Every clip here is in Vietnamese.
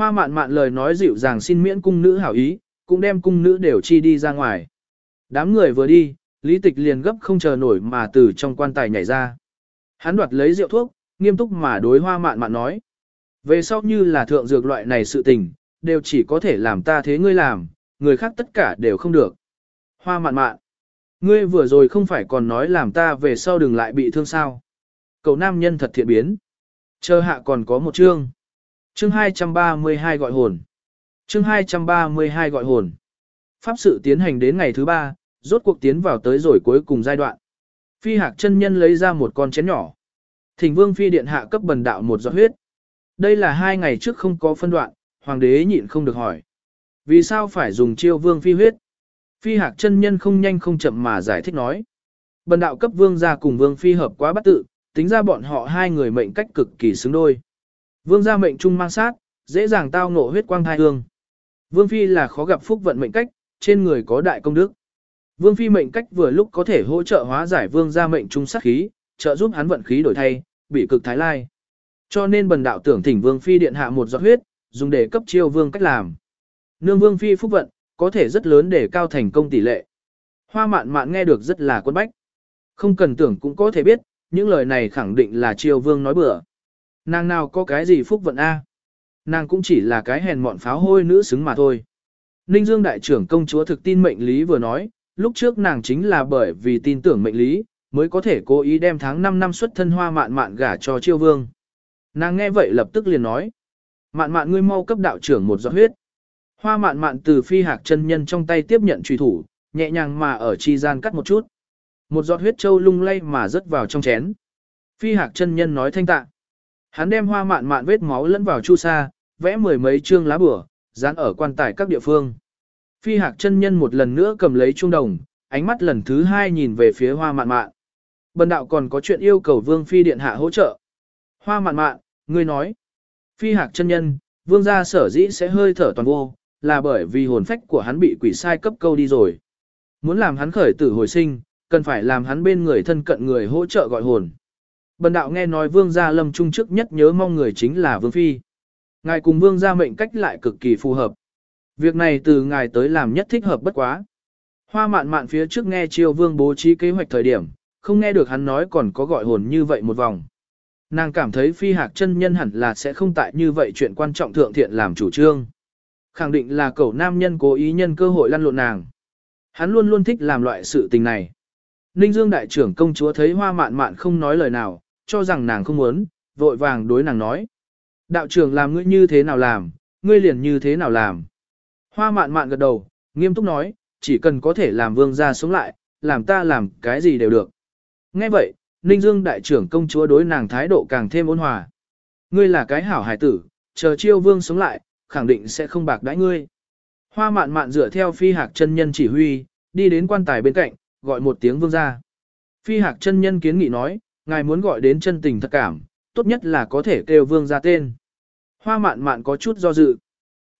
Hoa mạn mạn lời nói dịu dàng xin miễn cung nữ hảo ý, cũng đem cung nữ đều chi đi ra ngoài. Đám người vừa đi, lý tịch liền gấp không chờ nổi mà từ trong quan tài nhảy ra. Hắn đoạt lấy rượu thuốc, nghiêm túc mà đối hoa mạn mạn nói. Về sau như là thượng dược loại này sự tình, đều chỉ có thể làm ta thế ngươi làm, người khác tất cả đều không được. Hoa mạn mạn. Ngươi vừa rồi không phải còn nói làm ta về sau đừng lại bị thương sao. Cậu nam nhân thật thiện biến. Chờ hạ còn có một chương. Chương 232 gọi hồn. Chương 232 gọi hồn. Pháp sự tiến hành đến ngày thứ ba, rốt cuộc tiến vào tới rồi cuối cùng giai đoạn. Phi hạc chân nhân lấy ra một con chén nhỏ. Thỉnh vương phi điện hạ cấp bần đạo một giọt huyết. Đây là hai ngày trước không có phân đoạn, hoàng đế nhịn không được hỏi. Vì sao phải dùng chiêu vương phi huyết? Phi hạc chân nhân không nhanh không chậm mà giải thích nói. Bần đạo cấp vương gia cùng vương phi hợp quá bắt tự, tính ra bọn họ hai người mệnh cách cực kỳ xứng đôi. Vương gia mệnh trung mang sát, dễ dàng tao ngộ huyết quang thai hương. Vương phi là khó gặp phúc vận mệnh cách, trên người có đại công đức. Vương phi mệnh cách vừa lúc có thể hỗ trợ hóa giải vương gia mệnh trung sát khí, trợ giúp hắn vận khí đổi thay, bị cực thái lai. Cho nên bần đạo tưởng thỉnh vương phi điện hạ một giọt huyết, dùng để cấp chiêu vương cách làm. Nương vương phi phúc vận, có thể rất lớn để cao thành công tỷ lệ. Hoa mạn mạn nghe được rất là quân bách. Không cần tưởng cũng có thể biết, những lời này khẳng định là chiêu vương nói bừa. Nàng nào có cái gì phúc vận A. Nàng cũng chỉ là cái hèn mọn pháo hôi nữ xứng mà thôi. Ninh Dương đại trưởng công chúa thực tin mệnh lý vừa nói, lúc trước nàng chính là bởi vì tin tưởng mệnh lý, mới có thể cố ý đem tháng 5 năm xuất thân hoa mạn mạn gả cho chiêu vương. Nàng nghe vậy lập tức liền nói. Mạn mạn ngươi mau cấp đạo trưởng một giọt huyết. Hoa mạn mạn từ phi hạc chân nhân trong tay tiếp nhận truy thủ, nhẹ nhàng mà ở chi gian cắt một chút. Một giọt huyết châu lung lay mà rớt vào trong chén. Phi hạc chân nhân nói thanh tạ. Hắn đem hoa mạn mạn vết máu lẫn vào chu sa, vẽ mười mấy chương lá bửa, dán ở quan tài các địa phương. Phi hạc chân nhân một lần nữa cầm lấy trung đồng, ánh mắt lần thứ hai nhìn về phía hoa mạn mạn. Bần đạo còn có chuyện yêu cầu vương phi điện hạ hỗ trợ. Hoa mạn mạn, ngươi nói. Phi hạc chân nhân, vương gia sở dĩ sẽ hơi thở toàn vô, là bởi vì hồn phách của hắn bị quỷ sai cấp câu đi rồi. Muốn làm hắn khởi tử hồi sinh, cần phải làm hắn bên người thân cận người hỗ trợ gọi hồn. Bần đạo nghe nói vương gia lâm trung trước nhất nhớ mong người chính là vương phi. Ngài cùng vương gia mệnh cách lại cực kỳ phù hợp. Việc này từ ngài tới làm nhất thích hợp bất quá. Hoa mạn mạn phía trước nghe triều vương bố trí kế hoạch thời điểm, không nghe được hắn nói còn có gọi hồn như vậy một vòng. Nàng cảm thấy phi hạc chân nhân hẳn là sẽ không tại như vậy chuyện quan trọng thượng thiện làm chủ trương. Khẳng định là cậu nam nhân cố ý nhân cơ hội lăn lộn nàng. Hắn luôn luôn thích làm loại sự tình này. Ninh Dương đại trưởng công chúa thấy hoa mạn mạn không nói lời nào, cho rằng nàng không muốn, vội vàng đối nàng nói. Đạo trưởng làm ngươi như thế nào làm, ngươi liền như thế nào làm. Hoa mạn mạn gật đầu, nghiêm túc nói, chỉ cần có thể làm vương gia sống lại, làm ta làm cái gì đều được. Nghe vậy, Ninh Dương đại trưởng công chúa đối nàng thái độ càng thêm ôn hòa. Ngươi là cái hảo hải tử, chờ chiêu vương sống lại, khẳng định sẽ không bạc đãi ngươi. Hoa mạn mạn dựa theo phi hạc chân nhân chỉ huy, đi đến quan tài bên cạnh, gọi một tiếng vương gia. Phi hạc chân nhân kiến nghị nói, ngài muốn gọi đến chân tình thật cảm, tốt nhất là có thể kêu vương ra tên. Hoa mạn mạn có chút do dự.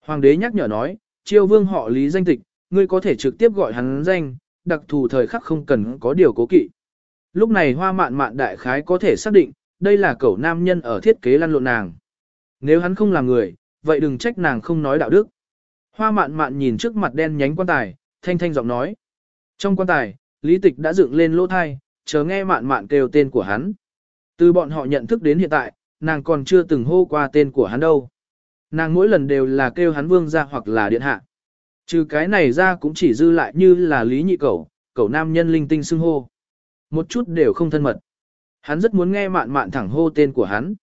Hoàng đế nhắc nhở nói, chiêu vương họ lý danh tịch, ngươi có thể trực tiếp gọi hắn danh, đặc thù thời khắc không cần có điều cố kỵ. Lúc này hoa mạn mạn đại khái có thể xác định, đây là cậu nam nhân ở thiết kế lăn lộn nàng. Nếu hắn không là người, vậy đừng trách nàng không nói đạo đức. Hoa mạn mạn nhìn trước mặt đen nhánh quan tài, thanh thanh giọng nói. Trong quan tài, lý tịch đã dựng lên lỗ thai, chờ nghe mạn mạn kêu tên của hắn. Từ bọn họ nhận thức đến hiện tại, nàng còn chưa từng hô qua tên của hắn đâu. Nàng mỗi lần đều là kêu hắn vương ra hoặc là điện hạ. Trừ cái này ra cũng chỉ dư lại như là lý nhị cẩu, cẩu nam nhân linh tinh xưng hô. Một chút đều không thân mật. Hắn rất muốn nghe mạn mạn thẳng hô tên của hắn.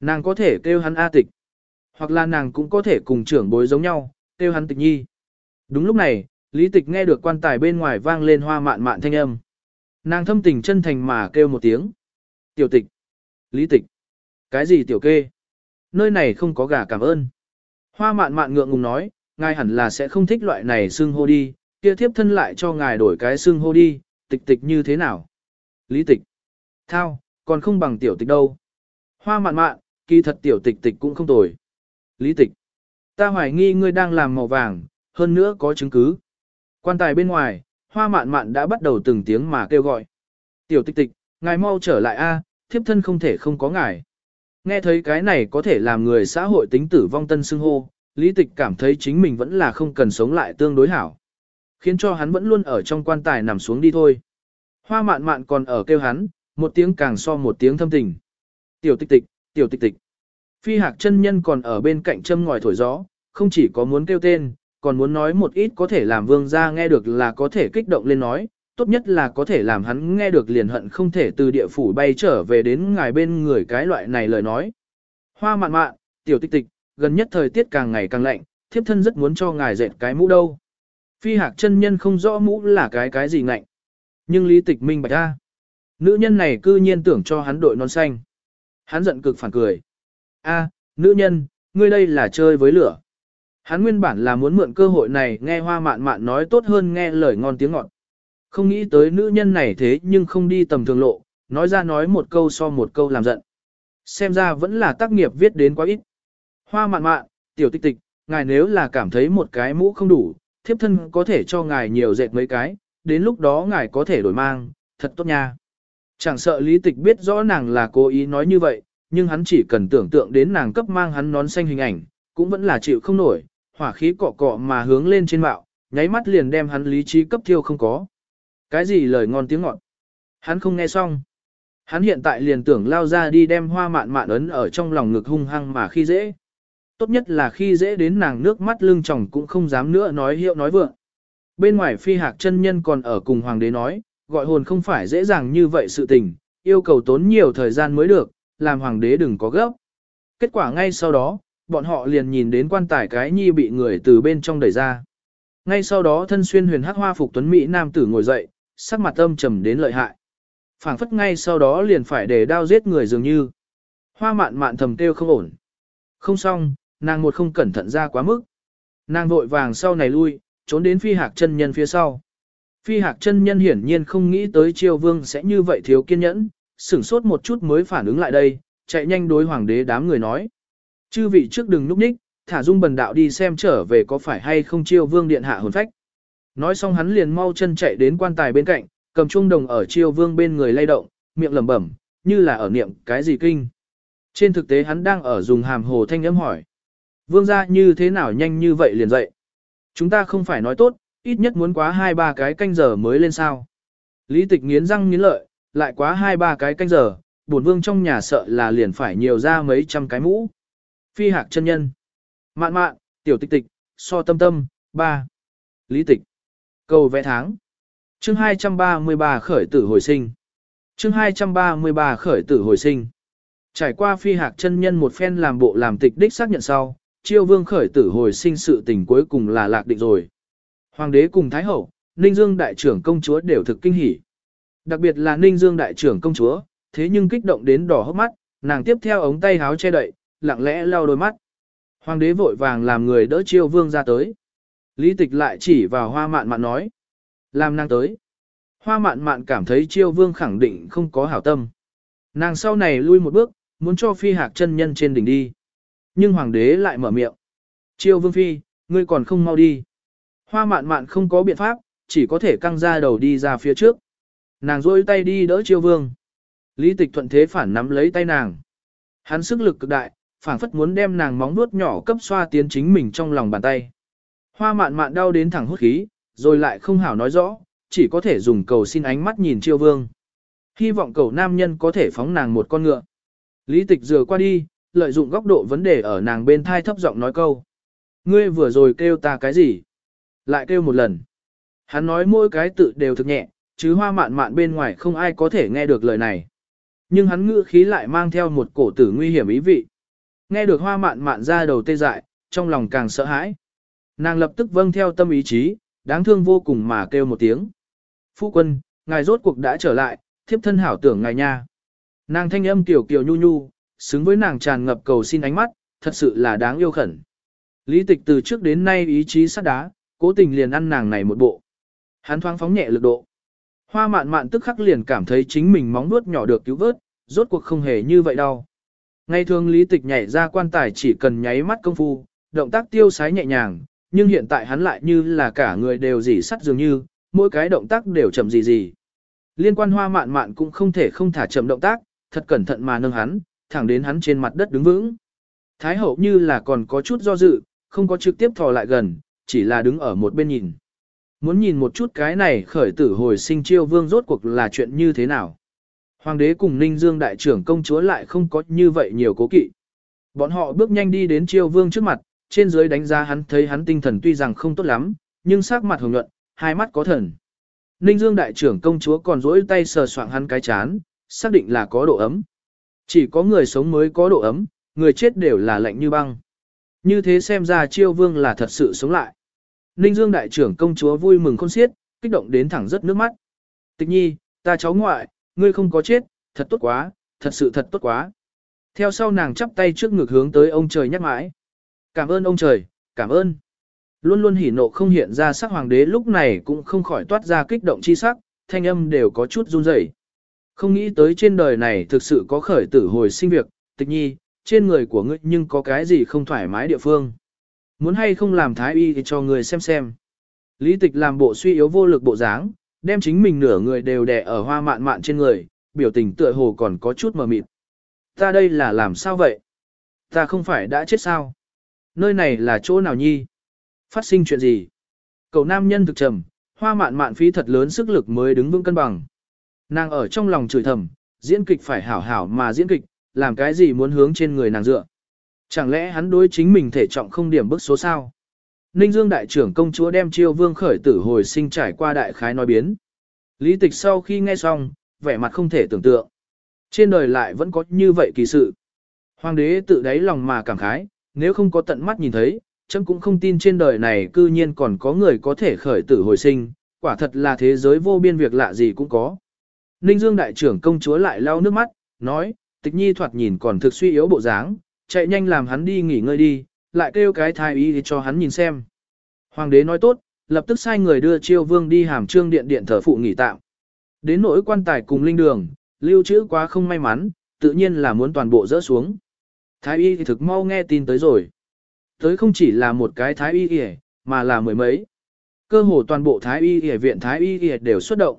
Nàng có thể kêu hắn A tịch. Hoặc là nàng cũng có thể cùng trưởng bối giống nhau, kêu hắn tịch nhi. Đúng lúc này, lý tịch nghe được quan tài bên ngoài vang lên hoa mạn mạn thanh âm. Nàng thâm tình chân thành mà kêu một tiếng. Tiểu tịch. Lý tịch. Cái gì tiểu kê? Nơi này không có gà cảm ơn. Hoa mạn mạn ngượng ngùng nói, ngài hẳn là sẽ không thích loại này xưng hô đi, kia thiếp thân lại cho ngài đổi cái xưng hô đi, tịch tịch như thế nào? Lý tịch. Thao, còn không bằng tiểu tịch đâu. Hoa mạn mạn, kỳ thật tiểu tịch tịch cũng không tồi. Lý tịch. Ta hoài nghi ngươi đang làm màu vàng, hơn nữa có chứng cứ. Quan tài bên ngoài, hoa mạn mạn đã bắt đầu từng tiếng mà kêu gọi. Tiểu tịch tịch, ngài mau trở lại a, thiếp thân không thể không có ngài. Nghe thấy cái này có thể làm người xã hội tính tử vong tân xưng hô, lý tịch cảm thấy chính mình vẫn là không cần sống lại tương đối hảo. Khiến cho hắn vẫn luôn ở trong quan tài nằm xuống đi thôi. Hoa mạn mạn còn ở kêu hắn, một tiếng càng so một tiếng thâm tình. Tiểu tịch tịch, tiểu tịch tịch. Phi hạc chân nhân còn ở bên cạnh châm ngòi thổi gió, không chỉ có muốn kêu tên, còn muốn nói một ít có thể làm vương gia nghe được là có thể kích động lên nói, tốt nhất là có thể làm hắn nghe được liền hận không thể từ địa phủ bay trở về đến ngài bên người cái loại này lời nói. Hoa mạn mạn, tiểu tích tịch, gần nhất thời tiết càng ngày càng lạnh, thiếp thân rất muốn cho ngài dệt cái mũ đâu. Phi hạc chân nhân không rõ mũ là cái cái gì ngạnh. Nhưng lý tịch minh bạch ra. Nữ nhân này cư nhiên tưởng cho hắn đội non xanh. Hắn giận cực phản cười. a nữ nhân, ngươi đây là chơi với lửa. Hắn nguyên bản là muốn mượn cơ hội này nghe hoa mạn mạn nói tốt hơn nghe lời ngon tiếng ngọt. Không nghĩ tới nữ nhân này thế nhưng không đi tầm thường lộ, nói ra nói một câu so một câu làm giận. Xem ra vẫn là tác nghiệp viết đến quá ít. Hoa mạn mạn, tiểu tịch tịch, ngài nếu là cảm thấy một cái mũ không đủ, thiếp thân có thể cho ngài nhiều dệt mấy cái, đến lúc đó ngài có thể đổi mang, thật tốt nha. Chẳng sợ lý tịch biết rõ nàng là cố ý nói như vậy, nhưng hắn chỉ cần tưởng tượng đến nàng cấp mang hắn nón xanh hình ảnh, cũng vẫn là chịu không nổi, hỏa khí cọ cọ mà hướng lên trên mạo, nháy mắt liền đem hắn lý trí cấp thiêu không có. Cái gì lời ngon tiếng ngọt? Hắn không nghe xong. Hắn hiện tại liền tưởng lao ra đi đem hoa mạn mạn ấn ở trong lòng ngực hung hăng mà khi dễ. Tốt nhất là khi dễ đến nàng nước mắt lưng tròng cũng không dám nữa nói hiệu nói vượng. Bên ngoài phi hạc chân nhân còn ở cùng hoàng đế nói, gọi hồn không phải dễ dàng như vậy sự tình, yêu cầu tốn nhiều thời gian mới được, làm hoàng đế đừng có gấp. Kết quả ngay sau đó, bọn họ liền nhìn đến quan tài cái nhi bị người từ bên trong đẩy ra. Ngay sau đó thân xuyên huyền hắc hoa phục tuấn Mỹ nam tử ngồi dậy, sắc mặt âm trầm đến lợi hại. phảng phất ngay sau đó liền phải để đao giết người dường như. Hoa mạn mạn thầm kêu không ổn. Không xong, nàng một không cẩn thận ra quá mức. Nàng vội vàng sau này lui, trốn đến phi hạc chân nhân phía sau. Phi hạc chân nhân hiển nhiên không nghĩ tới triều vương sẽ như vậy thiếu kiên nhẫn, sửng sốt một chút mới phản ứng lại đây, chạy nhanh đối hoàng đế đám người nói. Chư vị trước đừng núp ních, thả dung bần đạo đi xem trở về có phải hay không chiêu vương điện hạ hồn phách. Nói xong hắn liền mau chân chạy đến quan tài bên cạnh, cầm chuông đồng ở chiêu vương bên người lay động, miệng lẩm bẩm, như là ở niệm cái gì kinh. Trên thực tế hắn đang ở dùng hàm hồ thanh âm hỏi. Vương gia như thế nào nhanh như vậy liền dậy. Chúng ta không phải nói tốt, ít nhất muốn quá hai ba cái canh giờ mới lên sao. Lý tịch nghiến răng nghiến lợi, lại quá hai ba cái canh giờ, bổn vương trong nhà sợ là liền phải nhiều ra mấy trăm cái mũ. Phi hạc chân nhân. Mạn mạn, tiểu tịch tịch, so tâm tâm, ba. Lý tịch. Cầu vẽ tháng. Chương 233 khởi tử hồi sinh. Chương 233 khởi tử hồi sinh. Trải qua phi hạc chân nhân một phen làm bộ làm tịch đích xác nhận sau, chiêu vương khởi tử hồi sinh sự tình cuối cùng là lạc định rồi. Hoàng đế cùng Thái Hậu, Ninh Dương đại trưởng công chúa đều thực kinh hỉ. Đặc biệt là Ninh Dương đại trưởng công chúa, thế nhưng kích động đến đỏ hốc mắt, nàng tiếp theo ống tay háo che đậy, lặng lẽ lau đôi mắt. Hoàng đế vội vàng làm người đỡ chiêu vương ra tới. Lý tịch lại chỉ vào hoa mạn mạn nói. Làm nàng tới. Hoa mạn mạn cảm thấy chiêu vương khẳng định không có hảo tâm. Nàng sau này lui một bước, muốn cho phi hạc chân nhân trên đỉnh đi. Nhưng hoàng đế lại mở miệng. Chiêu vương phi, ngươi còn không mau đi. Hoa mạn mạn không có biện pháp, chỉ có thể căng ra đầu đi ra phía trước. Nàng rôi tay đi đỡ chiêu vương. Lý tịch thuận thế phản nắm lấy tay nàng. Hắn sức lực cực đại, phảng phất muốn đem nàng móng nuốt nhỏ cấp xoa tiến chính mình trong lòng bàn tay. Hoa mạn mạn đau đến thẳng hút khí, rồi lại không hảo nói rõ, chỉ có thể dùng cầu xin ánh mắt nhìn chiêu vương. Hy vọng cầu nam nhân có thể phóng nàng một con ngựa. Lý tịch dừa qua đi, lợi dụng góc độ vấn đề ở nàng bên thai thấp giọng nói câu. Ngươi vừa rồi kêu ta cái gì? Lại kêu một lần. Hắn nói mỗi cái tự đều thực nhẹ, chứ hoa mạn mạn bên ngoài không ai có thể nghe được lời này. Nhưng hắn ngữ khí lại mang theo một cổ tử nguy hiểm ý vị. Nghe được hoa mạn mạn ra đầu tê dại, trong lòng càng sợ hãi. Nàng lập tức vâng theo tâm ý chí, đáng thương vô cùng mà kêu một tiếng. Phu quân, ngài rốt cuộc đã trở lại, thiếp thân hảo tưởng ngài nha. Nàng thanh âm tiểu kiều nhu nhu, xứng với nàng tràn ngập cầu xin ánh mắt, thật sự là đáng yêu khẩn. Lý tịch từ trước đến nay ý chí sắt đá, cố tình liền ăn nàng này một bộ. Hắn thoáng phóng nhẹ lực độ. Hoa mạn mạn tức khắc liền cảm thấy chính mình móng nuốt nhỏ được cứu vớt, rốt cuộc không hề như vậy đâu. Ngày thường lý tịch nhảy ra quan tài chỉ cần nháy mắt công phu, động tác tiêu sái nhẹ nhàng, nhưng hiện tại hắn lại như là cả người đều dỉ sắt dường như, mỗi cái động tác đều chậm gì gì. Liên quan hoa mạn mạn cũng không thể không thả chậm động tác, thật cẩn thận mà nâng hắn, thẳng đến hắn trên mặt đất đứng vững. Thái hậu như là còn có chút do dự, không có trực tiếp thò lại gần, chỉ là đứng ở một bên nhìn. Muốn nhìn một chút cái này khởi tử hồi sinh chiêu vương rốt cuộc là chuyện như thế nào. Hoàng đế cùng Ninh Dương đại trưởng công chúa lại không có như vậy nhiều cố kỵ. Bọn họ bước nhanh đi đến chiêu vương trước mặt, trên dưới đánh giá hắn thấy hắn tinh thần tuy rằng không tốt lắm, nhưng sắc mặt hồng nhuận, hai mắt có thần. Ninh Dương đại trưởng công chúa còn rỗi tay sờ soạng hắn cái chán, xác định là có độ ấm. Chỉ có người sống mới có độ ấm, người chết đều là lạnh như băng. Như thế xem ra chiêu vương là thật sự sống lại. Ninh Dương đại trưởng công chúa vui mừng khôn xiết, kích động đến thẳng rất nước mắt. Tịch nhi, ta cháu ngoại, ngươi không có chết, thật tốt quá, thật sự thật tốt quá. Theo sau nàng chắp tay trước ngực hướng tới ông trời nhắc mãi. Cảm ơn ông trời, cảm ơn. Luôn luôn hỉ nộ không hiện ra sắc hoàng đế lúc này cũng không khỏi toát ra kích động chi sắc, thanh âm đều có chút run rẩy. Không nghĩ tới trên đời này thực sự có khởi tử hồi sinh việc, tịch nhi, trên người của ngươi nhưng có cái gì không thoải mái địa phương. Muốn hay không làm thái y thì cho người xem xem. Lý tịch làm bộ suy yếu vô lực bộ dáng, đem chính mình nửa người đều đè ở hoa mạn mạn trên người, biểu tình tựa hồ còn có chút mờ mịt. Ta đây là làm sao vậy? Ta không phải đã chết sao? Nơi này là chỗ nào nhi? Phát sinh chuyện gì? Cậu nam nhân thực trầm, hoa mạn mạn phí thật lớn sức lực mới đứng vững cân bằng. Nàng ở trong lòng chửi thầm, diễn kịch phải hảo hảo mà diễn kịch, làm cái gì muốn hướng trên người nàng dựa. Chẳng lẽ hắn đối chính mình thể trọng không điểm bức số sao? Ninh Dương đại trưởng công chúa đem chiêu vương khởi tử hồi sinh trải qua đại khái nói biến. Lý tịch sau khi nghe xong, vẻ mặt không thể tưởng tượng. Trên đời lại vẫn có như vậy kỳ sự. Hoàng đế tự đáy lòng mà cảm khái, nếu không có tận mắt nhìn thấy, chấm cũng không tin trên đời này cư nhiên còn có người có thể khởi tử hồi sinh, quả thật là thế giới vô biên việc lạ gì cũng có. Ninh Dương đại trưởng công chúa lại lau nước mắt, nói, tịch nhi thoạt nhìn còn thực suy yếu bộ dáng, chạy nhanh làm hắn đi nghỉ ngơi đi, lại kêu cái thái y cho hắn nhìn xem. Hoàng đế nói tốt, lập tức sai người đưa chiêu vương đi hàm trương điện điện thờ phụ nghỉ tạm. Đến nỗi quan tài cùng linh đường, lưu trữ quá không may mắn, tự nhiên là muốn toàn bộ rỡ xuống. Thái y thì thực mau nghe tin tới rồi. Tới không chỉ là một cái thái y y, mà là mười mấy. Cơ hồ toàn bộ thái y y viện thái y y đều xuất động.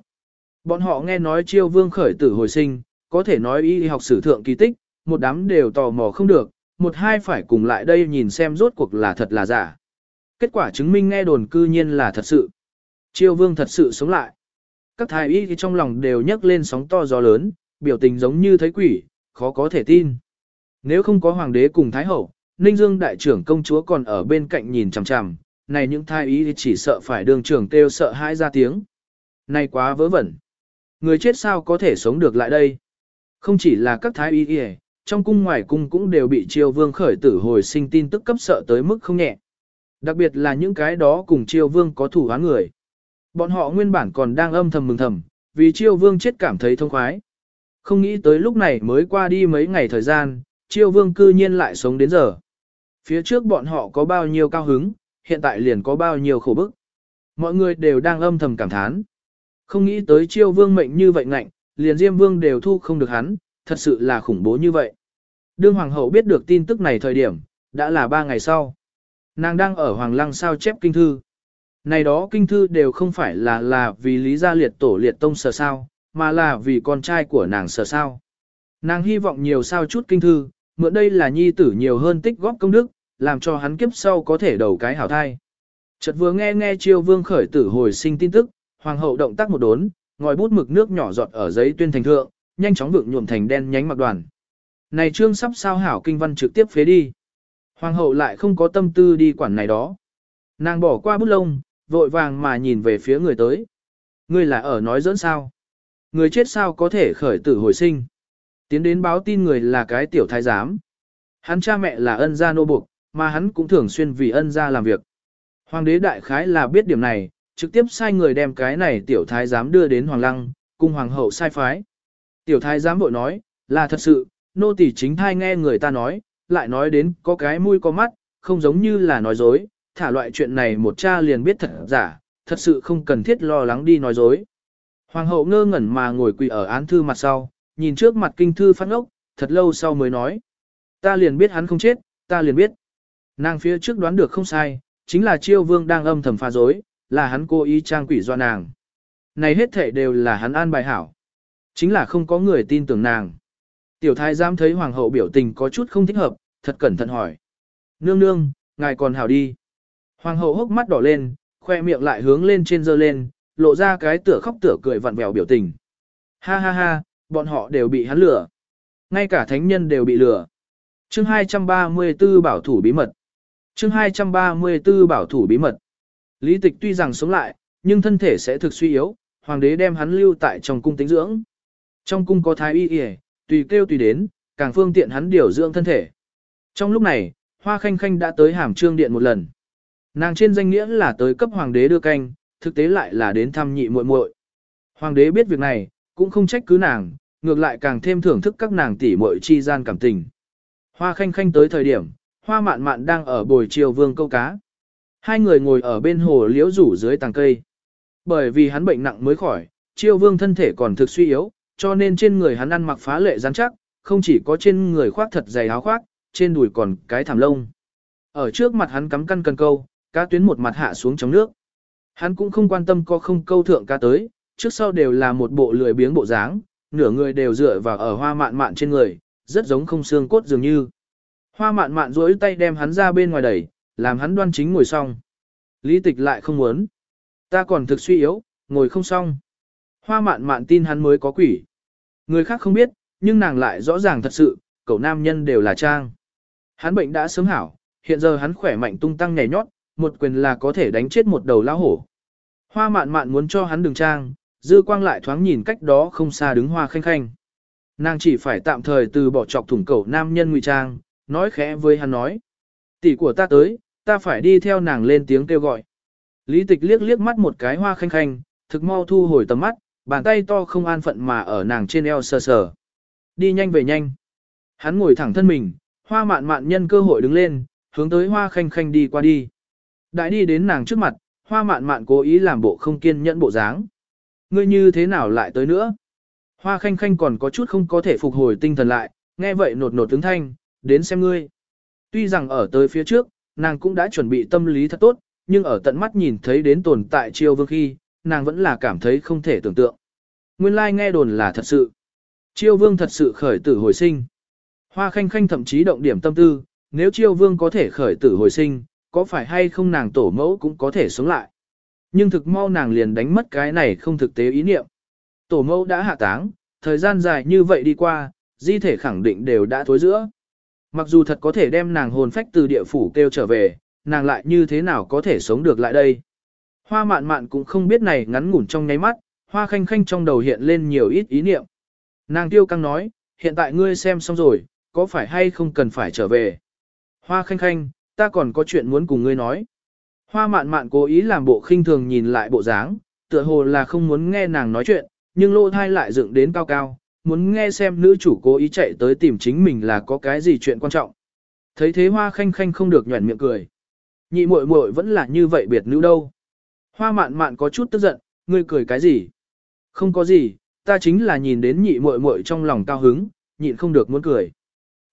Bọn họ nghe nói chiêu vương khởi tử hồi sinh, có thể nói y học sử thượng kỳ tích, một đám đều tò mò không được, một hai phải cùng lại đây nhìn xem rốt cuộc là thật là giả. Kết quả chứng minh nghe đồn cư nhiên là thật sự. Triều vương thật sự sống lại. Các thái y trong lòng đều nhấc lên sóng to gió lớn, biểu tình giống như thấy quỷ, khó có thể tin. Nếu không có hoàng đế cùng thái hậu, Ninh Dương đại trưởng công chúa còn ở bên cạnh nhìn chằm chằm, này những thái y chỉ sợ phải đường trưởng kêu sợ hãi ra tiếng. Này quá vớ vẩn. Người chết sao có thể sống được lại đây? Không chỉ là các thái y y, trong cung ngoài cung cũng đều bị triều vương khởi tử hồi sinh tin tức cấp sợ tới mức không nhẹ. Đặc biệt là những cái đó cùng triều vương có thủ án người. Bọn họ nguyên bản còn đang âm thầm mừng thầm, vì triều vương chết cảm thấy thông khoái. Không nghĩ tới lúc này mới qua đi mấy ngày thời gian, triều vương cư nhiên lại sống đến giờ. Phía trước bọn họ có bao nhiêu cao hứng, hiện tại liền có bao nhiêu khổ bức. Mọi người đều đang âm thầm cảm thán. Không nghĩ tới triều vương mệnh như vậy ngạnh, liền Diêm Vương đều thu không được hắn, thật sự là khủng bố như vậy. Đương Hoàng hậu biết được tin tức này thời điểm, đã là ba ngày sau. Nàng đang ở Hoàng Lăng sao chép kinh thư. Này đó kinh thư đều không phải là là vì lý gia liệt tổ liệt tông sở sao, mà là vì con trai của nàng sở sao. Nàng hy vọng nhiều sao chút kinh thư, mượn đây là nhi tử nhiều hơn tích góp công đức, làm cho hắn kiếp sau có thể đầu cái hảo thai. Chợt vừa nghe nghe chiêu vương khởi tử hồi sinh tin tức, hoàng hậu động tác một đốn, ngòi bút mực nước nhỏ giọt ở giấy tuyên thành thượng, nhanh chóng vượng nhuộm thành đen nhánh mặc đoàn. Này trương sắp sao hảo kinh văn trực tiếp phế đi. Hoàng hậu lại không có tâm tư đi quản này đó. Nàng bỏ qua bút lông, vội vàng mà nhìn về phía người tới. Người là ở nói dẫn sao? Người chết sao có thể khởi tử hồi sinh? Tiến đến báo tin người là cái tiểu thái giám. Hắn cha mẹ là ân gia nô buộc, mà hắn cũng thường xuyên vì ân gia làm việc. Hoàng đế đại khái là biết điểm này, trực tiếp sai người đem cái này tiểu thái giám đưa đến hoàng lăng, cung hoàng hậu sai phái. Tiểu thái giám vội nói, là thật sự, nô tỳ chính thai nghe người ta nói, lại nói đến có cái mũi có mắt, không giống như là nói dối, thả loại chuyện này một cha liền biết thật giả, thật sự không cần thiết lo lắng đi nói dối. Hoàng hậu ngơ ngẩn mà ngồi quỳ ở án thư mặt sau, nhìn trước mặt kinh thư phát ngốc, thật lâu sau mới nói. Ta liền biết hắn không chết, ta liền biết. Nàng phía trước đoán được không sai, chính là chiêu vương đang âm thầm pha dối, là hắn cố ý trang quỷ do nàng. Này hết thể đều là hắn an bài hảo. Chính là không có người tin tưởng nàng. Tiểu thái giám thấy hoàng hậu biểu tình có chút không thích hợp, thật cẩn thận hỏi. Nương nương, ngài còn hảo đi. Hoàng hậu hốc mắt đỏ lên, khoe miệng lại hướng lên trên dơ lên, lộ ra cái tựa khóc tựa cười vặn vẹo biểu tình. Ha ha ha, bọn họ đều bị hắn lừa. Ngay cả thánh nhân đều bị lừa. Chương 234 bảo thủ bí mật. Chương 234 bảo thủ bí mật. Lý tịch tuy rằng sống lại, nhưng thân thể sẽ thực suy yếu, hoàng đế đem hắn lưu tại trong cung tính dưỡng. Trong cung có thái y y, tùy kêu tùy đến, càng phương tiện hắn điều dưỡng thân thể. Trong lúc này, Hoa Khanh Khanh đã tới hàm trương điện một lần. Nàng trên danh nghĩa là tới cấp hoàng đế đưa canh, thực tế lại là đến thăm nhị muội muội. Hoàng đế biết việc này, cũng không trách cứ nàng, ngược lại càng thêm thưởng thức các nàng tỷ muội chi gian cảm tình. Hoa Khanh Khanh tới thời điểm, Hoa Mạn Mạn đang ở bồi chiều vương câu cá. Hai người ngồi ở bên hồ liễu rủ dưới tàng cây. Bởi vì hắn bệnh nặng mới khỏi, triều vương thân thể còn thực suy yếu, cho nên trên người hắn ăn mặc phá lệ rắn chắc, không chỉ có trên người khoác thật dày áo khoác, trên đùi còn cái thảm lông. Ở trước mặt hắn cắm căn cần câu, cá tuyến một mặt hạ xuống trong nước. Hắn cũng không quan tâm có không câu thượng cá tới, trước sau đều là một bộ lười biếng bộ dáng, nửa người đều dựa vào ở hoa mạn mạn trên người, rất giống không xương cốt dường như. Hoa mạn mạn duỗi tay đem hắn ra bên ngoài đẩy, làm hắn đoan chính ngồi xong. Lý tịch lại không muốn. Ta còn thực suy yếu, ngồi không xong. Hoa mạn mạn tin hắn mới có quỷ. Người khác không biết, nhưng nàng lại rõ ràng thật sự, cậu nam nhân đều là trang. Hắn bệnh đã sớm hảo, hiện giờ hắn khỏe mạnh tung tăng nhảy nhót, một quyền là có thể đánh chết một đầu lão hổ. Hoa mạn mạn muốn cho hắn đừng trang, dư quang lại thoáng nhìn cách đó không xa đứng hoa khanh khanh. Nàng chỉ phải tạm thời từ bỏ chọc thủng cậu nam nhân ngụy trang, nói khẽ với hắn nói. Tỷ của ta tới, ta phải đi theo nàng lên tiếng kêu gọi. Lý tịch liếc liếc mắt một cái hoa khanh khanh, thực mau thu hồi tầm mắt, bàn tay to không an phận mà ở nàng trên eo sờ sờ. Đi nhanh về nhanh. Hắn ngồi thẳng thân mình, hoa mạn mạn nhân cơ hội đứng lên, hướng tới hoa khanh khanh đi qua đi. Đại đi đến nàng trước mặt, hoa mạn mạn cố ý làm bộ không kiên nhẫn bộ dáng. Ngươi như thế nào lại tới nữa? Hoa khanh khanh còn có chút không có thể phục hồi tinh thần lại, nghe vậy nột nột tướng thanh, đến xem ngươi. Tuy rằng ở tới phía trước, nàng cũng đã chuẩn bị tâm lý thật tốt, nhưng ở tận mắt nhìn thấy đến tồn tại chiêu vương khi, nàng vẫn là cảm thấy không thể tưởng tượng. Nguyên lai like nghe đồn là thật sự. Chiêu vương thật sự khởi tử hồi sinh. Hoa khanh khanh thậm chí động điểm tâm tư, nếu chiêu vương có thể khởi tử hồi sinh, có phải hay không nàng tổ mẫu cũng có thể sống lại. Nhưng thực mau nàng liền đánh mất cái này không thực tế ý niệm. Tổ mẫu đã hạ táng, thời gian dài như vậy đi qua, di thể khẳng định đều đã thối giữa. Mặc dù thật có thể đem nàng hồn phách từ địa phủ kêu trở về, nàng lại như thế nào có thể sống được lại đây. Hoa mạn mạn cũng không biết này ngắn ngủn trong nháy mắt, hoa khanh khanh trong đầu hiện lên nhiều ít ý niệm. Nàng tiêu căng nói, hiện tại ngươi xem xong rồi, có phải hay không cần phải trở về. Hoa khanh khanh, ta còn có chuyện muốn cùng ngươi nói. Hoa mạn mạn cố ý làm bộ khinh thường nhìn lại bộ dáng, tựa hồ là không muốn nghe nàng nói chuyện, nhưng lô thai lại dựng đến cao cao, muốn nghe xem nữ chủ cố ý chạy tới tìm chính mình là có cái gì chuyện quan trọng. Thấy thế hoa khanh khanh không được nhuẩn miệng cười. Nhị muội muội vẫn là như vậy biệt nữ đâu. Hoa mạn mạn có chút tức giận, ngươi cười cái gì? Không có gì, ta chính là nhìn đến nhị muội muội trong lòng cao hứng, nhịn không được muốn cười.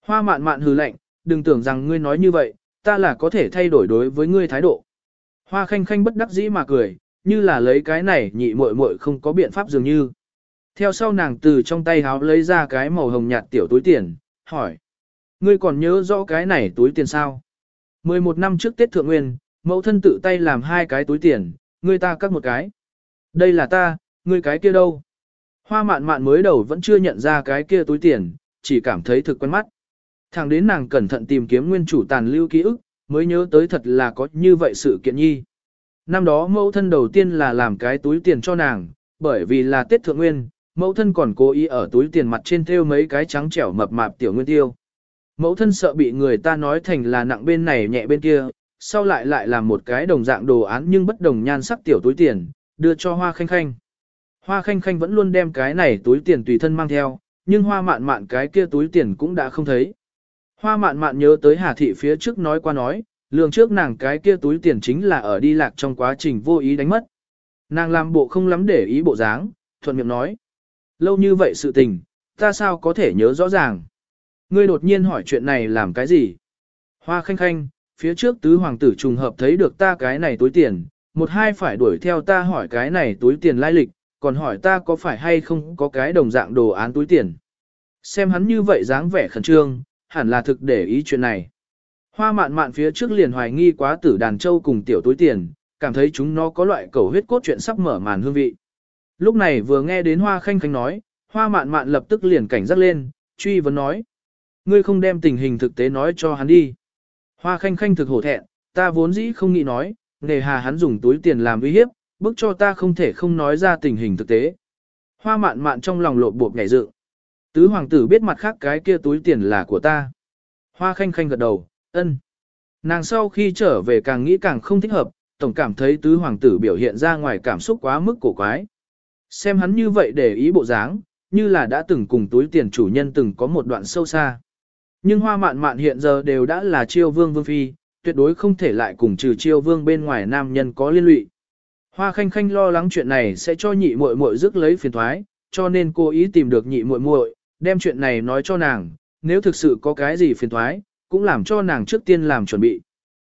Hoa mạn mạn hừ lạnh, đừng tưởng rằng ngươi nói như vậy, ta là có thể thay đổi đối với ngươi thái độ. Hoa khanh khanh bất đắc dĩ mà cười, như là lấy cái này nhị muội muội không có biện pháp dường như. Theo sau nàng từ trong tay háo lấy ra cái màu hồng nhạt tiểu túi tiền, hỏi. Ngươi còn nhớ rõ cái này túi tiền sao? 11 năm trước Tết Thượng Nguyên, mẫu thân tự tay làm hai cái túi tiền, ngươi ta cắt một cái. Đây là ta, ngươi cái kia đâu? Hoa mạn mạn mới đầu vẫn chưa nhận ra cái kia túi tiền, chỉ cảm thấy thực quen mắt. Thẳng đến nàng cẩn thận tìm kiếm nguyên chủ tàn lưu ký ức, mới nhớ tới thật là có như vậy sự kiện nhi. Năm đó mẫu thân đầu tiên là làm cái túi tiền cho nàng, bởi vì là Tết Thượng Nguyên, mẫu thân còn cố ý ở túi tiền mặt trên thêu mấy cái trắng trẻo mập mạp tiểu nguyên tiêu. Mẫu thân sợ bị người ta nói thành là nặng bên này nhẹ bên kia, sau lại lại làm một cái đồng dạng đồ án nhưng bất đồng nhan sắc tiểu túi tiền, đưa cho Hoa Khanh Khanh. Hoa Khanh Khanh vẫn luôn đem cái này túi tiền tùy thân mang theo, nhưng Hoa Mạn Mạn cái kia túi tiền cũng đã không thấy. Hoa Mạn Mạn nhớ tới Hà Thị phía trước nói qua nói, lường trước nàng cái kia túi tiền chính là ở đi lạc trong quá trình vô ý đánh mất. Nàng làm bộ không lắm để ý bộ dáng, thuận miệng nói. Lâu như vậy sự tình, ta sao có thể nhớ rõ ràng. Ngươi đột nhiên hỏi chuyện này làm cái gì? Hoa khanh khanh, phía trước tứ hoàng tử trùng hợp thấy được ta cái này túi tiền, một hai phải đuổi theo ta hỏi cái này túi tiền lai lịch, còn hỏi ta có phải hay không có cái đồng dạng đồ án túi tiền. Xem hắn như vậy dáng vẻ khẩn trương, hẳn là thực để ý chuyện này. Hoa mạn mạn phía trước liền hoài nghi quá tử đàn châu cùng tiểu túi tiền, cảm thấy chúng nó có loại cầu huyết cốt chuyện sắp mở màn hương vị. Lúc này vừa nghe đến hoa khanh khanh nói, hoa mạn mạn lập tức liền cảnh giác lên, truy vấn nói. Ngươi không đem tình hình thực tế nói cho hắn đi. Hoa khanh khanh thực hổ thẹn, ta vốn dĩ không nghĩ nói, nề hà hắn dùng túi tiền làm uy hiếp, bức cho ta không thể không nói ra tình hình thực tế. Hoa mạn mạn trong lòng lộn bộp nhảy dựng. Tứ hoàng tử biết mặt khác cái kia túi tiền là của ta. Hoa khanh khanh gật đầu, ân. Nàng sau khi trở về càng nghĩ càng không thích hợp, tổng cảm thấy tứ hoàng tử biểu hiện ra ngoài cảm xúc quá mức cổ quái. Xem hắn như vậy để ý bộ dáng, như là đã từng cùng túi tiền chủ nhân từng có một đoạn sâu xa. Nhưng hoa mạn mạn hiện giờ đều đã là chiêu vương vương phi, tuyệt đối không thể lại cùng trừ chiêu vương bên ngoài nam nhân có liên lụy. Hoa khanh khanh lo lắng chuyện này sẽ cho nhị muội muội rước lấy phiền toái, cho nên cô ý tìm được nhị muội muội, đem chuyện này nói cho nàng, nếu thực sự có cái gì phiền toái, cũng làm cho nàng trước tiên làm chuẩn bị.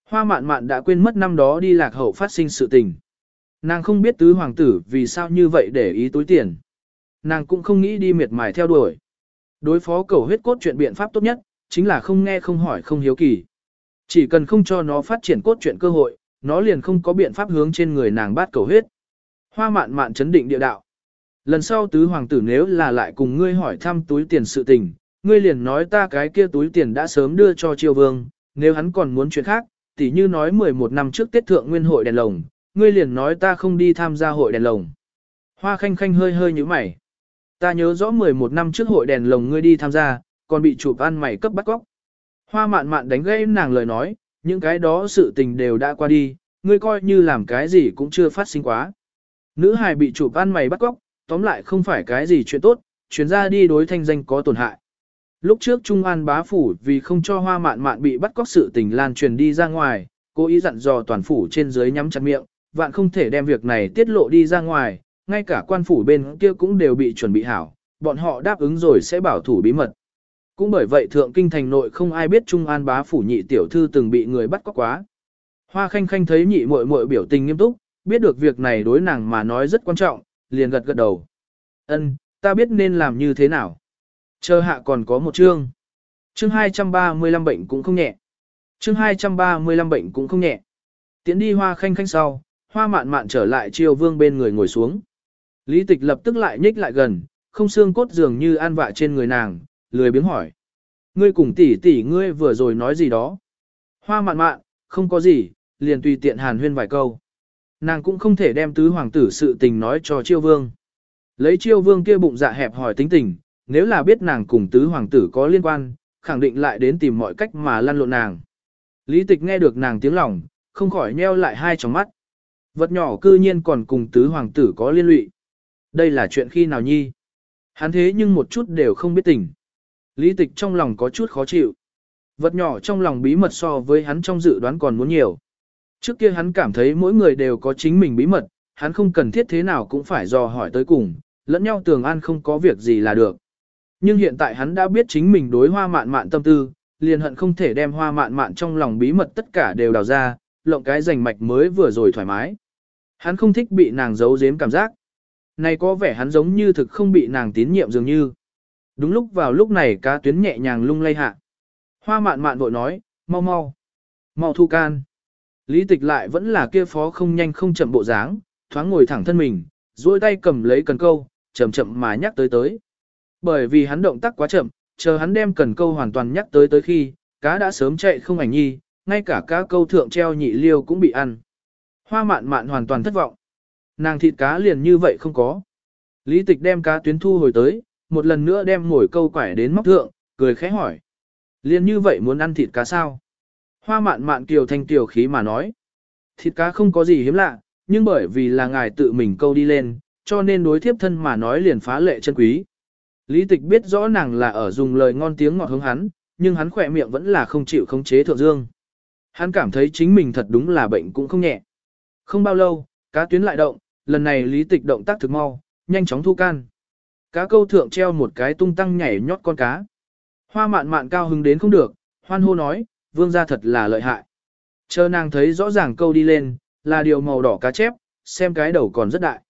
Hoa mạn mạn đã quên mất năm đó đi lạc hậu phát sinh sự tình. Nàng không biết tứ hoàng tử vì sao như vậy để ý túi tiền. Nàng cũng không nghĩ đi miệt mài theo đuổi. Đối phó cầu huyết cốt chuyện biện pháp tốt nhất, chính là không nghe không hỏi không hiếu kỳ. Chỉ cần không cho nó phát triển cốt chuyện cơ hội, nó liền không có biện pháp hướng trên người nàng bát cầu huyết. Hoa mạn mạn chấn định địa đạo. Lần sau tứ hoàng tử nếu là lại cùng ngươi hỏi thăm túi tiền sự tình, ngươi liền nói ta cái kia túi tiền đã sớm đưa cho triều vương, nếu hắn còn muốn chuyện khác, tỉ như nói 11 năm trước Tết Thượng Nguyên hội đèn lồng, ngươi liền nói ta không đi tham gia hội đèn lồng. Hoa khanh khanh hơi hơi như mày. Ta nhớ rõ 11 năm trước hội đèn lồng ngươi đi tham gia, còn bị chụp ăn mày cấp bắt góc. Hoa mạn mạn đánh gây nàng lời nói, những cái đó sự tình đều đã qua đi, ngươi coi như làm cái gì cũng chưa phát sinh quá. Nữ hài bị chủ ăn mày bắt góc, tóm lại không phải cái gì chuyện tốt, chuyến ra đi đối thanh danh có tổn hại. Lúc trước Trung An bá phủ vì không cho hoa mạn mạn bị bắt cóc sự tình lan truyền đi ra ngoài, cố ý dặn dò toàn phủ trên dưới nhắm chặt miệng, vạn không thể đem việc này tiết lộ đi ra ngoài, ngay cả quan phủ bên kia cũng đều bị chuẩn bị hảo, bọn họ đáp ứng rồi sẽ bảo thủ bí mật. Cũng bởi vậy thượng kinh thành nội không ai biết Trung An bá phủ nhị tiểu thư từng bị người bắt cóc quá. Hoa khanh khanh thấy nhị muội muội biểu tình nghiêm túc, biết được việc này đối nàng mà nói rất quan trọng, liền gật gật đầu. Ân, ta biết nên làm như thế nào. Chờ hạ còn có một chương. Chương 235 bệnh cũng không nhẹ. Chương 235 bệnh cũng không nhẹ. Tiến đi hoa khanh khanh sau, hoa mạn mạn trở lại triều vương bên người ngồi xuống. Lý tịch lập tức lại nhích lại gần, không xương cốt dường như an vạ trên người nàng, lười biếng hỏi. Ngươi cùng tỷ tỷ ngươi vừa rồi nói gì đó? Hoa mạn mạn, không có gì, liền tùy tiện hàn huyên vài câu. Nàng cũng không thể đem tứ hoàng tử sự tình nói cho chiêu vương. Lấy chiêu vương kia bụng dạ hẹp hỏi tính tình, nếu là biết nàng cùng tứ hoàng tử có liên quan, khẳng định lại đến tìm mọi cách mà lăn lộn nàng. Lý tịch nghe được nàng tiếng lòng, không khỏi nheo lại hai tròng mắt. Vật nhỏ cư nhiên còn cùng tứ hoàng tử có liên lụy. Đây là chuyện khi nào nhi? Hắn thế nhưng một chút đều không biết tình. Lý tịch trong lòng có chút khó chịu. Vật nhỏ trong lòng bí mật so với hắn trong dự đoán còn muốn nhiều. Trước kia hắn cảm thấy mỗi người đều có chính mình bí mật, hắn không cần thiết thế nào cũng phải dò hỏi tới cùng, lẫn nhau tường an không có việc gì là được. Nhưng hiện tại hắn đã biết chính mình đối hoa mạn mạn tâm tư, liền hận không thể đem hoa mạn mạn trong lòng bí mật tất cả đều đào ra, lộng cái rành mạch mới vừa rồi thoải mái. Hắn không thích bị nàng giấu giếm cảm giác. Này có vẻ hắn giống như thực không bị nàng tín nhiệm dường như. Đúng lúc vào lúc này cá tuyến nhẹ nhàng lung lay hạ. Hoa mạn mạn vội nói, mau mau, mau thu can. Lý tịch lại vẫn là kia phó không nhanh không chậm bộ dáng, thoáng ngồi thẳng thân mình, duỗi tay cầm lấy cần câu, chậm chậm mà nhắc tới tới. Bởi vì hắn động tác quá chậm, chờ hắn đem cần câu hoàn toàn nhắc tới tới khi, cá đã sớm chạy không ảnh nhi, ngay cả cá câu thượng treo nhị liêu cũng bị ăn. Hoa mạn mạn hoàn toàn thất vọng. Nàng thịt cá liền như vậy không có. Lý tịch đem cá tuyến thu hồi tới, một lần nữa đem mồi câu quải đến móc thượng, cười khẽ hỏi. liên như vậy muốn ăn thịt cá sao? Hoa mạn mạn kiều thanh kiều khí mà nói. Thịt cá không có gì hiếm lạ, nhưng bởi vì là ngài tự mình câu đi lên, cho nên đối thiếp thân mà nói liền phá lệ chân quý. Lý tịch biết rõ nàng là ở dùng lời ngon tiếng ngọt hướng hắn, nhưng hắn khỏe miệng vẫn là không chịu khống chế thượng dương. Hắn cảm thấy chính mình thật đúng là bệnh cũng không nhẹ. Không bao lâu, cá tuyến lại động, lần này lý tịch động tác thực mau, nhanh chóng thu can. Cá câu thượng treo một cái tung tăng nhảy nhót con cá. Hoa mạn mạn cao hứng đến không được, hoan hô nói, vương gia thật là lợi hại. Chờ nàng thấy rõ ràng câu đi lên, là điều màu đỏ cá chép, xem cái đầu còn rất đại.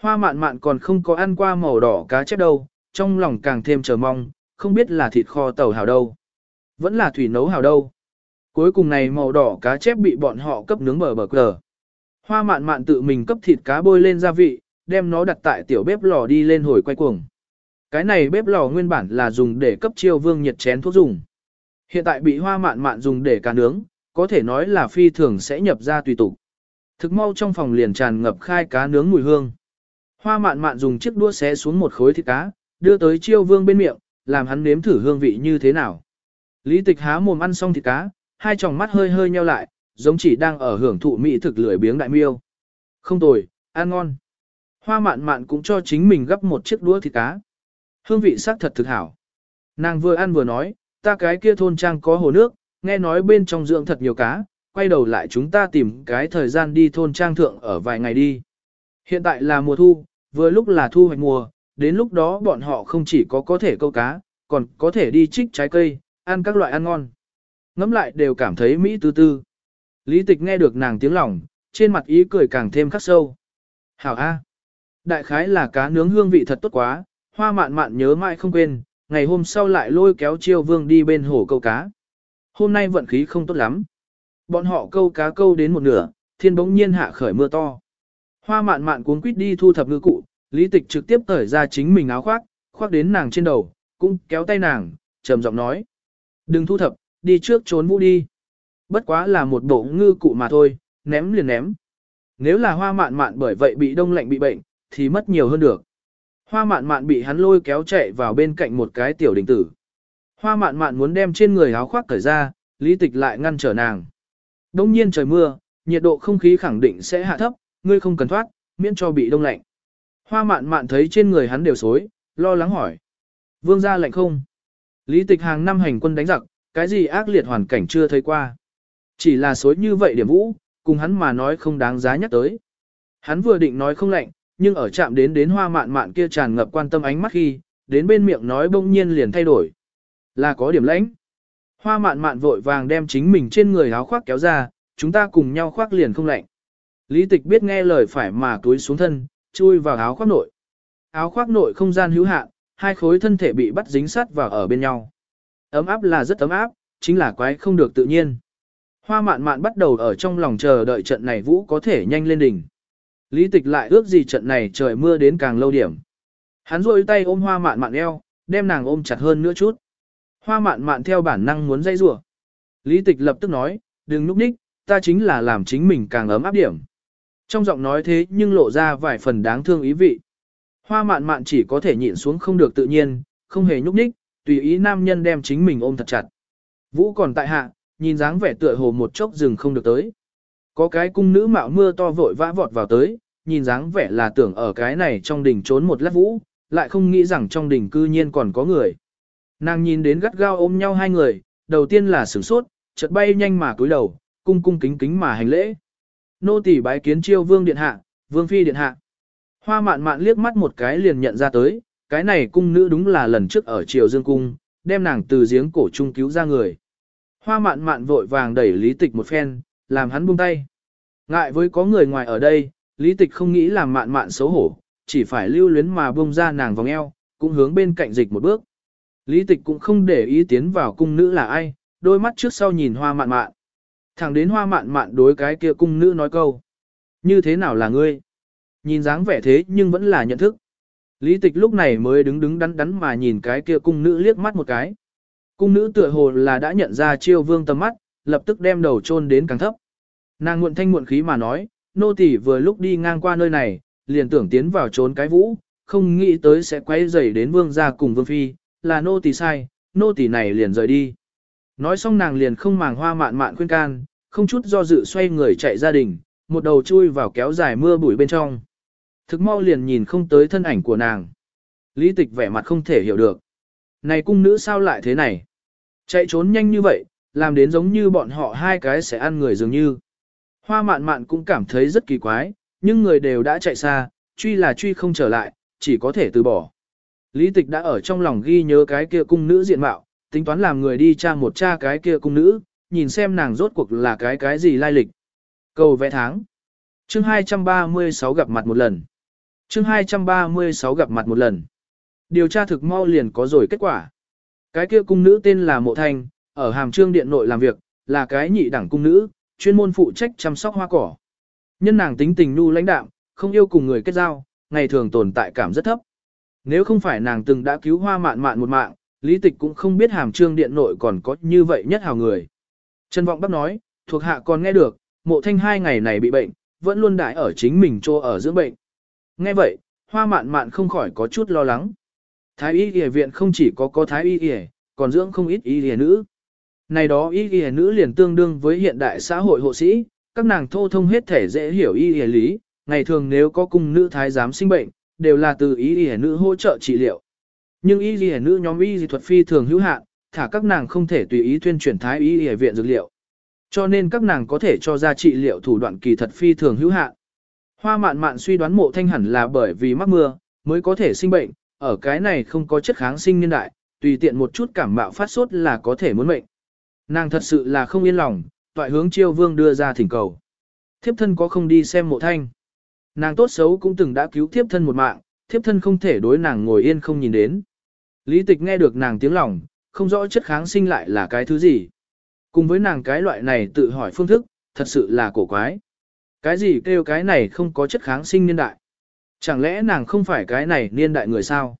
Hoa mạn mạn còn không có ăn qua màu đỏ cá chép đâu, trong lòng càng thêm chờ mong, không biết là thịt kho tàu hào đâu. Vẫn là thủy nấu hào đâu. Cuối cùng này màu đỏ cá chép bị bọn họ cấp nướng bờ bờ cờ. Hoa mạn mạn tự mình cấp thịt cá bôi lên gia vị, đem nó đặt tại tiểu bếp lò đi lên hồi quay cuồng. Cái này bếp lò nguyên bản là dùng để cấp chiêu vương nhiệt chén thuốc dùng. Hiện tại bị hoa mạn mạn dùng để cá nướng, có thể nói là phi thường sẽ nhập ra tùy tục. Thực mau trong phòng liền tràn ngập khai cá nướng mùi hương. Hoa mạn mạn dùng chiếc đũa xé xuống một khối thịt cá, đưa tới chiêu vương bên miệng, làm hắn nếm thử hương vị như thế nào. Lý tịch há mồm ăn xong thịt cá, hai tròng mắt hơi hơi nheo lại, giống chỉ đang ở hưởng thụ mỹ thực lười biếng đại miêu. Không tồi, ăn ngon. Hoa mạn mạn cũng cho chính mình gấp một chiếc đũa thịt cá. Hương vị sắc thật thực hảo. Nàng vừa ăn vừa nói, ta cái kia thôn trang có hồ nước, nghe nói bên trong dưỡng thật nhiều cá, quay đầu lại chúng ta tìm cái thời gian đi thôn trang thượng ở vài ngày đi. Hiện tại là mùa thu, vừa lúc là thu hoạch mùa, đến lúc đó bọn họ không chỉ có có thể câu cá, còn có thể đi trích trái cây, ăn các loại ăn ngon. Ngắm lại đều cảm thấy Mỹ tư tư. Lý tịch nghe được nàng tiếng lòng, trên mặt ý cười càng thêm khắc sâu. Hảo A. Đại khái là cá nướng hương vị thật tốt quá, hoa mạn mạn nhớ mãi không quên, ngày hôm sau lại lôi kéo chiêu vương đi bên hồ câu cá. Hôm nay vận khí không tốt lắm. Bọn họ câu cá câu đến một nửa, thiên bỗng nhiên hạ khởi mưa to. Hoa mạn mạn cuốn quýt đi thu thập ngư cụ, lý tịch trực tiếp tởi ra chính mình áo khoác, khoác đến nàng trên đầu, cũng kéo tay nàng, trầm giọng nói. Đừng thu thập, đi trước trốn vũ đi. Bất quá là một bộ ngư cụ mà thôi, ném liền ném. Nếu là hoa mạn mạn bởi vậy bị đông lạnh bị bệnh, thì mất nhiều hơn được. Hoa mạn mạn bị hắn lôi kéo chạy vào bên cạnh một cái tiểu đình tử. Hoa mạn mạn muốn đem trên người áo khoác cởi ra, lý tịch lại ngăn trở nàng. Đông nhiên trời mưa, nhiệt độ không khí khẳng định sẽ hạ thấp, ngươi không cần thoát, miễn cho bị đông lạnh. Hoa mạn mạn thấy trên người hắn đều xối, lo lắng hỏi. Vương gia lạnh không? Lý tịch hàng năm hành quân đánh giặc, cái gì ác liệt hoàn cảnh chưa thấy qua. Chỉ là xối như vậy điểm vũ, cùng hắn mà nói không đáng giá nhắc tới. Hắn vừa định nói không lạnh, nhưng ở chạm đến đến hoa mạn mạn kia tràn ngập quan tâm ánh mắt khi, đến bên miệng nói bỗng nhiên liền thay đổi. Là có điểm lãnh. Hoa mạn mạn vội vàng đem chính mình trên người áo khoác kéo ra, chúng ta cùng nhau khoác liền không lạnh. Lý tịch biết nghe lời phải mà túi xuống thân, chui vào áo khoác nội. Áo khoác nội không gian hữu hạn, hai khối thân thể bị bắt dính sát vào ở bên nhau. Ấm áp là rất ấm áp, chính là quái không được tự nhiên. Hoa mạn mạn bắt đầu ở trong lòng chờ đợi trận này vũ có thể nhanh lên đỉnh. Lý tịch lại ước gì trận này trời mưa đến càng lâu điểm. Hắn rôi tay ôm hoa mạn mạn eo, đem nàng ôm chặt hơn nữa chút. Hoa mạn mạn theo bản năng muốn dây rủa. Lý tịch lập tức nói, đừng núp ních, ta chính là làm chính mình càng ấm áp điểm. Trong giọng nói thế nhưng lộ ra vài phần đáng thương ý vị. Hoa mạn mạn chỉ có thể nhịn xuống không được tự nhiên, không hề nhúc ních, tùy ý nam nhân đem chính mình ôm thật chặt. Vũ còn tại hạ, nhìn dáng vẻ tựa hồ một chốc rừng không được tới. Có cái cung nữ mạo mưa to vội vã vọt vào tới, nhìn dáng vẻ là tưởng ở cái này trong đỉnh trốn một lát vũ, lại không nghĩ rằng trong đỉnh cư nhiên còn có người. Nàng nhìn đến gắt gao ôm nhau hai người, đầu tiên là sửng sốt, chợt bay nhanh mà cúi đầu, cung cung kính kính mà hành lễ. Nô tỳ bái kiến chiêu vương điện hạ, vương phi điện hạ. Hoa mạn mạn liếc mắt một cái liền nhận ra tới, cái này cung nữ đúng là lần trước ở triều dương cung, đem nàng từ giếng cổ trung cứu ra người. Hoa mạn mạn vội vàng đẩy lý tịch một phen, làm hắn buông tay. Ngại với có người ngoài ở đây, lý tịch không nghĩ làm mạn mạn xấu hổ, chỉ phải lưu luyến mà bông ra nàng vòng eo, cũng hướng bên cạnh dịch một bước. Lý tịch cũng không để ý tiến vào cung nữ là ai, đôi mắt trước sau nhìn hoa mạn mạn. Thẳng đến hoa mạn mạn đối cái kia cung nữ nói câu. Như thế nào là ngươi? Nhìn dáng vẻ thế nhưng vẫn là nhận thức. Lý tịch lúc này mới đứng đứng đắn đắn mà nhìn cái kia cung nữ liếc mắt một cái. Cung nữ tựa hồ là đã nhận ra chiêu vương tầm mắt, lập tức đem đầu chôn đến càng thấp. Nàng muộn thanh muộn khí mà nói, nô tỳ vừa lúc đi ngang qua nơi này, liền tưởng tiến vào trốn cái vũ, không nghĩ tới sẽ quay dậy đến vương gia cùng vương phi, là nô tỳ sai, nô tỳ này liền rời đi. Nói xong nàng liền không màng hoa mạn mạn khuyên can, không chút do dự xoay người chạy ra đình, một đầu chui vào kéo dài mưa bụi bên trong. Thực mau liền nhìn không tới thân ảnh của nàng. Lý tịch vẻ mặt không thể hiểu được. Này cung nữ sao lại thế này? Chạy trốn nhanh như vậy, làm đến giống như bọn họ hai cái sẽ ăn người dường như. Hoa mạn mạn cũng cảm thấy rất kỳ quái, nhưng người đều đã chạy xa, truy là truy không trở lại, chỉ có thể từ bỏ. Lý tịch đã ở trong lòng ghi nhớ cái kia cung nữ diện mạo, tính toán làm người đi tra một tra cái kia cung nữ, nhìn xem nàng rốt cuộc là cái cái gì lai lịch. Cầu vẽ tháng. Chương 236 gặp mặt một lần. Chương 236 gặp mặt một lần. Điều tra thực mau liền có rồi kết quả. Cái kia cung nữ tên là Mộ Thanh, ở hàm trương điện nội làm việc, là cái nhị đẳng cung nữ, chuyên môn phụ trách chăm sóc hoa cỏ. Nhân nàng tính tình nu lãnh đạm, không yêu cùng người kết giao, ngày thường tồn tại cảm rất thấp. Nếu không phải nàng từng đã cứu hoa mạn mạn một mạng, lý tịch cũng không biết hàm trương điện nội còn có như vậy nhất hào người. Trần Vọng Bắc nói, thuộc hạ còn nghe được, mộ thanh hai ngày này bị bệnh, vẫn luôn đại ở chính mình trô ở dưỡng bệnh. Nghe vậy, hoa mạn mạn không khỏi có chút lo lắng. Thái y y viện không chỉ có có thái y y, còn dưỡng không ít y y nữ. Này đó y y nữ liền tương đương với hiện đại xã hội hộ sĩ, các nàng thô thông hết thể dễ hiểu y y lý, ngày thường nếu có cung nữ thái giám sinh bệnh, đều là từ y y nữ hỗ trợ trị liệu. Nhưng y y nữ nhóm y y thuật phi thường hữu hạn, thả các nàng không thể tùy ý tuyên truyền thái y y viện dược liệu. Cho nên các nàng có thể cho ra trị liệu thủ đoạn kỳ thật phi thường hữu hạn. Hoa mạn mạn suy đoán mộ thanh hẳn là bởi vì mắc mưa, mới có thể sinh bệnh, ở cái này không có chất kháng sinh niên đại, tùy tiện một chút cảm mạo phát sốt là có thể muốn mệnh. Nàng thật sự là không yên lòng, toại hướng chiêu vương đưa ra thỉnh cầu. Thiếp thân có không đi xem mộ thanh. Nàng tốt xấu cũng từng đã cứu thiếp thân một mạng, thiếp thân không thể đối nàng ngồi yên không nhìn đến. Lý tịch nghe được nàng tiếng lòng, không rõ chất kháng sinh lại là cái thứ gì. Cùng với nàng cái loại này tự hỏi phương thức, thật sự là cổ quái. Cái gì kêu cái này không có chất kháng sinh niên đại? Chẳng lẽ nàng không phải cái này niên đại người sao?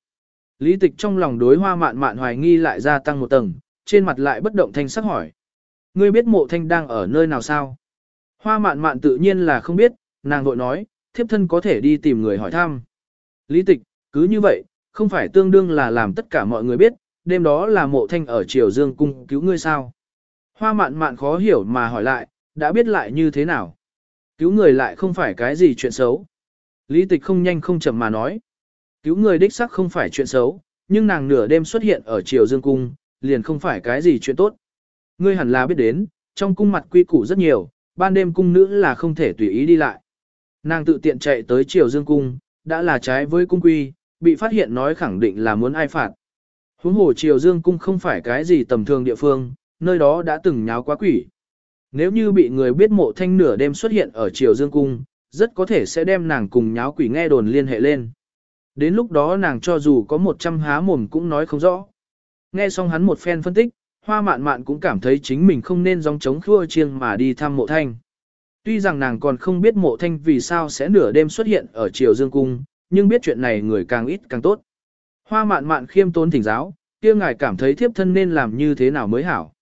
Lý tịch trong lòng đối hoa mạn mạn hoài nghi lại gia tăng một tầng, trên mặt lại bất động thanh sắc hỏi. Ngươi biết mộ thanh đang ở nơi nào sao? Hoa mạn mạn tự nhiên là không biết, nàng vội nói, thiếp thân có thể đi tìm người hỏi thăm. Lý tịch, cứ như vậy, không phải tương đương là làm tất cả mọi người biết, đêm đó là mộ thanh ở triều dương cung cứu ngươi sao? Hoa mạn mạn khó hiểu mà hỏi lại, đã biết lại như thế nào? Cứu người lại không phải cái gì chuyện xấu. Lý tịch không nhanh không chậm mà nói. Cứu người đích sắc không phải chuyện xấu, nhưng nàng nửa đêm xuất hiện ở triều dương cung, liền không phải cái gì chuyện tốt. Ngươi hẳn là biết đến, trong cung mặt quy củ rất nhiều, ban đêm cung nữ là không thể tùy ý đi lại. Nàng tự tiện chạy tới triều dương cung, đã là trái với cung quy, bị phát hiện nói khẳng định là muốn ai phạt. Huống hồ triều dương cung không phải cái gì tầm thường địa phương, nơi đó đã từng nháo quá quỷ. Nếu như bị người biết mộ thanh nửa đêm xuất hiện ở triều dương cung, rất có thể sẽ đem nàng cùng nháo quỷ nghe đồn liên hệ lên. Đến lúc đó nàng cho dù có một trăm há mồm cũng nói không rõ. Nghe xong hắn một phen phân tích, hoa mạn mạn cũng cảm thấy chính mình không nên dòng chống khua chiêng mà đi thăm mộ thanh. Tuy rằng nàng còn không biết mộ thanh vì sao sẽ nửa đêm xuất hiện ở triều dương cung, nhưng biết chuyện này người càng ít càng tốt. Hoa mạn mạn khiêm tốn thỉnh giáo, kia ngài cảm thấy thiếp thân nên làm như thế nào mới hảo.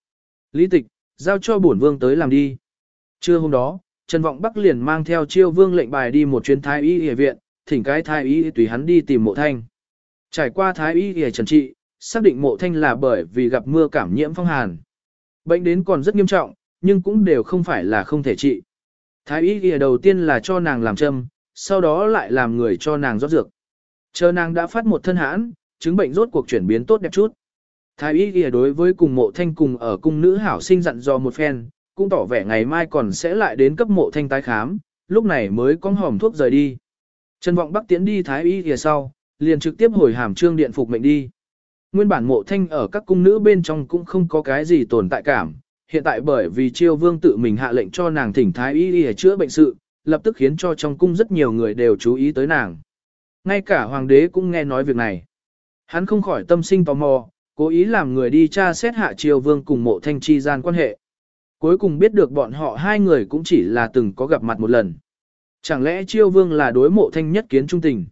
Lý tịch, giao cho bổn vương tới làm đi. Trưa hôm đó, Trần Vọng Bắc liền mang theo chiêu vương lệnh bài đi một chuyến thái y y viện, thỉnh cái thái y tùy hắn đi tìm mộ thanh. Trải qua thái y y trần trị, xác định mộ thanh là bởi vì gặp mưa cảm nhiễm phong hàn. Bệnh đến còn rất nghiêm trọng, nhưng cũng đều không phải là không thể trị. Thái y y đầu tiên là cho nàng làm châm, sau đó lại làm người cho nàng rót dược. Chờ nàng đã phát một thân hãn, chứng bệnh rốt cuộc chuyển biến tốt đẹp chút. Thái y ghi đối với cùng mộ thanh cùng ở cung nữ hảo sinh dặn dò một phen, cũng tỏ vẻ ngày mai còn sẽ lại đến cấp mộ thanh tái khám, lúc này mới có hòm thuốc rời đi. Trần vọng bắc tiến đi thái y ghi sau, liền trực tiếp hồi hàm trương điện phục mệnh đi. Nguyên bản mộ thanh ở các cung nữ bên trong cũng không có cái gì tồn tại cảm, hiện tại bởi vì chiêu vương tự mình hạ lệnh cho nàng thỉnh thái y y chữa bệnh sự, lập tức khiến cho trong cung rất nhiều người đều chú ý tới nàng. Ngay cả hoàng đế cũng nghe nói việc này. Hắn không khỏi tâm sinh tò mò, cố ý làm người đi tra xét hạ triều vương cùng mộ thanh chi gian quan hệ. Cuối cùng biết được bọn họ hai người cũng chỉ là từng có gặp mặt một lần. Chẳng lẽ triều vương là đối mộ thanh nhất kiến trung tình?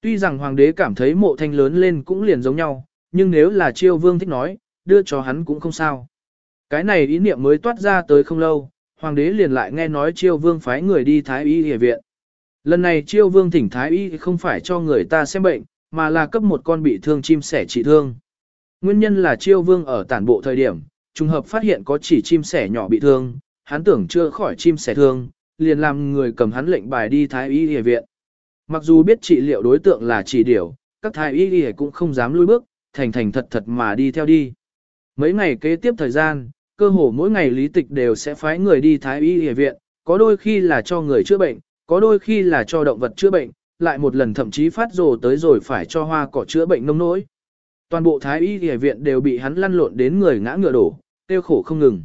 Tuy rằng hoàng đế cảm thấy mộ thanh lớn lên cũng liền giống nhau, nhưng nếu là chiêu vương thích nói, đưa cho hắn cũng không sao. Cái này ý niệm mới toát ra tới không lâu, hoàng đế liền lại nghe nói chiêu vương phái người đi thái y y viện. Lần này chiêu vương thỉnh thái y không phải cho người ta xem bệnh, mà là cấp một con bị thương chim sẻ trị thương. Nguyên nhân là chiêu vương ở tản bộ thời điểm, trùng hợp phát hiện có chỉ chim sẻ nhỏ bị thương, hắn tưởng chưa khỏi chim sẻ thương, liền làm người cầm hắn lệnh bài đi thái y y viện. Mặc dù biết trị liệu đối tượng là chỉ điểu, các thái y y cũng không dám lui bước, thành thành thật thật mà đi theo đi. Mấy ngày kế tiếp thời gian, cơ hồ mỗi ngày lý tịch đều sẽ phái người đi thái y y viện, có đôi khi là cho người chữa bệnh, có đôi khi là cho động vật chữa bệnh, lại một lần thậm chí phát rồ tới rồi phải cho hoa cỏ chữa bệnh nông nỗi. Toàn bộ thái y y viện đều bị hắn lăn lộn đến người ngã ngựa đổ, tiêu khổ không ngừng.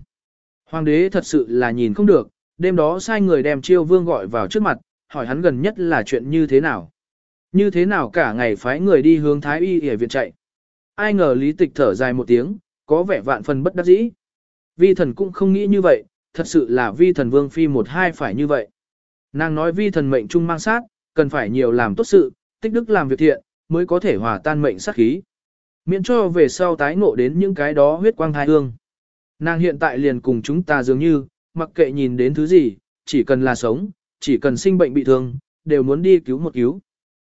Hoàng đế thật sự là nhìn không được, đêm đó sai người đem chiêu vương gọi vào trước mặt, hỏi hắn gần nhất là chuyện như thế nào. Như thế nào cả ngày phái người đi hướng thái y y viện chạy. Ai ngờ lý tịch thở dài một tiếng, có vẻ vạn phần bất đắc dĩ. Vi thần cũng không nghĩ như vậy, thật sự là vi thần vương phi một hai phải như vậy. Nàng nói vi thần mệnh trung mang sát, cần phải nhiều làm tốt sự, tích đức làm việc thiện, mới có thể hòa tan mệnh sát khí. Miễn cho về sau tái ngộ đến những cái đó huyết quang thai hương. Nàng hiện tại liền cùng chúng ta dường như, mặc kệ nhìn đến thứ gì, chỉ cần là sống, chỉ cần sinh bệnh bị thương, đều muốn đi cứu một cứu.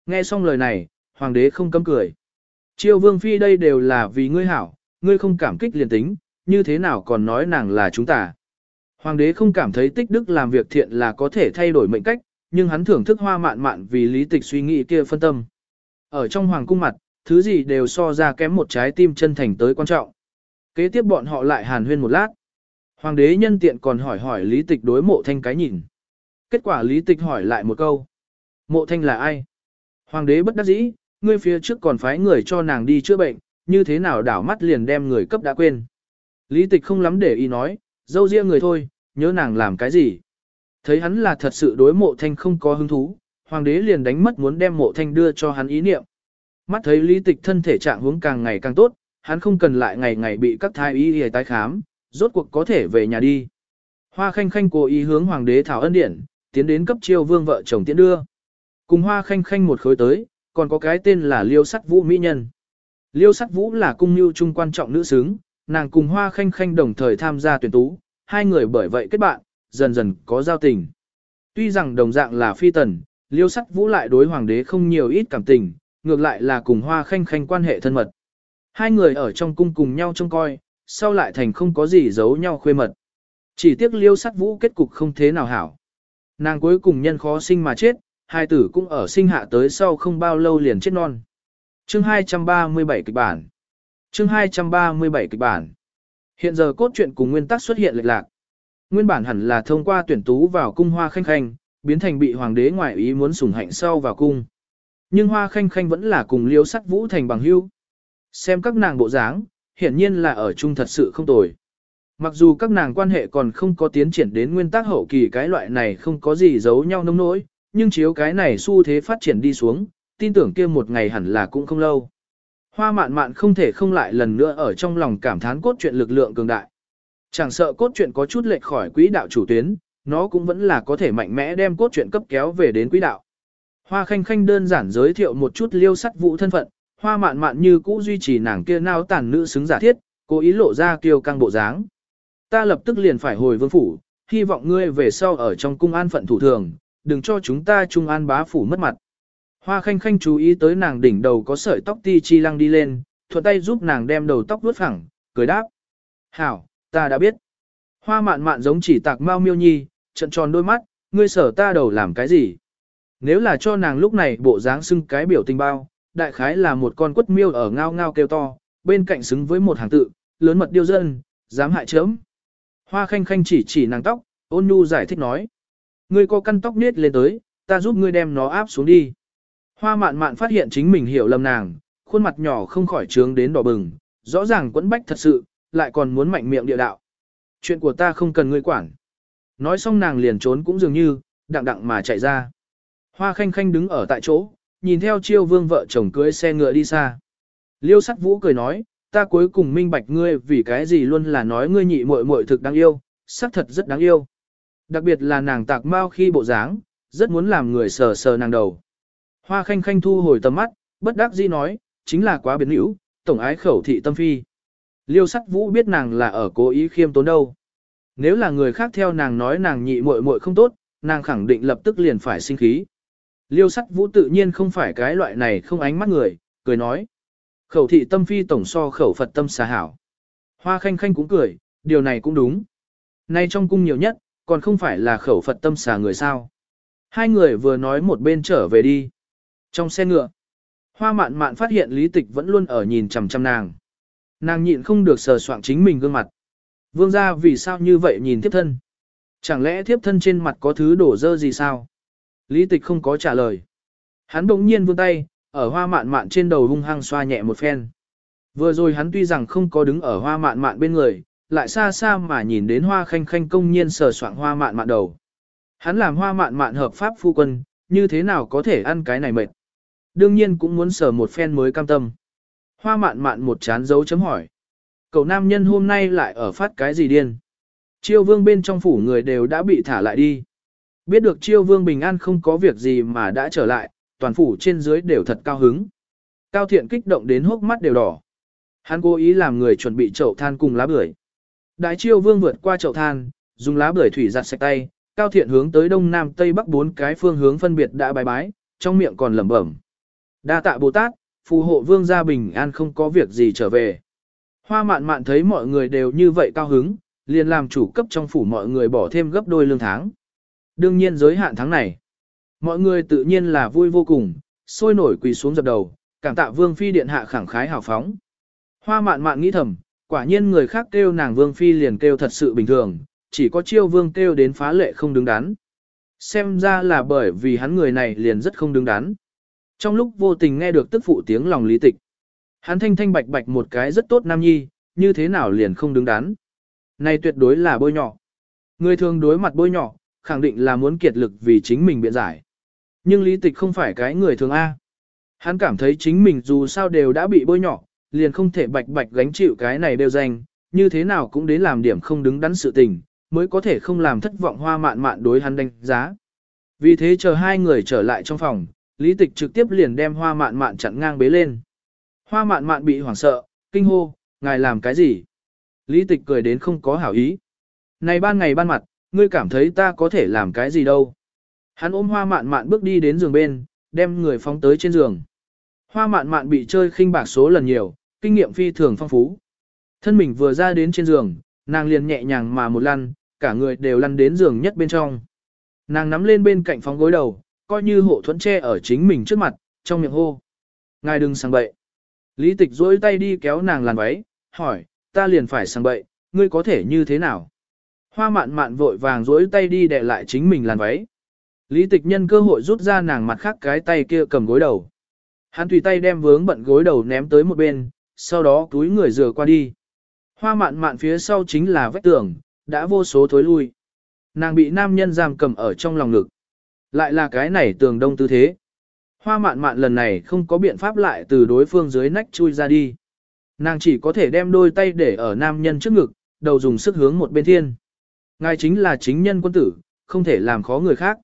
Nghe xong lời này, hoàng đế không cấm cười. Triều vương phi đây đều là vì ngươi hảo, ngươi không cảm kích liền tính, như thế nào còn nói nàng là chúng ta. Hoàng đế không cảm thấy tích đức làm việc thiện là có thể thay đổi mệnh cách, nhưng hắn thưởng thức hoa mạn mạn vì lý tịch suy nghĩ kia phân tâm. Ở trong hoàng cung mặt, thứ gì đều so ra kém một trái tim chân thành tới quan trọng. Kế tiếp bọn họ lại hàn huyên một lát. Hoàng đế nhân tiện còn hỏi hỏi lý tịch đối mộ thanh cái nhìn. Kết quả lý tịch hỏi lại một câu. Mộ thanh là ai? Hoàng đế bất đắc dĩ, ngươi phía trước còn phái người cho nàng đi chữa bệnh, như thế nào đảo mắt liền đem người cấp đã quên. Lý tịch không lắm để ý nói, dâu riêng người thôi, nhớ nàng làm cái gì. Thấy hắn là thật sự đối mộ thanh không có hứng thú, hoàng đế liền đánh mất muốn đem mộ thanh đưa cho hắn ý niệm. Mắt thấy lý tịch thân thể trạng hướng càng ngày càng tốt, hắn không cần lại ngày ngày bị các thái y y tái khám, rốt cuộc có thể về nhà đi. Hoa khanh khanh cố ý hướng hoàng đế thảo ân điển, tiến đến cấp chiêu vương vợ chồng tiến đưa. Cùng hoa khanh khanh một khối tới, còn có cái tên là liêu sắt vũ mỹ nhân. Liêu sắt vũ là cung mưu trung quan trọng nữ xứng, nàng cùng hoa khanh khanh đồng thời tham gia tuyển tú, hai người bởi vậy kết bạn, dần dần có giao tình. Tuy rằng đồng dạng là phi tần, liêu sắt vũ lại đối hoàng đế không nhiều ít cảm tình, ngược lại là cùng hoa khanh khanh quan hệ thân mật. Hai người ở trong cung cùng nhau trông coi, sau lại thành không có gì giấu nhau khuê mật. Chỉ tiếc liêu sắt vũ kết cục không thế nào hảo. Nàng cuối cùng nhân khó sinh mà chết, hai tử cũng ở sinh hạ tới sau không bao lâu liền chết non. Chương 237 kịch bản Chương 237 kịch bản Hiện giờ cốt truyện cùng nguyên tắc xuất hiện lệch lạc. Nguyên bản hẳn là thông qua tuyển tú vào cung hoa khanh khanh, biến thành bị hoàng đế ngoại ý muốn sủng hạnh sau vào cung. Nhưng hoa khanh khanh vẫn là cùng liêu sắt vũ thành bằng hữu. Xem các nàng bộ dáng, hiển nhiên là ở chung thật sự không tồi. Mặc dù các nàng quan hệ còn không có tiến triển đến nguyên tắc hậu kỳ cái loại này không có gì giấu nhau nông nỗi, nhưng chiếu cái này xu thế phát triển đi xuống, tin tưởng kia một ngày hẳn là cũng không lâu. Hoa mạn mạn không thể không lại lần nữa ở trong lòng cảm thán cốt truyện lực lượng cường đại. Chẳng sợ cốt truyện có chút lệch khỏi quỹ đạo chủ tuyến, nó cũng vẫn là có thể mạnh mẽ đem cốt truyện cấp kéo về đến quỹ đạo. Hoa khanh khanh đơn giản giới thiệu một chút liêu sắt vụ thân phận, hoa mạn mạn như cũ duy trì nàng kia nao tàn nữ xứng giả thiết, cố ý lộ ra kiêu căng bộ dáng. Ta lập tức liền phải hồi vương phủ, hy vọng ngươi về sau ở trong cung an phận thủ thường, đừng cho chúng ta trung an bá phủ mất mặt. Hoa khanh khanh chú ý tới nàng đỉnh đầu có sợi tóc ti chi lăng đi lên, thuận tay giúp nàng đem đầu tóc vuốt phẳng, cười đáp. Hảo, ta đã biết. Hoa mạn mạn giống chỉ tạc mau miêu nhi, trận tròn đôi mắt, ngươi sở ta đầu làm cái gì? Nếu là cho nàng lúc này bộ dáng xưng cái biểu tình bao, đại khái là một con quất miêu ở ngao ngao kêu to, bên cạnh xứng với một hàng tự, lớn mật điêu dân, dám hại chớm. Hoa khanh khanh chỉ chỉ nàng tóc, ôn nhu giải thích nói. Ngươi có căn tóc nết lên tới, ta giúp ngươi đem nó áp xuống đi. Hoa mạn mạn phát hiện chính mình hiểu lầm nàng, khuôn mặt nhỏ không khỏi trướng đến đỏ bừng, rõ ràng quẫn bách thật sự, lại còn muốn mạnh miệng địa đạo. Chuyện của ta không cần ngươi quản. Nói xong nàng liền trốn cũng dường như, đặng đặng mà chạy ra. Hoa khanh khanh đứng ở tại chỗ, nhìn theo chiêu vương vợ chồng cưới xe ngựa đi xa. Liêu sắt vũ cười nói, ta cuối cùng minh bạch ngươi vì cái gì luôn là nói ngươi nhị muội muội thực đáng yêu, sắc thật rất đáng yêu. Đặc biệt là nàng tạc mau khi bộ dáng, rất muốn làm người sờ sờ nàng đầu. Hoa khanh khanh thu hồi tầm mắt, bất đắc dĩ nói, chính là quá biến hữu, tổng ái khẩu thị tâm phi. Liêu sắt vũ biết nàng là ở cố ý khiêm tốn đâu. Nếu là người khác theo nàng nói nàng nhị muội muội không tốt, nàng khẳng định lập tức liền phải sinh khí. Liêu sắt vũ tự nhiên không phải cái loại này không ánh mắt người, cười nói. Khẩu thị tâm phi tổng so khẩu Phật tâm xà hảo. Hoa khanh khanh cũng cười, điều này cũng đúng. Nay trong cung nhiều nhất, còn không phải là khẩu Phật tâm xà người sao. Hai người vừa nói một bên trở về đi. Trong xe ngựa, hoa mạn mạn phát hiện lý tịch vẫn luôn ở nhìn chằm chằm nàng. Nàng nhịn không được sờ soạng chính mình gương mặt. Vương gia vì sao như vậy nhìn tiếp thân? Chẳng lẽ thiếp thân trên mặt có thứ đổ dơ gì sao? Lý tịch không có trả lời. Hắn bỗng nhiên vươn tay, ở hoa mạn mạn trên đầu hung hăng xoa nhẹ một phen. Vừa rồi hắn tuy rằng không có đứng ở hoa mạn mạn bên người, lại xa xa mà nhìn đến hoa khanh khanh công nhiên sờ soạng hoa mạn mạn đầu. Hắn làm hoa mạn mạn hợp pháp phu quân, như thế nào có thể ăn cái này mệt. Đương nhiên cũng muốn sờ một phen mới cam tâm. Hoa mạn mạn một chán dấu chấm hỏi. Cậu nam nhân hôm nay lại ở phát cái gì điên? Chiêu vương bên trong phủ người đều đã bị thả lại đi. Biết được chiêu vương bình an không có việc gì mà đã trở lại, toàn phủ trên dưới đều thật cao hứng. Cao thiện kích động đến hốc mắt đều đỏ. Hắn cố ý làm người chuẩn bị chậu than cùng lá bưởi. Đại chiêu vương vượt qua chậu than, dùng lá bưởi thủy giặt sạch tay, cao thiện hướng tới đông nam tây bắc bốn cái phương hướng phân biệt đã bài bái, trong miệng còn lẩm bẩm. Đa tạ Bồ Tát, phù hộ vương gia bình an không có việc gì trở về. Hoa mạn mạn thấy mọi người đều như vậy cao hứng, liền làm chủ cấp trong phủ mọi người bỏ thêm gấp đôi lương tháng. Đương nhiên giới hạn tháng này, mọi người tự nhiên là vui vô cùng, sôi nổi quỳ xuống dập đầu, cảm tạ vương phi điện hạ khẳng khái hào phóng. Hoa mạn mạn nghĩ thầm, quả nhiên người khác kêu nàng vương phi liền kêu thật sự bình thường, chỉ có chiêu vương kêu đến phá lệ không đứng đắn. Xem ra là bởi vì hắn người này liền rất không đứng đắn. Trong lúc vô tình nghe được tức phụ tiếng lòng lý tịch. Hắn thanh thanh bạch bạch một cái rất tốt nam nhi, như thế nào liền không đứng đắn. Này tuyệt đối là bôi nhỏ. Người thường đối mặt bôi nhỏ, khẳng định là muốn kiệt lực vì chính mình biện giải. Nhưng lý tịch không phải cái người thường A. Hắn cảm thấy chính mình dù sao đều đã bị bôi nhỏ, liền không thể bạch bạch gánh chịu cái này đều danh, như thế nào cũng đến làm điểm không đứng đắn sự tình, mới có thể không làm thất vọng hoa mạn mạn đối hắn đánh giá. Vì thế chờ hai người trở lại trong phòng, lý tịch trực tiếp liền đem hoa mạn mạn chặn ngang bế lên. Hoa mạn mạn bị hoảng sợ, kinh hô, ngài làm cái gì? Lý tịch cười đến không có hảo ý. Này ban ngày ban mặt, ngươi cảm thấy ta có thể làm cái gì đâu? Hắn ôm hoa mạn mạn bước đi đến giường bên, đem người phóng tới trên giường. Hoa mạn mạn bị chơi khinh bạc số lần nhiều, kinh nghiệm phi thường phong phú. Thân mình vừa ra đến trên giường, nàng liền nhẹ nhàng mà một lăn, cả người đều lăn đến giường nhất bên trong. Nàng nắm lên bên cạnh phóng gối đầu, coi như hộ thuẫn che ở chính mình trước mặt, trong miệng hô. Ngài đừng sang bậy. Lý tịch duỗi tay đi kéo nàng làn váy, hỏi, ta liền phải sang bậy, ngươi có thể như thế nào? Hoa mạn mạn vội vàng duỗi tay đi để lại chính mình làn váy. Lý tịch nhân cơ hội rút ra nàng mặt khác cái tay kia cầm gối đầu. Hắn tùy tay đem vướng bận gối đầu ném tới một bên, sau đó túi người rửa qua đi. Hoa mạn mạn phía sau chính là vách tường, đã vô số thối lui. Nàng bị nam nhân giam cầm ở trong lòng ngực. Lại là cái này tường đông tư thế. Hoa mạn mạn lần này không có biện pháp lại từ đối phương dưới nách chui ra đi. Nàng chỉ có thể đem đôi tay để ở nam nhân trước ngực, đầu dùng sức hướng một bên thiên. Ngài chính là chính nhân quân tử, không thể làm khó người khác.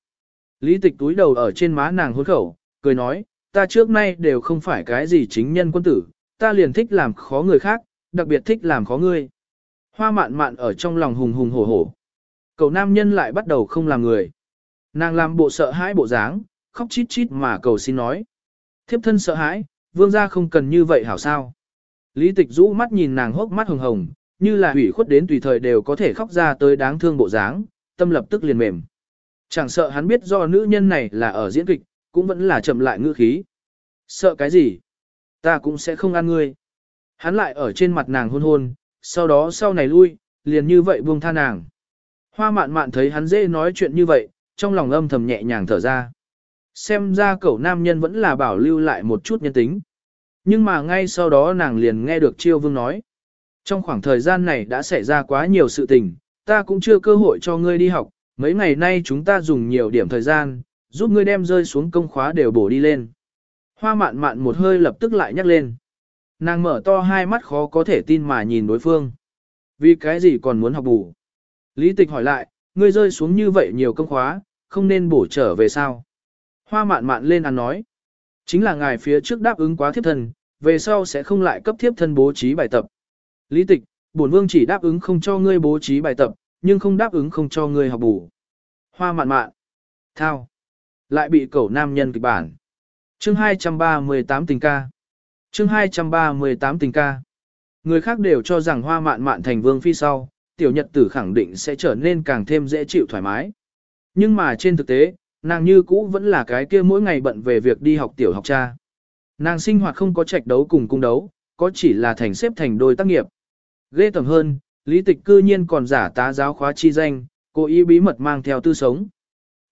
Lý tịch túi đầu ở trên má nàng hôn khẩu, cười nói, ta trước nay đều không phải cái gì chính nhân quân tử, ta liền thích làm khó người khác, đặc biệt thích làm khó ngươi. Hoa mạn mạn ở trong lòng hùng hùng hổ hổ. Cậu nam nhân lại bắt đầu không làm người. Nàng làm bộ sợ hãi bộ dáng, khóc chít chít mà cầu xin nói. Thiếp thân sợ hãi, vương gia không cần như vậy hảo sao. Lý tịch rũ mắt nhìn nàng hốc mắt hồng hồng, như là hủy khuất đến tùy thời đều có thể khóc ra tới đáng thương bộ dáng, tâm lập tức liền mềm. Chẳng sợ hắn biết do nữ nhân này là ở diễn kịch, cũng vẫn là chậm lại ngữ khí. Sợ cái gì? Ta cũng sẽ không ăn ngươi. Hắn lại ở trên mặt nàng hôn hôn, sau đó sau này lui, liền như vậy buông tha nàng. Hoa mạn mạn thấy hắn dễ nói chuyện như vậy, trong lòng âm thầm nhẹ nhàng thở ra. Xem ra cậu nam nhân vẫn là bảo lưu lại một chút nhân tính. Nhưng mà ngay sau đó nàng liền nghe được chiêu vương nói. Trong khoảng thời gian này đã xảy ra quá nhiều sự tình, ta cũng chưa cơ hội cho ngươi đi học, mấy ngày nay chúng ta dùng nhiều điểm thời gian, giúp ngươi đem rơi xuống công khóa đều bổ đi lên. Hoa mạn mạn một hơi lập tức lại nhắc lên. Nàng mở to hai mắt khó có thể tin mà nhìn đối phương. Vì cái gì còn muốn học bù? Lý tịch hỏi lại, ngươi rơi xuống như vậy nhiều công khóa, không nên bổ trở về sao? Hoa mạn mạn lên ăn nói. Chính là ngài phía trước đáp ứng quá thiếp thân, về sau sẽ không lại cấp thiếp thân bố trí bài tập. Lý tịch, bổn vương chỉ đáp ứng không cho ngươi bố trí bài tập, nhưng không đáp ứng không cho ngươi học bù. Hoa mạn mạn. Thao. Lại bị cẩu nam nhân kịch bản. Chương 238 tình ca. Chương 238 tình ca. Người khác đều cho rằng hoa mạn mạn thành vương phi sau, tiểu nhật tử khẳng định sẽ trở nên càng thêm dễ chịu thoải mái. Nhưng mà trên thực tế, nàng như cũ vẫn là cái kia mỗi ngày bận về việc đi học tiểu học cha. Nàng sinh hoạt không có trạch đấu cùng cung đấu, có chỉ là thành xếp thành đôi tác nghiệp. Ghê tầm hơn, lý tịch cư nhiên còn giả tá giáo khóa chi danh, cố ý bí mật mang theo tư sống.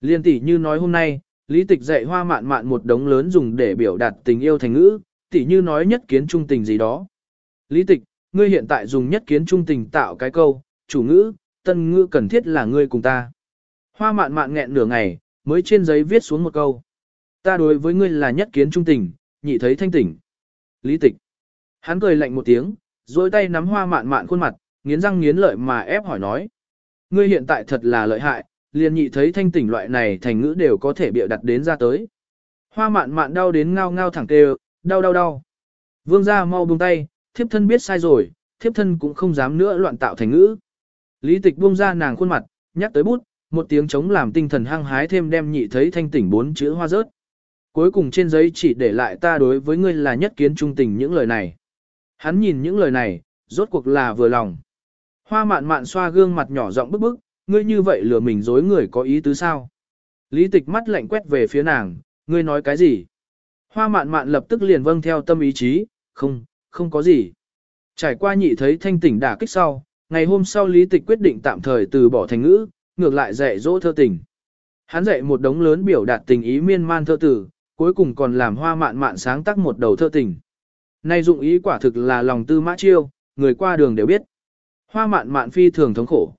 Liên tỷ như nói hôm nay, lý tịch dạy hoa mạn mạn một đống lớn dùng để biểu đạt tình yêu thành ngữ, tỷ như nói nhất kiến trung tình gì đó. Lý tịch, ngươi hiện tại dùng nhất kiến trung tình tạo cái câu, chủ ngữ, tân ngữ cần thiết là ngươi cùng ta. Hoa mạn mạn nghẹn nửa ngày, mới trên giấy viết xuống một câu. Ta đối với ngươi là nhất kiến trung tình, nhị thấy thanh tỉnh. Lý tịch. Hắn cười lạnh một tiếng, dôi tay nắm hoa mạn mạn khuôn mặt, nghiến răng nghiến lợi mà ép hỏi nói. Ngươi hiện tại thật là lợi hại, liền nhị thấy thanh tỉnh loại này thành ngữ đều có thể bịa đặt đến ra tới. Hoa mạn mạn đau đến ngao ngao thẳng kêu đau đau đau. Vương gia mau buông tay, thiếp thân biết sai rồi, thiếp thân cũng không dám nữa loạn tạo thành ngữ. Lý tịch buông ra nàng khuôn mặt, nhắc tới bút, một tiếng chống làm tinh thần hăng hái thêm đem nhị thấy thanh tỉnh bốn chữ hoa rớt. Cuối cùng trên giấy chỉ để lại ta đối với ngươi là nhất kiến trung tình những lời này. Hắn nhìn những lời này, rốt cuộc là vừa lòng. Hoa mạn mạn xoa gương mặt nhỏ giọng bức bức, ngươi như vậy lừa mình dối người có ý tứ sao? Lý tịch mắt lạnh quét về phía nàng, ngươi nói cái gì? Hoa mạn mạn lập tức liền vâng theo tâm ý chí, không, không có gì. Trải qua nhị thấy thanh tỉnh đả kích sau, ngày hôm sau lý tịch quyết định tạm thời từ bỏ thành ngữ, ngược lại dạy dỗ thơ tình. Hắn dạy một đống lớn biểu đạt tình ý miên man thơ tử, cuối cùng còn làm hoa mạn mạn sáng tác một đầu thơ tình. Nay dụng ý quả thực là lòng tư mã chiêu, người qua đường đều biết. Hoa mạn mạn phi thường thống khổ.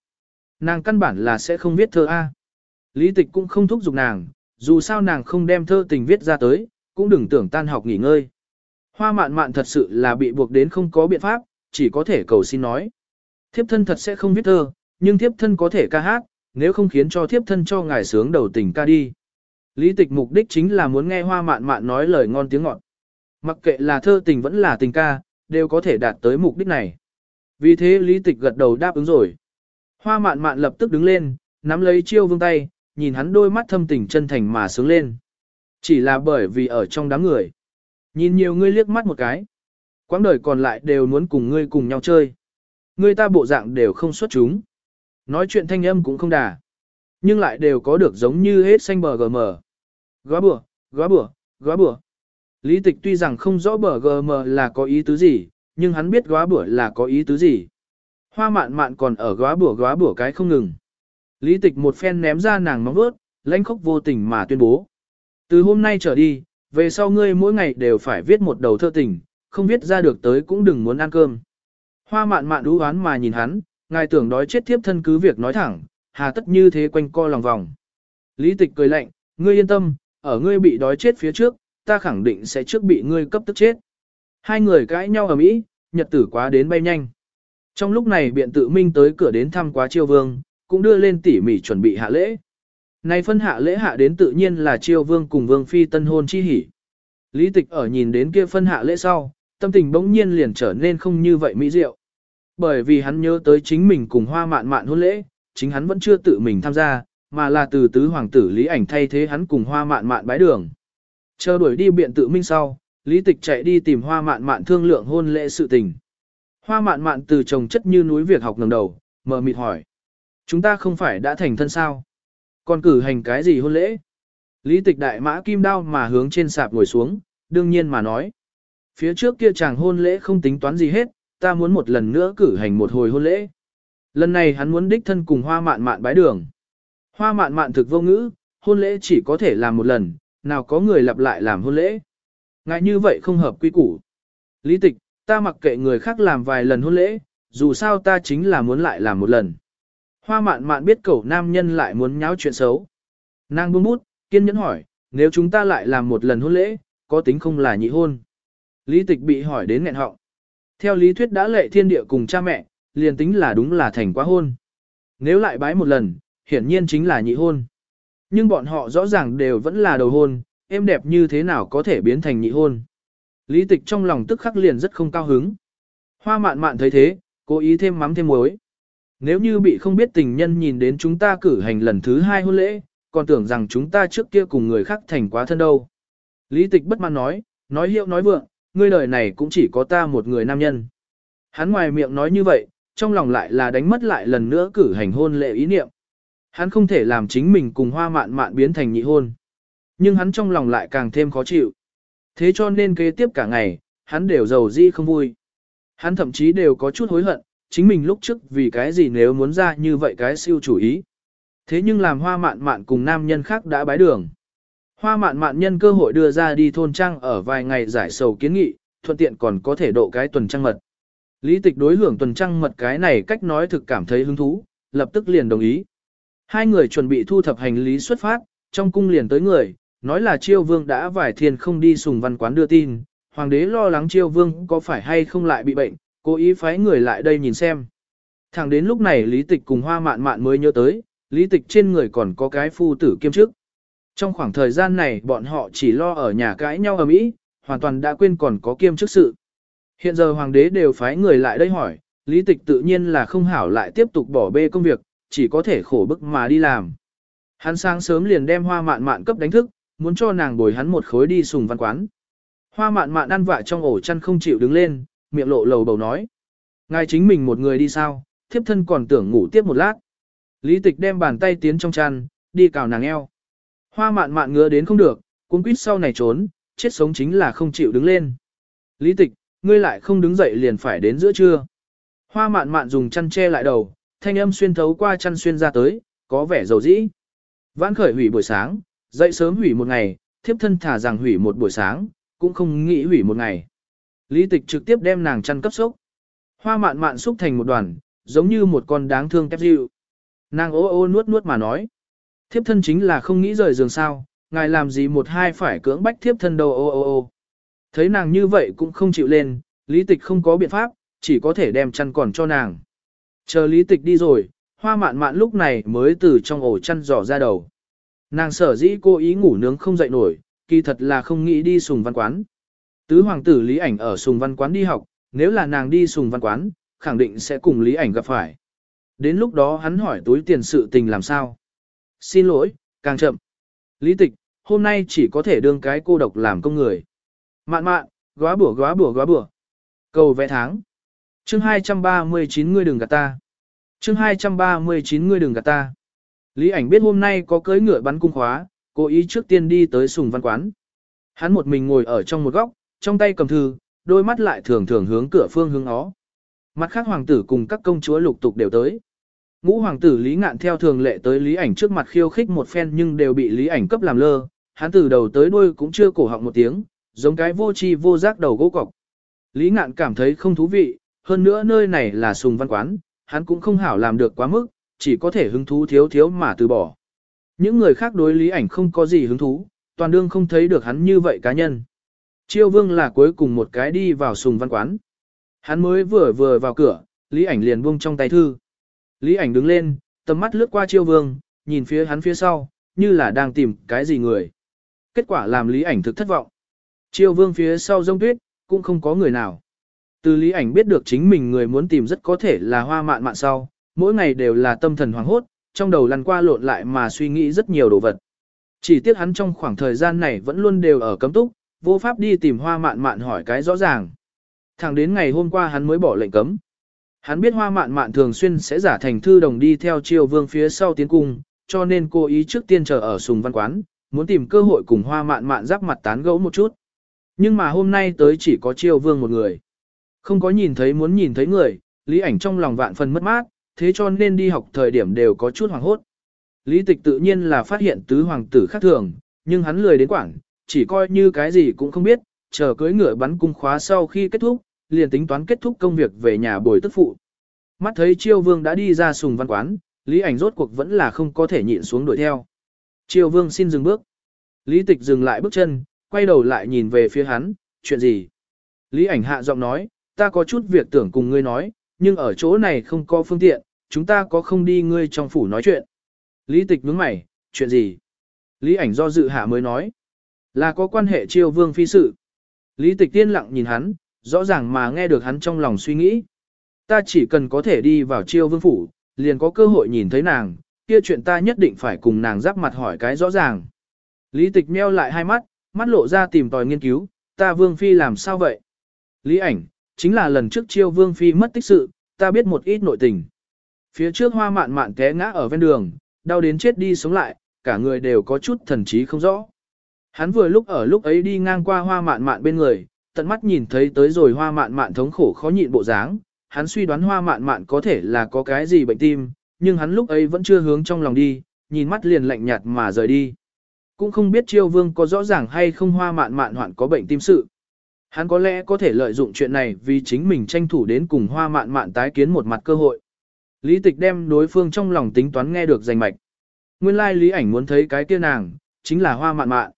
Nàng căn bản là sẽ không viết thơ A. Lý tịch cũng không thúc giục nàng, dù sao nàng không đem thơ tình viết ra tới, cũng đừng tưởng tan học nghỉ ngơi. Hoa mạn mạn thật sự là bị buộc đến không có biện pháp, chỉ có thể cầu xin nói. Thiếp thân thật sẽ không viết thơ, nhưng thiếp thân có thể ca hát, nếu không khiến cho thiếp thân cho ngài sướng đầu tình ca đi. Lý tịch mục đích chính là muốn nghe hoa mạn mạn nói lời ngon tiếng ngọt. Mặc kệ là thơ tình vẫn là tình ca, đều có thể đạt tới mục đích này. Vì thế lý tịch gật đầu đáp ứng rồi. Hoa mạn mạn lập tức đứng lên, nắm lấy chiêu vương tay, nhìn hắn đôi mắt thâm tình chân thành mà sướng lên. Chỉ là bởi vì ở trong đám người. Nhìn nhiều ngươi liếc mắt một cái. Quãng đời còn lại đều muốn cùng ngươi cùng nhau chơi. Ngươi ta bộ dạng đều không xuất chúng. Nói chuyện thanh âm cũng không đà. Nhưng lại đều có được giống như hết xanh bờ gm. Góa bừa, góa bừa, góa bừa. Lý tịch tuy rằng không rõ bờ gm là có ý tứ gì, nhưng hắn biết góa bữa là có ý tứ gì. Hoa mạn mạn còn ở góa bữa góa bữa cái không ngừng. Lý tịch một phen ném ra nàng móng vớt, lãnh khốc vô tình mà tuyên bố. Từ hôm nay trở đi, về sau ngươi mỗi ngày đều phải viết một đầu thơ tình, không viết ra được tới cũng đừng muốn ăn cơm. Hoa mạn mạn đú oán mà nhìn hắn, ngài tưởng đói chết thiếp thân cứ việc nói thẳng, hà tất như thế quanh co lòng vòng. Lý tịch cười lạnh, ngươi yên tâm, ở ngươi bị đói chết phía trước, ta khẳng định sẽ trước bị ngươi cấp tức chết. Hai người cãi nhau ở mỹ, nhật tử quá đến bay nhanh. Trong lúc này biện tự minh tới cửa đến thăm quá chiêu vương, cũng đưa lên tỉ mỉ chuẩn bị hạ lễ. Này phân hạ lễ hạ đến tự nhiên là chiêu vương cùng vương phi tân hôn chi hỉ. Lý tịch ở nhìn đến kia phân hạ lễ sau, tâm tình bỗng nhiên liền trở nên không như vậy mỹ diệu. Bởi vì hắn nhớ tới chính mình cùng hoa mạn mạn hôn lễ, chính hắn vẫn chưa tự mình tham gia, mà là từ tứ hoàng tử Lý ảnh thay thế hắn cùng hoa mạn mạn bái đường. Chờ đuổi đi biện tự minh sau, Lý Tịch chạy đi tìm hoa mạn mạn thương lượng hôn lễ sự tình. Hoa mạn mạn từ chồng chất như núi việc học ngầm đầu, mờ mịt hỏi. Chúng ta không phải đã thành thân sao? Còn cử hành cái gì hôn lễ? Lý tịch đại mã kim đao mà hướng trên sạp ngồi xuống, đương nhiên mà nói. Phía trước kia chàng hôn lễ không tính toán gì hết, ta muốn một lần nữa cử hành một hồi hôn lễ. Lần này hắn muốn đích thân cùng hoa mạn mạn bái đường. Hoa mạn mạn thực vô ngữ, hôn lễ chỉ có thể làm một lần, nào có người lặp lại làm hôn lễ. Ngại như vậy không hợp quy củ. Lý tịch, ta mặc kệ người khác làm vài lần hôn lễ, dù sao ta chính là muốn lại làm một lần. Hoa mạn mạn biết cậu nam nhân lại muốn nháo chuyện xấu. Nàng buông bút, kiên nhẫn hỏi, nếu chúng ta lại làm một lần hôn lễ, có tính không là nhị hôn? Lý tịch bị hỏi đến nghẹn họng. Theo lý thuyết đã lệ thiên địa cùng cha mẹ, liền tính là đúng là thành quá hôn. Nếu lại bái một lần, hiển nhiên chính là nhị hôn. Nhưng bọn họ rõ ràng đều vẫn là đầu hôn, em đẹp như thế nào có thể biến thành nhị hôn. Lý tịch trong lòng tức khắc liền rất không cao hứng. Hoa mạn mạn thấy thế, cố ý thêm mắm thêm muối. Nếu như bị không biết tình nhân nhìn đến chúng ta cử hành lần thứ hai hôn lễ, còn tưởng rằng chúng ta trước kia cùng người khác thành quá thân đâu. Lý tịch bất mãn nói, nói hiệu nói vượng, ngươi đời này cũng chỉ có ta một người nam nhân. Hắn ngoài miệng nói như vậy, trong lòng lại là đánh mất lại lần nữa cử hành hôn lễ ý niệm. Hắn không thể làm chính mình cùng hoa mạn mạn biến thành nhị hôn. Nhưng hắn trong lòng lại càng thêm khó chịu. Thế cho nên kế tiếp cả ngày, hắn đều giàu di không vui. Hắn thậm chí đều có chút hối hận, chính mình lúc trước vì cái gì nếu muốn ra như vậy cái siêu chủ ý. Thế nhưng làm hoa mạn mạn cùng nam nhân khác đã bái đường. Hoa mạn mạn nhân cơ hội đưa ra đi thôn trang ở vài ngày giải sầu kiến nghị, thuận tiện còn có thể độ cái tuần trăng mật. Lý tịch đối hưởng tuần trăng mật cái này cách nói thực cảm thấy hứng thú, lập tức liền đồng ý. Hai người chuẩn bị thu thập hành lý xuất phát, trong cung liền tới người, nói là chiêu vương đã vải thiên không đi sùng văn quán đưa tin, hoàng đế lo lắng chiêu vương có phải hay không lại bị bệnh, cố ý phái người lại đây nhìn xem. Thẳng đến lúc này lý tịch cùng hoa mạn mạn mới nhớ tới, lý tịch trên người còn có cái phu tử kiêm chức. Trong khoảng thời gian này bọn họ chỉ lo ở nhà cãi nhau ở mỹ, hoàn toàn đã quên còn có kiêm chức sự. Hiện giờ hoàng đế đều phái người lại đây hỏi, lý tịch tự nhiên là không hảo lại tiếp tục bỏ bê công việc, chỉ có thể khổ bức mà đi làm. Hắn sáng sớm liền đem hoa mạn mạn cấp đánh thức, muốn cho nàng bồi hắn một khối đi sùng văn quán. Hoa mạn mạn ăn vạ trong ổ chăn không chịu đứng lên, miệng lộ lầu bầu nói. Ngài chính mình một người đi sao, thiếp thân còn tưởng ngủ tiếp một lát. Lý tịch đem bàn tay tiến trong chăn, đi cào nàng eo. Hoa mạn mạn ngứa đến không được, cuốn quýt sau này trốn, chết sống chính là không chịu đứng lên. Lý tịch, ngươi lại không đứng dậy liền phải đến giữa trưa. Hoa mạn mạn dùng chăn che lại đầu, thanh âm xuyên thấu qua chăn xuyên ra tới, có vẻ dầu dĩ. Vãn khởi hủy buổi sáng, dậy sớm hủy một ngày, thiếp thân thả rằng hủy một buổi sáng, cũng không nghĩ hủy một ngày. Lý tịch trực tiếp đem nàng chăn cấp sốc. Hoa mạn mạn xúc thành một đoàn, giống như một con đáng thương kép dịu. Nàng ô ô nuốt nuốt mà nói. Thiếp thân chính là không nghĩ rời giường sao, ngài làm gì một hai phải cưỡng bách thiếp thân đâu ô ô ô. Thấy nàng như vậy cũng không chịu lên, lý tịch không có biện pháp, chỉ có thể đem chăn còn cho nàng. Chờ lý tịch đi rồi, hoa mạn mạn lúc này mới từ trong ổ chăn dò ra đầu. Nàng sở dĩ cô ý ngủ nướng không dậy nổi, kỳ thật là không nghĩ đi sùng văn quán. Tứ hoàng tử lý ảnh ở sùng văn quán đi học, nếu là nàng đi sùng văn quán, khẳng định sẽ cùng lý ảnh gặp phải. Đến lúc đó hắn hỏi túi tiền sự tình làm sao. Xin lỗi, càng chậm. Lý tịch, hôm nay chỉ có thể đương cái cô độc làm công người. Mạn mạn, góa bủa góa bủa góa bủa. Cầu vẽ tháng. Chương 239 ngươi đừng gạt ta. Chương 239 ngươi đừng gạt ta. Lý ảnh biết hôm nay có cưới ngựa bắn cung khóa, cố ý trước tiên đi tới sùng văn quán. Hắn một mình ngồi ở trong một góc, trong tay cầm thư, đôi mắt lại thường thường hướng cửa phương hướng ó. Mặt khác hoàng tử cùng các công chúa lục tục đều tới. Ngũ hoàng tử Lý Ngạn theo thường lệ tới Lý ảnh trước mặt khiêu khích một phen nhưng đều bị Lý ảnh cấp làm lơ, hắn từ đầu tới đuôi cũng chưa cổ họng một tiếng, giống cái vô tri vô giác đầu gỗ cọc. Lý Ngạn cảm thấy không thú vị, hơn nữa nơi này là sùng văn quán, hắn cũng không hảo làm được quá mức, chỉ có thể hứng thú thiếu thiếu mà từ bỏ. Những người khác đối lý ảnh không có gì hứng thú, toàn đương không thấy được hắn như vậy cá nhân. Chiêu vương là cuối cùng một cái đi vào sùng văn quán. Hắn mới vừa vừa vào cửa, lý ảnh liền buông trong tay thư. Lý ảnh đứng lên, tầm mắt lướt qua chiêu vương, nhìn phía hắn phía sau, như là đang tìm cái gì người. Kết quả làm lý ảnh thực thất vọng. Chiêu vương phía sau rông tuyết, cũng không có người nào. Từ lý ảnh biết được chính mình người muốn tìm rất có thể là hoa mạn mạn sau, mỗi ngày đều là tâm thần hoảng hốt, trong đầu lăn qua lộn lại mà suy nghĩ rất nhiều đồ vật. Chỉ tiếc hắn trong khoảng thời gian này vẫn luôn đều ở cấm túc, vô pháp đi tìm hoa mạn mạn hỏi cái rõ ràng. Thẳng đến ngày hôm qua hắn mới bỏ lệnh cấm. Hắn biết hoa mạn mạn thường xuyên sẽ giả thành thư đồng đi theo triều vương phía sau tiến cung, cho nên cô ý trước tiên chờ ở sùng văn quán, muốn tìm cơ hội cùng hoa mạn mạn giáp mặt tán gẫu một chút. Nhưng mà hôm nay tới chỉ có triều vương một người. Không có nhìn thấy muốn nhìn thấy người, lý ảnh trong lòng vạn phần mất mát, thế cho nên đi học thời điểm đều có chút hoảng hốt. Lý tịch tự nhiên là phát hiện tứ hoàng tử khác thường, nhưng hắn lười đến quảng, chỉ coi như cái gì cũng không biết, chờ cưới ngựa bắn cung khóa sau khi kết thúc, liền tính toán kết thúc công việc về nhà bồi tức phụ. Mắt thấy chiêu vương đã đi ra sùng văn quán, Lý ảnh rốt cuộc vẫn là không có thể nhịn xuống đuổi theo. Chiêu vương xin dừng bước. Lý tịch dừng lại bước chân, quay đầu lại nhìn về phía hắn, chuyện gì? Lý ảnh hạ giọng nói, ta có chút việc tưởng cùng ngươi nói, nhưng ở chỗ này không có phương tiện, chúng ta có không đi ngươi trong phủ nói chuyện. Lý tịch nhướng mày, chuyện gì? Lý ảnh do dự hạ mới nói, là có quan hệ chiêu vương phi sự. Lý tịch tiên lặng nhìn hắn, rõ ràng mà nghe được hắn trong lòng suy nghĩ. Ta chỉ cần có thể đi vào chiêu vương phủ, liền có cơ hội nhìn thấy nàng, kia chuyện ta nhất định phải cùng nàng giáp mặt hỏi cái rõ ràng. Lý tịch meo lại hai mắt, mắt lộ ra tìm tòi nghiên cứu, ta vương phi làm sao vậy? Lý ảnh, chính là lần trước chiêu vương phi mất tích sự, ta biết một ít nội tình. Phía trước hoa mạn mạn té ngã ở ven đường, đau đến chết đi sống lại, cả người đều có chút thần trí không rõ. Hắn vừa lúc ở lúc ấy đi ngang qua hoa mạn mạn bên người, tận mắt nhìn thấy tới rồi hoa mạn mạn thống khổ khó nhịn bộ dáng, hắn suy đoán hoa mạn mạn có thể là có cái gì bệnh tim, nhưng hắn lúc ấy vẫn chưa hướng trong lòng đi, nhìn mắt liền lạnh nhạt mà rời đi. Cũng không biết chiêu vương có rõ ràng hay không hoa mạn mạn hoạn có bệnh tim sự. Hắn có lẽ có thể lợi dụng chuyện này vì chính mình tranh thủ đến cùng hoa mạn mạn tái kiến một mặt cơ hội. Lý tịch đem đối phương trong lòng tính toán nghe được rành mạch. Nguyên lai lý ảnh muốn thấy cái kia nàng, chính là hoa mạn mạn.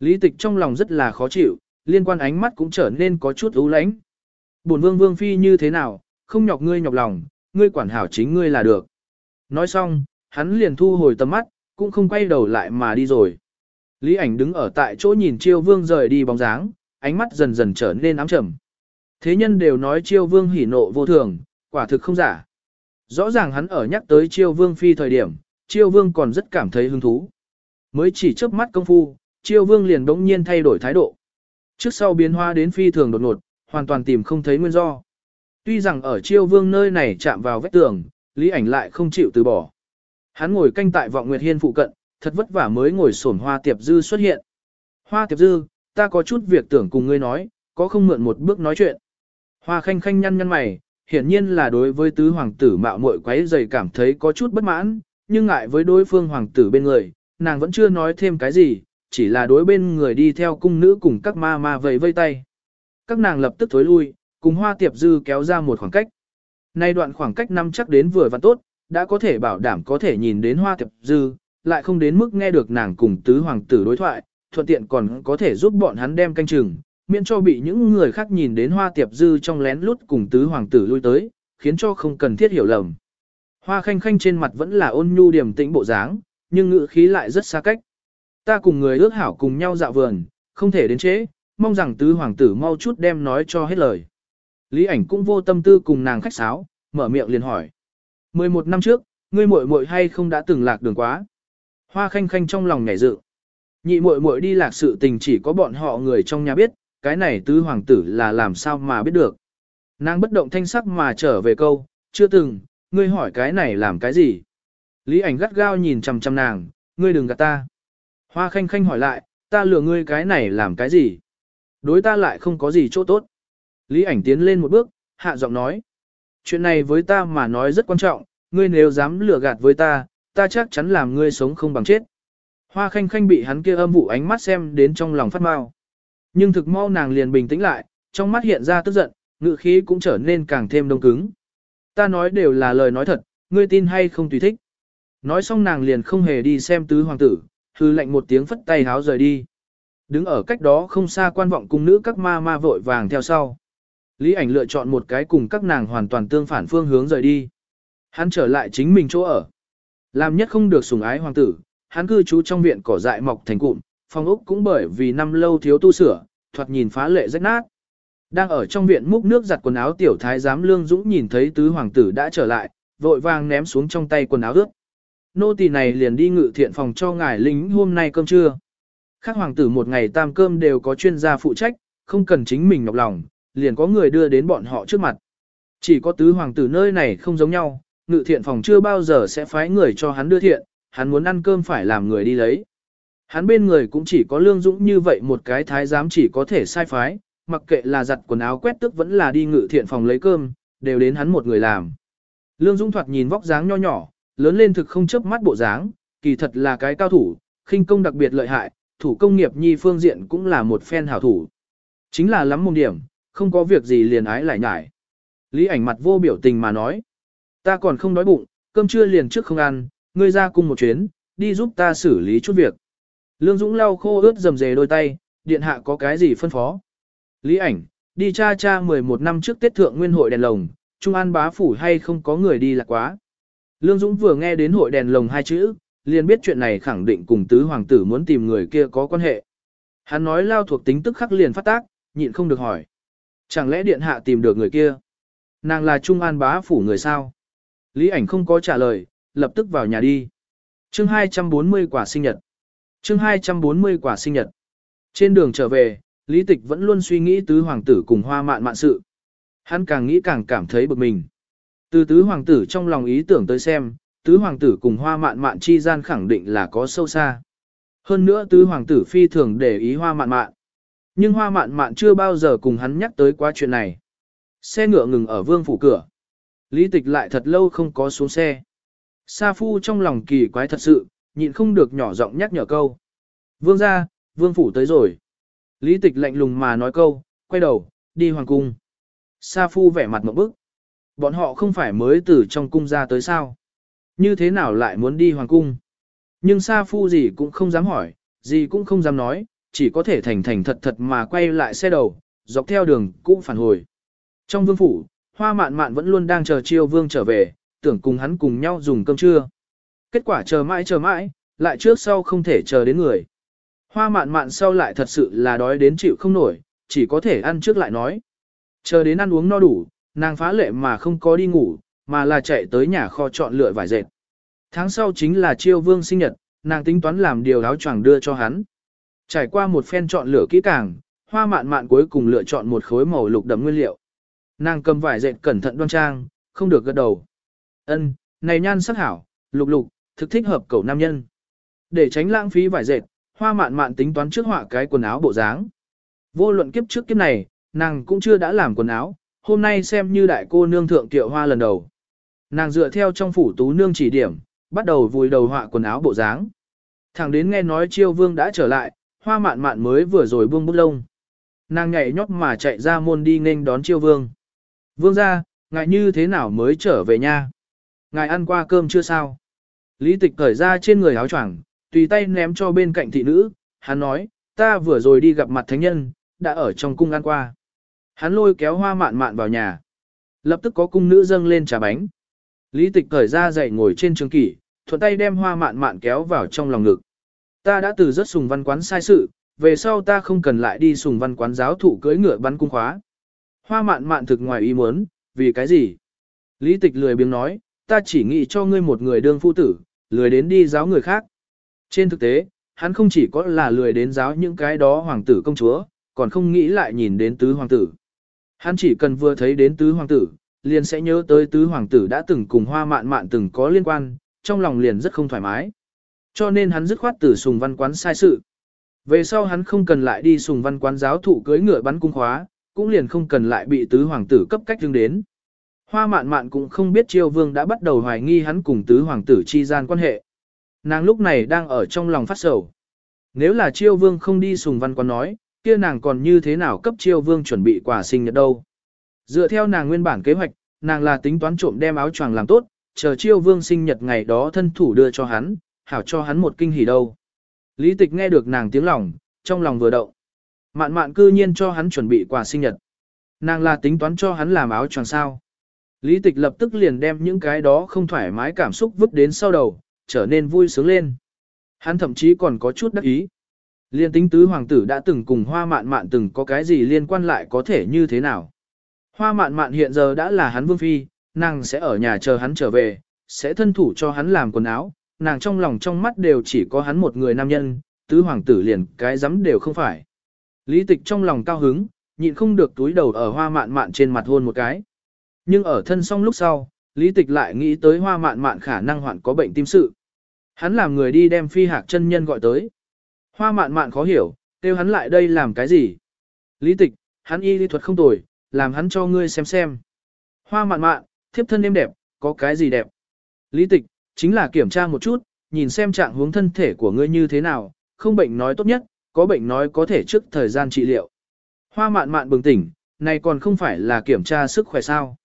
Lý tịch trong lòng rất là khó chịu, liên quan ánh mắt cũng trở nên có chút ưu lãnh. Bổn vương vương phi như thế nào, không nhọc ngươi nhọc lòng, ngươi quản hảo chính ngươi là được. Nói xong, hắn liền thu hồi tầm mắt, cũng không quay đầu lại mà đi rồi. Lý ảnh đứng ở tại chỗ nhìn chiêu vương rời đi bóng dáng, ánh mắt dần dần trở nên ám trầm. Thế nhân đều nói chiêu vương hỉ nộ vô thường, quả thực không giả. Rõ ràng hắn ở nhắc tới chiêu vương phi thời điểm, chiêu vương còn rất cảm thấy hứng thú. Mới chỉ chớp mắt công phu, chiêu vương liền đống nhiên thay đổi thái độ. Trước sau biến hóa đến phi thường đột ngột, hoàn toàn tìm không thấy nguyên do. Tuy rằng ở chiêu vương nơi này chạm vào vách tường, lý ảnh lại không chịu từ bỏ. Hắn ngồi canh tại vọng nguyệt hiên phụ cận, thật vất vả mới ngồi sổn hoa tiệp dư xuất hiện. Hoa tiệp dư, ta có chút việc tưởng cùng ngươi nói, có không mượn một bước nói chuyện. Hoa khanh khanh nhăn nhăn mày, hiển nhiên là đối với tứ hoàng tử mạo muội quấy dày cảm thấy có chút bất mãn, nhưng ngại với đối phương hoàng tử bên người, nàng vẫn chưa nói thêm cái gì, chỉ là đối bên người đi theo cung nữ cùng các ma ma vẫy vây tay. Các nàng lập tức thối lui, cùng hoa tiệp dư kéo ra một khoảng cách. Nay đoạn khoảng cách năm chắc đến vừa và tốt, đã có thể bảo đảm có thể nhìn đến hoa tiệp dư, lại không đến mức nghe được nàng cùng tứ hoàng tử đối thoại, thuận tiện còn có thể giúp bọn hắn đem canh chừng, miễn cho bị những người khác nhìn đến hoa tiệp dư trong lén lút cùng tứ hoàng tử lui tới, khiến cho không cần thiết hiểu lầm. Hoa khanh khanh trên mặt vẫn là ôn nhu điềm tĩnh bộ dáng, nhưng ngữ khí lại rất xa cách. Ta cùng người ước hảo cùng nhau dạo vườn, không thể đến trễ, mong rằng tứ hoàng tử mau chút đem nói cho hết lời. Lý ảnh cũng vô tâm tư cùng nàng khách sáo, mở miệng liền hỏi. 11 năm trước, ngươi muội muội hay không đã từng lạc đường quá? Hoa khanh khanh trong lòng nhảy dự. Nhị muội muội đi lạc sự tình chỉ có bọn họ người trong nhà biết, cái này tứ hoàng tử là làm sao mà biết được. Nàng bất động thanh sắc mà trở về câu, chưa từng, ngươi hỏi cái này làm cái gì? Lý ảnh gắt gao nhìn chằm chằm nàng, ngươi đừng gạt ta. Hoa khanh khanh hỏi lại, ta lừa ngươi cái này làm cái gì? Đối ta lại không có gì chỗ tốt. Lý ảnh tiến lên một bước, hạ giọng nói. Chuyện này với ta mà nói rất quan trọng, ngươi nếu dám lừa gạt với ta, ta chắc chắn làm ngươi sống không bằng chết. Hoa khanh khanh bị hắn kia âm vụ ánh mắt xem đến trong lòng phát mau. Nhưng thực mau nàng liền bình tĩnh lại, trong mắt hiện ra tức giận, ngự khí cũng trở nên càng thêm đông cứng. Ta nói đều là lời nói thật, ngươi tin hay không tùy thích. Nói xong nàng liền không hề đi xem tứ hoàng tử, hư lệnh một tiếng phất tay háo rời đi. Đứng ở cách đó không xa quan vọng cung nữ các ma ma vội vàng theo sau. Lý ảnh lựa chọn một cái cùng các nàng hoàn toàn tương phản phương hướng rời đi. Hắn trở lại chính mình chỗ ở. Làm nhất không được sủng ái hoàng tử, hắn cư trú trong viện cỏ dại mọc thành cụm, phòng ốc cũng bởi vì năm lâu thiếu tu sửa, thoạt nhìn phá lệ rách nát. Đang ở trong viện múc nước giặt quần áo tiểu thái giám Lương Dũng nhìn thấy tứ hoàng tử đã trở lại, vội vàng ném xuống trong tay quần áo ướt. Nô tỳ này liền đi ngự thiện phòng cho ngài lính hôm nay cơm trưa. Các hoàng tử một ngày tam cơm đều có chuyên gia phụ trách, không cần chính mình nhọc lòng, liền có người đưa đến bọn họ trước mặt. Chỉ có tứ hoàng tử nơi này không giống nhau, ngự thiện phòng chưa bao giờ sẽ phái người cho hắn đưa thiện, hắn muốn ăn cơm phải làm người đi lấy. Hắn bên người cũng chỉ có lương dũng như vậy một cái thái giám chỉ có thể sai phái, mặc kệ là giặt quần áo quét tức vẫn là đi ngự thiện phòng lấy cơm, đều đến hắn một người làm. Lương Dũng thoạt nhìn vóc dáng nho nhỏ, lớn lên thực không chớp mắt bộ dáng, kỳ thật là cái cao thủ, khinh công đặc biệt lợi hại, thủ công nghiệp nhi phương diện cũng là một phen hảo thủ. Chính là lắm mông điểm, không có việc gì liền ái lại nhải. Lý ảnh mặt vô biểu tình mà nói, ta còn không đói bụng, cơm trưa liền trước không ăn, ngươi ra cùng một chuyến, đi giúp ta xử lý chút việc. Lương Dũng lau khô ướt dầm dề đôi tay, điện hạ có cái gì phân phó. Lý ảnh, đi cha cha 11 năm trước Tết Thượng Nguyên hội đèn lồng, Trung An bá phủ hay không có người đi là quá. Lương Dũng vừa nghe đến hội đèn lồng hai chữ, liền biết chuyện này khẳng định cùng tứ hoàng tử muốn tìm người kia có quan hệ. Hắn nói lao thuộc tính tức khắc liền phát tác, nhịn không được hỏi. Chẳng lẽ điện hạ tìm được người kia? Nàng là Trung An bá phủ người sao? Lý ảnh không có trả lời, lập tức vào nhà đi. Chương 240 quả sinh nhật. Chương 240 quả sinh nhật. Trên đường trở về, Lý Tịch vẫn luôn suy nghĩ tứ hoàng tử cùng hoa mạn mạn sự. Hắn càng nghĩ càng cảm thấy bực mình. Từ tứ hoàng tử trong lòng ý tưởng tới xem, tứ hoàng tử cùng hoa mạn mạn chi gian khẳng định là có sâu xa. Hơn nữa tứ hoàng tử phi thường để ý hoa mạn mạn. Nhưng hoa mạn mạn chưa bao giờ cùng hắn nhắc tới quá chuyện này. Xe ngựa ngừng ở vương phủ cửa. Lý tịch lại thật lâu không có xuống xe. Sa phu trong lòng kỳ quái thật sự, nhịn không được nhỏ giọng nhắc nhở câu. Vương ra, vương phủ tới rồi. Lý tịch lạnh lùng mà nói câu, quay đầu, đi hoàng cung. Sa phu vẻ mặt một bức. Bọn họ không phải mới từ trong cung ra tới sao. Như thế nào lại muốn đi hoàng cung? Nhưng Sa phu gì cũng không dám hỏi, gì cũng không dám nói, chỉ có thể thành thành thật thật mà quay lại xe đầu, dọc theo đường cũng phản hồi. Trong vương phủ, hoa mạn mạn vẫn luôn đang chờ chiêu vương trở về, tưởng cùng hắn cùng nhau dùng cơm trưa. Kết quả chờ mãi chờ mãi, lại trước sau không thể chờ đến người. Hoa mạn mạn sau lại thật sự là đói đến chịu không nổi, chỉ có thể ăn trước lại nói. Chờ đến ăn uống no đủ, nàng phá lệ mà không có đi ngủ, mà là chạy tới nhà kho chọn lựa vải dệt. Tháng sau chính là chiêu vương sinh nhật, nàng tính toán làm điều áo choàng đưa cho hắn. Trải qua một phen chọn lựa kỹ càng, hoa mạn mạn cuối cùng lựa chọn một khối màu lục đậm nguyên liệu. Nàng cầm vải dệt cẩn thận đoan trang, không được gật đầu. Ân, này nhan sắc hảo, lục lục, thực thích hợp cậu nam nhân. Để tránh lãng phí vải dệt, hoa mạn mạn tính toán trước họa cái quần áo bộ dáng. Vô luận kiếp trước kiếp này, nàng cũng chưa đã làm quần áo, hôm nay xem như đại cô nương thượng tiệu hoa lần đầu. Nàng dựa theo trong phủ tú nương chỉ điểm, bắt đầu vùi đầu họa quần áo bộ dáng. Thẳng đến nghe nói chiêu vương đã trở lại, hoa mạn mạn mới vừa rồi buông bút lông. Nàng nhảy nhót mà chạy ra môn đi nghênh đón chiêu vương. Vương ra, ngại như thế nào mới trở về nha? Ngài ăn qua cơm chưa sao? Lý tịch cởi ra trên người áo choàng, tùy tay ném cho bên cạnh thị nữ, hắn nói, ta vừa rồi đi gặp mặt thánh nhân, đã ở trong cung ăn qua. Hắn lôi kéo hoa mạn mạn vào nhà. Lập tức có cung nữ dâng lên trà bánh. Lý tịch cởi ra dậy ngồi trên trường kỷ, thuận tay đem hoa mạn mạn kéo vào trong lòng ngực. Ta đã từ rất sùng văn quán sai sự, về sau ta không cần lại đi sùng văn quán giáo thụ cưới ngựa bắn cung khóa. Hoa mạn mạn thực ngoài ý muốn, vì cái gì? Lý tịch lười biếng nói, ta chỉ nghĩ cho ngươi một người đương phu tử, lười đến đi giáo người khác. Trên thực tế, hắn không chỉ có là lười đến giáo những cái đó hoàng tử công chúa, còn không nghĩ lại nhìn đến tứ hoàng tử. Hắn chỉ cần vừa thấy đến tứ hoàng tử, liền sẽ nhớ tới tứ hoàng tử đã từng cùng hoa mạn mạn từng có liên quan, trong lòng liền rất không thoải mái. Cho nên hắn dứt khoát từ sùng văn quán sai sự. Về sau hắn không cần lại đi sùng văn quán giáo thụ cưới ngựa bắn cung khóa, cũng liền không cần lại bị tứ hoàng tử cấp cách đứng đến. Hoa mạn mạn cũng không biết triều vương đã bắt đầu hoài nghi hắn cùng tứ hoàng tử chi gian quan hệ. Nàng lúc này đang ở trong lòng phát sầu. Nếu là triều vương không đi sùng văn quán nói, kia nàng còn như thế nào cấp triều vương chuẩn bị quà sinh nhật đâu. Dựa theo nàng nguyên bản kế hoạch, nàng là tính toán trộm đem áo choàng làm tốt, chờ triều vương sinh nhật ngày đó thân thủ đưa cho hắn, hảo cho hắn một kinh hỉ đâu. Lý tịch nghe được nàng tiếng lòng, trong lòng vừa động. Mạn mạn cư nhiên cho hắn chuẩn bị quà sinh nhật. Nàng là tính toán cho hắn làm áo choàng sao. Lý tịch lập tức liền đem những cái đó không thoải mái cảm xúc vứt đến sau đầu, trở nên vui sướng lên. Hắn thậm chí còn có chút đắc ý. Liên tính tứ hoàng tử đã từng cùng hoa mạn mạn từng có cái gì liên quan lại có thể như thế nào. Hoa mạn mạn hiện giờ đã là hắn vương phi, nàng sẽ ở nhà chờ hắn trở về, sẽ thân thủ cho hắn làm quần áo, nàng trong lòng trong mắt đều chỉ có hắn một người nam nhân, tứ hoàng tử liền cái dám đều không phải. Lý tịch trong lòng cao hứng, nhịn không được túi đầu ở hoa mạn mạn trên mặt hôn một cái. Nhưng ở thân xong lúc sau, lý tịch lại nghĩ tới hoa mạn mạn khả năng hoạn có bệnh tim sự. Hắn làm người đi đem phi hạc chân nhân gọi tới. Hoa mạn mạn khó hiểu, kêu hắn lại đây làm cái gì? Lý tịch, hắn y lý thuật không tồi, làm hắn cho ngươi xem xem. Hoa mạn mạn, thiếp thân êm đẹp, có cái gì đẹp? Lý tịch, chính là kiểm tra một chút, nhìn xem trạng hướng thân thể của ngươi như thế nào, không bệnh nói tốt nhất, có bệnh nói có thể trước thời gian trị liệu. Hoa mạn mạn bừng tỉnh, này còn không phải là kiểm tra sức khỏe sao.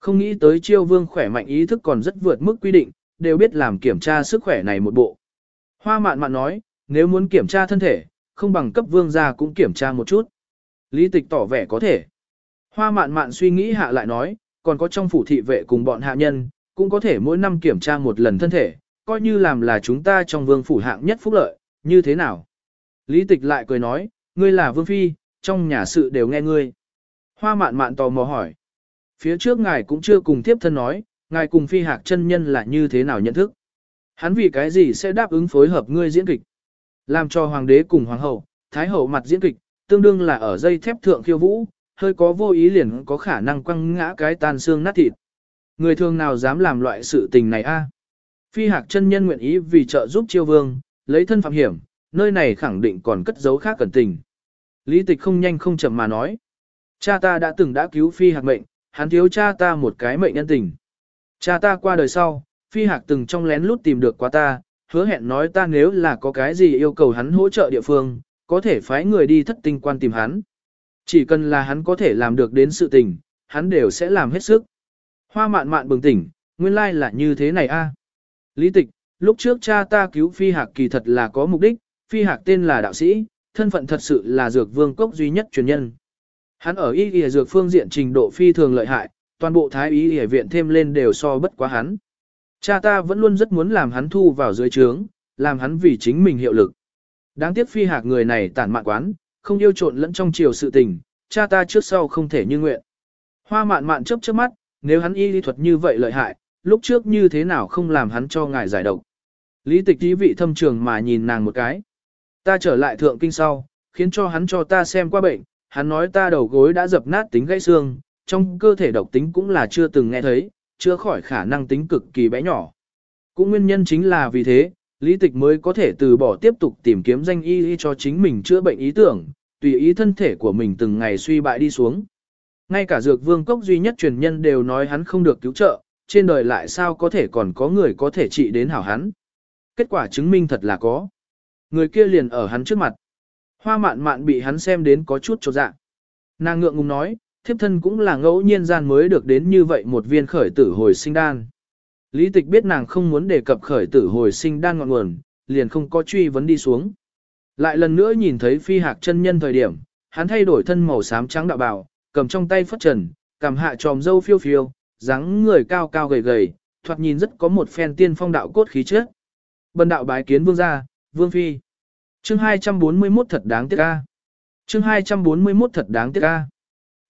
Không nghĩ tới chiêu vương khỏe mạnh ý thức còn rất vượt mức quy định, đều biết làm kiểm tra sức khỏe này một bộ. Hoa mạn mạn nói, nếu muốn kiểm tra thân thể, không bằng cấp vương gia cũng kiểm tra một chút. Lý tịch tỏ vẻ có thể. Hoa mạn mạn suy nghĩ hạ lại nói, còn có trong phủ thị vệ cùng bọn hạ nhân, cũng có thể mỗi năm kiểm tra một lần thân thể, coi như làm là chúng ta trong vương phủ hạng nhất phúc lợi, như thế nào? Lý tịch lại cười nói, ngươi là vương phi, trong nhà sự đều nghe ngươi. Hoa mạn mạn tò mò hỏi. Phía trước ngài cũng chưa cùng tiếp thân nói, ngài cùng phi hạc chân nhân là như thế nào nhận thức. Hắn vì cái gì sẽ đáp ứng phối hợp ngươi diễn kịch. Làm cho hoàng đế cùng hoàng hậu, thái hậu mặt diễn kịch, tương đương là ở dây thép thượng khiêu vũ, hơi có vô ý liền có khả năng quăng ngã cái tan xương nát thịt. Người thường nào dám làm loại sự tình này a? Phi hạc chân nhân nguyện ý vì trợ giúp chiêu vương, lấy thân phạm hiểm, nơi này khẳng định còn cất giấu khác cẩn tình. Lý tịch không nhanh không chậm mà nói. Cha ta đã từng đã cứu phi hạc mệnh, hắn thiếu cha ta một cái mệnh nhân tình. Cha ta qua đời sau, phi hạc từng trong lén lút tìm được qua ta, hứa hẹn nói ta nếu là có cái gì yêu cầu hắn hỗ trợ địa phương, có thể phái người đi thất tinh quan tìm hắn. Chỉ cần là hắn có thể làm được đến sự tình, hắn đều sẽ làm hết sức. Hoa mạn mạn bừng tỉnh, nguyên lai là như thế này a. Lý tịch, lúc trước cha ta cứu phi hạc kỳ thật là có mục đích, phi hạc tên là đạo sĩ, thân phận thật sự là dược vương cốc duy nhất truyền nhân. Hắn ở y y dược phương diện trình độ phi thường lợi hại, toàn bộ thái y y viện thêm lên đều so bất quá hắn. Cha ta vẫn luôn rất muốn làm hắn thu vào dưới trướng, làm hắn vì chính mình hiệu lực. Đáng tiếc phi hạc người này tản mạn quán, không yêu trộn lẫn trong chiều sự tình, cha ta trước sau không thể như nguyện. Hoa mạn mạn chớp chớp mắt, nếu hắn y lý thuật như vậy lợi hại, lúc trước như thế nào không làm hắn cho ngài giải độc. Lý tịch ý vị thâm trường mà nhìn nàng một cái. Ta trở lại thượng kinh sau, khiến cho hắn cho ta xem qua bệnh, hắn nói ta đầu gối đã dập nát tính gãy xương, trong cơ thể độc tính cũng là chưa từng nghe thấy, chưa khỏi khả năng tính cực kỳ bé nhỏ. Cũng nguyên nhân chính là vì thế, lý tịch mới có thể từ bỏ tiếp tục tìm kiếm danh y y cho chính mình chữa bệnh ý tưởng, tùy ý thân thể của mình từng ngày suy bại đi xuống. Ngay cả dược vương cốc duy nhất truyền nhân đều nói hắn không được cứu trợ, trên đời lại sao có thể còn có người có thể trị đến hảo hắn. Kết quả chứng minh thật là có. Người kia liền ở hắn trước mặt. Hoa mạn mạn bị hắn xem đến có chút trột dạ. Nàng ngượng ngùng nói, thiếp thân cũng là ngẫu nhiên gian mới được đến như vậy một viên khởi tử hồi sinh đan. Lý tịch biết nàng không muốn đề cập khởi tử hồi sinh đan ngọn nguồn, liền không có truy vấn đi xuống. Lại lần nữa nhìn thấy phi hạc chân nhân thời điểm, hắn thay đổi thân màu xám trắng đạo bào, cầm trong tay phất trần, cầm hạ tròm dâu phiêu phiêu, dáng người cao cao gầy gầy, thoạt nhìn rất có một phen tiên phong đạo cốt khí chất. Bần đạo bái kiến vương gia, vương phi. Chương 241 thật đáng tiếc a. Chương 241 thật đáng tiếc a.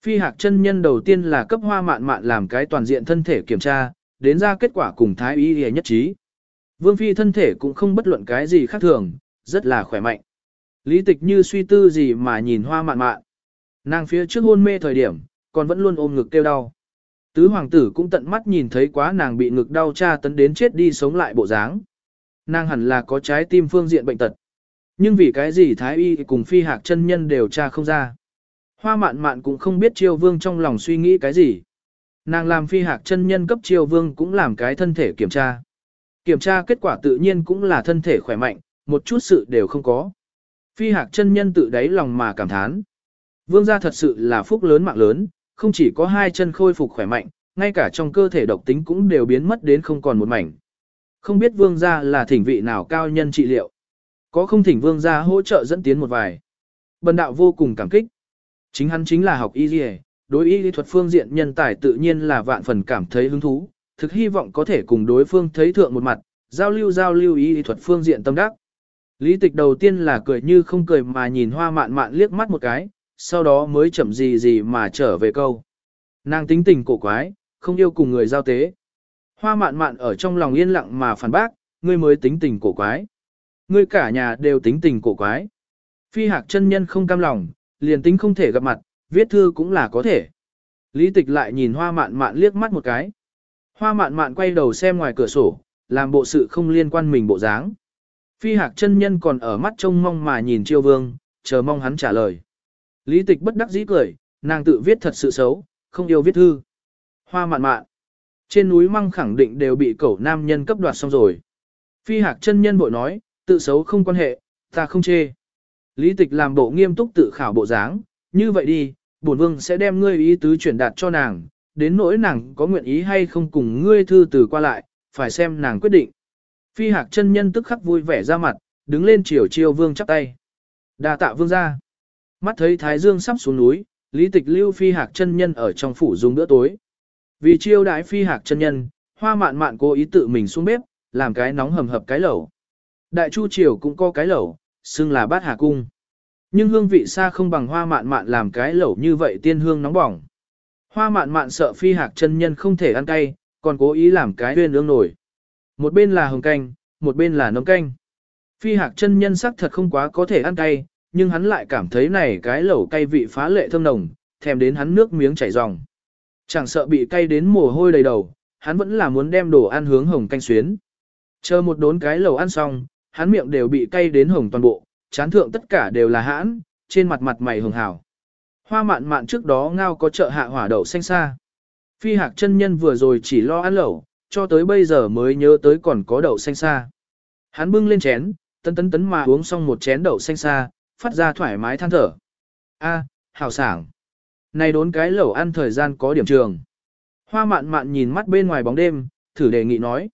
Phi hạc chân nhân đầu tiên là cấp hoa mạn mạn làm cái toàn diện thân thể kiểm tra, đến ra kết quả cùng thái y nhất trí. Vương phi thân thể cũng không bất luận cái gì khác thường, rất là khỏe mạnh. Lý tịch như suy tư gì mà nhìn hoa mạn mạn. Nàng phía trước hôn mê thời điểm, còn vẫn luôn ôm ngực kêu đau. Tứ hoàng tử cũng tận mắt nhìn thấy quá nàng bị ngực đau tra tấn đến chết đi sống lại bộ dáng. Nàng hẳn là có trái tim phương diện bệnh tật. Nhưng vì cái gì thái y cùng phi hạc chân nhân đều tra không ra. Hoa mạn mạn cũng không biết triều vương trong lòng suy nghĩ cái gì. Nàng làm phi hạc chân nhân cấp triều vương cũng làm cái thân thể kiểm tra. Kiểm tra kết quả tự nhiên cũng là thân thể khỏe mạnh, một chút sự đều không có. Phi hạc chân nhân tự đáy lòng mà cảm thán. Vương gia thật sự là phúc lớn mạng lớn, không chỉ có hai chân khôi phục khỏe mạnh, ngay cả trong cơ thể độc tính cũng đều biến mất đến không còn một mảnh. Không biết vương gia là thỉnh vị nào cao nhân trị liệu. Có không thỉnh vương ra hỗ trợ dẫn tiến một vài. Bần đạo vô cùng cảm kích. Chính hắn chính là học y dì đối y lý thuật phương diện nhân tài tự nhiên là vạn phần cảm thấy hứng thú, thực hy vọng có thể cùng đối phương thấy thượng một mặt, giao lưu giao lưu y lý thuật phương diện tâm đắc. Lý tịch đầu tiên là cười như không cười mà nhìn hoa mạn mạn liếc mắt một cái, sau đó mới chậm gì gì mà trở về câu. Nàng tính tình cổ quái, không yêu cùng người giao tế. Hoa mạn mạn ở trong lòng yên lặng mà phản bác, ngươi mới tính tình cổ quái. Ngươi cả nhà đều tính tình cổ quái. Phi hạc chân nhân không cam lòng, liền tính không thể gặp mặt, viết thư cũng là có thể. Lý tịch lại nhìn hoa mạn mạn liếc mắt một cái. Hoa mạn mạn quay đầu xem ngoài cửa sổ, làm bộ sự không liên quan mình bộ dáng. Phi hạc chân nhân còn ở mắt trông mong mà nhìn chiêu vương, chờ mong hắn trả lời. Lý tịch bất đắc dĩ cười, nàng tự viết thật sự xấu, không yêu viết thư. Hoa mạn mạn. Trên núi măng khẳng định đều bị cẩu nam nhân cấp đoạt xong rồi. Phi hạc chân nhân bội nói, tự xấu không quan hệ, ta không chê. Lý tịch làm bộ nghiêm túc tự khảo bộ dáng, như vậy đi, bổn vương sẽ đem ngươi ý tứ chuyển đạt cho nàng, đến nỗi nàng có nguyện ý hay không cùng ngươi thư từ qua lại, phải xem nàng quyết định. Phi hạc chân nhân tức khắc vui vẻ ra mặt, đứng lên chiều chiêu vương chắp tay. đa tạ vương ra. Mắt thấy thái dương sắp xuống núi, lý tịch lưu phi hạc chân nhân ở trong phủ dùng bữa tối. Vì chiêu đãi phi hạc chân nhân, hoa mạn mạn cố ý tự mình xuống bếp, làm cái nóng hầm hập cái lẩu. Đại chu triều cũng có cái lẩu, xưng là bát hà cung. Nhưng hương vị xa không bằng hoa mạn mạn làm cái lẩu như vậy tiên hương nóng bỏng. Hoa mạn mạn sợ phi hạc chân nhân không thể ăn cay, còn cố ý làm cái huyên ương nổi. Một bên là hồng canh, một bên là nấm canh. Phi hạc chân nhân sắc thật không quá có thể ăn cay, nhưng hắn lại cảm thấy này cái lẩu cay vị phá lệ thơm nồng, thèm đến hắn nước miếng chảy ròng. Chẳng sợ bị cay đến mồ hôi đầy đầu, hắn vẫn là muốn đem đồ ăn hướng hồng canh xuyến. Chờ một đốn cái lẩu ăn xong, hắn miệng đều bị cay đến hồng toàn bộ, chán thượng tất cả đều là hãn, trên mặt mặt mày hường hảo. Hoa mạn mạn trước đó ngao có chợ hạ hỏa đậu xanh xa. Phi hạc chân nhân vừa rồi chỉ lo ăn lẩu, cho tới bây giờ mới nhớ tới còn có đậu xanh xa. Hắn bưng lên chén, tấn tấn tấn mà uống xong một chén đậu xanh xa, phát ra thoải mái than thở. A, hào sảng. Này đốn cái lẩu ăn thời gian có điểm trường. Hoa mạn mạn nhìn mắt bên ngoài bóng đêm, thử đề nghị nói.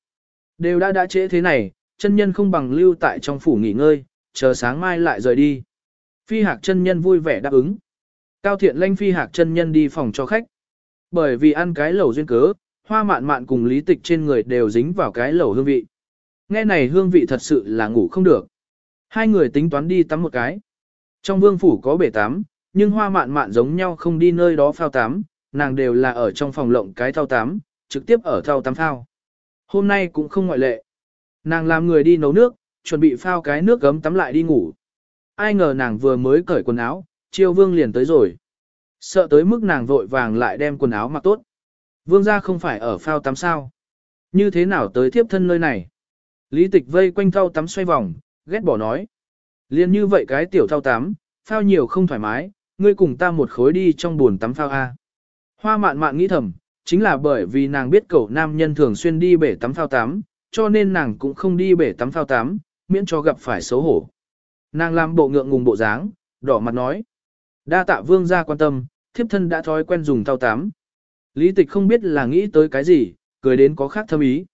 Đều đã đã trễ thế này, chân nhân không bằng lưu tại trong phủ nghỉ ngơi, chờ sáng mai lại rời đi. Phi hạc chân nhân vui vẻ đáp ứng. Cao thiện lanh phi hạc chân nhân đi phòng cho khách. Bởi vì ăn cái lẩu duyên cớ, hoa mạn mạn cùng lý tịch trên người đều dính vào cái lẩu hương vị. Nghe này hương vị thật sự là ngủ không được. Hai người tính toán đi tắm một cái. Trong vương phủ có bể tắm, nhưng hoa mạn mạn giống nhau không đi nơi đó phao tắm, nàng đều là ở trong phòng lộng cái thao tắm, trực tiếp ở thao tắm phao. Hôm nay cũng không ngoại lệ. Nàng làm người đi nấu nước, chuẩn bị phao cái nước gấm tắm lại đi ngủ. Ai ngờ nàng vừa mới cởi quần áo, chiêu vương liền tới rồi. Sợ tới mức nàng vội vàng lại đem quần áo mặc tốt. Vương gia không phải ở phao tắm sao. Như thế nào tới tiếp thân nơi này? Lý tịch vây quanh thao tắm xoay vòng, ghét bỏ nói. Liên như vậy cái tiểu thao tắm, phao nhiều không thoải mái, ngươi cùng ta một khối đi trong buồn tắm phao A. Hoa mạn mạn nghĩ thầm, chính là bởi vì nàng biết cậu nam nhân thường xuyên đi bể tắm phao tắm, cho nên nàng cũng không đi bể tắm phao tắm, miễn cho gặp phải xấu hổ. Nàng làm bộ ngượng ngùng bộ dáng, đỏ mặt nói. Đa tạ vương gia quan tâm, thiếp thân đã thói quen dùng thao tắm. Lý tịch không biết là nghĩ tới cái gì, cười đến có khác thâm ý.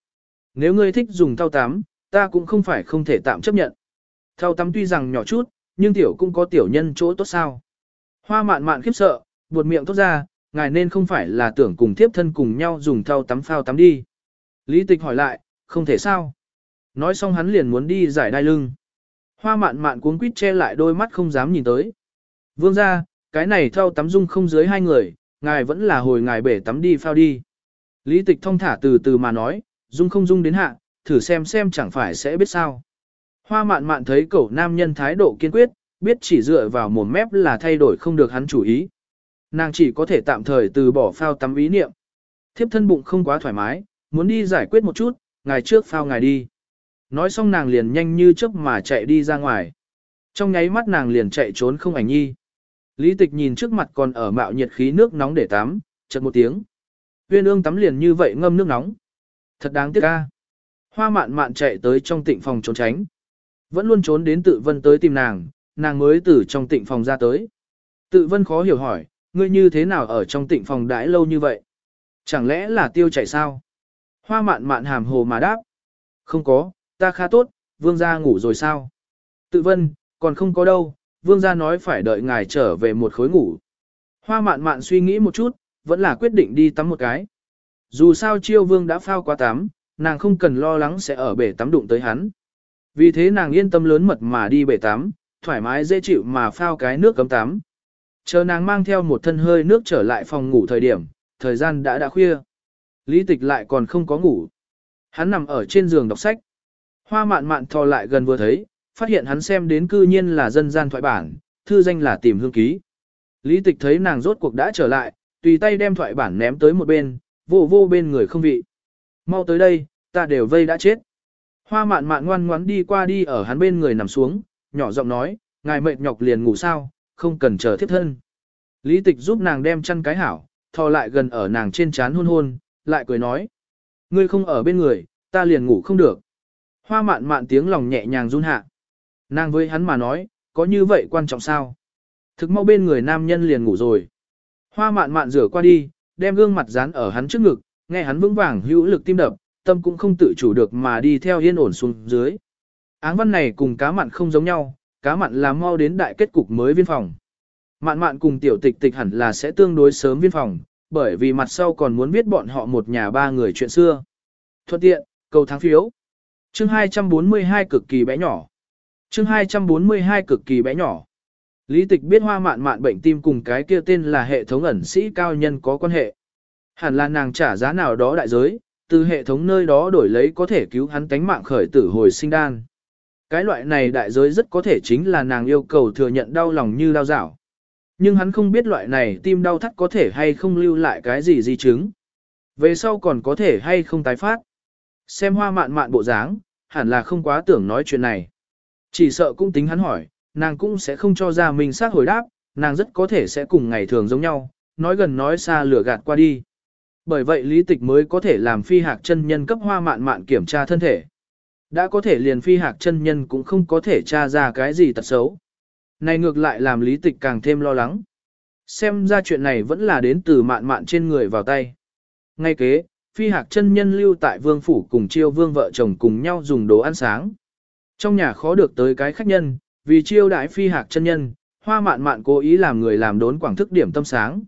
Nếu ngươi thích dùng thao tắm, ta cũng không phải không thể tạm chấp nhận. Thao tắm tuy rằng nhỏ chút, nhưng tiểu cũng có tiểu nhân chỗ tốt sao. Hoa mạn mạn khiếp sợ, buột miệng tốt ra, ngài nên không phải là tưởng cùng thiếp thân cùng nhau dùng thao tắm phao tắm đi. Lý tịch hỏi lại, không thể sao. Nói xong hắn liền muốn đi giải đai lưng. Hoa mạn mạn cuống quýt che lại đôi mắt không dám nhìn tới. Vương ra, cái này thao tắm dung không dưới hai người, ngài vẫn là hồi ngài bể tắm đi phao đi. Lý tịch thông thả từ từ mà nói, dung không dung đến hạ, thử xem xem chẳng phải sẽ biết sao. Hoa mạn mạn thấy cậu nam nhân thái độ kiên quyết, biết chỉ dựa vào mồm mép là thay đổi không được hắn chủ ý. Nàng chỉ có thể tạm thời từ bỏ phao tắm ý niệm. Thiếp thân bụng không quá thoải mái, muốn đi giải quyết một chút, ngày trước phao ngài đi. Nói xong nàng liền nhanh như chớp mà chạy đi ra ngoài. Trong nháy mắt nàng liền chạy trốn không ảnh nhi. Lý tịch nhìn trước mặt còn ở mạo nhiệt khí nước nóng để tắm, chợt một tiếng. Viên ương tắm liền như vậy ngâm nước nóng. Thật đáng tiếc ca. Hoa mạn mạn chạy tới trong tịnh phòng trốn tránh. Vẫn luôn trốn đến tự vân tới tìm nàng, nàng mới từ trong tịnh phòng ra tới. Tự vân khó hiểu hỏi, ngươi như thế nào ở trong tịnh phòng đãi lâu như vậy? Chẳng lẽ là tiêu chảy sao? Hoa mạn mạn hàm hồ mà đáp. Không có, ta khá tốt, vương gia ngủ rồi sao? Tự vân, còn không có đâu, vương gia nói phải đợi ngài trở về một khối ngủ. Hoa mạn mạn suy nghĩ một chút, vẫn là quyết định đi tắm một cái. Dù sao chiêu vương đã phao quá tắm, nàng không cần lo lắng sẽ ở bể tắm đụng tới hắn. Vì thế nàng yên tâm lớn mật mà đi bể tắm, thoải mái dễ chịu mà phao cái nước cấm tắm. Chờ nàng mang theo một thân hơi nước trở lại phòng ngủ thời điểm, thời gian đã đã khuya. Lý tịch lại còn không có ngủ. Hắn nằm ở trên giường đọc sách. Hoa mạn mạn thò lại gần vừa thấy, phát hiện hắn xem đến cư nhiên là dân gian thoại bản, thư danh là tìm hương ký. Lý tịch thấy nàng rốt cuộc đã trở lại, tùy tay đem thoại bản ném tới một bên, vô vô bên người không vị. Mau tới đây, ta đều vây đã chết. Hoa mạn mạn ngoan ngoắn đi qua đi ở hắn bên người nằm xuống, nhỏ giọng nói, ngài mệt nhọc liền ngủ sao, không cần chờ thiết thân. Lý tịch giúp nàng đem chăn cái hảo, thò lại gần ở nàng trên trán hôn hôn, lại cười nói. Ngươi không ở bên người, ta liền ngủ không được. Hoa mạn mạn tiếng lòng nhẹ nhàng run hạ. Nàng với hắn mà nói, có như vậy quan trọng sao? Thực mau bên người nam nhân liền ngủ rồi. Hoa mạn mạn rửa qua đi, đem gương mặt dán ở hắn trước ngực, nghe hắn vững vàng hữu lực tim đập, tâm cũng không tự chủ được mà đi theo yên ổn xuống dưới. Áng văn này cùng cá mặn không giống nhau, cá mặn là mau đến đại kết cục mới viên phòng. Mạn mạn cùng tiểu tịch tịch hẳn là sẽ tương đối sớm viên phòng, bởi vì mặt sau còn muốn biết bọn họ một nhà ba người chuyện xưa. Thuận tiện, cầu tháng phiếu. Chương 242 cực kỳ bé nhỏ. Chương 242 cực kỳ bé nhỏ. Lý tịch biết hoa mạn mạn bệnh tim cùng cái kia tên là hệ thống ẩn sĩ cao nhân có quan hệ. Hẳn là nàng trả giá nào đó đại giới, từ hệ thống nơi đó đổi lấy có thể cứu hắn tánh mạng khởi tử hồi sinh đan. Cái loại này đại giới rất có thể chính là nàng yêu cầu thừa nhận đau lòng như đau dảo. Nhưng hắn không biết loại này tim đau thắt có thể hay không lưu lại cái gì di chứng. Về sau còn có thể hay không tái phát. Xem hoa mạn mạn bộ dáng, hẳn là không quá tưởng nói chuyện này. Chỉ sợ cũng tính hắn hỏi, nàng cũng sẽ không cho ra mình xác hồi đáp, nàng rất có thể sẽ cùng ngày thường giống nhau, nói gần nói xa lửa gạt qua đi. Bởi vậy lý tịch mới có thể làm phi hạc chân nhân cấp hoa mạn mạn kiểm tra thân thể. Đã có thể liền phi hạc chân nhân cũng không có thể tra ra cái gì tật xấu. Này ngược lại làm lý tịch càng thêm lo lắng. Xem ra chuyện này vẫn là đến từ mạn mạn trên người vào tay. Ngay kế, phi hạc chân nhân lưu tại vương phủ cùng chiêu vương vợ chồng cùng nhau dùng đồ ăn sáng. Trong nhà khó được tới cái khách nhân, vì chiêu đại phi hạc chân nhân, hoa mạn mạn cố ý làm người làm đốn quảng thức điểm tâm sáng.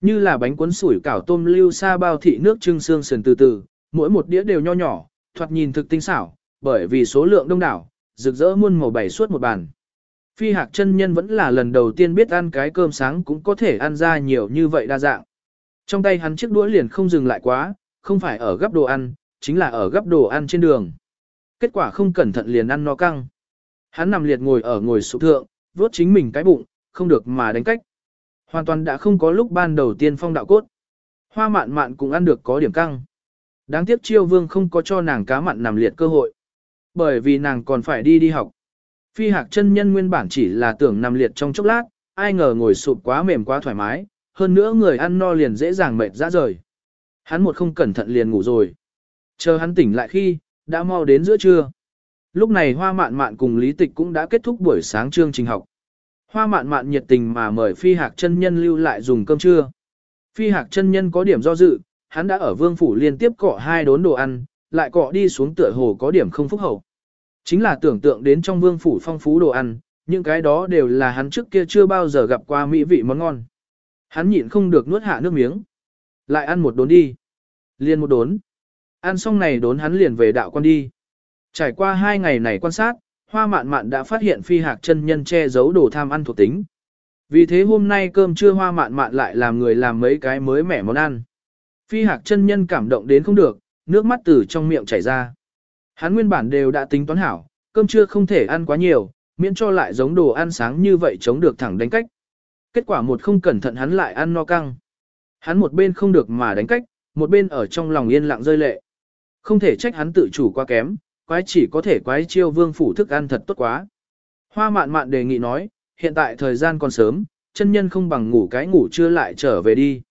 Như là bánh cuốn sủi cảo tôm lưu sa bao thị nước trưng xương sườn từ từ, mỗi một đĩa đều nho nhỏ, thoạt nhìn thực tinh xảo, bởi vì số lượng đông đảo, rực rỡ muôn màu bảy suốt một bàn. Phi hạc chân nhân vẫn là lần đầu tiên biết ăn cái cơm sáng cũng có thể ăn ra nhiều như vậy đa dạng. Trong tay hắn chiếc đũa liền không dừng lại quá, không phải ở gấp đồ ăn, chính là ở gấp đồ ăn trên đường. Kết quả không cẩn thận liền ăn no căng. Hắn nằm liệt ngồi ở ngồi sụp thượng, vuốt chính mình cái bụng, không được mà đánh cách. Hoàn toàn đã không có lúc ban đầu tiên phong đạo cốt. Hoa mạn mạn cũng ăn được có điểm căng. Đáng tiếc chiêu vương không có cho nàng cá mặn nằm liệt cơ hội. Bởi vì nàng còn phải đi đi học. Phi hạc chân nhân nguyên bản chỉ là tưởng nằm liệt trong chốc lát, ai ngờ ngồi sụp quá mềm quá thoải mái, hơn nữa người ăn no liền dễ dàng mệt ra rời. Hắn một không cẩn thận liền ngủ rồi. Chờ hắn tỉnh lại khi, đã mau đến giữa trưa. Lúc này Hoa Mạn Mạn cùng Lý Tịch cũng đã kết thúc buổi sáng chương trình học. Hoa Mạn Mạn nhiệt tình mà mời Phi Hạc chân nhân lưu lại dùng cơm trưa. Phi Hạc chân nhân có điểm do dự, hắn đã ở Vương phủ liên tiếp cọ hai đốn đồ ăn, lại cọ đi xuống tựa hồ có điểm không phúc hậu. Chính là tưởng tượng đến trong Vương phủ phong phú đồ ăn, những cái đó đều là hắn trước kia chưa bao giờ gặp qua mỹ vị món ngon. Hắn nhịn không được nuốt hạ nước miếng. Lại ăn một đốn đi. Liên một đốn. Ăn xong này đốn hắn liền về đạo quan đi. Trải qua hai ngày này quan sát, hoa mạn mạn đã phát hiện phi hạc chân nhân che giấu đồ tham ăn thuộc tính. Vì thế hôm nay cơm trưa hoa mạn mạn lại làm người làm mấy cái mới mẻ món ăn. Phi hạc chân nhân cảm động đến không được, nước mắt từ trong miệng chảy ra. Hắn nguyên bản đều đã tính toán hảo, cơm trưa không thể ăn quá nhiều, miễn cho lại giống đồ ăn sáng như vậy chống được thẳng đánh cách. Kết quả một không cẩn thận hắn lại ăn no căng. Hắn một bên không được mà đánh cách, một bên ở trong lòng yên lặng rơi lệ. Không thể trách hắn tự chủ quá kém, quái chỉ có thể quái chiêu vương phủ thức ăn thật tốt quá. Hoa mạn mạn đề nghị nói, hiện tại thời gian còn sớm, chân nhân không bằng ngủ cái ngủ trưa lại trở về đi.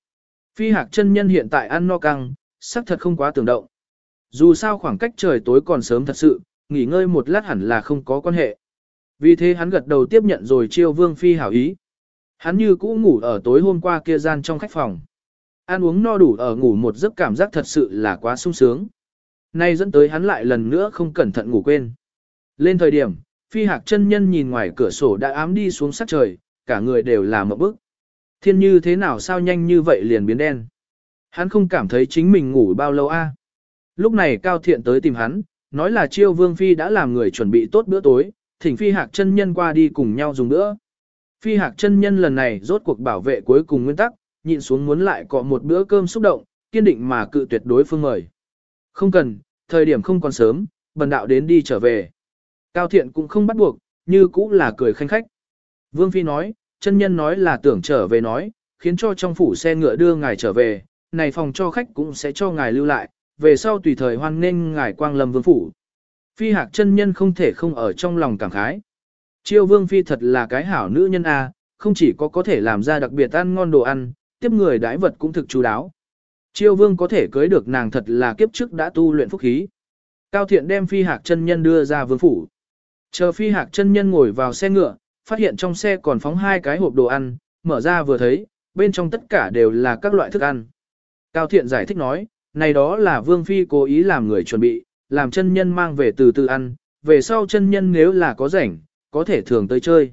Phi hạc chân nhân hiện tại ăn no căng, sắc thật không quá tưởng động. Dù sao khoảng cách trời tối còn sớm thật sự, nghỉ ngơi một lát hẳn là không có quan hệ. Vì thế hắn gật đầu tiếp nhận rồi chiêu vương phi hảo ý. Hắn như cũ ngủ ở tối hôm qua kia gian trong khách phòng. Ăn uống no đủ ở ngủ một giấc cảm giác thật sự là quá sung sướng. Nay dẫn tới hắn lại lần nữa không cẩn thận ngủ quên. Lên thời điểm, phi hạc chân nhân nhìn ngoài cửa sổ đã ám đi xuống sắc trời, cả người đều là một bức. Thiên như thế nào sao nhanh như vậy liền biến đen. Hắn không cảm thấy chính mình ngủ bao lâu a. Lúc này Cao Thiện tới tìm hắn, nói là chiêu vương phi đã làm người chuẩn bị tốt bữa tối, thỉnh phi hạc chân nhân qua đi cùng nhau dùng bữa. Phi hạc chân nhân lần này rốt cuộc bảo vệ cuối cùng nguyên tắc, nhịn xuống muốn lại cọ một bữa cơm xúc động, kiên định mà cự tuyệt đối phương mời. Không cần, thời điểm không còn sớm, bần đạo đến đi trở về. Cao thiện cũng không bắt buộc, như cũng là cười khanh khách. Vương Phi nói, chân nhân nói là tưởng trở về nói, khiến cho trong phủ xe ngựa đưa ngài trở về, này phòng cho khách cũng sẽ cho ngài lưu lại, về sau tùy thời hoan nghênh ngài quang lâm vương phủ. Phi hạc chân nhân không thể không ở trong lòng cảm khái. Chiêu vương phi thật là cái hảo nữ nhân a, không chỉ có có thể làm ra đặc biệt ăn ngon đồ ăn, tiếp người đãi vật cũng thực chú đáo. Chiêu vương có thể cưới được nàng thật là kiếp trước đã tu luyện phúc khí. Cao thiện đem phi hạc chân nhân đưa ra vương phủ. Chờ phi hạc chân nhân ngồi vào xe ngựa, phát hiện trong xe còn phóng hai cái hộp đồ ăn, mở ra vừa thấy, bên trong tất cả đều là các loại thức ăn. Cao thiện giải thích nói, này đó là vương phi cố ý làm người chuẩn bị, làm chân nhân mang về từ từ ăn, về sau chân nhân nếu là có rảnh, có thể thường tới chơi.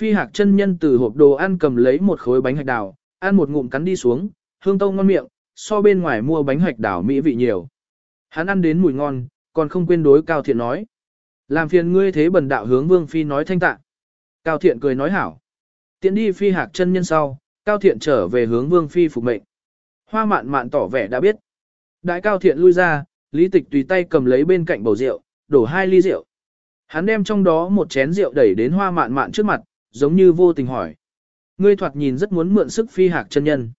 Phi hạc chân nhân từ hộp đồ ăn cầm lấy một khối bánh hạch đào, ăn một ngụm cắn đi xuống, hương tâu ngon miệng, so bên ngoài mua bánh hạch đào mỹ vị nhiều. Hắn ăn đến mùi ngon, còn không quên đối Cao Thiện nói. Làm phiền ngươi thế bần đạo hướng Vương Phi nói thanh tạ. Cao Thiện cười nói hảo. tiến đi Phi hạc chân nhân sau, Cao Thiện trở về hướng Vương Phi phục mệnh. Hoa mạn mạn tỏ vẻ đã biết. Đại Cao Thiện lui ra, Lý Tịch tùy tay cầm lấy bên cạnh bầu rượu, đổ hai ly rượu. Hắn đem trong đó một chén rượu đẩy đến hoa mạn mạn trước mặt, giống như vô tình hỏi. Ngươi thoạt nhìn rất muốn mượn sức phi hạc chân nhân.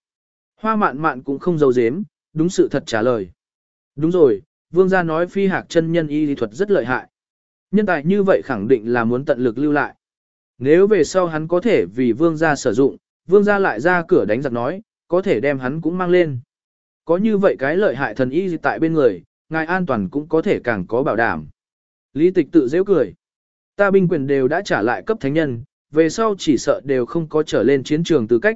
Hoa mạn mạn cũng không giấu giếm, đúng sự thật trả lời. Đúng rồi, vương gia nói phi hạc chân nhân y lý thuật rất lợi hại. Nhân tài như vậy khẳng định là muốn tận lực lưu lại. Nếu về sau hắn có thể vì vương gia sử dụng, vương gia lại ra cửa đánh giặc nói, có thể đem hắn cũng mang lên. Có như vậy cái lợi hại thần y tại bên người, ngài an toàn cũng có thể càng có bảo đảm. Lý tịch tự dễ cười. Ta binh quyền đều đã trả lại cấp thánh nhân, về sau chỉ sợ đều không có trở lên chiến trường tư cách.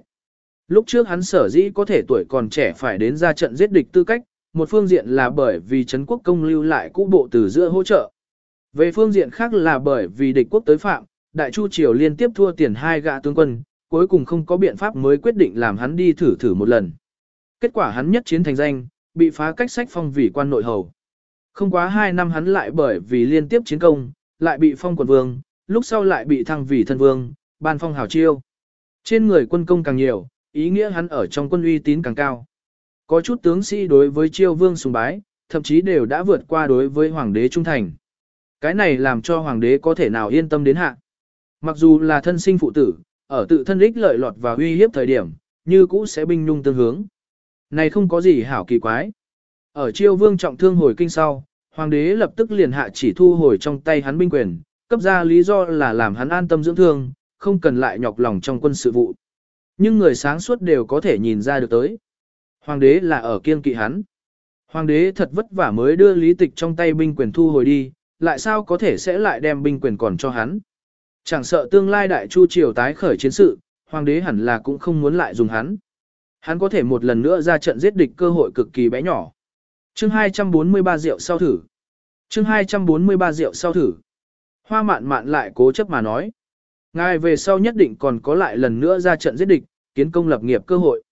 Lúc trước hắn sở dĩ có thể tuổi còn trẻ phải đến ra trận giết địch tư cách, một phương diện là bởi vì Trấn quốc công lưu lại cũ bộ từ giữa hỗ trợ. Về phương diện khác là bởi vì địch quốc tới phạm, Đại Chu Triều liên tiếp thua tiền hai gạ tướng quân, cuối cùng không có biện pháp mới quyết định làm hắn đi thử thử một lần. Kết quả hắn nhất chiến thành danh, bị phá cách sách phong vì quan nội hầu. Không quá hai năm hắn lại bởi vì liên tiếp chiến công, lại bị phong quận vương, lúc sau lại bị thăng vì thân vương, ban phong hào chiêu. Trên người quân công càng nhiều, ý nghĩa hắn ở trong quân uy tín càng cao. Có chút tướng sĩ đối với chiêu vương sùng bái, thậm chí đều đã vượt qua đối với hoàng đế trung thành. Cái này làm cho hoàng đế có thể nào yên tâm đến hạ. Mặc dù là thân sinh phụ tử, ở tự thân ích lợi lọt và uy hiếp thời điểm, như cũ sẽ binh nhung tương hướng. Này không có gì hảo kỳ quái. Ở chiêu vương trọng thương hồi kinh sau, hoàng đế lập tức liền hạ chỉ thu hồi trong tay hắn binh quyền, cấp ra lý do là làm hắn an tâm dưỡng thương, không cần lại nhọc lòng trong quân sự vụ. Nhưng người sáng suốt đều có thể nhìn ra được tới. Hoàng đế là ở kiên kỵ hắn. Hoàng đế thật vất vả mới đưa lý tịch trong tay binh quyền thu hồi đi, lại sao có thể sẽ lại đem binh quyền còn cho hắn. Chẳng sợ tương lai đại chu triều tái khởi chiến sự, hoàng đế hẳn là cũng không muốn lại dùng hắn. Hắn có thể một lần nữa ra trận giết địch cơ hội cực kỳ bé nhỏ. Chương 243 rượu sau thử. Chương 243 rượu sau thử. Hoa mạn mạn lại cố chấp mà nói. Ngài về sau nhất định còn có lại lần nữa ra trận giết địch, kiến công lập nghiệp cơ hội.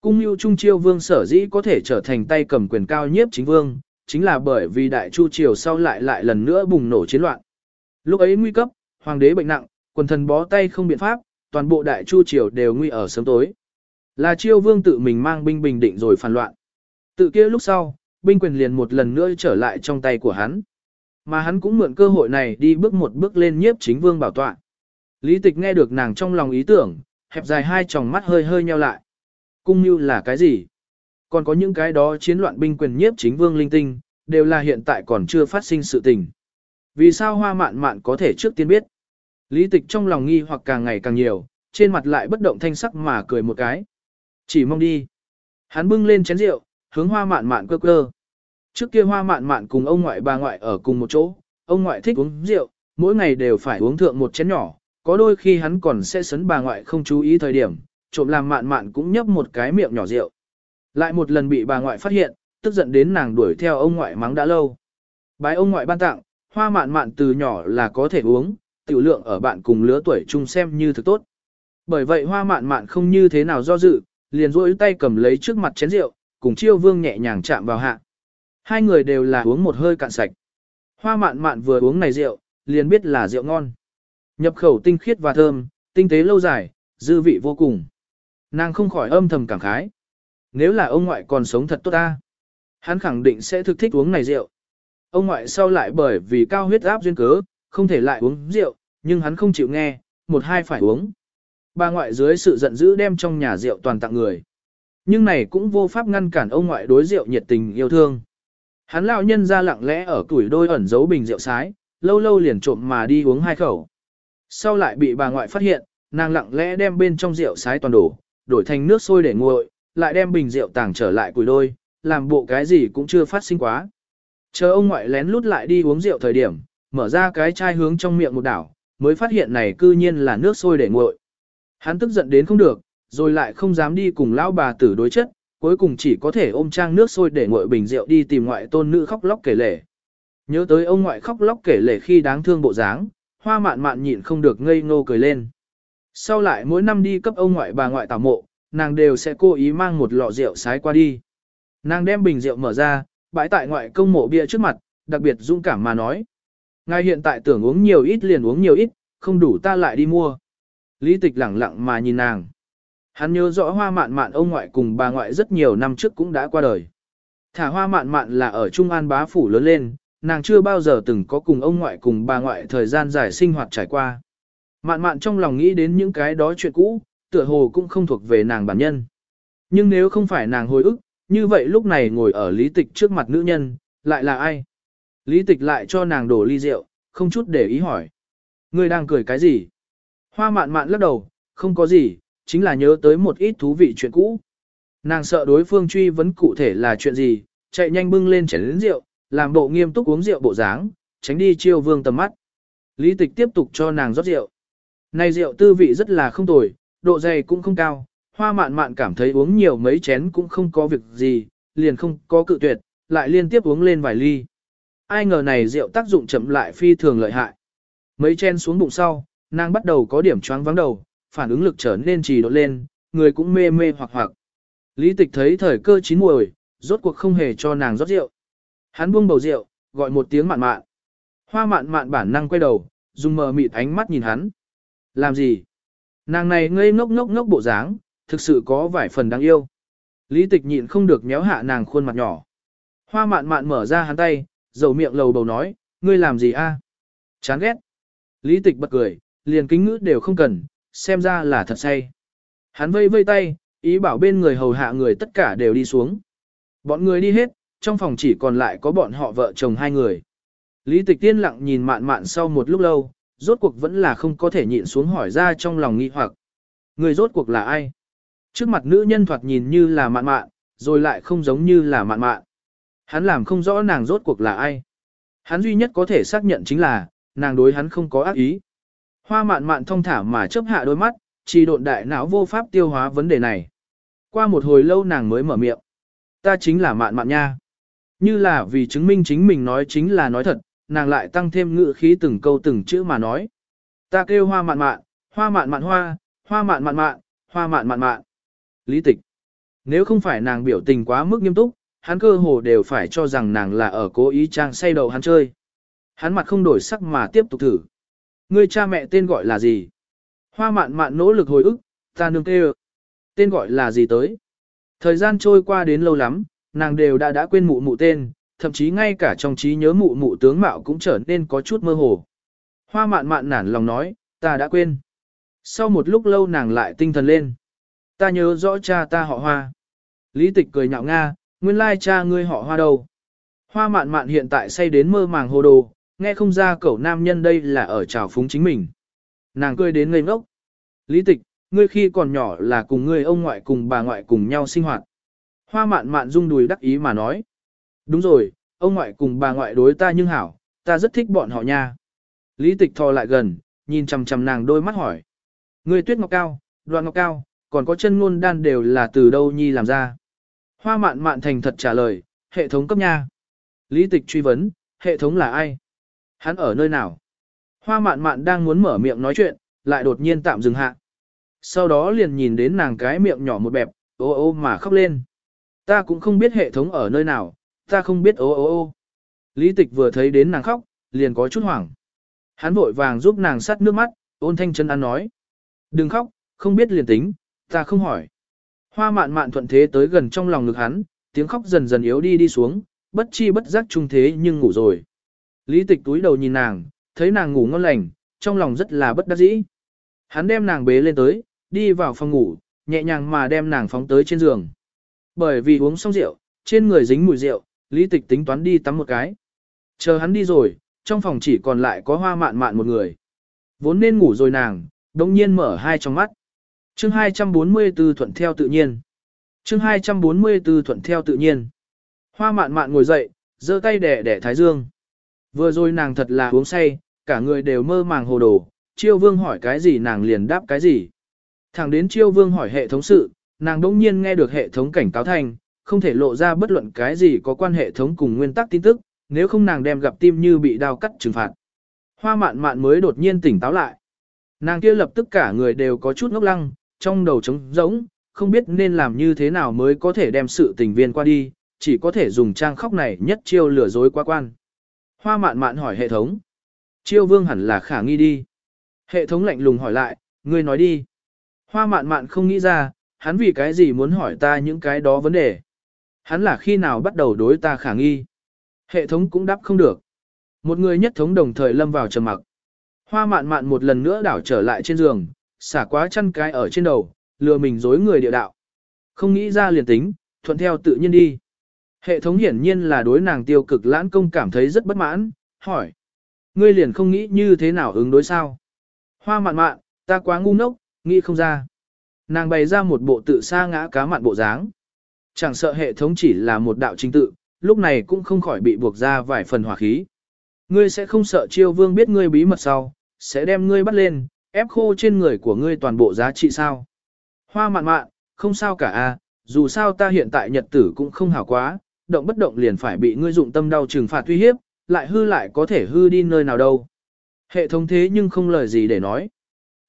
Cung yêu trung chiêu vương sở dĩ có thể trở thành tay cầm quyền cao nhiếp chính vương, chính là bởi vì đại chu triều sau lại lại lần nữa bùng nổ chiến loạn. Lúc ấy nguy cấp, hoàng đế bệnh nặng, quần thần bó tay không biện pháp, toàn bộ đại chu triều đều nguy ở sớm tối. Là chiêu vương tự mình mang binh bình định rồi phản loạn. Tự kia lúc sau, binh quyền liền một lần nữa trở lại trong tay của hắn. Mà hắn cũng mượn cơ hội này đi bước một bước lên nhiếp chính vương bảo tọa. Lý tịch nghe được nàng trong lòng ý tưởng, hẹp dài hai tròng mắt hơi hơi nheo lại. Cung như là cái gì? Còn có những cái đó chiến loạn binh quyền nhiếp chính vương linh tinh, đều là hiện tại còn chưa phát sinh sự tình. Vì sao hoa mạn mạn có thể trước tiên biết? Lý tịch trong lòng nghi hoặc càng ngày càng nhiều, trên mặt lại bất động thanh sắc mà cười một cái. Chỉ mong đi. Hắn bưng lên chén rượu, hướng hoa mạn mạn cơ cơ. Trước kia hoa mạn mạn cùng ông ngoại bà ngoại ở cùng một chỗ, ông ngoại thích uống rượu, mỗi ngày đều phải uống thượng một chén nhỏ, có đôi khi hắn còn sẽ sấn bà ngoại không chú ý thời điểm, trộm làm mạn mạn cũng nhấp một cái miệng nhỏ rượu. Lại một lần bị bà ngoại phát hiện, tức giận đến nàng đuổi theo ông ngoại mắng đã lâu. Bái ông ngoại ban tặng, hoa mạn mạn từ nhỏ là có thể uống, tiểu lượng ở bạn cùng lứa tuổi chung xem như thực tốt. Bởi vậy hoa mạn mạn không như thế nào do dự, liền rỗi tay cầm lấy trước mặt chén rượu, cùng chiêu vương nhẹ nhàng chạm vào hạ. Hai người đều là uống một hơi cạn sạch. Hoa mạn mạn vừa uống này rượu, liền biết là rượu ngon. Nhập khẩu tinh khiết và thơm, tinh tế lâu dài, dư vị vô cùng. Nàng không khỏi âm thầm cảm khái. Nếu là ông ngoại còn sống thật tốt ta, hắn khẳng định sẽ thực thích uống này rượu. Ông ngoại sau lại bởi vì cao huyết áp duyên cớ, không thể lại uống rượu, nhưng hắn không chịu nghe, một hai phải uống. Bà ngoại dưới sự giận dữ đem trong nhà rượu toàn tặng người. Nhưng này cũng vô pháp ngăn cản ông ngoại đối rượu nhiệt tình yêu thương. Hắn lão nhân ra lặng lẽ ở tuổi đôi ẩn giấu bình rượu sái, lâu lâu liền trộm mà đi uống hai khẩu. Sau lại bị bà ngoại phát hiện, nàng lặng lẽ đem bên trong rượu sái toàn đổ, đổi thành nước sôi để nguội, lại đem bình rượu tàng trở lại củi đôi, làm bộ cái gì cũng chưa phát sinh quá. Chờ ông ngoại lén lút lại đi uống rượu thời điểm, mở ra cái chai hướng trong miệng một đảo, mới phát hiện này cư nhiên là nước sôi để nguội. Hắn tức giận đến không được, rồi lại không dám đi cùng lão bà tử đối chất, cuối cùng chỉ có thể ôm trang nước sôi để nguội bình rượu đi tìm ngoại tôn nữ khóc lóc kể lể. Nhớ tới ông ngoại khóc lóc kể lể khi đáng thương bộ dáng, hoa mạn mạn nhịn không được ngây ngô cười lên. Sau lại mỗi năm đi cấp ông ngoại bà ngoại tảo mộ, nàng đều sẽ cố ý mang một lọ rượu sái qua đi. Nàng đem bình rượu mở ra, bãi tại ngoại công mộ bia trước mặt, đặc biệt dũng cảm mà nói. Ngài hiện tại tưởng uống nhiều ít liền uống nhiều ít, không đủ ta lại đi mua. Lý tịch lẳng lặng mà nhìn nàng. Hắn nhớ rõ hoa mạn mạn ông ngoại cùng bà ngoại rất nhiều năm trước cũng đã qua đời. Thả hoa mạn mạn là ở Trung An bá phủ lớn lên, nàng chưa bao giờ từng có cùng ông ngoại cùng bà ngoại thời gian dài sinh hoạt trải qua. Mạn mạn trong lòng nghĩ đến những cái đó chuyện cũ, tựa hồ cũng không thuộc về nàng bản nhân. Nhưng nếu không phải nàng hồi ức, như vậy lúc này ngồi ở lý tịch trước mặt nữ nhân, lại là ai? Lý tịch lại cho nàng đổ ly rượu, không chút để ý hỏi. Ngươi đang cười cái gì? Hoa mạn mạn lắc đầu, không có gì, chính là nhớ tới một ít thú vị chuyện cũ. Nàng sợ đối phương truy vấn cụ thể là chuyện gì, chạy nhanh bưng lên chén lớn rượu, làm bộ nghiêm túc uống rượu bộ dáng, tránh đi chiêu vương tầm mắt. Lý tịch tiếp tục cho nàng rót rượu. Này rượu tư vị rất là không tồi, độ dày cũng không cao, hoa mạn mạn cảm thấy uống nhiều mấy chén cũng không có việc gì, liền không có cự tuyệt, lại liên tiếp uống lên vài ly. Ai ngờ này rượu tác dụng chậm lại phi thường lợi hại. Mấy chén xuống bụng sau, Nàng bắt đầu có điểm choáng vắng đầu, phản ứng lực trở nên trì độn lên, người cũng mê mê hoặc hoặc. Lý tịch thấy thời cơ chín muồi, rốt cuộc không hề cho nàng rót rượu. Hắn buông bầu rượu, gọi một tiếng mạn mạn. Hoa mạn mạn bản năng quay đầu, dùng mờ mịt ánh mắt nhìn hắn. Làm gì? Nàng này ngây ngốc ngốc ngốc bộ dáng, thực sự có vài phần đáng yêu. Lý tịch nhịn không được méo hạ nàng khuôn mặt nhỏ. Hoa mạn mạn mở ra hắn tay, dầu miệng lầu bầu nói, ngươi làm gì a? Chán ghét. Lý tịch bật cười, liền kính ngữ đều không cần, xem ra là thật say. Hắn vây vây tay, ý bảo bên người hầu hạ người tất cả đều đi xuống. Bọn người đi hết, trong phòng chỉ còn lại có bọn họ vợ chồng hai người. Lý tịch tiên lặng nhìn mạn mạn sau một lúc lâu, rốt cuộc vẫn là không có thể nhịn xuống hỏi ra trong lòng nghi hoặc. Người rốt cuộc là ai? Trước mặt nữ nhân thoạt nhìn như là mạn mạn, rồi lại không giống như là mạn mạn. Hắn làm không rõ nàng rốt cuộc là ai. Hắn duy nhất có thể xác nhận chính là, nàng đối hắn không có ác ý. Hoa mạn mạn thông thả mà chớp hạ đôi mắt, chỉ độn đại não vô pháp tiêu hóa vấn đề này. Qua một hồi lâu nàng mới mở miệng. Ta chính là mạn mạn nha. Như là vì chứng minh chính mình nói chính là nói thật, nàng lại tăng thêm ngữ khí từng câu từng chữ mà nói. Ta kêu hoa mạn mạn, hoa mạn mạn hoa, hoa mạn mạn mạn, hoa mạn mạn mạn. Lý tịch. Nếu không phải nàng biểu tình quá mức nghiêm túc, hắn cơ hồ đều phải cho rằng nàng là ở cố ý trang say đầu hắn chơi. Hắn mặt không đổi sắc mà tiếp tục thử. Ngươi cha mẹ tên gọi là gì? Hoa mạn mạn nỗ lực hồi ức, ta nương kêu. Tên gọi là gì tới? Thời gian trôi qua đến lâu lắm, nàng đều đã đã quên mụ mụ tên, thậm chí ngay cả trong trí nhớ mụ mụ tướng mạo cũng trở nên có chút mơ hồ. Hoa mạn mạn nản lòng nói, ta đã quên. Sau một lúc lâu nàng lại tinh thần lên. Ta nhớ rõ cha ta họ hoa. Lý tịch cười nhạo nga, nguyên lai cha ngươi họ hoa đâu. Hoa mạn mạn hiện tại say đến mơ màng hồ đồ, nghe không ra cậu nam nhân đây là ở trào phúng chính mình. Nàng cười đến ngây ngốc. Lý tịch, ngươi khi còn nhỏ là cùng ngươi ông ngoại cùng bà ngoại cùng nhau sinh hoạt. Hoa mạn mạn rung đùi đắc ý mà nói. Đúng rồi, ông ngoại cùng bà ngoại đối ta nhưng hảo, ta rất thích bọn họ nha. Lý tịch thò lại gần, nhìn chằm chằm nàng đôi mắt hỏi. Ngươi tuyết ngọc cao, đoàn ngọc cao, còn có chân ngôn đan đều là từ đâu nhi làm ra. Hoa mạn mạn thành thật trả lời, hệ thống cấp nha. Lý tịch truy vấn, hệ thống là ai? Hắn ở nơi nào? Hoa mạn mạn đang muốn mở miệng nói chuyện, lại đột nhiên tạm dừng hạ. Sau đó liền nhìn đến nàng cái miệng nhỏ một bẹp, ô ô mà khóc lên. Ta cũng không biết hệ thống ở nơi nào, ta không biết ô ô ô. Lý tịch vừa thấy đến nàng khóc, liền có chút hoảng. Hắn vội vàng giúp nàng sắt nước mắt, ôn thanh chân ăn nói. Đừng khóc, không biết liền tính, ta không hỏi. Hoa mạn mạn thuận thế tới gần trong lòng ngực hắn, tiếng khóc dần dần yếu đi đi xuống, bất chi bất giác trung thế nhưng ngủ rồi. Lý tịch túi đầu nhìn nàng, thấy nàng ngủ ngon lành, trong lòng rất là bất đắc dĩ. Hắn đem nàng bế lên tới, đi vào phòng ngủ, nhẹ nhàng mà đem nàng phóng tới trên giường. Bởi vì uống xong rượu, trên người dính mùi rượu, lý tịch tính toán đi tắm một cái. Chờ hắn đi rồi, trong phòng chỉ còn lại có hoa mạn mạn một người. Vốn nên ngủ rồi nàng, đồng nhiên mở hai trong mắt. Chương 244 thuận theo tự nhiên. Chương 244 thuận theo tự nhiên. Hoa mạn mạn ngồi dậy, giơ tay đẻ đẻ thái dương. Vừa rồi nàng thật là uống say, cả người đều mơ màng hồ đồ, chiêu vương hỏi cái gì nàng liền đáp cái gì. Thẳng đến chiêu vương hỏi hệ thống sự, nàng đông nhiên nghe được hệ thống cảnh cáo thành, không thể lộ ra bất luận cái gì có quan hệ thống cùng nguyên tắc tin tức, nếu không nàng đem gặp tim như bị đau cắt trừng phạt. Hoa mạn mạn mới đột nhiên tỉnh táo lại. Nàng kia lập tức cả người đều có chút ngốc lăng, trong đầu trống rỗng, không biết nên làm như thế nào mới có thể đem sự tình viên qua đi, chỉ có thể dùng trang khóc này nhất chiêu lừa dối qua quan. Hoa mạn mạn hỏi hệ thống. Chiêu vương hẳn là khả nghi đi. Hệ thống lạnh lùng hỏi lại, ngươi nói đi. Hoa mạn mạn không nghĩ ra, hắn vì cái gì muốn hỏi ta những cái đó vấn đề. Hắn là khi nào bắt đầu đối ta khả nghi. Hệ thống cũng đáp không được. Một người nhất thống đồng thời lâm vào trầm mặc. Hoa mạn mạn một lần nữa đảo trở lại trên giường, xả quá chăn cái ở trên đầu, lừa mình dối người địa đạo. Không nghĩ ra liền tính, thuận theo tự nhiên đi. Hệ thống hiển nhiên là đối nàng tiêu cực lãng công cảm thấy rất bất mãn, hỏi. Ngươi liền không nghĩ như thế nào ứng đối sao? Hoa mạn mạn, ta quá ngu ngốc, nghĩ không ra. Nàng bày ra một bộ tự sa ngã cá mặn bộ dáng. Chẳng sợ hệ thống chỉ là một đạo trình tự, lúc này cũng không khỏi bị buộc ra vài phần hỏa khí. Ngươi sẽ không sợ chiêu vương biết ngươi bí mật sau, sẽ đem ngươi bắt lên, ép khô trên người của ngươi toàn bộ giá trị sao. Hoa mạn mạn, không sao cả a, dù sao ta hiện tại nhật tử cũng không hảo quá, động bất động liền phải bị ngươi dụng tâm đau trừng phạt uy hiếp, lại hư lại có thể hư đi nơi nào đâu. Hệ thống thế nhưng không lời gì để nói.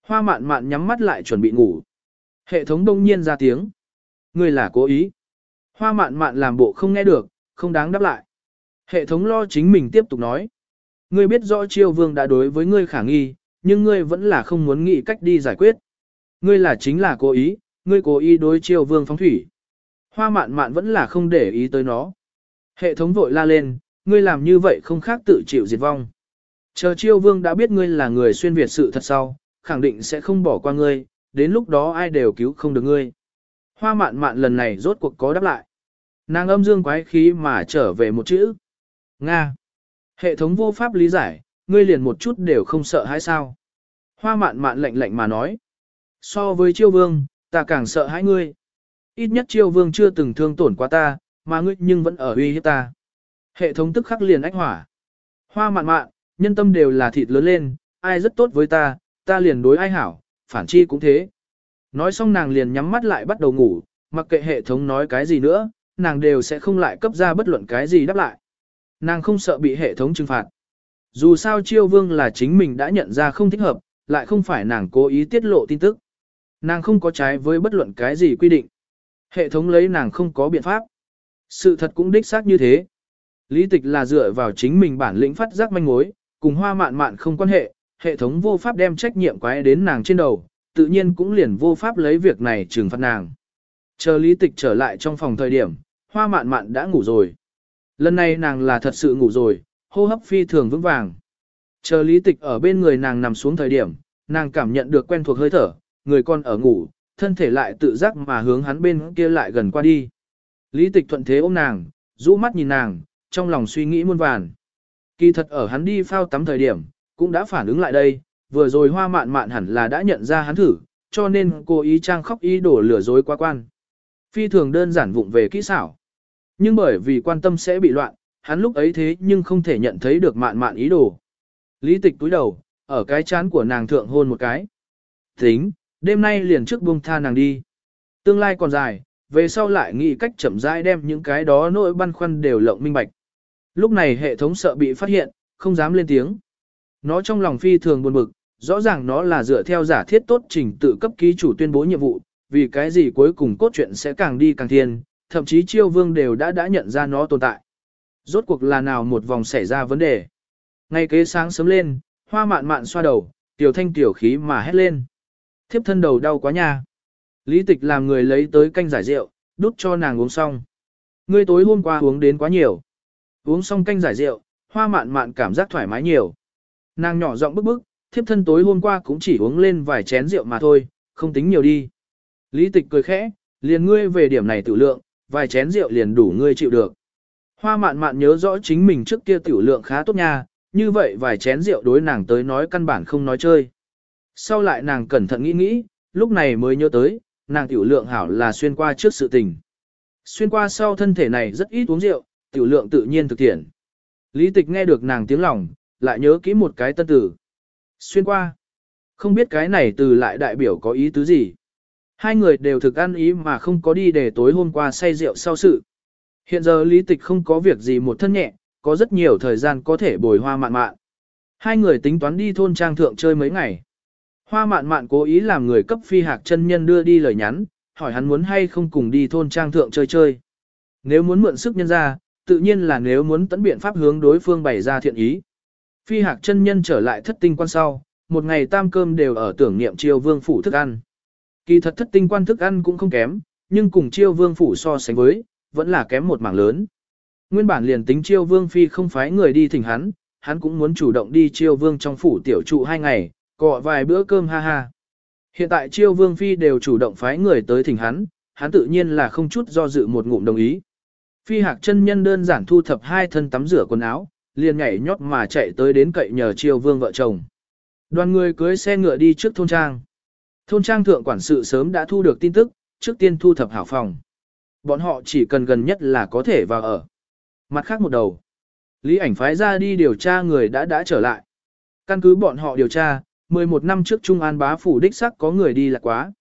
Hoa mạn mạn nhắm mắt lại chuẩn bị ngủ. Hệ thống đông nhiên ra tiếng. Ngươi là cố ý. Hoa mạn mạn làm bộ không nghe được, không đáng đáp lại. Hệ thống lo chính mình tiếp tục nói. Ngươi biết rõ triều vương đã đối với ngươi khả nghi, nhưng ngươi vẫn là không muốn nghĩ cách đi giải quyết. Ngươi là chính là cố ý, ngươi cố ý đối triều vương phóng thủy. Hoa mạn mạn vẫn là không để ý tới nó. Hệ thống vội la lên, ngươi làm như vậy không khác tự chịu diệt vong. Chờ chiêu vương đã biết ngươi là người xuyên Việt sự thật sau, khẳng định sẽ không bỏ qua ngươi, đến lúc đó ai đều cứu không được ngươi. Hoa mạn mạn lần này rốt cuộc có đáp lại. Nàng âm dương quái khí mà trở về một chữ. Nga. Hệ thống vô pháp lý giải, ngươi liền một chút đều không sợ hãi sao. Hoa mạn mạn lạnh lạnh mà nói. So với chiêu vương, ta càng sợ hãi ngươi. Ít nhất chiêu vương chưa từng thương tổn qua ta, mà ngươi nhưng vẫn ở uy hiếp ta. Hệ thống tức khắc liền ách hỏa. Hoa mạn mạn, nhân tâm đều là thịt lớn lên, ai rất tốt với ta, ta liền đối ai hảo, phản chi cũng thế. Nói xong nàng liền nhắm mắt lại bắt đầu ngủ, mặc kệ hệ thống nói cái gì nữa, nàng đều sẽ không lại cấp ra bất luận cái gì đáp lại. Nàng không sợ bị hệ thống trừng phạt. Dù sao chiêu vương là chính mình đã nhận ra không thích hợp, lại không phải nàng cố ý tiết lộ tin tức. Nàng không có trái với bất luận cái gì quy định. Hệ thống lấy nàng không có biện pháp. Sự thật cũng đích xác như thế. Lý tịch là dựa vào chính mình bản lĩnh phát giác manh mối, cùng hoa mạn mạn không quan hệ, hệ thống vô pháp đem trách nhiệm quái đến nàng trên đầu, tự nhiên cũng liền vô pháp lấy việc này trừng phạt nàng. Chờ lý tịch trở lại trong phòng thời điểm, hoa mạn mạn đã ngủ rồi. Lần này nàng là thật sự ngủ rồi, hô hấp phi thường vững vàng. Chờ lý tịch ở bên người nàng nằm xuống thời điểm, nàng cảm nhận được quen thuộc hơi thở, người con ở ngủ, thân thể lại tự giác mà hướng hắn bên kia lại gần qua đi. Lý tịch thuận thế ôm nàng, rũ mắt nhìn nàng, trong lòng suy nghĩ muôn vàn. Kỳ thật ở hắn đi phao tắm thời điểm, cũng đã phản ứng lại đây, vừa rồi hoa mạn mạn hẳn là đã nhận ra hắn thử, cho nên cô ý trang khóc ý đổ lửa dối qua quan. Phi thường đơn giản vụng về kỹ xảo. Nhưng bởi vì quan tâm sẽ bị loạn, hắn lúc ấy thế nhưng không thể nhận thấy được mạn mạn ý đồ. Lý tịch túi đầu, ở cái chán của nàng thượng hôn một cái. Tính, đêm nay liền trước buông tha nàng đi. Tương lai còn dài, về sau lại nghĩ cách chậm rãi đem những cái đó nỗi băn khoăn đều lộng minh bạch. Lúc này hệ thống sợ bị phát hiện, không dám lên tiếng. Nó trong lòng phi thường buồn bực, rõ ràng nó là dựa theo giả thiết tốt trình tự cấp ký chủ tuyên bố nhiệm vụ, vì cái gì cuối cùng cốt truyện sẽ càng đi càng thiên, thậm chí chiêu vương đều đã đã nhận ra nó tồn tại. Rốt cuộc là nào một vòng xảy ra vấn đề. Ngay kế sáng sớm lên, hoa mạn mạn xoa đầu, tiểu thanh tiểu khí mà hét lên. Thiếp thân đầu đau quá nha. Lý tịch làm người lấy tới canh giải rượu, đút cho nàng uống xong. Ngươi tối hôm qua uống đến quá nhiều. Uống xong canh giải rượu, hoa mạn mạn cảm giác thoải mái nhiều. Nàng nhỏ giọng bức bức, thiếp thân tối hôm qua cũng chỉ uống lên vài chén rượu mà thôi, không tính nhiều đi. Lý tịch cười khẽ, liền ngươi về điểm này tự lượng, vài chén rượu liền đủ ngươi chịu được. Hoa mạn mạn nhớ rõ chính mình trước kia tiểu lượng khá tốt nha, như vậy vài chén rượu đối nàng tới nói căn bản không nói chơi. Sau lại nàng cẩn thận nghĩ nghĩ, lúc này mới nhớ tới, nàng tiểu lượng hảo là xuyên qua trước sự tình. Xuyên qua sau thân thể này rất ít uống rượu, tiểu lượng tự nhiên thực thiện. Lý tịch nghe được nàng tiếng lòng, lại nhớ kỹ một cái tân từ. Xuyên qua. Không biết cái này từ lại đại biểu có ý tứ gì. Hai người đều thực ăn ý mà không có đi để tối hôm qua say rượu sau sự. Hiện giờ lý tịch không có việc gì một thân nhẹ, có rất nhiều thời gian có thể bồi hoa mạn mạn. Hai người tính toán đi thôn trang thượng chơi mấy ngày. Hoa mạn mạn cố ý làm người cấp phi hạc chân nhân đưa đi lời nhắn, hỏi hắn muốn hay không cùng đi thôn trang thượng chơi chơi. Nếu muốn mượn sức nhân ra, tự nhiên là nếu muốn tấn biện pháp hướng đối phương bày ra thiện ý. Phi hạc chân nhân trở lại thất tinh quan sau, một ngày tam cơm đều ở tưởng niệm chiêu vương phủ thức ăn. Kỳ thật thất tinh quan thức ăn cũng không kém, nhưng cùng chiêu vương phủ so sánh với, vẫn là kém một mảng lớn. Nguyên bản liền tính chiêu vương phi không phái người đi thỉnh hắn, hắn cũng muốn chủ động đi chiêu vương trong phủ tiểu trụ hai ngày, cọ vài bữa cơm ha ha. Hiện tại chiêu vương phi đều chủ động phái người tới thỉnh hắn, hắn tự nhiên là không chút do dự một ngụm đồng ý. Phi hạc chân nhân đơn giản thu thập hai thân tắm rửa quần áo, liền nhảy nhót mà chạy tới đến cậy nhờ chiêu vương vợ chồng. Đoàn người cưới xe ngựa đi trước thôn trang. Thôn trang thượng quản sự sớm đã thu được tin tức, trước tiên thu thập hảo phòng. Bọn họ chỉ cần gần nhất là có thể vào ở. Mặt khác một đầu. Lý ảnh phái ra đi điều tra người đã đã trở lại. Căn cứ bọn họ điều tra, 11 năm trước Trung An bá phủ đích xác có người đi là quá.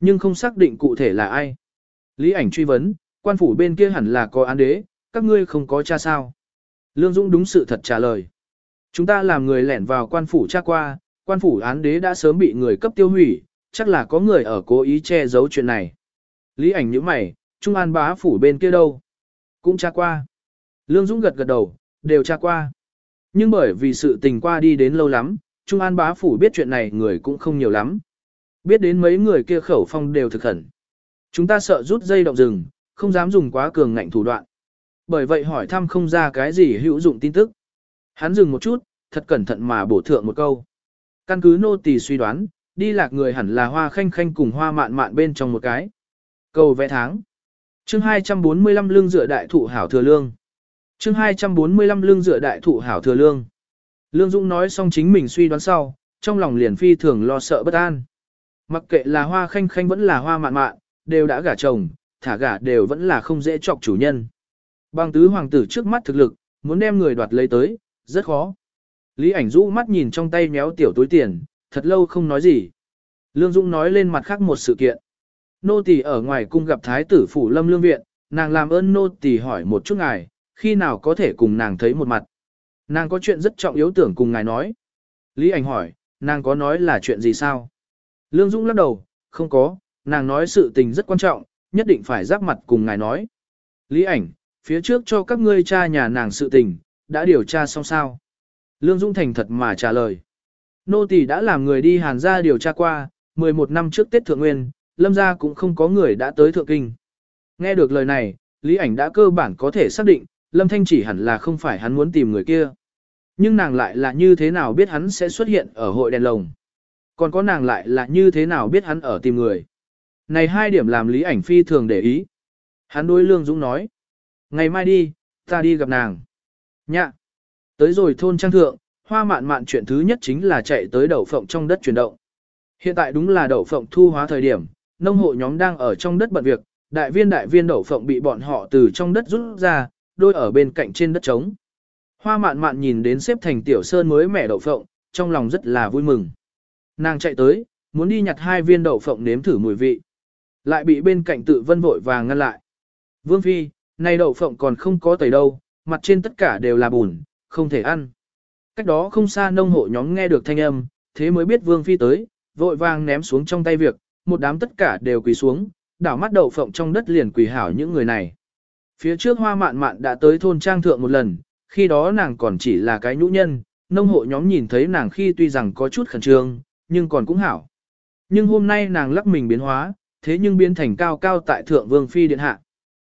Nhưng không xác định cụ thể là ai. Lý ảnh truy vấn, quan phủ bên kia hẳn là có án đế, các ngươi không có cha sao. Lương Dũng đúng sự thật trả lời. Chúng ta làm người lẻn vào quan phủ tra qua, Quan phủ án đế đã sớm bị người cấp tiêu hủy, chắc là có người ở cố ý che giấu chuyện này. Lý ảnh như mày, Trung An bá phủ bên kia đâu? Cũng tra qua. Lương Dũng gật gật đầu, đều tra qua. Nhưng bởi vì sự tình qua đi đến lâu lắm, Trung An bá phủ biết chuyện này người cũng không nhiều lắm. Biết đến mấy người kia khẩu phong đều thực khẩn. Chúng ta sợ rút dây động rừng, không dám dùng quá cường ngạnh thủ đoạn. Bởi vậy hỏi thăm không ra cái gì hữu dụng tin tức. Hắn dừng một chút, thật cẩn thận mà bổ thượng một câu. Căn cứ nô tỳ suy đoán, đi lạc người hẳn là hoa khanh khanh cùng hoa mạn mạn bên trong một cái. Cầu vẽ tháng. Chương 245 lương dựa đại thụ hảo thừa lương. Chương 245 lương dựa đại thụ hảo thừa lương. Lương Dũng nói xong chính mình suy đoán sau, trong lòng liền phi thường lo sợ bất an. Mặc kệ là hoa khanh khanh vẫn là hoa mạn mạn, đều đã gả chồng, thả gả đều vẫn là không dễ chọc chủ nhân. Bằng tứ hoàng tử trước mắt thực lực, muốn đem người đoạt lấy tới, rất khó. Lý ảnh rũ mắt nhìn trong tay méo tiểu túi tiền, thật lâu không nói gì. Lương Dũng nói lên mặt khác một sự kiện. Nô tỳ ở ngoài cung gặp thái tử phủ lâm lương viện, nàng làm ơn nô tỳ hỏi một chút ngài, khi nào có thể cùng nàng thấy một mặt. Nàng có chuyện rất trọng yếu tưởng cùng ngài nói. Lý ảnh hỏi, nàng có nói là chuyện gì sao? Lương Dũng lắc đầu, không có, nàng nói sự tình rất quan trọng, nhất định phải giáp mặt cùng ngài nói. Lý ảnh, phía trước cho các ngươi cha nhà nàng sự tình, đã điều tra xong sao? Lương Dũng thành thật mà trả lời. Nô tỳ đã làm người đi hàn gia điều tra qua, 11 năm trước Tết Thượng Nguyên, lâm gia cũng không có người đã tới Thượng Kinh. Nghe được lời này, Lý ảnh đã cơ bản có thể xác định, Lâm Thanh chỉ hẳn là không phải hắn muốn tìm người kia. Nhưng nàng lại là như thế nào biết hắn sẽ xuất hiện ở hội đèn lồng. Còn có nàng lại là như thế nào biết hắn ở tìm người. Này hai điểm làm Lý ảnh phi thường để ý. Hắn đối Lương Dũng nói. Ngày mai đi, ta đi gặp nàng. Nhạ. Tới rồi thôn trang thượng, hoa mạn mạn chuyện thứ nhất chính là chạy tới đậu phộng trong đất chuyển động. Hiện tại đúng là đậu phộng thu hóa thời điểm, nông hộ nhóm đang ở trong đất bận việc, đại viên đại viên đậu phộng bị bọn họ từ trong đất rút ra, đôi ở bên cạnh trên đất trống. Hoa mạn mạn nhìn đến xếp thành tiểu sơn mới mẻ đậu phộng, trong lòng rất là vui mừng. Nàng chạy tới, muốn đi nhặt hai viên đậu phộng nếm thử mùi vị. Lại bị bên cạnh tự vân vội vàng ngăn lại. Vương Phi, này đậu phộng còn không có tẩy đâu, mặt trên tất cả đều là bùn, không thể ăn. Cách đó không xa nông hộ nhóm nghe được thanh âm, thế mới biết Vương Phi tới, vội vàng ném xuống trong tay việc, một đám tất cả đều quỳ xuống, đảo mắt đậu phộng trong đất liền quỳ hảo những người này. Phía trước hoa mạn mạn đã tới thôn trang thượng một lần, khi đó nàng còn chỉ là cái nhũ nhân, nông hộ nhóm nhìn thấy nàng khi tuy rằng có chút khẩn trương, nhưng còn cũng hảo. Nhưng hôm nay nàng lắc mình biến hóa, thế nhưng biến thành cao cao tại thượng vương phi điện hạ.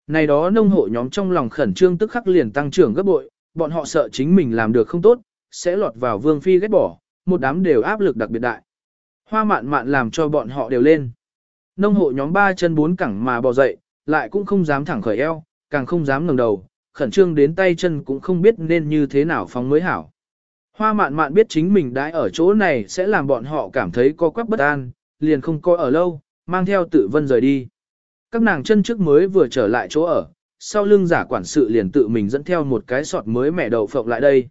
Này đó nông hộ nhóm trong lòng khẩn trương tức khắc liền tăng trưởng gấp bội, bọn họ sợ chính mình làm được không tốt, sẽ lọt vào vương phi ghét bỏ, một đám đều áp lực đặc biệt đại. Hoa mạn mạn làm cho bọn họ đều lên. Nông hộ nhóm ba chân bốn cẳng mà bò dậy, lại cũng không dám thẳng khởi eo, càng không dám ngẩng đầu, khẩn trương đến tay chân cũng không biết nên như thế nào phóng mới hảo. Hoa mạn mạn biết chính mình đãi ở chỗ này sẽ làm bọn họ cảm thấy co quắp bất an, liền không coi ở lâu, mang theo tự vân rời đi. Các nàng chân trước mới vừa trở lại chỗ ở, sau lưng giả quản sự liền tự mình dẫn theo một cái sọt mới mẻ đậu phộng lại đây.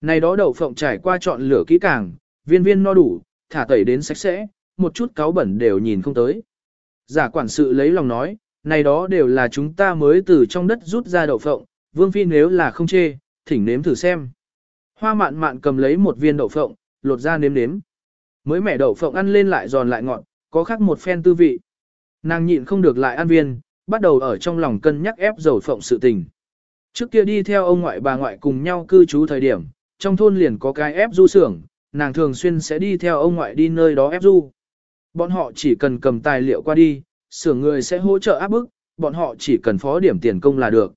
Này đó đậu phộng trải qua chọn lửa kỹ càng, viên viên no đủ, thả tẩy đến sạch sẽ, một chút cáo bẩn đều nhìn không tới. Giả quản sự lấy lòng nói, này đó đều là chúng ta mới từ trong đất rút ra đậu phộng, vương phi nếu là không chê, thỉnh nếm thử xem. Hoa mạn mạn cầm lấy một viên đậu phộng, lột ra nếm nếm. Mới mẻ đậu phộng ăn lên lại giòn lại ngọt, có khác một phen tư vị. Nàng nhịn không được lại ăn viên, bắt đầu ở trong lòng cân nhắc ép dầu phộng sự tình. Trước kia đi theo ông ngoại bà ngoại cùng nhau cư trú thời điểm, trong thôn liền có cái ép du xưởng, nàng thường xuyên sẽ đi theo ông ngoại đi nơi đó ép du. Bọn họ chỉ cần cầm tài liệu qua đi, xưởng người sẽ hỗ trợ áp bức, bọn họ chỉ cần phó điểm tiền công là được.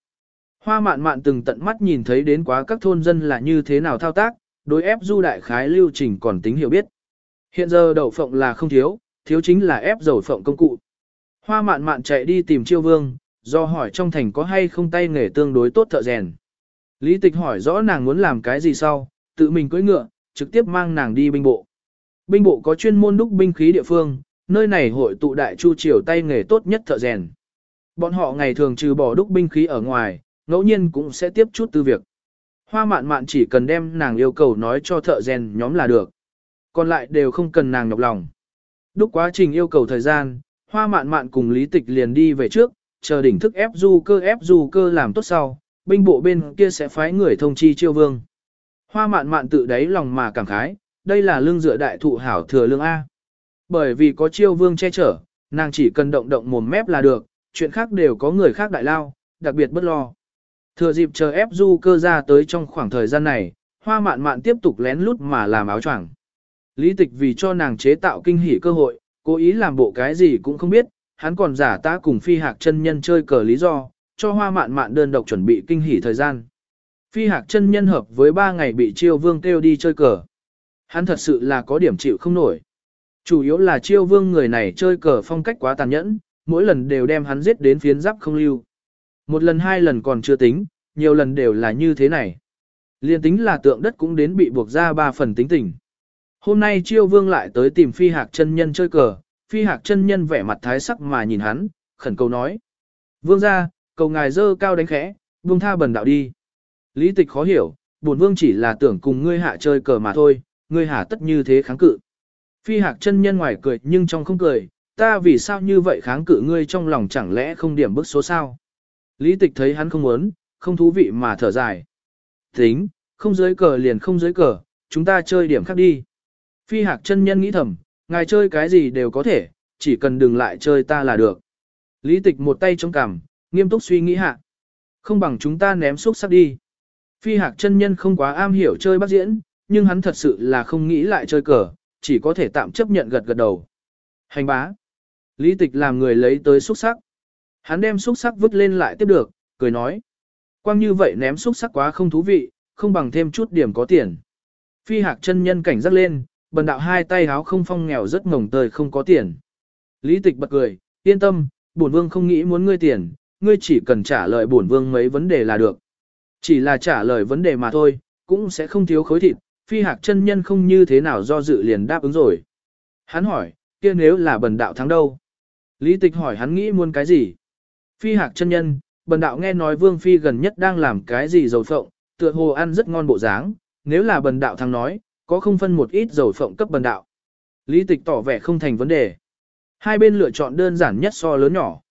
Hoa mạn mạn từng tận mắt nhìn thấy đến quá các thôn dân là như thế nào thao tác, đối ép du đại khái lưu trình còn tính hiểu biết. Hiện giờ đậu phộng là không thiếu, thiếu chính là ép dầu phộng công cụ. Hoa mạn mạn chạy đi tìm chiêu vương, do hỏi trong thành có hay không tay nghề tương đối tốt thợ rèn. Lý tịch hỏi rõ nàng muốn làm cái gì sau, tự mình cưỡi ngựa, trực tiếp mang nàng đi binh bộ. Binh bộ có chuyên môn đúc binh khí địa phương, nơi này hội tụ đại chu triều tay nghề tốt nhất thợ rèn. Bọn họ ngày thường trừ bỏ đúc binh khí ở ngoài, ngẫu nhiên cũng sẽ tiếp chút tư việc. Hoa mạn mạn chỉ cần đem nàng yêu cầu nói cho thợ rèn nhóm là được. Còn lại đều không cần nàng nhọc lòng. Đúc quá trình yêu cầu thời gian, hoa mạn mạn cùng lý tịch liền đi về trước, chờ đỉnh thức ép du cơ ép du cơ làm tốt sau, binh bộ bên kia sẽ phái người thông chi chiêu vương. Hoa mạn mạn tự đáy lòng mà cảm khái, đây là lương dựa đại thụ hảo thừa lương A. Bởi vì có chiêu vương che chở, nàng chỉ cần động động mồm mép là được, chuyện khác đều có người khác đại lao, đặc biệt bất lo. Thừa dịp chờ ép du cơ ra tới trong khoảng thời gian này, hoa mạn mạn tiếp tục lén lút mà làm áo choàng. Lý tịch vì cho nàng chế tạo kinh hỉ cơ hội, cố ý làm bộ cái gì cũng không biết, hắn còn giả ta cùng phi hạc chân nhân chơi cờ lý do, cho hoa mạn mạn đơn độc chuẩn bị kinh hỉ thời gian. Phi hạc chân nhân hợp với ba ngày bị chiêu vương kêu đi chơi cờ. Hắn thật sự là có điểm chịu không nổi. Chủ yếu là chiêu vương người này chơi cờ phong cách quá tàn nhẫn, mỗi lần đều đem hắn giết đến phiến giáp không lưu. Một lần hai lần còn chưa tính, nhiều lần đều là như thế này. Liên tính là tượng đất cũng đến bị buộc ra ba phần tính tình. Hôm nay chiêu vương lại tới tìm phi hạc chân nhân chơi cờ, phi hạc chân nhân vẻ mặt thái sắc mà nhìn hắn, khẩn cầu nói. Vương gia, cầu ngài dơ cao đánh khẽ, vương tha bần đạo đi. Lý tịch khó hiểu, bổn vương chỉ là tưởng cùng ngươi hạ chơi cờ mà thôi, ngươi hạ tất như thế kháng cự. Phi hạc chân nhân ngoài cười nhưng trong không cười, ta vì sao như vậy kháng cự ngươi trong lòng chẳng lẽ không điểm bức số sao. Lý tịch thấy hắn không muốn, không thú vị mà thở dài. Tính, không dưới cờ liền không dưới cờ, chúng ta chơi điểm khác đi. Phi hạc chân nhân nghĩ thầm, ngài chơi cái gì đều có thể, chỉ cần đừng lại chơi ta là được. Lý tịch một tay trong cằm, nghiêm túc suy nghĩ hạ. Không bằng chúng ta ném xúc sắc đi. Phi hạc chân nhân không quá am hiểu chơi bác diễn, nhưng hắn thật sự là không nghĩ lại chơi cờ, chỉ có thể tạm chấp nhận gật gật đầu. Hành bá. Lý tịch làm người lấy tới xúc sắc. Hắn đem xúc sắc vứt lên lại tiếp được, cười nói. Quang như vậy ném xúc sắc quá không thú vị, không bằng thêm chút điểm có tiền. Phi hạc chân nhân cảnh giác lên, bần đạo hai tay háo không phong nghèo rất ngồng tơi không có tiền. Lý tịch bật cười, yên tâm, bổn vương không nghĩ muốn ngươi tiền, ngươi chỉ cần trả lời bổn vương mấy vấn đề là được. Chỉ là trả lời vấn đề mà thôi, cũng sẽ không thiếu khối thịt, phi hạc chân nhân không như thế nào do dự liền đáp ứng rồi. Hắn hỏi, kia nếu là bần đạo thắng đâu? Lý tịch hỏi hắn nghĩ muốn cái gì? Phi hạc chân nhân, bần đạo nghe nói vương phi gần nhất đang làm cái gì dầu phộng, tựa hồ ăn rất ngon bộ dáng, nếu là bần đạo thằng nói, có không phân một ít dầu phộng cấp bần đạo. Lý tịch tỏ vẻ không thành vấn đề. Hai bên lựa chọn đơn giản nhất so lớn nhỏ.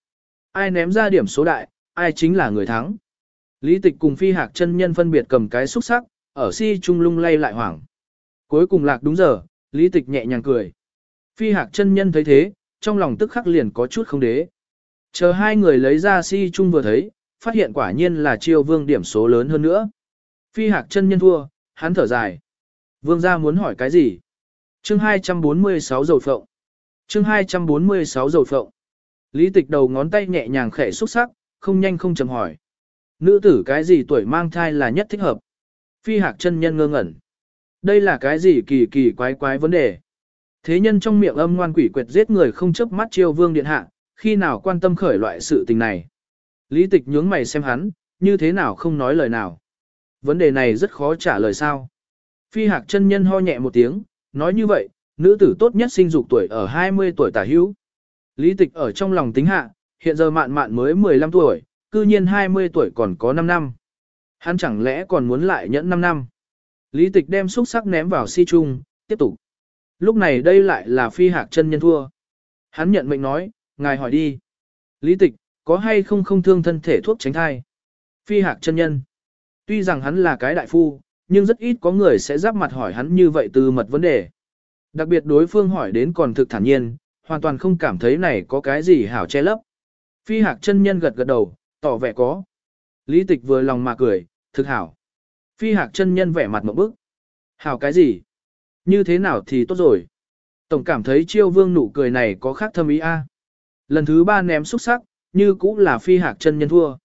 Ai ném ra điểm số đại, ai chính là người thắng. Lý tịch cùng phi hạc chân nhân phân biệt cầm cái xúc sắc, ở si trung lung lay lại hoảng. Cuối cùng lạc đúng giờ, lý tịch nhẹ nhàng cười. Phi hạc chân nhân thấy thế, trong lòng tức khắc liền có chút không đế. Chờ hai người lấy ra si chung vừa thấy, phát hiện quả nhiên là chiêu vương điểm số lớn hơn nữa. Phi hạc chân nhân thua, hắn thở dài. Vương gia muốn hỏi cái gì? Chương 246 dầu phộng. Chương 246 dầu phộng. Lý tịch đầu ngón tay nhẹ nhàng khẽ xúc sắc, không nhanh không chậm hỏi. Nữ tử cái gì tuổi mang thai là nhất thích hợp? Phi hạc chân nhân ngơ ngẩn. Đây là cái gì kỳ kỳ quái quái vấn đề? Thế nhân trong miệng âm ngoan quỷ quyệt giết người không chớp mắt chiêu vương điện hạ, khi nào quan tâm khởi loại sự tình này? Lý tịch nhướng mày xem hắn, như thế nào không nói lời nào? Vấn đề này rất khó trả lời sao? Phi hạc chân nhân ho nhẹ một tiếng, nói như vậy, nữ tử tốt nhất sinh dục tuổi ở 20 tuổi tả hữu. Lý tịch ở trong lòng tính hạ, hiện giờ mạn mạn mới 15 tuổi, cư nhiên 20 tuổi còn có 5 năm. Hắn chẳng lẽ còn muốn lại nhẫn 5 năm. Lý tịch đem xúc sắc ném vào si trung, tiếp tục. Lúc này đây lại là phi hạc chân nhân thua. Hắn nhận mệnh nói, ngài hỏi đi. Lý tịch, có hay không không thương thân thể thuốc tránh thai? Phi hạc chân nhân. Tuy rằng hắn là cái đại phu, nhưng rất ít có người sẽ giáp mặt hỏi hắn như vậy từ mật vấn đề. Đặc biệt đối phương hỏi đến còn thực thản nhiên, hoàn toàn không cảm thấy này có cái gì hảo che lấp. Phi hạc chân nhân gật gật đầu, tỏ vẻ có. Lý tịch vừa lòng mà cười, thực hảo. Phi hạc chân nhân vẻ mặt một bức. Hảo cái gì? Như thế nào thì tốt rồi. Tổng cảm thấy chiêu vương nụ cười này có khác thâm ý a. Lần thứ ba ném xúc sắc, như cũng là phi hạc chân nhân thua.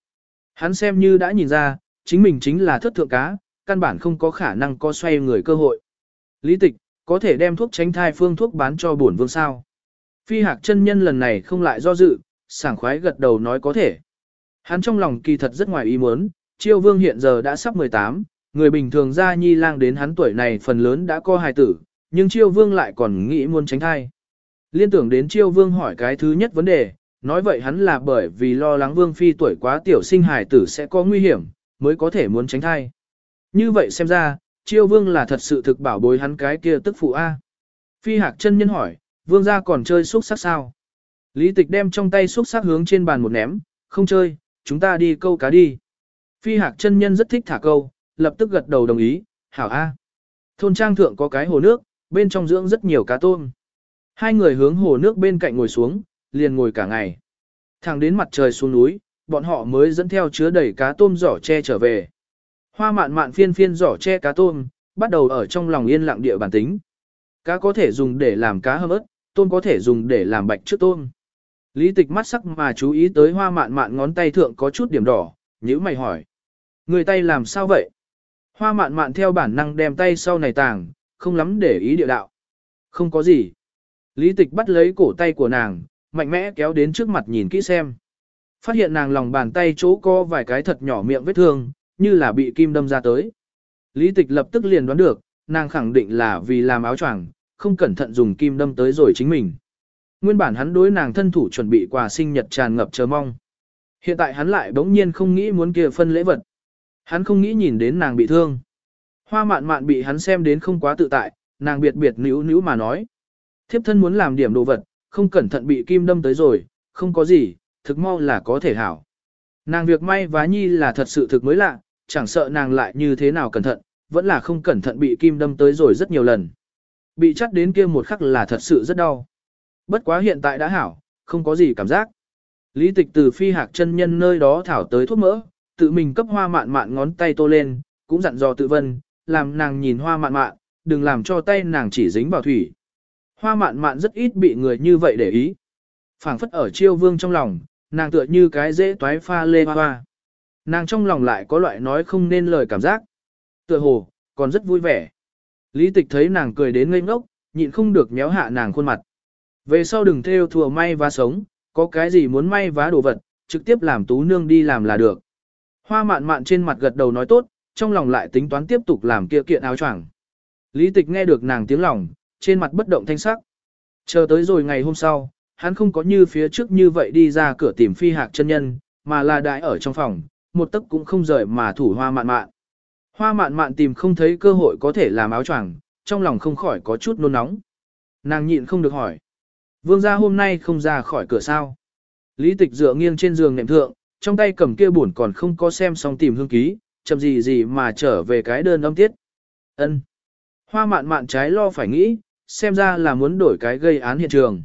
Hắn xem như đã nhìn ra, chính mình chính là thất thượng cá, căn bản không có khả năng có xoay người cơ hội. Lý tịch, có thể đem thuốc tránh thai phương thuốc bán cho bổn vương sao. Phi hạc chân nhân lần này không lại do dự, sảng khoái gật đầu nói có thể. Hắn trong lòng kỳ thật rất ngoài ý muốn, chiêu vương hiện giờ đã sắp 18, người bình thường ra nhi lang đến hắn tuổi này phần lớn đã có hài tử, nhưng chiêu vương lại còn nghĩ muốn tránh thai. Liên tưởng đến chiêu vương hỏi cái thứ nhất vấn đề, nói vậy hắn là bởi vì lo lắng vương phi tuổi quá tiểu sinh hài tử sẽ có nguy hiểm, mới có thể muốn tránh thai. Như vậy xem ra, chiêu vương là thật sự thực bảo bối hắn cái kia tức phụ A. Phi hạc chân nhân hỏi, vương gia còn chơi xúc sắc sao? Lý tịch đem trong tay xúc sắc hướng trên bàn một ném, không chơi, chúng ta đi câu cá đi. Phi hạc chân nhân rất thích thả câu, lập tức gật đầu đồng ý, hảo A. Thôn trang thượng có cái hồ nước, bên trong dưỡng rất nhiều cá tôm. Hai người hướng hồ nước bên cạnh ngồi xuống, liền ngồi cả ngày. Thẳng đến mặt trời xuống núi, bọn họ mới dẫn theo chứa đầy cá tôm giỏ che trở về. Hoa mạn mạn phiên phiên giỏ che cá tôm, bắt đầu ở trong lòng yên lặng địa bản tính. Cá có thể dùng để làm cá hâm ớt, tôm có thể dùng để làm bạch trước tôm. Lý tịch mắt sắc mà chú ý tới hoa mạn mạn ngón tay thượng có chút điểm đỏ, nhữ mày hỏi. Người tay làm sao vậy? Hoa mạn mạn theo bản năng đem tay sau này tàng, không lắm để ý địa đạo. Không có gì. Lý tịch bắt lấy cổ tay của nàng, mạnh mẽ kéo đến trước mặt nhìn kỹ xem. Phát hiện nàng lòng bàn tay chỗ có vài cái thật nhỏ miệng vết thương, như là bị kim đâm ra tới. Lý tịch lập tức liền đoán được, nàng khẳng định là vì làm áo choàng, không cẩn thận dùng kim đâm tới rồi chính mình. Nguyên bản hắn đối nàng thân thủ chuẩn bị quà sinh nhật tràn ngập chờ mong. Hiện tại hắn lại bỗng nhiên không nghĩ muốn kia phân lễ vật. Hắn không nghĩ nhìn đến nàng bị thương. Hoa mạn mạn bị hắn xem đến không quá tự tại, nàng biệt biệt níu níu mà nói. Thiếp thân muốn làm điểm đồ vật, không cẩn thận bị kim đâm tới rồi, không có gì, thực mau là có thể hảo. Nàng việc may vá nhi là thật sự thực mới lạ, chẳng sợ nàng lại như thế nào cẩn thận, vẫn là không cẩn thận bị kim đâm tới rồi rất nhiều lần. Bị chắt đến kia một khắc là thật sự rất đau. Bất quá hiện tại đã hảo, không có gì cảm giác. Lý tịch từ phi hạc chân nhân nơi đó thảo tới thuốc mỡ, tự mình cấp hoa mạn mạn ngón tay tô lên, cũng dặn dò tự vân, làm nàng nhìn hoa mạn mạn, đừng làm cho tay nàng chỉ dính vào thủy. Hoa mạn mạn rất ít bị người như vậy để ý. phảng phất ở chiêu vương trong lòng, nàng tựa như cái dễ toái pha lê hoa hoa. Nàng trong lòng lại có loại nói không nên lời cảm giác. Tựa hồ, còn rất vui vẻ. Lý tịch thấy nàng cười đến ngây ngốc, nhịn không được méo hạ nàng khuôn mặt. Về sau đừng theo thùa may vá sống, có cái gì muốn may vá đồ vật, trực tiếp làm tú nương đi làm là được. Hoa mạn mạn trên mặt gật đầu nói tốt, trong lòng lại tính toán tiếp tục làm kia kiện áo choàng. Lý tịch nghe được nàng tiếng lòng, trên mặt bất động thanh sắc. Chờ tới rồi ngày hôm sau, hắn không có như phía trước như vậy đi ra cửa tìm phi hạc chân nhân, mà là đại ở trong phòng, một tấc cũng không rời mà thủ hoa mạn mạn. Hoa mạn mạn tìm không thấy cơ hội có thể làm áo choàng, trong lòng không khỏi có chút nôn nóng. Nàng nhịn không được hỏi. Vương gia hôm nay không ra khỏi cửa sao. Lý tịch dựa nghiêng trên giường nệm thượng, trong tay cầm kia buồn còn không có xem xong tìm hương ký, chậm gì gì mà trở về cái đơn âm tiết. ân Hoa mạn mạn trái lo phải nghĩ, xem ra là muốn đổi cái gây án hiện trường.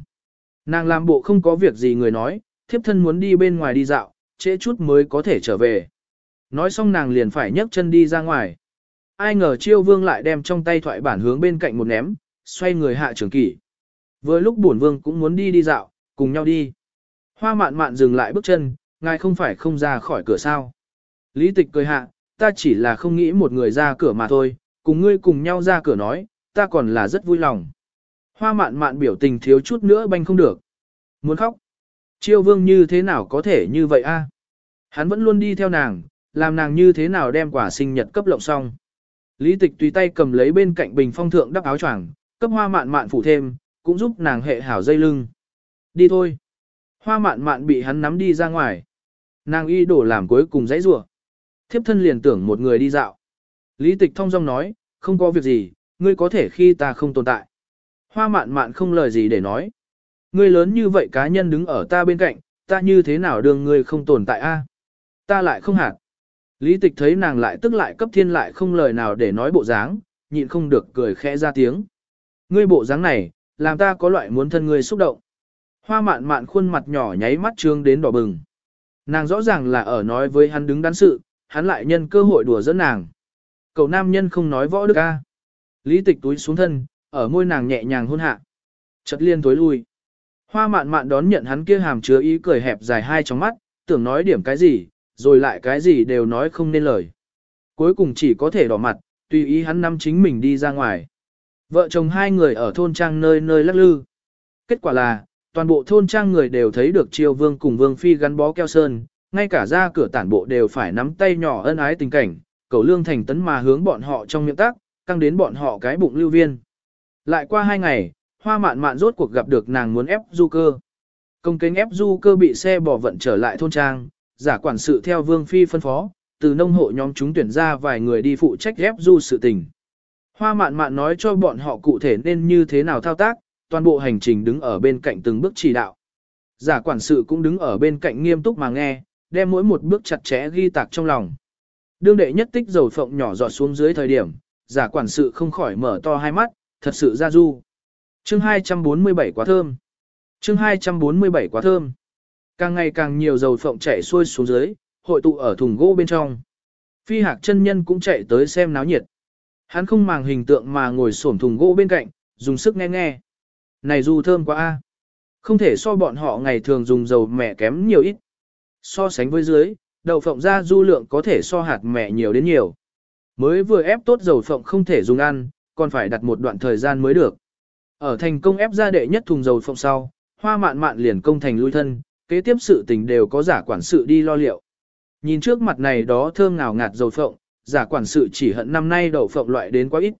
Nàng làm bộ không có việc gì người nói, thiếp thân muốn đi bên ngoài đi dạo, trễ chút mới có thể trở về. Nói xong nàng liền phải nhấc chân đi ra ngoài. Ai ngờ chiêu vương lại đem trong tay thoại bản hướng bên cạnh một ném, xoay người hạ trường kỷ. Vừa lúc bổn vương cũng muốn đi đi dạo, cùng nhau đi. Hoa mạn mạn dừng lại bước chân, ngài không phải không ra khỏi cửa sao. Lý tịch cười hạ, ta chỉ là không nghĩ một người ra cửa mà thôi, cùng ngươi cùng nhau ra cửa nói, ta còn là rất vui lòng. Hoa mạn mạn biểu tình thiếu chút nữa banh không được. Muốn khóc. Chiêu vương như thế nào có thể như vậy a? Hắn vẫn luôn đi theo nàng, làm nàng như thế nào đem quả sinh nhật cấp lộng xong. Lý tịch tùy tay cầm lấy bên cạnh bình phong thượng đắp áo choàng, cấp hoa mạn mạn phủ thêm, cũng giúp nàng hệ hảo dây lưng. Đi thôi. Hoa mạn mạn bị hắn nắm đi ra ngoài. Nàng y đổ làm cuối cùng dãy rủa Thiếp thân liền tưởng một người đi dạo. Lý tịch thông dong nói, không có việc gì, ngươi có thể khi ta không tồn tại. Hoa mạn mạn không lời gì để nói. Ngươi lớn như vậy cá nhân đứng ở ta bên cạnh, ta như thế nào đường ngươi không tồn tại a? Ta lại không hạt. Lý tịch thấy nàng lại tức lại cấp thiên lại không lời nào để nói bộ dáng, nhịn không được cười khẽ ra tiếng. Ngươi bộ dáng này, làm ta có loại muốn thân ngươi xúc động. Hoa mạn mạn khuôn mặt nhỏ nháy mắt trương đến đỏ bừng. Nàng rõ ràng là ở nói với hắn đứng đắn sự, hắn lại nhân cơ hội đùa dẫn nàng. Cậu nam nhân không nói võ đức ca. Lý tịch túi xuống thân, ở môi nàng nhẹ nhàng hôn hạ. Chợt liên tối lui. Hoa mạn mạn đón nhận hắn kia hàm chứa ý cười hẹp dài hai trong mắt, tưởng nói điểm cái gì, rồi lại cái gì đều nói không nên lời. Cuối cùng chỉ có thể đỏ mặt, tùy ý hắn năm chính mình đi ra ngoài. Vợ chồng hai người ở thôn trang nơi nơi lắc lư. Kết quả là, toàn bộ thôn trang người đều thấy được triều vương cùng vương phi gắn bó keo sơn, ngay cả ra cửa tản bộ đều phải nắm tay nhỏ ân ái tình cảnh, cầu lương thành tấn mà hướng bọn họ trong miệng tác, căng đến bọn họ cái bụng lưu viên. Lại qua hai ngày, hoa mạn mạn rốt cuộc gặp được nàng muốn ép du cơ. Công kính ép du cơ bị xe bỏ vận trở lại thôn trang, giả quản sự theo vương phi phân phó, từ nông hộ nhóm chúng tuyển ra vài người đi phụ trách ép du sự tình. Hoa mạn mạn nói cho bọn họ cụ thể nên như thế nào thao tác, toàn bộ hành trình đứng ở bên cạnh từng bước chỉ đạo. Giả quản sự cũng đứng ở bên cạnh nghiêm túc mà nghe, đem mỗi một bước chặt chẽ ghi tạc trong lòng. Đương đệ nhất tích dầu phộng nhỏ giọt xuống dưới thời điểm, giả quản sự không khỏi mở to hai mắt, thật sự ra du. Chương 247 quá thơm. Chương 247 quá thơm. Càng ngày càng nhiều dầu phộng chảy xuôi xuống dưới, hội tụ ở thùng gỗ bên trong. Phi hạc chân nhân cũng chạy tới xem náo nhiệt. Hắn không màng hình tượng mà ngồi xổm thùng gỗ bên cạnh, dùng sức nghe nghe. Này du thơm quá a. Không thể so bọn họ ngày thường dùng dầu mẹ kém nhiều ít. So sánh với dưới, đậu phộng ra du lượng có thể so hạt mẹ nhiều đến nhiều. Mới vừa ép tốt dầu phộng không thể dùng ăn, còn phải đặt một đoạn thời gian mới được. Ở thành công ép ra đệ nhất thùng dầu phộng sau, hoa mạn mạn liền công thành lui thân, kế tiếp sự tình đều có giả quản sự đi lo liệu. Nhìn trước mặt này đó thơm ngào ngạt dầu phộng, giả quản sự chỉ hận năm nay đậu phộng loại đến quá ít.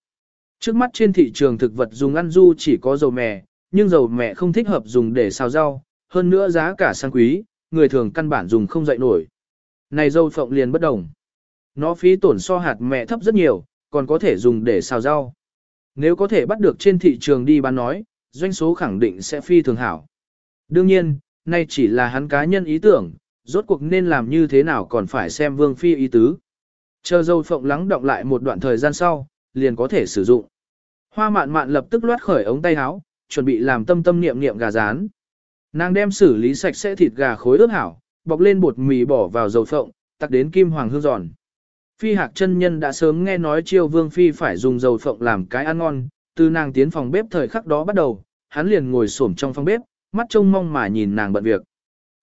Trước mắt trên thị trường thực vật dùng ăn du chỉ có dầu mè, nhưng dầu mè không thích hợp dùng để xào rau, hơn nữa giá cả sang quý, người thường căn bản dùng không dậy nổi. Này dầu phộng liền bất đồng. Nó phí tổn so hạt mẹ thấp rất nhiều, còn có thể dùng để xào rau. Nếu có thể bắt được trên thị trường đi bán nói, doanh số khẳng định sẽ phi thường hảo. Đương nhiên, nay chỉ là hắn cá nhân ý tưởng, rốt cuộc nên làm như thế nào còn phải xem vương phi ý tứ. Chờ dâu phộng lắng động lại một đoạn thời gian sau, liền có thể sử dụng. Hoa mạn mạn lập tức loát khởi ống tay áo, chuẩn bị làm tâm tâm niệm niệm gà rán. Nàng đem xử lý sạch sẽ thịt gà khối ướp hảo, bọc lên bột mì bỏ vào dầu phộng, tắc đến kim hoàng hương giòn. Phi hạc chân nhân đã sớm nghe nói chiêu vương phi phải dùng dầu phộng làm cái ăn ngon, từ nàng tiến phòng bếp thời khắc đó bắt đầu, hắn liền ngồi xổm trong phòng bếp, mắt trông mong mà nhìn nàng bận việc.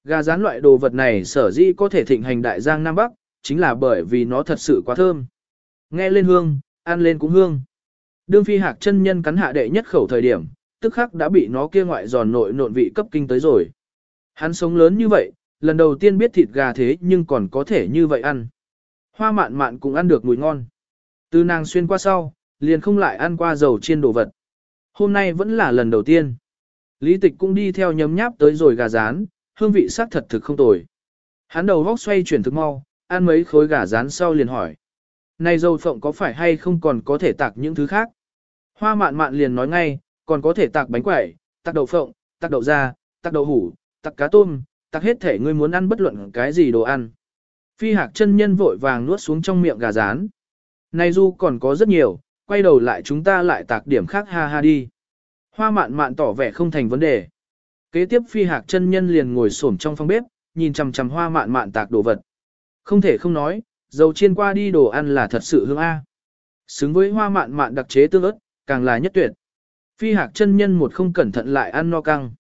Gà rán loại đồ vật này sở dĩ có thể thịnh hành đại giang Nam Bắc, chính là bởi vì nó thật sự quá thơm. Nghe lên hương, ăn lên cũng hương. Đương phi hạc chân nhân cắn hạ đệ nhất khẩu thời điểm, tức khắc đã bị nó kia ngoại giòn nội nộn vị cấp kinh tới rồi. Hắn sống lớn như vậy, lần đầu tiên biết thịt gà thế nhưng còn có thể như vậy ăn. Hoa mạn mạn cũng ăn được mùi ngon. Từ nàng xuyên qua sau, liền không lại ăn qua dầu chiên đồ vật. Hôm nay vẫn là lần đầu tiên. Lý tịch cũng đi theo nhấm nháp tới rồi gà rán, hương vị sắc thật thực không tồi. Hắn đầu vóc xoay chuyển thực mau, ăn mấy khối gà rán sau liền hỏi. Này dầu phộng có phải hay không còn có thể tạc những thứ khác? Hoa mạn mạn liền nói ngay, còn có thể tạc bánh quẩy, tạc đậu phộng, tạc đậu da, tạc đậu hủ, tạc cá tôm, tạc hết thể ngươi muốn ăn bất luận cái gì đồ ăn. Phi hạc chân nhân vội vàng nuốt xuống trong miệng gà rán. Này du còn có rất nhiều, quay đầu lại chúng ta lại tạc điểm khác ha ha đi. Hoa mạn mạn tỏ vẻ không thành vấn đề. Kế tiếp phi hạc chân nhân liền ngồi xổm trong phòng bếp, nhìn chằm chằm hoa mạn mạn tạc đồ vật. Không thể không nói, dầu chiên qua đi đồ ăn là thật sự hương A. Xứng với hoa mạn mạn đặc chế tương ớt, càng là nhất tuyệt. Phi hạc chân nhân một không cẩn thận lại ăn no căng.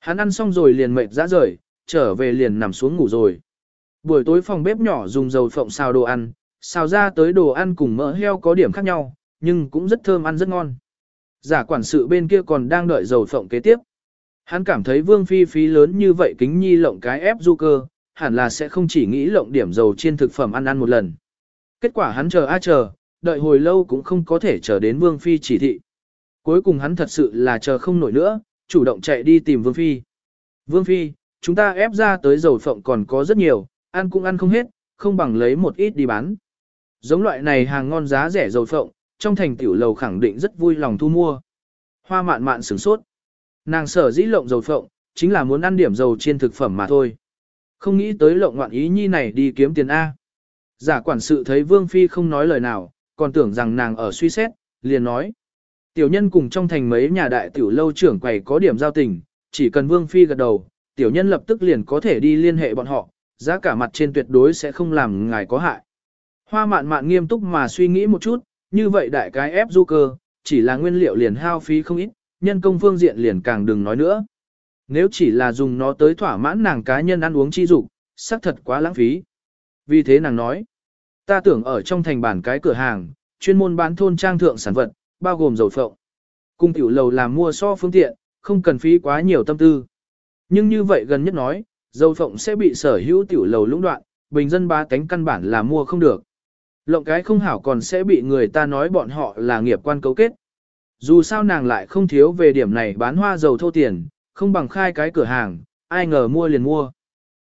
Hắn ăn xong rồi liền mệt ra rời, trở về liền nằm xuống ngủ rồi. Buổi tối phòng bếp nhỏ dùng dầu phộng xào đồ ăn, xào ra tới đồ ăn cùng mỡ heo có điểm khác nhau, nhưng cũng rất thơm ăn rất ngon. Giả quản sự bên kia còn đang đợi dầu phộng kế tiếp. Hắn cảm thấy vương phi phí lớn như vậy kính nhi lộng cái ép du cơ, hẳn là sẽ không chỉ nghĩ lộng điểm dầu chiên thực phẩm ăn ăn một lần. Kết quả hắn chờ a à chờ, đợi hồi lâu cũng không có thể chờ đến vương phi chỉ thị. Cuối cùng hắn thật sự là chờ không nổi nữa, chủ động chạy đi tìm vương phi. Vương phi, chúng ta ép ra tới dầu phộng còn có rất nhiều, ăn cũng ăn không hết, không bằng lấy một ít đi bán. Giống loại này hàng ngon giá rẻ dầu phộng, trong thành tiểu lầu khẳng định rất vui lòng thu mua. Hoa mạn mạn sửng sốt. Nàng sở dĩ lộng dầu phộng, chính là muốn ăn điểm dầu chiên thực phẩm mà thôi. Không nghĩ tới lộng ngoạn ý nhi này đi kiếm tiền A. Giả quản sự thấy Vương Phi không nói lời nào, còn tưởng rằng nàng ở suy xét, liền nói. Tiểu nhân cùng trong thành mấy nhà đại tiểu lâu trưởng quầy có điểm giao tình, chỉ cần Vương Phi gật đầu, tiểu nhân lập tức liền có thể đi liên hệ bọn họ, giá cả mặt trên tuyệt đối sẽ không làm ngài có hại. Hoa mạn mạn nghiêm túc mà suy nghĩ một chút, như vậy đại cái ép du cơ, chỉ là nguyên liệu liền hao phí không ít, nhân công phương diện liền càng đừng nói nữa. Nếu chỉ là dùng nó tới thỏa mãn nàng cá nhân ăn uống chi dục, xác thật quá lãng phí. Vì thế nàng nói, ta tưởng ở trong thành bản cái cửa hàng, chuyên môn bán thôn trang thượng sản vật, bao gồm dầu phộng. Cung tiểu lầu làm mua so phương tiện, không cần phí quá nhiều tâm tư. Nhưng như vậy gần nhất nói, dầu phộng sẽ bị sở hữu tiểu lầu lũng đoạn, bình dân ba tánh căn bản là mua không được. Lộng cái không hảo còn sẽ bị người ta nói bọn họ là nghiệp quan cấu kết. Dù sao nàng lại không thiếu về điểm này bán hoa dầu thô tiền, không bằng khai cái cửa hàng, ai ngờ mua liền mua.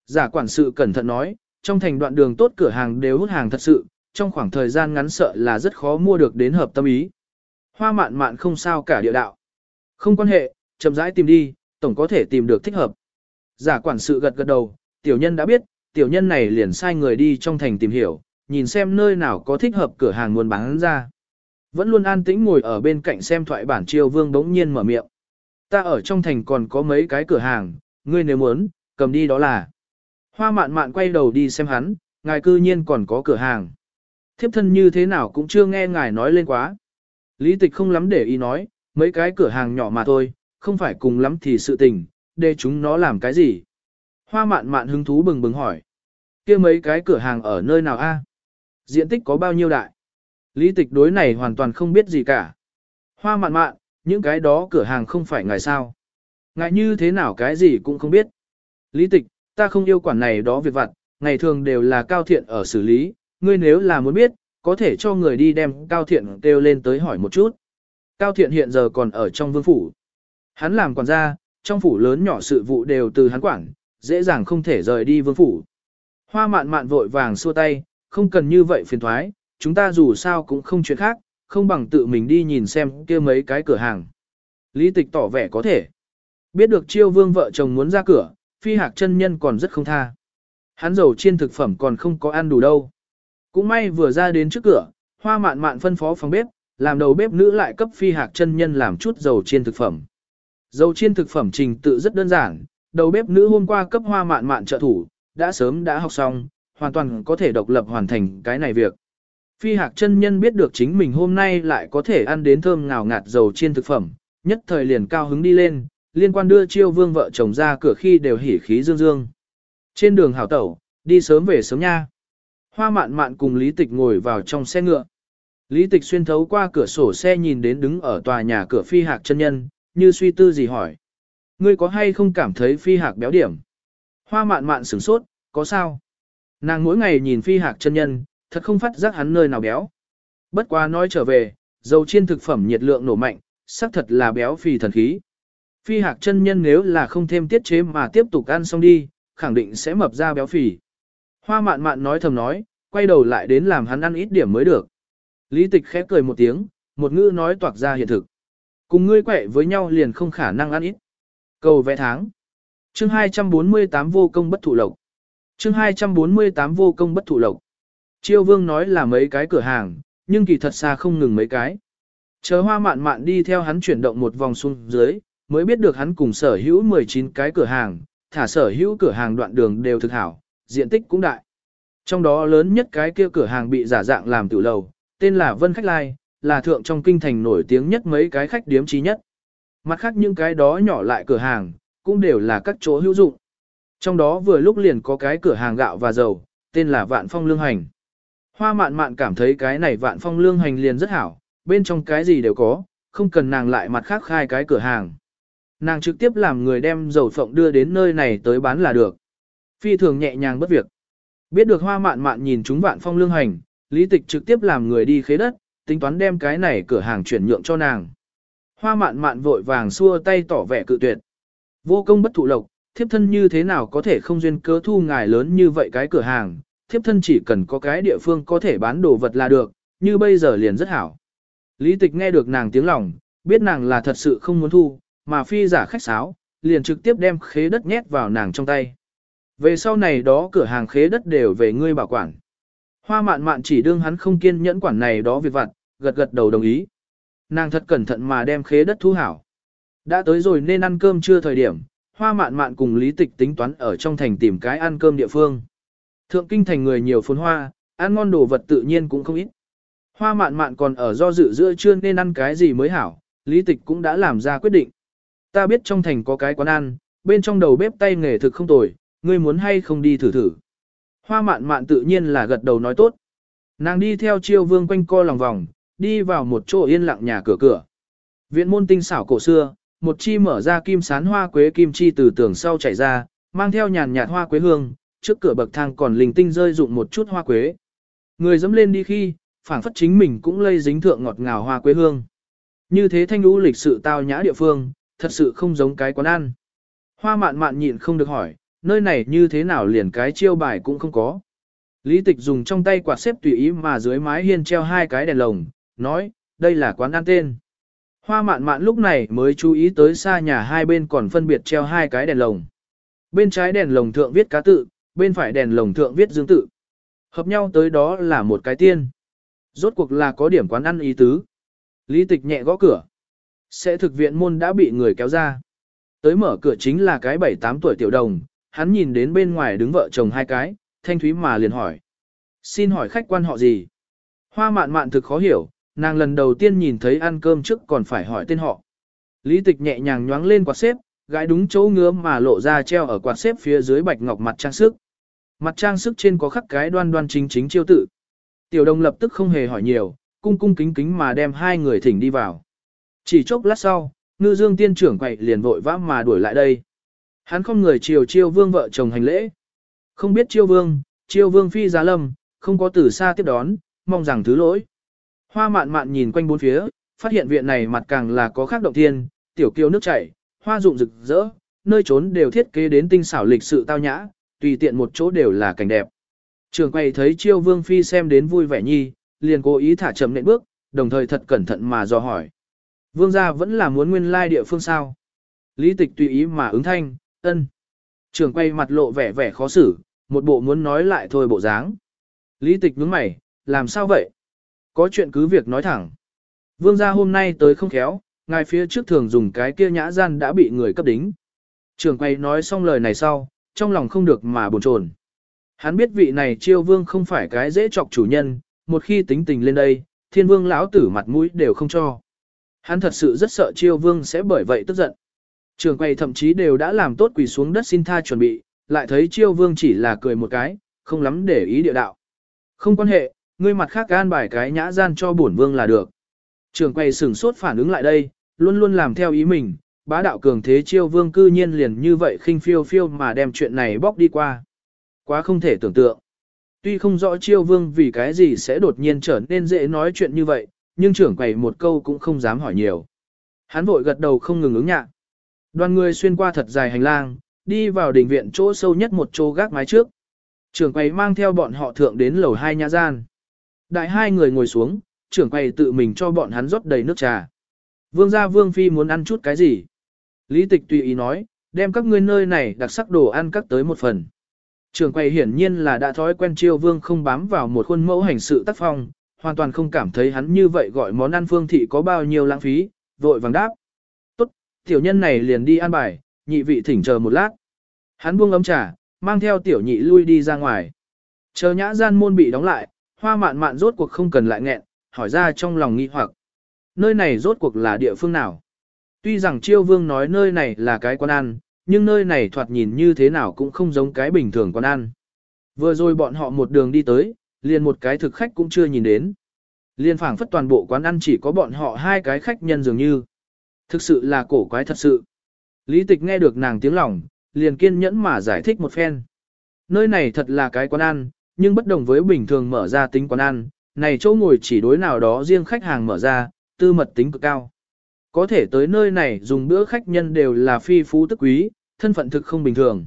Giả quản sự cẩn thận nói, trong thành đoạn đường tốt cửa hàng đều hút hàng thật sự, trong khoảng thời gian ngắn sợ là rất khó mua được đến hợp tâm ý. Hoa mạn mạn không sao cả địa đạo. Không quan hệ, chậm rãi tìm đi, tổng có thể tìm được thích hợp. Giả quản sự gật gật đầu, tiểu nhân đã biết, tiểu nhân này liền sai người đi trong thành tìm hiểu, nhìn xem nơi nào có thích hợp cửa hàng muốn bán ra. Vẫn luôn an tĩnh ngồi ở bên cạnh xem thoại bản triều vương đống nhiên mở miệng. Ta ở trong thành còn có mấy cái cửa hàng, ngươi nếu muốn, cầm đi đó là. Hoa mạn mạn quay đầu đi xem hắn, ngài cư nhiên còn có cửa hàng. Thiếp thân như thế nào cũng chưa nghe ngài nói lên quá. Lý tịch không lắm để ý nói, mấy cái cửa hàng nhỏ mà thôi, không phải cùng lắm thì sự tình, để chúng nó làm cái gì. Hoa mạn mạn hứng thú bừng bừng hỏi. kia mấy cái cửa hàng ở nơi nào a? Diện tích có bao nhiêu đại? Lý tịch đối này hoàn toàn không biết gì cả. Hoa mạn mạn, những cái đó cửa hàng không phải ngài sao. Ngài như thế nào cái gì cũng không biết. Lý tịch, ta không yêu quản này đó việc vặt, ngày thường đều là cao thiện ở xử lý, ngươi nếu là muốn biết, có thể cho người đi đem cao thiện kêu lên tới hỏi một chút. Cao thiện hiện giờ còn ở trong vương phủ. Hắn làm quản gia, trong phủ lớn nhỏ sự vụ đều từ hắn quản, dễ dàng không thể rời đi vương phủ. Hoa mạn mạn vội vàng xua tay, không cần như vậy phiền thoái, chúng ta dù sao cũng không chuyện khác, không bằng tự mình đi nhìn xem kia mấy cái cửa hàng. Lý tịch tỏ vẻ có thể. Biết được chiêu vương vợ chồng muốn ra cửa, phi hạc chân nhân còn rất không tha. Hắn dầu chiên thực phẩm còn không có ăn đủ đâu. Cũng may vừa ra đến trước cửa, hoa mạn mạn phân phó phòng bếp, làm đầu bếp nữ lại cấp phi hạc chân nhân làm chút dầu chiên thực phẩm. Dầu chiên thực phẩm trình tự rất đơn giản, đầu bếp nữ hôm qua cấp hoa mạn mạn trợ thủ, đã sớm đã học xong, hoàn toàn có thể độc lập hoàn thành cái này việc. Phi hạc chân nhân biết được chính mình hôm nay lại có thể ăn đến thơm ngào ngạt dầu chiên thực phẩm, nhất thời liền cao hứng đi lên, liên quan đưa chiêu vương vợ chồng ra cửa khi đều hỉ khí dương dương. Trên đường hảo tẩu, đi sớm về sớm nha. Hoa mạn mạn cùng Lý Tịch ngồi vào trong xe ngựa. Lý Tịch xuyên thấu qua cửa sổ xe nhìn đến đứng ở tòa nhà cửa phi hạc chân nhân, như suy tư gì hỏi. Ngươi có hay không cảm thấy phi hạc béo điểm? Hoa mạn mạn sửng sốt, có sao? Nàng mỗi ngày nhìn phi hạc chân nhân, thật không phát giác hắn nơi nào béo. Bất quá nói trở về, dầu chiên thực phẩm nhiệt lượng nổ mạnh, xác thật là béo phì thần khí. Phi hạc chân nhân nếu là không thêm tiết chế mà tiếp tục ăn xong đi, khẳng định sẽ mập ra béo phì. Hoa mạn mạn nói thầm nói, quay đầu lại đến làm hắn ăn ít điểm mới được. Lý tịch khẽ cười một tiếng, một ngữ nói toạc ra hiện thực. Cùng ngươi quẹ với nhau liền không khả năng ăn ít. Cầu vẽ tháng. Chương 248 vô công bất thụ lộc. Chương 248 vô công bất thụ lộc. Chiêu vương nói là mấy cái cửa hàng, nhưng kỳ thật xa không ngừng mấy cái. Chờ hoa mạn mạn đi theo hắn chuyển động một vòng xuống dưới, mới biết được hắn cùng sở hữu 19 cái cửa hàng, thả sở hữu cửa hàng đoạn đường đều thực hảo, diện tích cũng đại. Trong đó lớn nhất cái kia cửa hàng bị giả dạng làm tiểu lầu, tên là Vân Khách Lai, là thượng trong kinh thành nổi tiếng nhất mấy cái khách điếm trí nhất. Mặt khác những cái đó nhỏ lại cửa hàng, cũng đều là các chỗ hữu dụng. Trong đó vừa lúc liền có cái cửa hàng gạo và dầu, tên là Vạn Phong Lương Hành. Hoa mạn mạn cảm thấy cái này Vạn Phong Lương Hành liền rất hảo, bên trong cái gì đều có, không cần nàng lại mặt khác khai cái cửa hàng. Nàng trực tiếp làm người đem dầu phộng đưa đến nơi này tới bán là được. Phi thường nhẹ nhàng bất việc. Biết được hoa mạn mạn nhìn chúng Vạn Phong Lương Hành, lý tịch trực tiếp làm người đi khế đất, tính toán đem cái này cửa hàng chuyển nhượng cho nàng. Hoa mạn mạn vội vàng xua tay tỏ vẻ cự tuyệt. Vô công bất thụ lộc, thiếp thân như thế nào có thể không duyên cớ thu ngài lớn như vậy cái cửa hàng, thiếp thân chỉ cần có cái địa phương có thể bán đồ vật là được, như bây giờ liền rất hảo. Lý tịch nghe được nàng tiếng lòng, biết nàng là thật sự không muốn thu, mà phi giả khách sáo, liền trực tiếp đem khế đất nhét vào nàng trong tay. Về sau này đó cửa hàng khế đất đều về ngươi bảo quản. Hoa mạn mạn chỉ đương hắn không kiên nhẫn quản này đó việc vặt, gật gật đầu đồng ý. Nàng thật cẩn thận mà đem khế đất thu hảo. Đã tới rồi nên ăn cơm chưa thời điểm, hoa mạn mạn cùng lý tịch tính toán ở trong thành tìm cái ăn cơm địa phương. Thượng kinh thành người nhiều phồn hoa, ăn ngon đồ vật tự nhiên cũng không ít. Hoa mạn mạn còn ở do dự giữa chưa nên ăn cái gì mới hảo, lý tịch cũng đã làm ra quyết định. Ta biết trong thành có cái quán ăn, bên trong đầu bếp tay nghề thực không tồi, ngươi muốn hay không đi thử thử. Hoa mạn mạn tự nhiên là gật đầu nói tốt. Nàng đi theo chiêu vương quanh co lòng vòng, đi vào một chỗ yên lặng nhà cửa cửa. Viện môn tinh xảo cổ xưa, một chi mở ra kim sán hoa quế kim chi từ tường sau chảy ra, mang theo nhàn nhạt hoa quế hương, trước cửa bậc thang còn linh tinh rơi dụng một chút hoa quế. Người dẫm lên đi khi, phảng phất chính mình cũng lây dính thượng ngọt ngào hoa quế hương. Như thế thanh lũ lịch sự tao nhã địa phương, thật sự không giống cái quán ăn. Hoa mạn mạn nhịn không được hỏi, nơi này như thế nào liền cái chiêu bài cũng không có. Lý tịch dùng trong tay quạt xếp tùy ý mà dưới mái hiên treo hai cái đèn lồng, nói, đây là quán ăn tên. Hoa mạn mạn lúc này mới chú ý tới xa nhà hai bên còn phân biệt treo hai cái đèn lồng. Bên trái đèn lồng thượng viết cá tự, bên phải đèn lồng thượng viết dương tự. Hợp nhau tới đó là một cái tiên. Rốt cuộc là có điểm quán ăn ý tứ. Lý tịch nhẹ gõ cửa. Sẽ thực viện môn đã bị người kéo ra. Tới mở cửa chính là cái 7-8 tuổi tiểu đồng, hắn nhìn đến bên ngoài đứng vợ chồng hai cái, thanh thúy mà liền hỏi. Xin hỏi khách quan họ gì? Hoa mạn mạn thực khó hiểu, nàng lần đầu tiên nhìn thấy ăn cơm trước còn phải hỏi tên họ. Lý tịch nhẹ nhàng nhoáng lên quạt xếp, gãi đúng chỗ ngứa mà lộ ra treo ở quạt xếp phía dưới bạch ngọc mặt trang sức. Mặt trang sức trên có khắc cái đoan đoan chính chính chiêu tự. Tiểu đồng lập tức không hề hỏi nhiều, cung cung kính kính mà đem hai người thỉnh đi vào. Chỉ chốc lát sau, ngư dương tiên trưởng quậy liền vội vã mà đuổi lại đây. Hắn không người chiều chiêu vương vợ chồng hành lễ. Không biết chiêu vương, chiêu vương phi giá lâm, không có từ xa tiếp đón, mong rằng thứ lỗi. Hoa mạn mạn nhìn quanh bốn phía, phát hiện viện này mặt càng là có khác động thiên, tiểu kiêu nước chảy, hoa rụng rực rỡ, nơi trốn đều thiết kế đến tinh xảo lịch sự tao nhã, tùy tiện một chỗ đều là cảnh đẹp. Trường quay thấy chiêu vương phi xem đến vui vẻ nhi, liền cố ý thả chậm nện bước, đồng thời thật cẩn thận mà dò hỏi. Vương gia vẫn là muốn nguyên lai địa phương sao. Lý tịch tùy ý mà ứng thanh, ân. Trường quay mặt lộ vẻ vẻ khó xử, một bộ muốn nói lại thôi bộ dáng. Lý tịch nhướng mày, làm sao vậy? Có chuyện cứ việc nói thẳng. Vương gia hôm nay tới không khéo, ngài phía trước thường dùng cái kia nhã gian đã bị người cấp đính. Trường quay nói xong lời này sau, trong lòng không được mà buồn chồn. Hắn biết vị này chiêu vương không phải cái dễ chọc chủ nhân, một khi tính tình lên đây, thiên vương lão tử mặt mũi đều không cho. Hắn thật sự rất sợ chiêu vương sẽ bởi vậy tức giận. Trường quay thậm chí đều đã làm tốt quỳ xuống đất xin tha chuẩn bị, lại thấy chiêu vương chỉ là cười một cái, không lắm để ý địa đạo. Không quan hệ, ngươi mặt khác an bài cái nhã gian cho bổn vương là được. Trường quay sửng sốt phản ứng lại đây, luôn luôn làm theo ý mình, bá đạo cường thế chiêu vương cư nhiên liền như vậy khinh phiêu phiêu mà đem chuyện này bóc đi qua. Quá không thể tưởng tượng. Tuy không rõ chiêu vương vì cái gì sẽ đột nhiên trở nên dễ nói chuyện như vậy, nhưng trưởng quầy một câu cũng không dám hỏi nhiều. Hắn vội gật đầu không ngừng ứng nhạ. Đoàn người xuyên qua thật dài hành lang, đi vào đỉnh viện chỗ sâu nhất một chỗ gác mái trước. Trưởng quầy mang theo bọn họ thượng đến lầu hai nhà gian. Đại hai người ngồi xuống, trưởng quầy tự mình cho bọn hắn rót đầy nước trà. Vương gia vương phi muốn ăn chút cái gì? Lý tịch tùy ý nói, đem các ngươi nơi này đặc sắc đồ ăn cắt tới một phần. Trường quầy hiển nhiên là đã thói quen chiêu vương không bám vào một khuôn mẫu hành sự tác phong, hoàn toàn không cảm thấy hắn như vậy gọi món ăn phương thị có bao nhiêu lãng phí, vội vàng đáp. Tốt, tiểu nhân này liền đi ăn bài, nhị vị thỉnh chờ một lát. Hắn buông ấm trà, mang theo tiểu nhị lui đi ra ngoài. Chờ nhã gian môn bị đóng lại, hoa mạn mạn rốt cuộc không cần lại nghẹn, hỏi ra trong lòng nghi hoặc. Nơi này rốt cuộc là địa phương nào? Tuy rằng chiêu vương nói nơi này là cái quán ăn, nhưng nơi này thoạt nhìn như thế nào cũng không giống cái bình thường quán ăn. Vừa rồi bọn họ một đường đi tới, liền một cái thực khách cũng chưa nhìn đến. Liên phảng phất toàn bộ quán ăn chỉ có bọn họ hai cái khách nhân dường như. Thực sự là cổ quái thật sự. Lý tịch nghe được nàng tiếng lòng, liền kiên nhẫn mà giải thích một phen. Nơi này thật là cái quán ăn, nhưng bất đồng với bình thường mở ra tính quán ăn, này chỗ ngồi chỉ đối nào đó riêng khách hàng mở ra, tư mật tính cực cao. Có thể tới nơi này dùng bữa khách nhân đều là phi phú tức quý, thân phận thực không bình thường.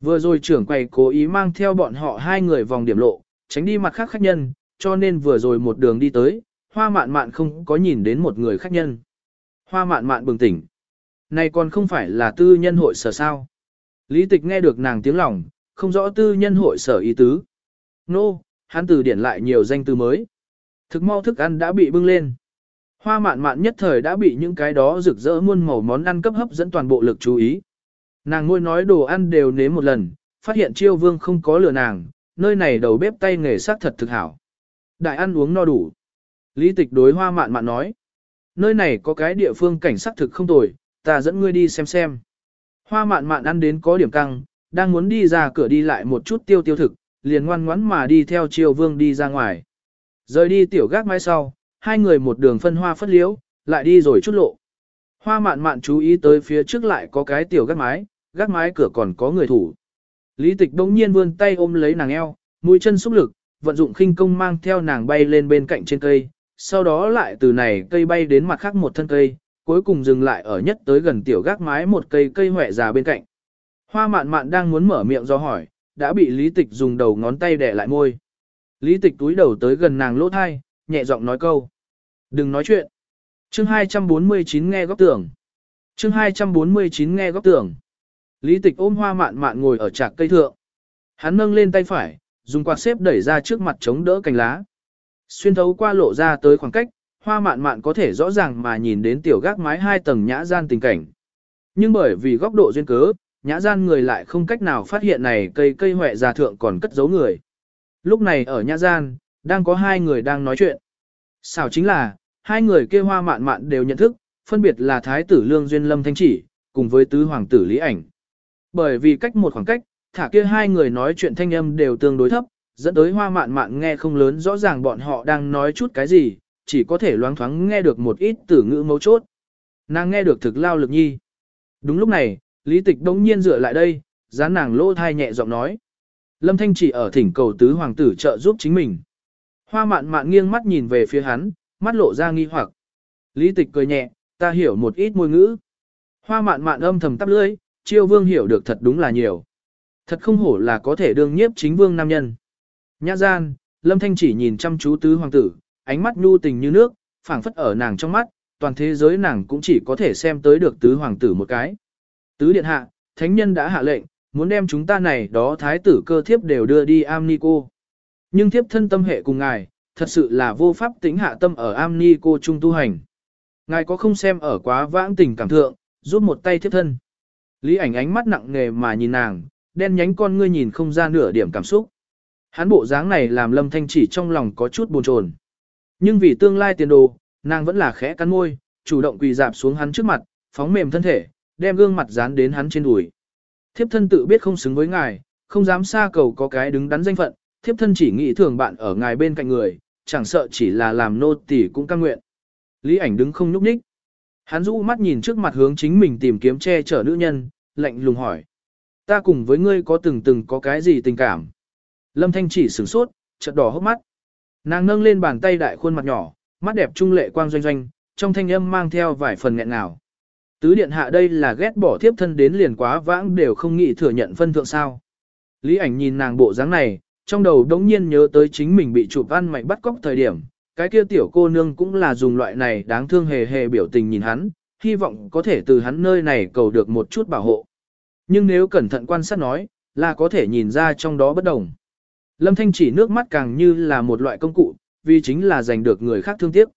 Vừa rồi trưởng quầy cố ý mang theo bọn họ hai người vòng điểm lộ, tránh đi mặt khác khách nhân, cho nên vừa rồi một đường đi tới, hoa mạn mạn không có nhìn đến một người khách nhân. Hoa mạn mạn bừng tỉnh. Này còn không phải là tư nhân hội sở sao. Lý tịch nghe được nàng tiếng lòng, không rõ tư nhân hội sở ý tứ. Nô, no, hắn từ điển lại nhiều danh từ mới. Thực mau thức ăn đã bị bưng lên. Hoa mạn mạn nhất thời đã bị những cái đó rực rỡ muôn màu món ăn cấp hấp dẫn toàn bộ lực chú ý. Nàng ngôi nói đồ ăn đều nếm một lần, phát hiện chiêu vương không có lừa nàng, nơi này đầu bếp tay nghề sắc thật thực hảo. Đại ăn uống no đủ. Lý tịch đối hoa mạn mạn nói. Nơi này có cái địa phương cảnh sắc thực không tồi, ta dẫn ngươi đi xem xem. Hoa mạn mạn ăn đến có điểm căng, đang muốn đi ra cửa đi lại một chút tiêu tiêu thực, liền ngoan ngoãn mà đi theo triều vương đi ra ngoài. Rời đi tiểu gác mai sau, hai người một đường phân hoa phất liễu, lại đi rồi chút lộ. Hoa mạn mạn chú ý tới phía trước lại có cái tiểu gác mái, gác mái cửa còn có người thủ. Lý tịch đông nhiên vươn tay ôm lấy nàng eo, mũi chân xúc lực, vận dụng khinh công mang theo nàng bay lên bên cạnh trên cây, sau đó lại từ này cây bay đến mặt khác một thân cây, cuối cùng dừng lại ở nhất tới gần tiểu gác mái một cây cây hỏe già bên cạnh. Hoa mạn mạn đang muốn mở miệng do hỏi, đã bị lý tịch dùng đầu ngón tay đẻ lại môi. Lý tịch túi đầu tới gần nàng lỗ thai, nhẹ giọng nói câu. Đừng nói chuyện. Chương 249 nghe góc tưởng. Chương 249 nghe góc tưởng. Lý tịch ôm hoa mạn mạn ngồi ở trạc cây thượng. Hắn nâng lên tay phải, dùng quạt xếp đẩy ra trước mặt chống đỡ cành lá. Xuyên thấu qua lộ ra tới khoảng cách, Hoa mạn mạn có thể rõ ràng mà nhìn đến tiểu gác mái hai tầng nhã gian tình cảnh. Nhưng bởi vì góc độ duyên cớ, nhã gian người lại không cách nào phát hiện này cây cây huệ già thượng còn cất giấu người. Lúc này ở nhã gian, đang có hai người đang nói chuyện. Xảo chính là, hai người kia hoa mạn mạn đều nhận thức, phân biệt là Thái tử Lương Duyên Lâm Thanh Chỉ, cùng với Tứ Hoàng tử Lý Ảnh. Bởi vì cách một khoảng cách, thả kia hai người nói chuyện thanh âm đều tương đối thấp, dẫn tới hoa mạn mạn nghe không lớn rõ ràng bọn họ đang nói chút cái gì, chỉ có thể loáng thoáng nghe được một ít từ ngữ mấu chốt. Nàng nghe được thực lao lực nhi. Đúng lúc này, Lý Tịch đống nhiên dựa lại đây, dán nàng lỗ thai nhẹ giọng nói. Lâm Thanh chỉ ở thỉnh cầu tứ hoàng tử trợ giúp chính mình. Hoa mạn mạn nghiêng mắt nhìn về phía hắn, mắt lộ ra nghi hoặc. Lý Tịch cười nhẹ, ta hiểu một ít ngôn ngữ. Hoa mạn mạn âm thầm tắp lưỡi, chiêu vương hiểu được thật đúng là nhiều. Thật không hổ là có thể đương nhiếp chính vương nam nhân. Nhã gian, Lâm Thanh chỉ nhìn chăm chú tứ hoàng tử, ánh mắt nhu tình như nước, phảng phất ở nàng trong mắt, toàn thế giới nàng cũng chỉ có thể xem tới được tứ hoàng tử một cái. Tứ điện hạ, thánh nhân đã hạ lệnh, muốn đem chúng ta này đó thái tử cơ thiếp đều đưa đi Amnico. Nhưng thiếp thân tâm hệ cùng ngài, thật sự là vô pháp tính hạ tâm ở Amnico trung tu hành. Ngài có không xem ở quá vãng tình cảm thượng, giúp một tay thiếp thân. Lý ảnh ánh mắt nặng nề mà nhìn nàng, đen nhánh con ngươi nhìn không ra nửa điểm cảm xúc. Hắn bộ dáng này làm lâm thanh chỉ trong lòng có chút buồn chồn. Nhưng vì tương lai tiền đồ, nàng vẫn là khẽ cắn môi, chủ động quỳ dạp xuống hắn trước mặt, phóng mềm thân thể, đem gương mặt dán đến hắn trên đùi. Thiếp thân tự biết không xứng với ngài, không dám xa cầu có cái đứng đắn danh phận, thiếp thân chỉ nghĩ thường bạn ở ngài bên cạnh người, chẳng sợ chỉ là làm nô tỳ cũng cam nguyện. Lý ảnh đứng không nhúc nhích. Hắn rũ mắt nhìn trước mặt hướng chính mình tìm kiếm che chở nữ nhân, lạnh lùng hỏi. Ta cùng với ngươi có từng từng có cái gì tình cảm? Lâm Thanh chỉ sửng sốt, chợt đỏ hốc mắt. Nàng nâng lên bàn tay đại khuôn mặt nhỏ, mắt đẹp trung lệ quang doanh doanh, trong thanh âm mang theo vài phần nghẹn ngào. Tứ điện hạ đây là ghét bỏ thiếp thân đến liền quá vãng đều không nghĩ thừa nhận phân thượng sao. Lý ảnh nhìn nàng bộ dáng này, trong đầu đống nhiên nhớ tới chính mình bị chụp ăn mạnh bắt cóc thời điểm, cái kia tiểu cô nương cũng là dùng loại này đáng thương hề hề biểu tình nhìn hắn, hy vọng có thể từ hắn nơi này cầu được một chút bảo hộ. Nhưng nếu cẩn thận quan sát nói, là có thể nhìn ra trong đó bất đồng. Lâm Thanh chỉ nước mắt càng như là một loại công cụ, vì chính là giành được người khác thương tiếc.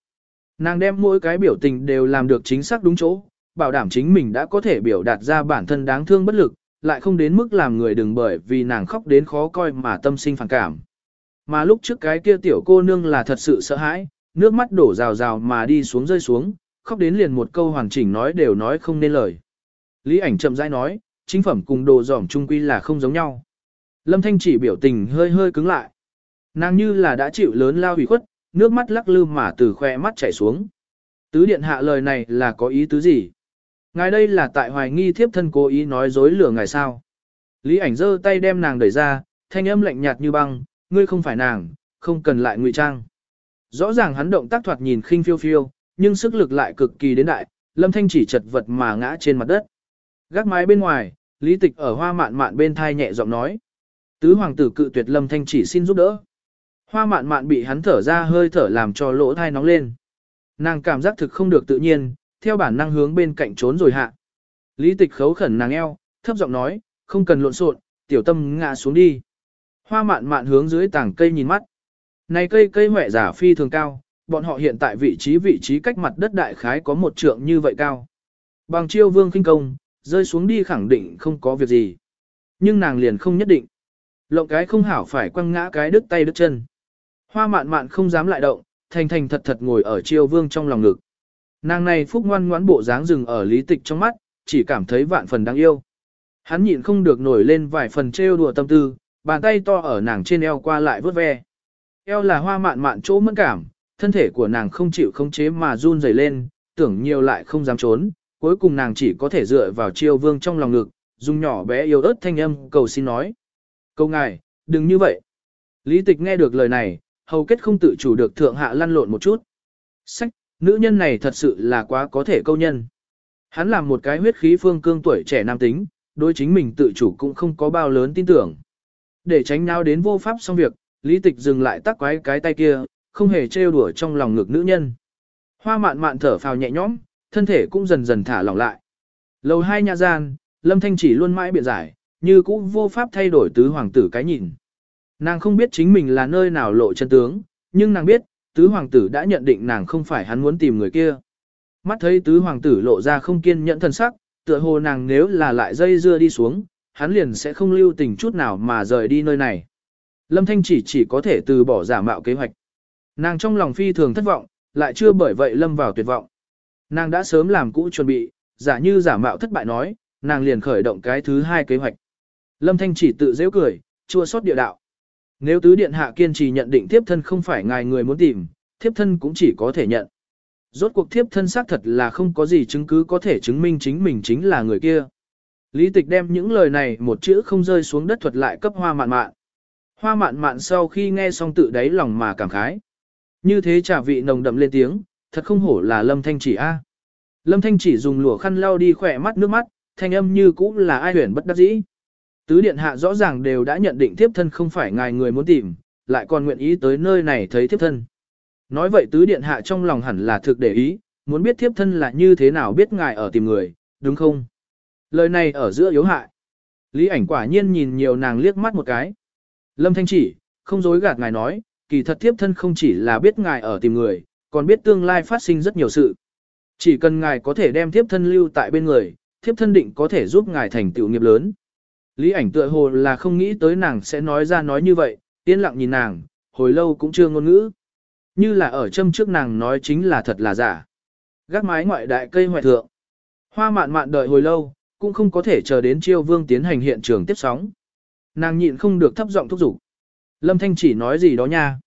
Nàng đem mỗi cái biểu tình đều làm được chính xác đúng chỗ, bảo đảm chính mình đã có thể biểu đạt ra bản thân đáng thương bất lực, lại không đến mức làm người đừng bởi vì nàng khóc đến khó coi mà tâm sinh phản cảm. Mà lúc trước cái kia tiểu cô nương là thật sự sợ hãi, nước mắt đổ rào rào mà đi xuống rơi xuống, khóc đến liền một câu hoàn chỉnh nói đều nói không nên lời. Lý ảnh chậm rãi nói, chính phẩm cùng đồ giỏm trung quy là không giống nhau. Lâm Thanh chỉ biểu tình hơi hơi cứng lại. Nàng như là đã chịu lớn lao hủy khuất, nước mắt lắc lư mà từ khoe mắt chảy xuống. Tứ điện hạ lời này là có ý tứ gì? Ngài đây là tại hoài nghi thiếp thân cố ý nói dối lừa ngài sao? Lý ảnh giơ tay đem nàng đẩy ra, thanh âm lạnh nhạt như băng, ngươi không phải nàng, không cần lại ngụy trang. Rõ ràng hắn động tác thoạt nhìn khinh phiêu phiêu, nhưng sức lực lại cực kỳ đến đại, lâm thanh chỉ chật vật mà ngã trên mặt đất. Gác mái bên ngoài, lý tịch ở hoa mạn mạn bên thai nhẹ giọng nói. Tứ hoàng tử cự tuyệt lâm thanh chỉ xin giúp đỡ. Hoa mạn mạn bị hắn thở ra hơi thở làm cho lỗ thai nóng lên. Nàng cảm giác thực không được tự nhiên, theo bản năng hướng bên cạnh trốn rồi hạ. Lý tịch khấu khẩn nàng eo, thấp giọng nói, không cần lộn xộn, tiểu tâm ngã xuống đi. Hoa mạn mạn hướng dưới tảng cây nhìn mắt. Này cây cây mẹ giả phi thường cao, bọn họ hiện tại vị trí vị trí cách mặt đất đại khái có một trượng như vậy cao. Bằng chiêu vương kinh công, rơi xuống đi khẳng định không có việc gì. Nhưng nàng liền không nhất định. Lộng cái không hảo phải quăng ngã cái đứt tay đứt chân. Hoa mạn mạn không dám lại động, thành thành thật thật ngồi ở chiêu vương trong lòng ngực. Nàng này phúc ngoan ngoãn bộ dáng rừng ở lý tịch trong mắt, chỉ cảm thấy vạn phần đáng yêu. Hắn nhịn không được nổi lên vài phần trêu đùa tâm tư, bàn tay to ở nàng trên eo qua lại vớt ve. Eo là hoa mạn mạn chỗ mẫn cảm, thân thể của nàng không chịu không chế mà run rẩy lên, tưởng nhiều lại không dám trốn, cuối cùng nàng chỉ có thể dựa vào chiêu vương trong lòng ngực, dùng nhỏ bé yêu ớt thanh âm cầu xin nói. Câu ngài, đừng như vậy. Lý tịch nghe được lời này, hầu kết không tự chủ được thượng hạ lăn lộn một chút. Sách, nữ nhân này thật sự là quá có thể câu nhân. Hắn làm một cái huyết khí phương cương tuổi trẻ nam tính, đối chính mình tự chủ cũng không có bao lớn tin tưởng. Để tránh nhau đến vô pháp xong việc, lý tịch dừng lại tắc quái cái tay kia, không hề trêu đùa trong lòng ngực nữ nhân. Hoa mạn mạn thở phào nhẹ nhõm, thân thể cũng dần dần thả lỏng lại. Lầu hai nhà gian, lâm thanh chỉ luôn mãi biện giải, như cũng vô pháp thay đổi tứ hoàng tử cái nhìn. Nàng không biết chính mình là nơi nào lộ chân tướng, nhưng nàng biết, tứ hoàng tử đã nhận định nàng không phải hắn muốn tìm người kia. Mắt thấy tứ hoàng tử lộ ra không kiên nhẫn thân sắc, tựa hồ nàng nếu là lại dây dưa đi xuống, hắn liền sẽ không lưu tình chút nào mà rời đi nơi này. Lâm Thanh chỉ chỉ có thể từ bỏ giả mạo kế hoạch. Nàng trong lòng phi thường thất vọng, lại chưa bởi vậy lâm vào tuyệt vọng. Nàng đã sớm làm cũ chuẩn bị, giả như giả mạo thất bại nói, nàng liền khởi động cái thứ hai kế hoạch. Lâm Thanh chỉ tự dễ cười, chua xót địa đạo. Nếu tứ điện hạ kiên trì nhận định thiếp thân không phải ngài người muốn tìm, thiếp thân cũng chỉ có thể nhận. Rốt cuộc thiếp thân xác thật là không có gì chứng cứ có thể chứng minh chính mình chính là người kia. Lý tịch đem những lời này một chữ không rơi xuống đất thuật lại cấp hoa mạn mạn. Hoa mạn mạn sau khi nghe xong tự đáy lòng mà cảm khái. Như thế trà vị nồng đậm lên tiếng, thật không hổ là lâm thanh chỉ a. À. Lâm thanh chỉ dùng lụa khăn lau đi khỏe mắt nước mắt, thanh âm như cũ là ai huyền bất đắc dĩ. Tứ điện hạ rõ ràng đều đã nhận định thiếp thân không phải ngài người muốn tìm, lại còn nguyện ý tới nơi này thấy thiếp thân. Nói vậy tứ điện hạ trong lòng hẳn là thực để ý, muốn biết thiếp thân là như thế nào biết ngài ở tìm người, đúng không? Lời này ở giữa yếu hại. Lý ảnh quả nhiên nhìn nhiều nàng liếc mắt một cái. Lâm Thanh chỉ, không dối gạt ngài nói, kỳ thật thiếp thân không chỉ là biết ngài ở tìm người, còn biết tương lai phát sinh rất nhiều sự. Chỉ cần ngài có thể đem thiếp thân lưu tại bên người, thiếp thân định có thể giúp ngài thành tựu nghiệp lớn. Lý ảnh tựa hồ là không nghĩ tới nàng sẽ nói ra nói như vậy, yên lặng nhìn nàng, hồi lâu cũng chưa ngôn ngữ. Như là ở châm trước nàng nói chính là thật là giả. Gác mái ngoại đại cây hoại thượng. Hoa mạn mạn đợi hồi lâu, cũng không có thể chờ đến chiêu vương tiến hành hiện trường tiếp sóng. Nàng nhịn không được thấp giọng thúc giục. Lâm Thanh chỉ nói gì đó nha.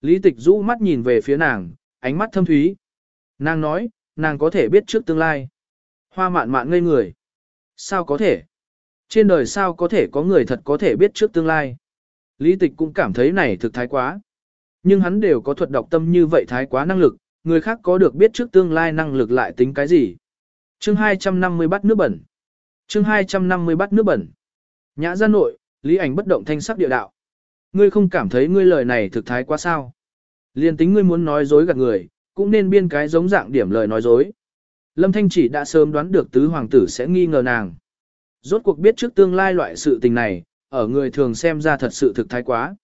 Lý tịch rũ mắt nhìn về phía nàng, ánh mắt thâm thúy. Nàng nói, nàng có thể biết trước tương lai. Hoa mạn mạn ngây người. Sao có thể? Trên đời sao có thể có người thật có thể biết trước tương lai? Lý tịch cũng cảm thấy này thực thái quá. Nhưng hắn đều có thuật đọc tâm như vậy thái quá năng lực, người khác có được biết trước tương lai năng lực lại tính cái gì? Chương 250 bắt nước bẩn. Chương 250 bắt nước bẩn. Nhã gia nội, Lý ảnh bất động thanh sắc địa đạo. Ngươi không cảm thấy ngươi lời này thực thái quá sao? Liên tính ngươi muốn nói dối gạt người, cũng nên biên cái giống dạng điểm lời nói dối. Lâm Thanh chỉ đã sớm đoán được tứ hoàng tử sẽ nghi ngờ nàng. Rốt cuộc biết trước tương lai loại sự tình này, ở người thường xem ra thật sự thực thái quá.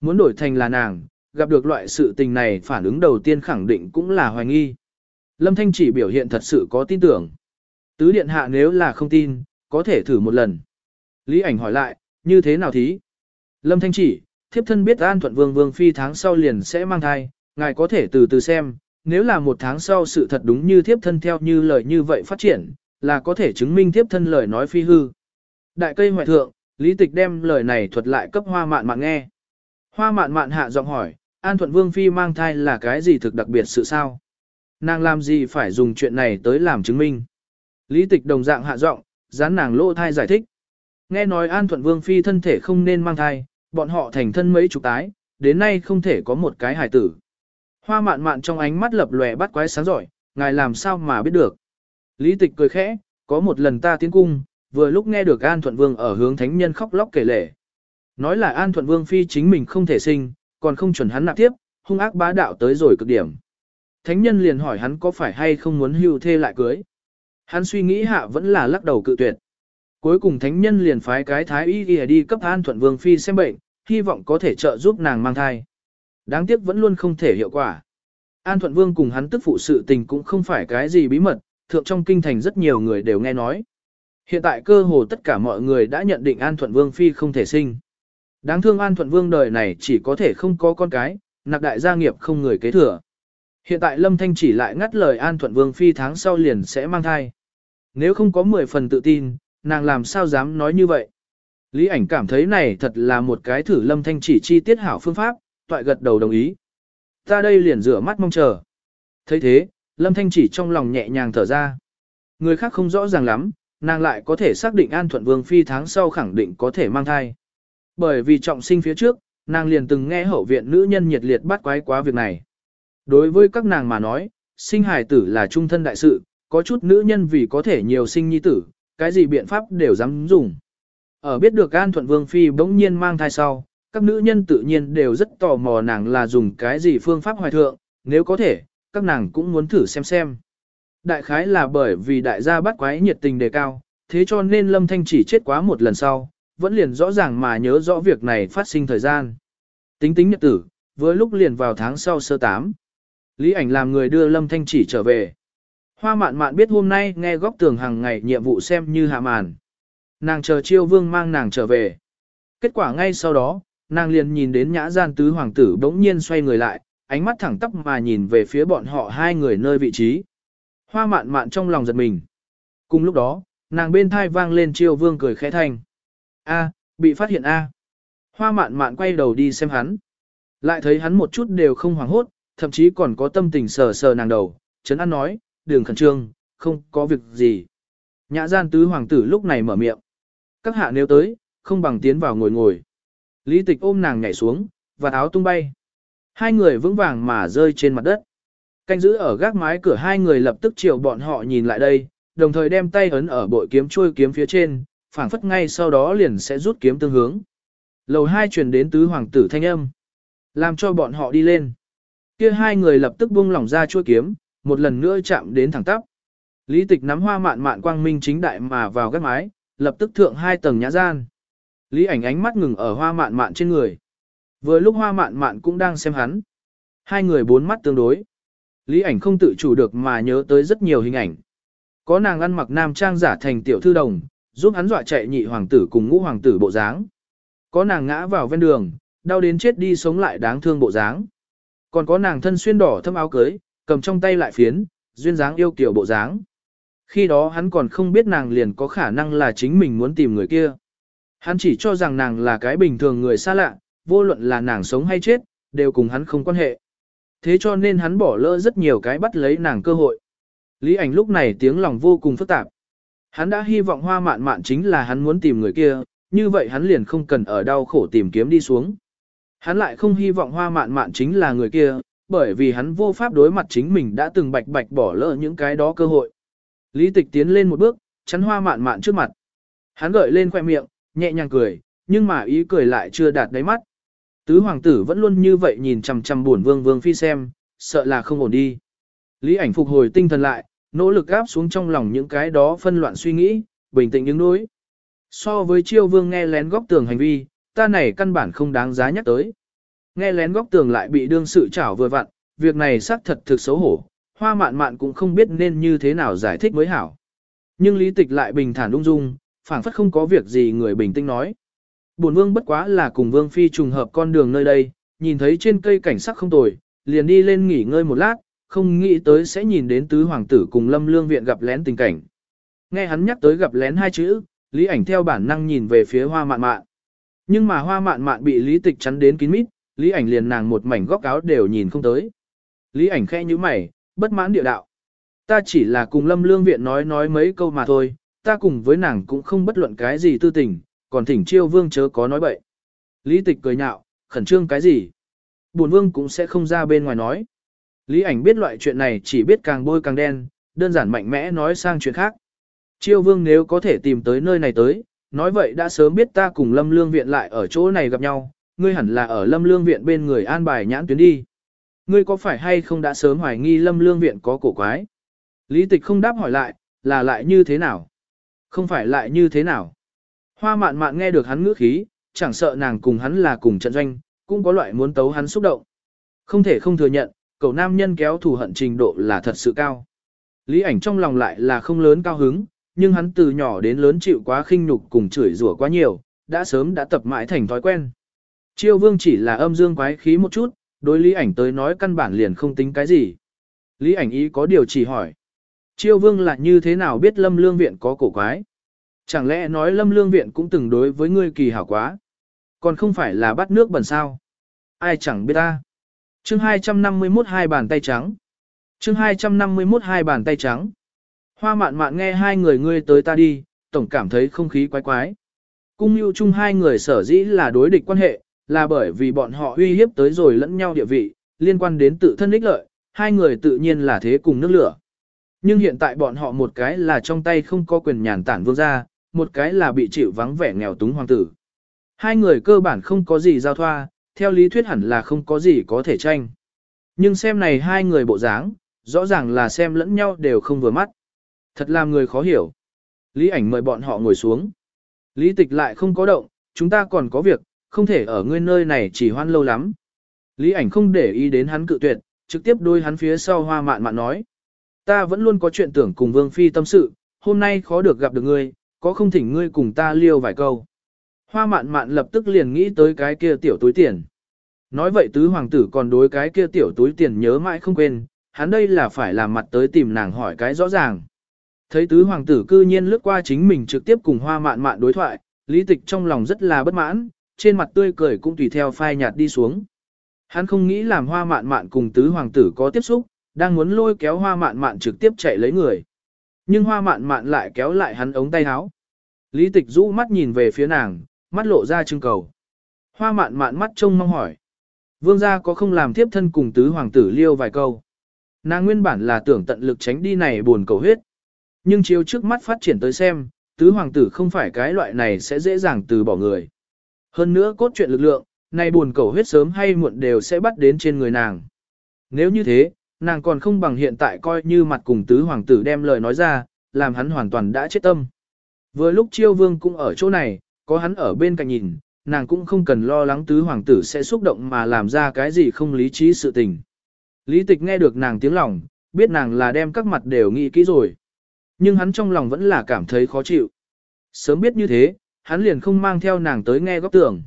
Muốn đổi thành là nàng, gặp được loại sự tình này phản ứng đầu tiên khẳng định cũng là hoài nghi. Lâm Thanh chỉ biểu hiện thật sự có tin tưởng. Tứ điện hạ nếu là không tin, có thể thử một lần. Lý ảnh hỏi lại, như thế nào thí? Lâm Thanh chỉ, thiếp thân biết an thuận vương vương phi tháng sau liền sẽ mang thai, ngài có thể từ từ xem, nếu là một tháng sau sự thật đúng như thiếp thân theo như lời như vậy phát triển, là có thể chứng minh thiếp thân lời nói phi hư. Đại cây hoại thượng, lý tịch đem lời này thuật lại cấp hoa mạn mạn nghe. Hoa mạn mạn hạ giọng hỏi, an thuận vương phi mang thai là cái gì thực đặc biệt sự sao? Nàng làm gì phải dùng chuyện này tới làm chứng minh? Lý tịch đồng dạng hạ giọng, dán nàng lỗ thai giải thích. Nghe nói An Thuận Vương Phi thân thể không nên mang thai, bọn họ thành thân mấy chục tái, đến nay không thể có một cái hài tử. Hoa mạn mạn trong ánh mắt lập lòe bắt quái sáng giỏi, ngài làm sao mà biết được. Lý tịch cười khẽ, có một lần ta tiến cung, vừa lúc nghe được An Thuận Vương ở hướng thánh nhân khóc lóc kể lể. Nói là An Thuận Vương Phi chính mình không thể sinh, còn không chuẩn hắn nạp tiếp, hung ác bá đạo tới rồi cực điểm. Thánh nhân liền hỏi hắn có phải hay không muốn hưu thê lại cưới. Hắn suy nghĩ hạ vẫn là lắc đầu cự tuyệt. Cuối cùng thánh nhân liền phái cái thái y ghi đi cấp an thuận vương phi xem bệnh, hy vọng có thể trợ giúp nàng mang thai. Đáng tiếc vẫn luôn không thể hiệu quả. An thuận vương cùng hắn tức phụ sự tình cũng không phải cái gì bí mật, thượng trong kinh thành rất nhiều người đều nghe nói. Hiện tại cơ hồ tất cả mọi người đã nhận định An Thuận Vương Phi không thể sinh. Đáng thương An Thuận Vương đời này chỉ có thể không có con cái, nạp đại gia nghiệp không người kế thừa. Hiện tại Lâm Thanh chỉ lại ngắt lời An Thuận Vương Phi tháng sau liền sẽ mang thai. Nếu không có 10 phần tự tin, nàng làm sao dám nói như vậy. Lý ảnh cảm thấy này thật là một cái thử lâm thanh chỉ chi tiết hảo phương pháp, toại gật đầu đồng ý. Ta đây liền rửa mắt mong chờ. thấy thế, lâm thanh chỉ trong lòng nhẹ nhàng thở ra. Người khác không rõ ràng lắm, nàng lại có thể xác định an thuận vương phi tháng sau khẳng định có thể mang thai. Bởi vì trọng sinh phía trước, nàng liền từng nghe hậu viện nữ nhân nhiệt liệt bắt quái quá việc này. Đối với các nàng mà nói, sinh hài tử là trung thân đại sự, có chút nữ nhân vì có thể nhiều sinh nhi tử, cái gì biện pháp đều dám dùng. Ở biết được An Thuận Vương Phi bỗng nhiên mang thai sau, các nữ nhân tự nhiên đều rất tò mò nàng là dùng cái gì phương pháp hoài thượng, nếu có thể, các nàng cũng muốn thử xem xem. Đại khái là bởi vì đại gia bắt quái nhiệt tình đề cao, thế cho nên Lâm Thanh chỉ chết quá một lần sau, vẫn liền rõ ràng mà nhớ rõ việc này phát sinh thời gian. Tính tính nhật tử, với lúc liền vào tháng sau sơ tám. Lý ảnh làm người đưa Lâm Thanh chỉ trở về. Hoa mạn mạn biết hôm nay nghe góc tường hàng ngày nhiệm vụ xem như hạ màn. Nàng chờ chiêu vương mang nàng trở về. Kết quả ngay sau đó, nàng liền nhìn đến nhã gian tứ hoàng tử bỗng nhiên xoay người lại, ánh mắt thẳng tắp mà nhìn về phía bọn họ hai người nơi vị trí. Hoa mạn mạn trong lòng giật mình. Cùng lúc đó, nàng bên thai vang lên chiêu vương cười khẽ thanh. A, bị phát hiện A. Hoa mạn mạn quay đầu đi xem hắn. Lại thấy hắn một chút đều không hoảng hốt, thậm chí còn có tâm tình sờ sờ nàng đầu. Trấn An nói, đường khẩn trương, không có việc gì. Nhã gian tứ hoàng tử lúc này mở miệng. Các hạ nếu tới, không bằng tiến vào ngồi ngồi. Lý tịch ôm nàng nhảy xuống, và áo tung bay. Hai người vững vàng mà rơi trên mặt đất. Canh giữ ở gác mái cửa hai người lập tức chiều bọn họ nhìn lại đây, đồng thời đem tay ấn ở bội kiếm trôi kiếm phía trên, phảng phất ngay sau đó liền sẽ rút kiếm tương hướng. Lầu hai truyền đến tứ hoàng tử thanh âm, làm cho bọn họ đi lên. Kia hai người lập tức buông lỏng ra chuôi kiếm, một lần nữa chạm đến thẳng tắp. Lý tịch nắm hoa mạn mạn quang minh chính đại mà vào gác mái, lập tức thượng hai tầng nhã gian. Lý ảnh ánh mắt ngừng ở hoa mạn mạn trên người. Vừa lúc hoa mạn mạn cũng đang xem hắn. Hai người bốn mắt tương đối. Lý ảnh không tự chủ được mà nhớ tới rất nhiều hình ảnh. Có nàng ăn mặc nam trang giả thành tiểu thư đồng, giúp hắn dọa chạy nhị hoàng tử cùng ngũ hoàng tử bộ dáng. Có nàng ngã vào ven đường, đau đến chết đi sống lại đáng thương bộ dáng. Còn có nàng thân xuyên đỏ thâm áo cưới, cầm trong tay lại phiến, duyên dáng yêu kiểu bộ dáng. Khi đó hắn còn không biết nàng liền có khả năng là chính mình muốn tìm người kia. Hắn chỉ cho rằng nàng là cái bình thường người xa lạ, vô luận là nàng sống hay chết, đều cùng hắn không quan hệ. Thế cho nên hắn bỏ lỡ rất nhiều cái bắt lấy nàng cơ hội. Lý ảnh lúc này tiếng lòng vô cùng phức tạp. Hắn đã hy vọng hoa mạn mạn chính là hắn muốn tìm người kia, như vậy hắn liền không cần ở đau khổ tìm kiếm đi xuống. Hắn lại không hy vọng hoa mạn mạn chính là người kia, bởi vì hắn vô pháp đối mặt chính mình đã từng bạch bạch bỏ lỡ những cái đó cơ hội. Lý tịch tiến lên một bước, chắn hoa mạn mạn trước mặt. Hắn gợi lên khoe miệng, nhẹ nhàng cười, nhưng mà ý cười lại chưa đạt đáy mắt. Tứ hoàng tử vẫn luôn như vậy nhìn chằm chằm buồn vương vương phi xem, sợ là không ổn đi. Lý ảnh phục hồi tinh thần lại, nỗ lực áp xuống trong lòng những cái đó phân loạn suy nghĩ, bình tĩnh đứng đối. So với chiêu vương nghe lén góc tường hành vi, ta này căn bản không đáng giá nhắc tới. Nghe lén góc tường lại bị đương sự chảo vừa vặn, việc này xác thật thực xấu hổ, hoa mạn mạn cũng không biết nên như thế nào giải thích mới hảo. Nhưng lý tịch lại bình thản ung dung, phảng phất không có việc gì người bình tĩnh nói. Bổn vương bất quá là cùng vương phi trùng hợp con đường nơi đây, nhìn thấy trên cây cảnh sắc không tồi, liền đi lên nghỉ ngơi một lát, không nghĩ tới sẽ nhìn đến tứ hoàng tử cùng lâm lương viện gặp lén tình cảnh. Nghe hắn nhắc tới gặp lén hai chữ, lý ảnh theo bản năng nhìn về phía hoa mạn mạn. Nhưng mà hoa mạn mạn bị lý tịch chắn đến kín mít, lý ảnh liền nàng một mảnh góc áo đều nhìn không tới. Lý ảnh khẽ như mày, bất mãn địa đạo. Ta chỉ là cùng lâm lương viện nói nói mấy câu mà thôi, ta cùng với nàng cũng không bất luận cái gì tư tình, còn thỉnh chiêu vương chớ có nói bậy. Lý tịch cười nhạo, khẩn trương cái gì? Bổn vương cũng sẽ không ra bên ngoài nói. Lý ảnh biết loại chuyện này chỉ biết càng bôi càng đen, đơn giản mạnh mẽ nói sang chuyện khác. Chiêu vương nếu có thể tìm tới nơi này tới, nói vậy đã sớm biết ta cùng lâm lương viện lại ở chỗ này gặp nhau, ngươi hẳn là ở lâm lương viện bên người an bài nhãn tuyến đi. Ngươi có phải hay không đã sớm hoài nghi lâm lương viện có cổ quái? Lý tịch không đáp hỏi lại, là lại như thế nào? Không phải lại như thế nào? Hoa mạn mạn nghe được hắn ngữ khí, chẳng sợ nàng cùng hắn là cùng trận doanh, cũng có loại muốn tấu hắn xúc động. Không thể không thừa nhận, cậu nam nhân kéo thù hận trình độ là thật sự cao. Lý ảnh trong lòng lại là không lớn cao hứng, nhưng hắn từ nhỏ đến lớn chịu quá khinh nhục cùng chửi rủa quá nhiều, đã sớm đã tập mãi thành thói quen. Chiêu vương chỉ là âm dương quái khí một chút, đối lý ảnh tới nói căn bản liền không tính cái gì. Lý ảnh ý có điều chỉ hỏi. Chiêu vương là như thế nào biết lâm lương viện có cổ quái? Chẳng lẽ nói lâm lương viện cũng từng đối với ngươi kỳ hảo quá? Còn không phải là bắt nước bẩn sao? Ai chẳng biết ta? Chương 251 hai bàn tay trắng. Chương 251 hai bàn tay trắng. Hoa mạn mạn nghe hai người ngươi tới ta đi, tổng cảm thấy không khí quái quái. Cung yêu chung hai người sở dĩ là đối địch quan hệ, là bởi vì bọn họ uy hiếp tới rồi lẫn nhau địa vị, liên quan đến tự thân ích lợi, hai người tự nhiên là thế cùng nước lửa. Nhưng hiện tại bọn họ một cái là trong tay không có quyền nhàn tản vương gia, một cái là bị chịu vắng vẻ nghèo túng hoàng tử. Hai người cơ bản không có gì giao thoa, theo lý thuyết hẳn là không có gì có thể tranh. Nhưng xem này hai người bộ dáng, rõ ràng là xem lẫn nhau đều không vừa mắt. Thật làm người khó hiểu. Lý ảnh mời bọn họ ngồi xuống. Lý tịch lại không có động, chúng ta còn có việc, không thể ở ngươi nơi này chỉ hoan lâu lắm. Lý ảnh không để ý đến hắn cự tuyệt, trực tiếp đôi hắn phía sau hoa mạn mạn nói. Ta vẫn luôn có chuyện tưởng cùng Vương Phi tâm sự, hôm nay khó được gặp được ngươi, có không thỉnh ngươi cùng ta liêu vài câu. Hoa mạn mạn lập tức liền nghĩ tới cái kia tiểu túi tiền. Nói vậy tứ hoàng tử còn đối cái kia tiểu túi tiền nhớ mãi không quên, hắn đây là phải làm mặt tới tìm nàng hỏi cái rõ ràng. Thấy tứ hoàng tử cư nhiên lướt qua chính mình trực tiếp cùng hoa mạn mạn đối thoại, lý tịch trong lòng rất là bất mãn, trên mặt tươi cười cũng tùy theo phai nhạt đi xuống. Hắn không nghĩ làm hoa mạn mạn cùng tứ hoàng tử có tiếp xúc, đang muốn lôi kéo hoa mạn mạn trực tiếp chạy lấy người. Nhưng hoa mạn mạn lại kéo lại hắn ống tay áo. Lý tịch rũ mắt nhìn về phía nàng, mắt lộ ra trưng cầu. Hoa mạn mạn mắt trông mong hỏi. Vương gia có không làm tiếp thân cùng tứ hoàng tử liêu vài câu. Nàng nguyên bản là tưởng tận lực tránh đi này buồn cầu huyết. Nhưng chiếu trước mắt phát triển tới xem, tứ hoàng tử không phải cái loại này sẽ dễ dàng từ bỏ người. Hơn nữa cốt truyện lực lượng, này buồn cầu huyết sớm hay muộn đều sẽ bắt đến trên người nàng. Nếu như thế, nàng còn không bằng hiện tại coi như mặt cùng tứ hoàng tử đem lời nói ra, làm hắn hoàn toàn đã chết tâm. Vừa lúc chiêu vương cũng ở chỗ này, có hắn ở bên cạnh nhìn, nàng cũng không cần lo lắng tứ hoàng tử sẽ xúc động mà làm ra cái gì không lý trí sự tình. Lý tịch nghe được nàng tiếng lòng, biết nàng là đem các mặt đều nghĩ kỹ rồi. Nhưng hắn trong lòng vẫn là cảm thấy khó chịu. Sớm biết như thế, hắn liền không mang theo nàng tới nghe góc tưởng.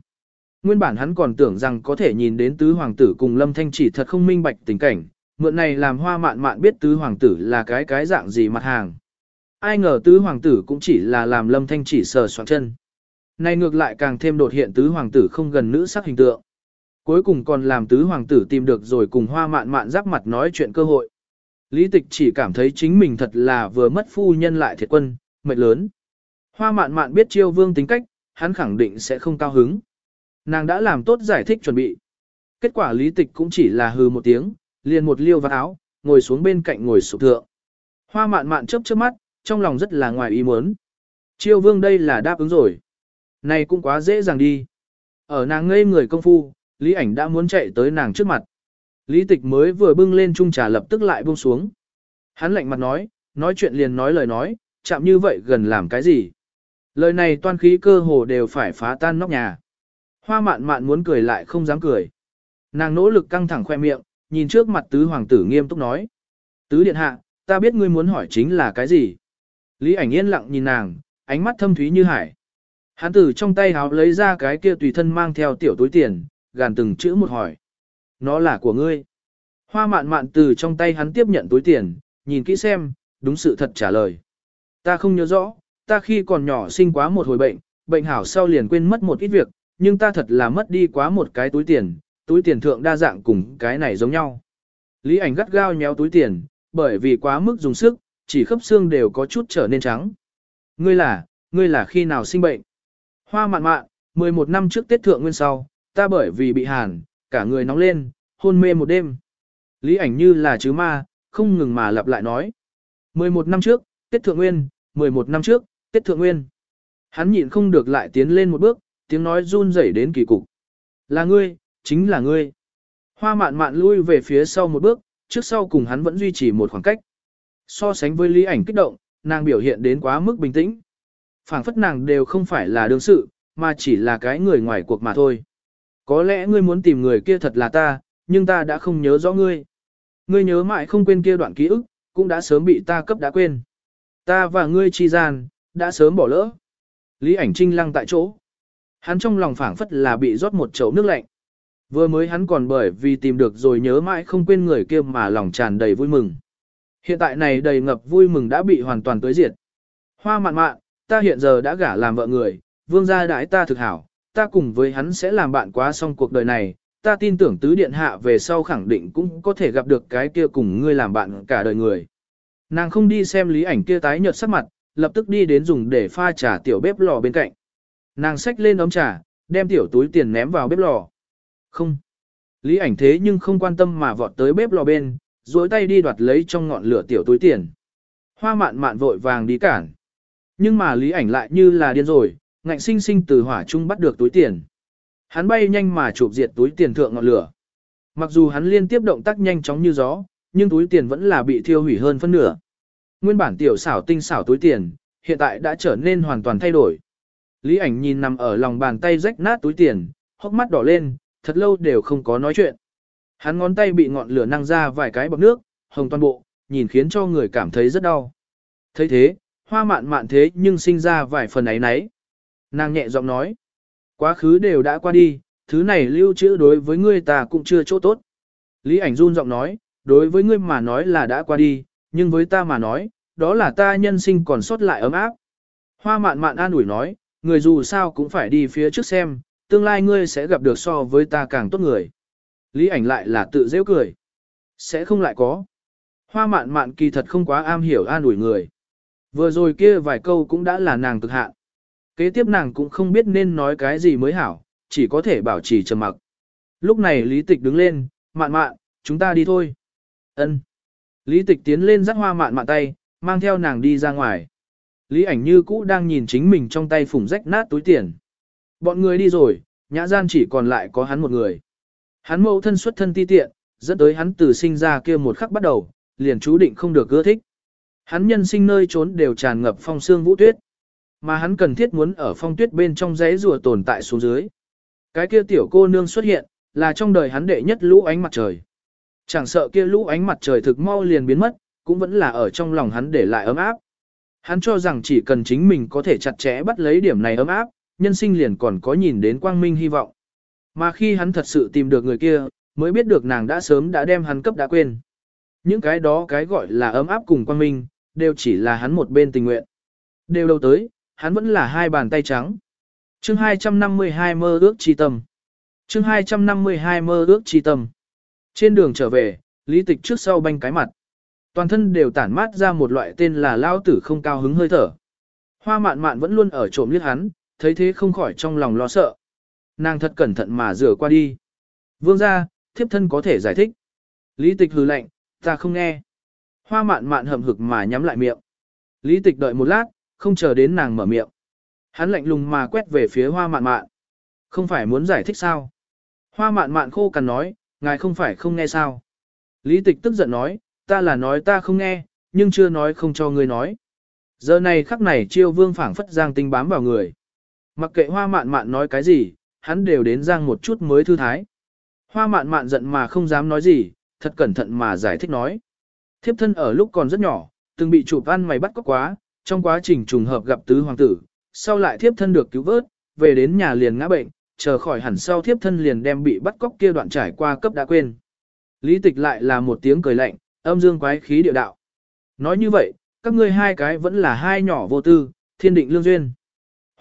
Nguyên bản hắn còn tưởng rằng có thể nhìn đến tứ hoàng tử cùng lâm thanh chỉ thật không minh bạch tình cảnh, mượn này làm hoa mạn mạn biết tứ hoàng tử là cái cái dạng gì mặt hàng. Ai ngờ tứ hoàng tử cũng chỉ là làm lâm thanh chỉ sờ soạn chân. Này ngược lại càng thêm đột hiện tứ hoàng tử không gần nữ sắc hình tượng. Cuối cùng còn làm tứ hoàng tử tìm được rồi cùng hoa mạn mạn giáp mặt nói chuyện cơ hội. Lý tịch chỉ cảm thấy chính mình thật là vừa mất phu nhân lại thiệt quân, mệt lớn. Hoa mạn mạn biết chiêu vương tính cách, hắn khẳng định sẽ không cao hứng. Nàng đã làm tốt giải thích chuẩn bị. Kết quả lý tịch cũng chỉ là hừ một tiếng, liền một liêu vào áo, ngồi xuống bên cạnh ngồi sụp thượng. Hoa mạn mạn chớp chớp mắt, trong lòng rất là ngoài ý muốn. Chiêu vương đây là đáp ứng rồi. Này cũng quá dễ dàng đi. Ở nàng ngây người công phu, Lý ảnh đã muốn chạy tới nàng trước mặt. Lý tịch mới vừa bưng lên chung trà lập tức lại buông xuống. Hắn lạnh mặt nói, nói chuyện liền nói lời nói, chạm như vậy gần làm cái gì. Lời này toan khí cơ hồ đều phải phá tan nóc nhà. Hoa mạn mạn muốn cười lại không dám cười. Nàng nỗ lực căng thẳng khoe miệng, nhìn trước mặt tứ hoàng tử nghiêm túc nói. Tứ điện hạ, ta biết ngươi muốn hỏi chính là cái gì. Lý ảnh yên lặng nhìn nàng, ánh mắt thâm thúy như hải. Hán tử trong tay háo lấy ra cái kia tùy thân mang theo tiểu túi tiền, gàn từng chữ một hỏi. Nó là của ngươi. Hoa mạn mạn từ trong tay hắn tiếp nhận túi tiền, nhìn kỹ xem, đúng sự thật trả lời. Ta không nhớ rõ, ta khi còn nhỏ sinh quá một hồi bệnh, bệnh hảo sau liền quên mất một ít việc, nhưng ta thật là mất đi quá một cái túi tiền, túi tiền thượng đa dạng cùng cái này giống nhau. Lý ảnh gắt gao nhéo túi tiền, bởi vì quá mức dùng sức, chỉ khớp xương đều có chút trở nên trắng. Ngươi là, ngươi là khi nào sinh bệnh? Hoa mạn mạn, 11 năm trước Tết Thượng Nguyên sau, ta bởi vì bị hàn, cả người nóng lên, hôn mê một đêm. Lý ảnh như là chứ ma, không ngừng mà lặp lại nói. 11 năm trước, Tết Thượng Nguyên, 11 năm trước, Tết Thượng Nguyên. Hắn nhịn không được lại tiến lên một bước, tiếng nói run rẩy đến kỳ cục. Là ngươi, chính là ngươi. Hoa mạn mạn lui về phía sau một bước, trước sau cùng hắn vẫn duy trì một khoảng cách. So sánh với lý ảnh kích động, nàng biểu hiện đến quá mức bình tĩnh. phảng phất nàng đều không phải là đương sự, mà chỉ là cái người ngoài cuộc mà thôi. Có lẽ ngươi muốn tìm người kia thật là ta, nhưng ta đã không nhớ rõ ngươi. Ngươi nhớ mãi không quên kia đoạn ký ức, cũng đã sớm bị ta cấp đã quên. Ta và ngươi chi gian, đã sớm bỏ lỡ. Lý ảnh trinh lăng tại chỗ. Hắn trong lòng phảng phất là bị rót một chậu nước lạnh. Vừa mới hắn còn bởi vì tìm được rồi nhớ mãi không quên người kia mà lòng tràn đầy vui mừng. Hiện tại này đầy ngập vui mừng đã bị hoàn toàn tới diệt. Hoa mạn mạn, ta hiện giờ đã gả làm vợ người, vương gia đãi ta thực hảo, ta cùng với hắn sẽ làm bạn quá xong cuộc đời này, ta tin tưởng tứ điện hạ về sau khẳng định cũng có thể gặp được cái kia cùng ngươi làm bạn cả đời người. Nàng không đi xem lý ảnh kia tái nhợt sắc mặt, lập tức đi đến dùng để pha trà tiểu bếp lò bên cạnh. Nàng xách lên ấm trà, đem tiểu túi tiền ném vào bếp lò. Không. Lý ảnh thế nhưng không quan tâm mà vọt tới bếp lò bên, duỗi tay đi đoạt lấy trong ngọn lửa tiểu túi tiền. Hoa mạn mạn vội vàng đi cản. Nhưng mà lý ảnh lại như là điên rồi, ngạnh sinh sinh từ hỏa trung bắt được túi tiền. Hắn bay nhanh mà chụp diệt túi tiền thượng ngọn lửa. Mặc dù hắn liên tiếp động tác nhanh chóng như gió, nhưng túi tiền vẫn là bị thiêu hủy hơn phân nửa. Nguyên bản tiểu xảo tinh xảo túi tiền, hiện tại đã trở nên hoàn toàn thay đổi. Lý ảnh nhìn nằm ở lòng bàn tay rách nát túi tiền, hốc mắt đỏ lên, thật lâu đều không có nói chuyện. Hắn ngón tay bị ngọn lửa năng ra vài cái bọt nước, hồng toàn bộ, nhìn khiến cho người cảm thấy rất đau. thấy thế, hoa mạn mạn thế nhưng sinh ra vài phần ấy nấy. Nàng nhẹ giọng nói, quá khứ đều đã qua đi, thứ này lưu trữ đối với ngươi ta cũng chưa chỗ tốt. Lý ảnh run giọng nói, đối với ngươi mà nói là đã qua đi, nhưng với ta mà nói, đó là ta nhân sinh còn sót lại ấm áp. Hoa mạn mạn an ủi nói, người dù sao cũng phải đi phía trước xem, tương lai ngươi sẽ gặp được so với ta càng tốt người. Lý ảnh lại là tự dễ cười. Sẽ không lại có. Hoa mạn mạn kỳ thật không quá am hiểu an ủi người. Vừa rồi kia vài câu cũng đã là nàng cực hạn. Kế tiếp nàng cũng không biết nên nói cái gì mới hảo, chỉ có thể bảo trì trầm mặc. Lúc này Lý Tịch đứng lên, mạn mạn, chúng ta đi thôi. Ân. Lý Tịch tiến lên dắt hoa mạn mạn tay, mang theo nàng đi ra ngoài. Lý ảnh như cũ đang nhìn chính mình trong tay phủng rách nát túi tiền. Bọn người đi rồi, nhã gian chỉ còn lại có hắn một người. Hắn mẫu thân xuất thân ti tiện, dẫn tới hắn từ sinh ra kia một khắc bắt đầu, liền chú định không được ưa thích. Hắn nhân sinh nơi trốn đều tràn ngập phong xương vũ tuyết. Mà hắn cần thiết muốn ở phong tuyết bên trong giấy rùa tồn tại xuống dưới. Cái kia tiểu cô nương xuất hiện, là trong đời hắn đệ nhất lũ ánh mặt trời. Chẳng sợ kia lũ ánh mặt trời thực mau liền biến mất, cũng vẫn là ở trong lòng hắn để lại ấm áp. Hắn cho rằng chỉ cần chính mình có thể chặt chẽ bắt lấy điểm này ấm áp, nhân sinh liền còn có nhìn đến quang minh hy vọng. Mà khi hắn thật sự tìm được người kia, mới biết được nàng đã sớm đã đem hắn cấp đã quên. Những cái đó cái gọi là ấm áp cùng quang minh, đều chỉ là hắn một bên tình nguyện. Đều đâu tới, hắn vẫn là hai bàn tay trắng. Chương 252 mơ ước chi tâm. Chương 252 mơ ước chi tâm. Trên đường trở về, lý tịch trước sau banh cái mặt. Toàn thân đều tản mát ra một loại tên là lao tử không cao hứng hơi thở. Hoa mạn mạn vẫn luôn ở trộm liếc hắn, thấy thế không khỏi trong lòng lo sợ. Nàng thật cẩn thận mà rửa qua đi. Vương ra, thiếp thân có thể giải thích. Lý tịch hừ lạnh, ta không nghe. Hoa mạn mạn hầm hực mà nhắm lại miệng. Lý tịch đợi một lát, không chờ đến nàng mở miệng. Hắn lạnh lùng mà quét về phía hoa mạn mạn. Không phải muốn giải thích sao? Hoa mạn mạn khô cằn nói, ngài không phải không nghe sao? Lý tịch tức giận nói, ta là nói ta không nghe, nhưng chưa nói không cho ngươi nói. Giờ này khắc này chiêu vương phảng phất giang tinh bám vào người. Mặc kệ hoa mạn mạn nói cái gì, hắn đều đến giang một chút mới thư thái. Hoa mạn mạn giận mà không dám nói gì, thật cẩn thận mà giải thích nói. Thiếp thân ở lúc còn rất nhỏ, từng bị chụp ăn mày bắt cóc quá, trong quá trình trùng hợp gặp tứ hoàng tử, sau lại thiếp thân được cứu vớt, về đến nhà liền ngã bệnh, chờ khỏi hẳn sau thiếp thân liền đem bị bắt cóc kia đoạn trải qua cấp đã quên. Lý tịch lại là một tiếng cười lạnh, âm dương quái khí địa đạo. Nói như vậy, các ngươi hai cái vẫn là hai nhỏ vô tư, thiên định lương duyên.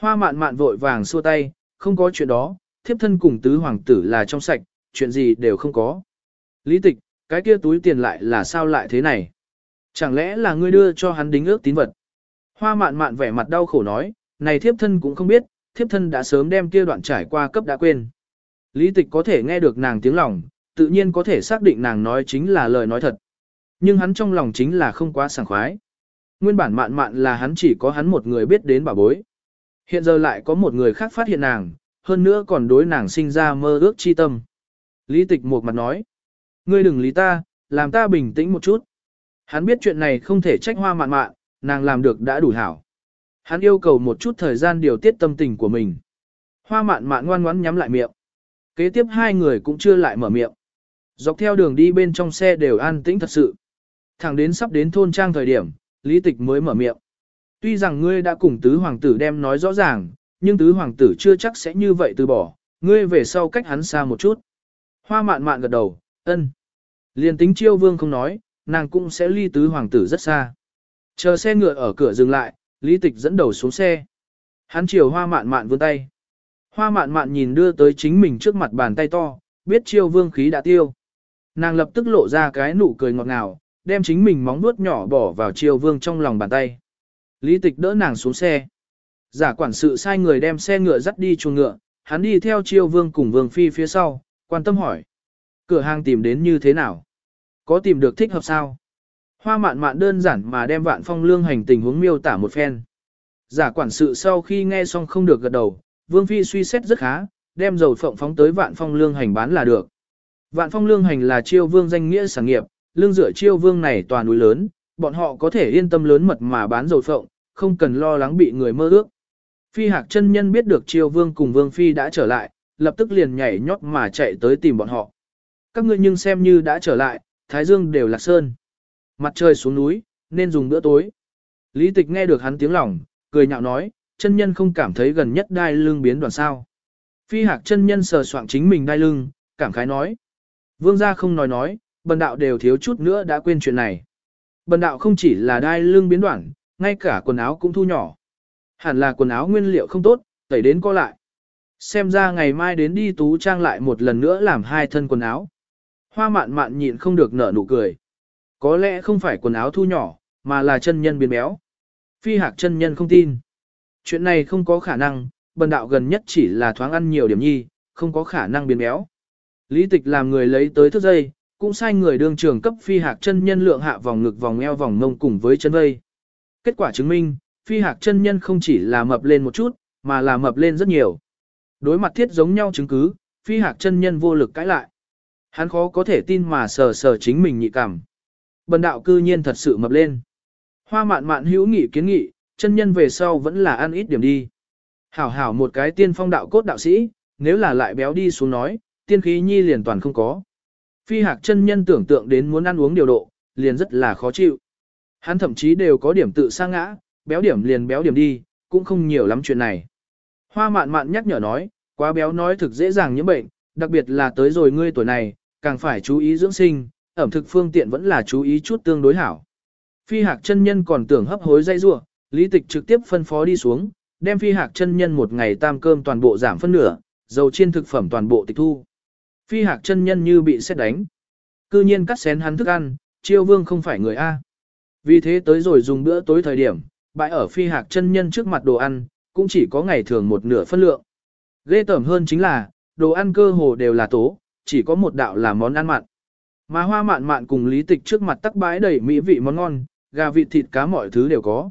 Hoa mạn mạn vội vàng xua tay, không có chuyện đó, thiếp thân cùng tứ hoàng tử là trong sạch, chuyện gì đều không có. Lý tịch, cái kia túi tiền lại là sao lại thế này? Chẳng lẽ là ngươi đưa cho hắn đính ước tín vật? Hoa mạn mạn vẻ mặt đau khổ nói, này thiếp thân cũng không biết, thiếp thân đã sớm đem kia đoạn trải qua cấp đã quên. Lý tịch có thể nghe được nàng tiếng lòng, tự nhiên có thể xác định nàng nói chính là lời nói thật. Nhưng hắn trong lòng chính là không quá sảng khoái. Nguyên bản mạn mạn là hắn chỉ có hắn một người biết đến bà bối. Hiện giờ lại có một người khác phát hiện nàng, hơn nữa còn đối nàng sinh ra mơ ước chi tâm. Lý tịch một mặt nói. Ngươi đừng lý ta, làm ta bình tĩnh một chút. Hắn biết chuyện này không thể trách hoa mạn mạn, nàng làm được đã đủ hảo. Hắn yêu cầu một chút thời gian điều tiết tâm tình của mình. Hoa mạn mạn ngoan ngoãn nhắm lại miệng. Kế tiếp hai người cũng chưa lại mở miệng. Dọc theo đường đi bên trong xe đều an tĩnh thật sự. Thẳng đến sắp đến thôn trang thời điểm, lý tịch mới mở miệng. Tuy rằng ngươi đã cùng tứ hoàng tử đem nói rõ ràng, nhưng tứ hoàng tử chưa chắc sẽ như vậy từ bỏ, ngươi về sau cách hắn xa một chút. Hoa mạn mạn gật đầu, ân. Liên tính chiêu vương không nói, nàng cũng sẽ ly tứ hoàng tử rất xa. Chờ xe ngựa ở cửa dừng lại, lý tịch dẫn đầu xuống xe. Hắn chiều hoa mạn mạn vươn tay. Hoa mạn mạn nhìn đưa tới chính mình trước mặt bàn tay to, biết chiêu vương khí đã tiêu. Nàng lập tức lộ ra cái nụ cười ngọt ngào, đem chính mình móng nuốt nhỏ bỏ vào chiêu vương trong lòng bàn tay. Lý tịch đỡ nàng xuống xe. Giả quản sự sai người đem xe ngựa dắt đi chuồng ngựa, hắn đi theo chiêu vương cùng vương phi phía sau, quan tâm hỏi. Cửa hàng tìm đến như thế nào? Có tìm được thích hợp sao? Hoa mạn mạn đơn giản mà đem vạn phong lương hành tình huống miêu tả một phen. Giả quản sự sau khi nghe xong không được gật đầu, vương phi suy xét rất khá, đem dầu phộng phóng tới vạn phong lương hành bán là được. Vạn phong lương hành là chiêu vương danh nghĩa sản nghiệp, lương dựa chiêu vương này toàn núi lớn, bọn họ có thể yên tâm lớn mật mà bán dầu phộng, không cần lo lắng bị người mơ ước. Phi hạc chân nhân biết được triều vương cùng vương phi đã trở lại, lập tức liền nhảy nhót mà chạy tới tìm bọn họ. các ngươi nhưng xem như đã trở lại, Thái Dương đều lạc sơn. Mặt trời xuống núi, nên dùng bữa tối. Lý tịch nghe được hắn tiếng lòng, cười nhạo nói, chân nhân không cảm thấy gần nhất đai lưng biến đoạn sao. Phi hạc chân nhân sờ soạng chính mình đai lưng, cảm khái nói. Vương gia không nói nói, bần đạo đều thiếu chút nữa đã quên chuyện này. Bần đạo không chỉ là đai lưng biến đoạn, ngay cả quần áo cũng thu nhỏ. Hẳn là quần áo nguyên liệu không tốt, tẩy đến co lại. Xem ra ngày mai đến đi tú trang lại một lần nữa làm hai thân quần áo. Hoa mạn mạn nhịn không được nở nụ cười. Có lẽ không phải quần áo thu nhỏ, mà là chân nhân biến béo. Phi hạc chân nhân không tin. Chuyện này không có khả năng, bần đạo gần nhất chỉ là thoáng ăn nhiều điểm nhi, không có khả năng biến béo. Lý tịch làm người lấy tới thước dây, cũng sai người đương trường cấp phi hạc chân nhân lượng hạ vòng ngực vòng eo vòng mông cùng với chân vây. Kết quả chứng minh, phi hạc chân nhân không chỉ là mập lên một chút, mà là mập lên rất nhiều. Đối mặt thiết giống nhau chứng cứ, phi hạc chân nhân vô lực cãi lại. Hắn khó có thể tin mà sờ sờ chính mình nhị cảm. Bần đạo cư nhiên thật sự mập lên. Hoa mạn mạn hữu nghị kiến nghị, chân nhân về sau vẫn là ăn ít điểm đi. Hảo hảo một cái tiên phong đạo cốt đạo sĩ, nếu là lại béo đi xuống nói, tiên khí nhi liền toàn không có. Phi hạc chân nhân tưởng tượng đến muốn ăn uống điều độ, liền rất là khó chịu. Hắn thậm chí đều có điểm tự sa ngã, béo điểm liền béo điểm đi, cũng không nhiều lắm chuyện này. Hoa mạn mạn nhắc nhở nói, quá béo nói thực dễ dàng nhiễm bệnh, đặc biệt là tới rồi ngươi tuổi này, càng phải chú ý dưỡng sinh, ẩm thực phương tiện vẫn là chú ý chút tương đối hảo. Phi hạc chân nhân còn tưởng hấp hối dây rua, lý tịch trực tiếp phân phó đi xuống, đem phi hạc chân nhân một ngày tam cơm toàn bộ giảm phân nửa, dầu chiên thực phẩm toàn bộ tịch thu. Phi hạc chân nhân như bị xét đánh. Cư nhiên cắt xén hắn thức ăn, chiêu vương không phải người A. Vì thế tới rồi dùng bữa tối thời điểm, bãi ở phi hạc chân nhân trước mặt đồ ăn, cũng chỉ có ngày thường một nửa phân lượng. Ghê tởm hơn chính là, đồ ăn cơ hồ đều là tố, chỉ có một đạo là món ăn mặn. Mà hoa mạn mạn cùng lý tịch trước mặt tắc bãi đầy mỹ vị món ngon, gà vịt thịt cá mọi thứ đều có.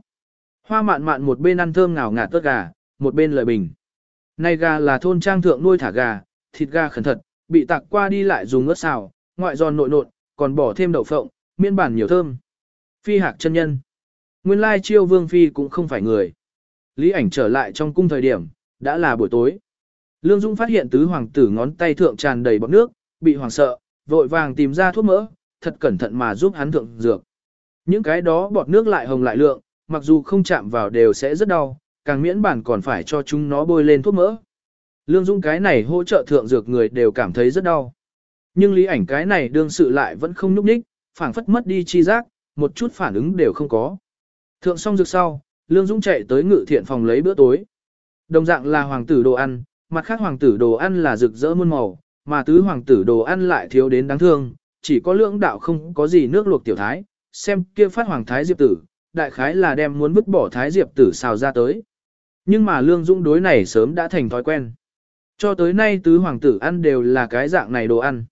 Hoa mạn mạn một bên ăn thơm ngào ngạt tớt gà, một bên lời bình. Này gà là thôn trang thượng nuôi thả gà, thịt gà khẩn thật, bị tạc qua đi lại dùng ớt xào, ngoại giòn nội nộn, còn bỏ thêm đậu phộng, miên bản nhiều thơm. Phi hạc chân nhân. Nguyên lai chiêu vương phi cũng không phải người. Lý ảnh trở lại trong cung thời điểm, đã là buổi tối. Lương Dung phát hiện tứ hoàng tử ngón tay thượng tràn đầy bọt nước, bị hoàng sợ, vội vàng tìm ra thuốc mỡ, thật cẩn thận mà giúp hắn thượng dược. Những cái đó bọt nước lại hồng lại lượng, mặc dù không chạm vào đều sẽ rất đau, càng miễn bản còn phải cho chúng nó bôi lên thuốc mỡ. Lương Dung cái này hỗ trợ thượng dược người đều cảm thấy rất đau. Nhưng lý ảnh cái này đương sự lại vẫn không nhúc nhích, phảng phất mất đi chi giác, một chút phản ứng đều không có. Thượng xong dược sau, Lương dũng chạy tới ngự thiện phòng lấy bữa tối. Đồng dạng là hoàng tử đồ ăn, mặt khác hoàng tử đồ ăn là rực rỡ muôn màu, mà tứ hoàng tử đồ ăn lại thiếu đến đáng thương, chỉ có lưỡng đạo không có gì nước luộc tiểu thái, xem kia phát hoàng thái diệp tử, đại khái là đem muốn vứt bỏ thái diệp tử xào ra tới. Nhưng mà lương dũng đối này sớm đã thành thói quen. Cho tới nay tứ hoàng tử ăn đều là cái dạng này đồ ăn.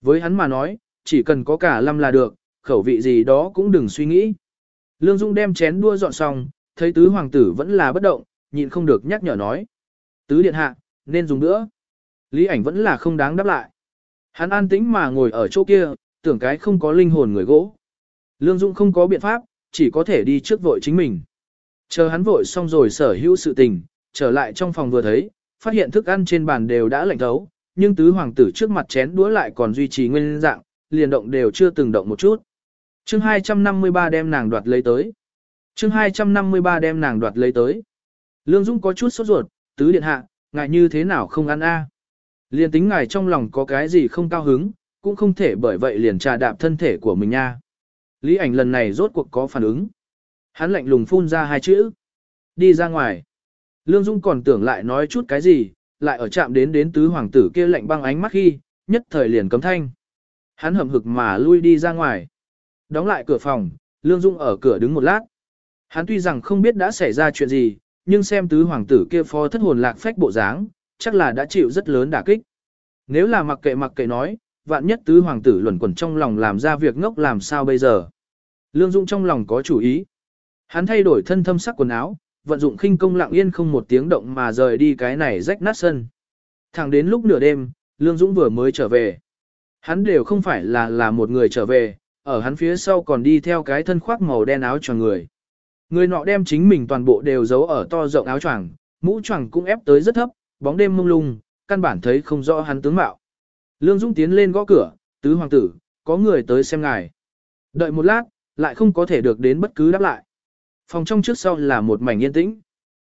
Với hắn mà nói, chỉ cần có cả lâm là được, khẩu vị gì đó cũng đừng suy nghĩ. Lương Dung đem chén đua dọn xong, thấy tứ hoàng tử vẫn là bất động, nhịn không được nhắc nhở nói. Tứ điện hạ, nên dùng nữa. Lý ảnh vẫn là không đáng đáp lại. Hắn an tĩnh mà ngồi ở chỗ kia, tưởng cái không có linh hồn người gỗ. Lương Dung không có biện pháp, chỉ có thể đi trước vội chính mình. Chờ hắn vội xong rồi sở hữu sự tình, trở lại trong phòng vừa thấy, phát hiện thức ăn trên bàn đều đã lạnh thấu, nhưng tứ hoàng tử trước mặt chén đũa lại còn duy trì nguyên dạng, liền động đều chưa từng động một chút. Chương 253 đem nàng đoạt lấy tới. Chương 253 đem nàng đoạt lấy tới. Lương Dung có chút sốt ruột, tứ điện hạ, ngài như thế nào không ăn a? À? Liền tính ngài trong lòng có cái gì không cao hứng, cũng không thể bởi vậy liền trà đạp thân thể của mình nha. Lý ảnh lần này rốt cuộc có phản ứng. Hắn lạnh lùng phun ra hai chữ. Đi ra ngoài. Lương Dung còn tưởng lại nói chút cái gì, lại ở chạm đến đến tứ hoàng tử kia lạnh băng ánh mắt khi, nhất thời liền cấm thanh. Hắn hậm hực mà lui đi ra ngoài. Đóng lại cửa phòng, Lương Dung ở cửa đứng một lát. Hắn tuy rằng không biết đã xảy ra chuyện gì, nhưng xem tứ hoàng tử kia phó thất hồn lạc phách bộ dáng, chắc là đã chịu rất lớn đả kích. Nếu là mặc kệ mặc kệ nói, vạn nhất tứ hoàng tử luẩn quẩn trong lòng làm ra việc ngốc làm sao bây giờ. Lương Dung trong lòng có chủ ý. Hắn thay đổi thân thâm sắc quần áo, vận dụng khinh công lặng yên không một tiếng động mà rời đi cái này rách nát sân. Thẳng đến lúc nửa đêm, Lương Dũng vừa mới trở về. Hắn đều không phải là là một người trở về, ở hắn phía sau còn đi theo cái thân khoác màu đen áo choàng người. Người nọ đem chính mình toàn bộ đều giấu ở to rộng áo choàng, mũ choàng cũng ép tới rất thấp, bóng đêm mông lung, căn bản thấy không rõ hắn tướng mạo. Lương Dũng tiến lên gõ cửa, Tứ hoàng tử, có người tới xem ngài. Đợi một lát, lại không có thể được đến bất cứ đáp lại. Phòng trong trước sau là một mảnh yên tĩnh.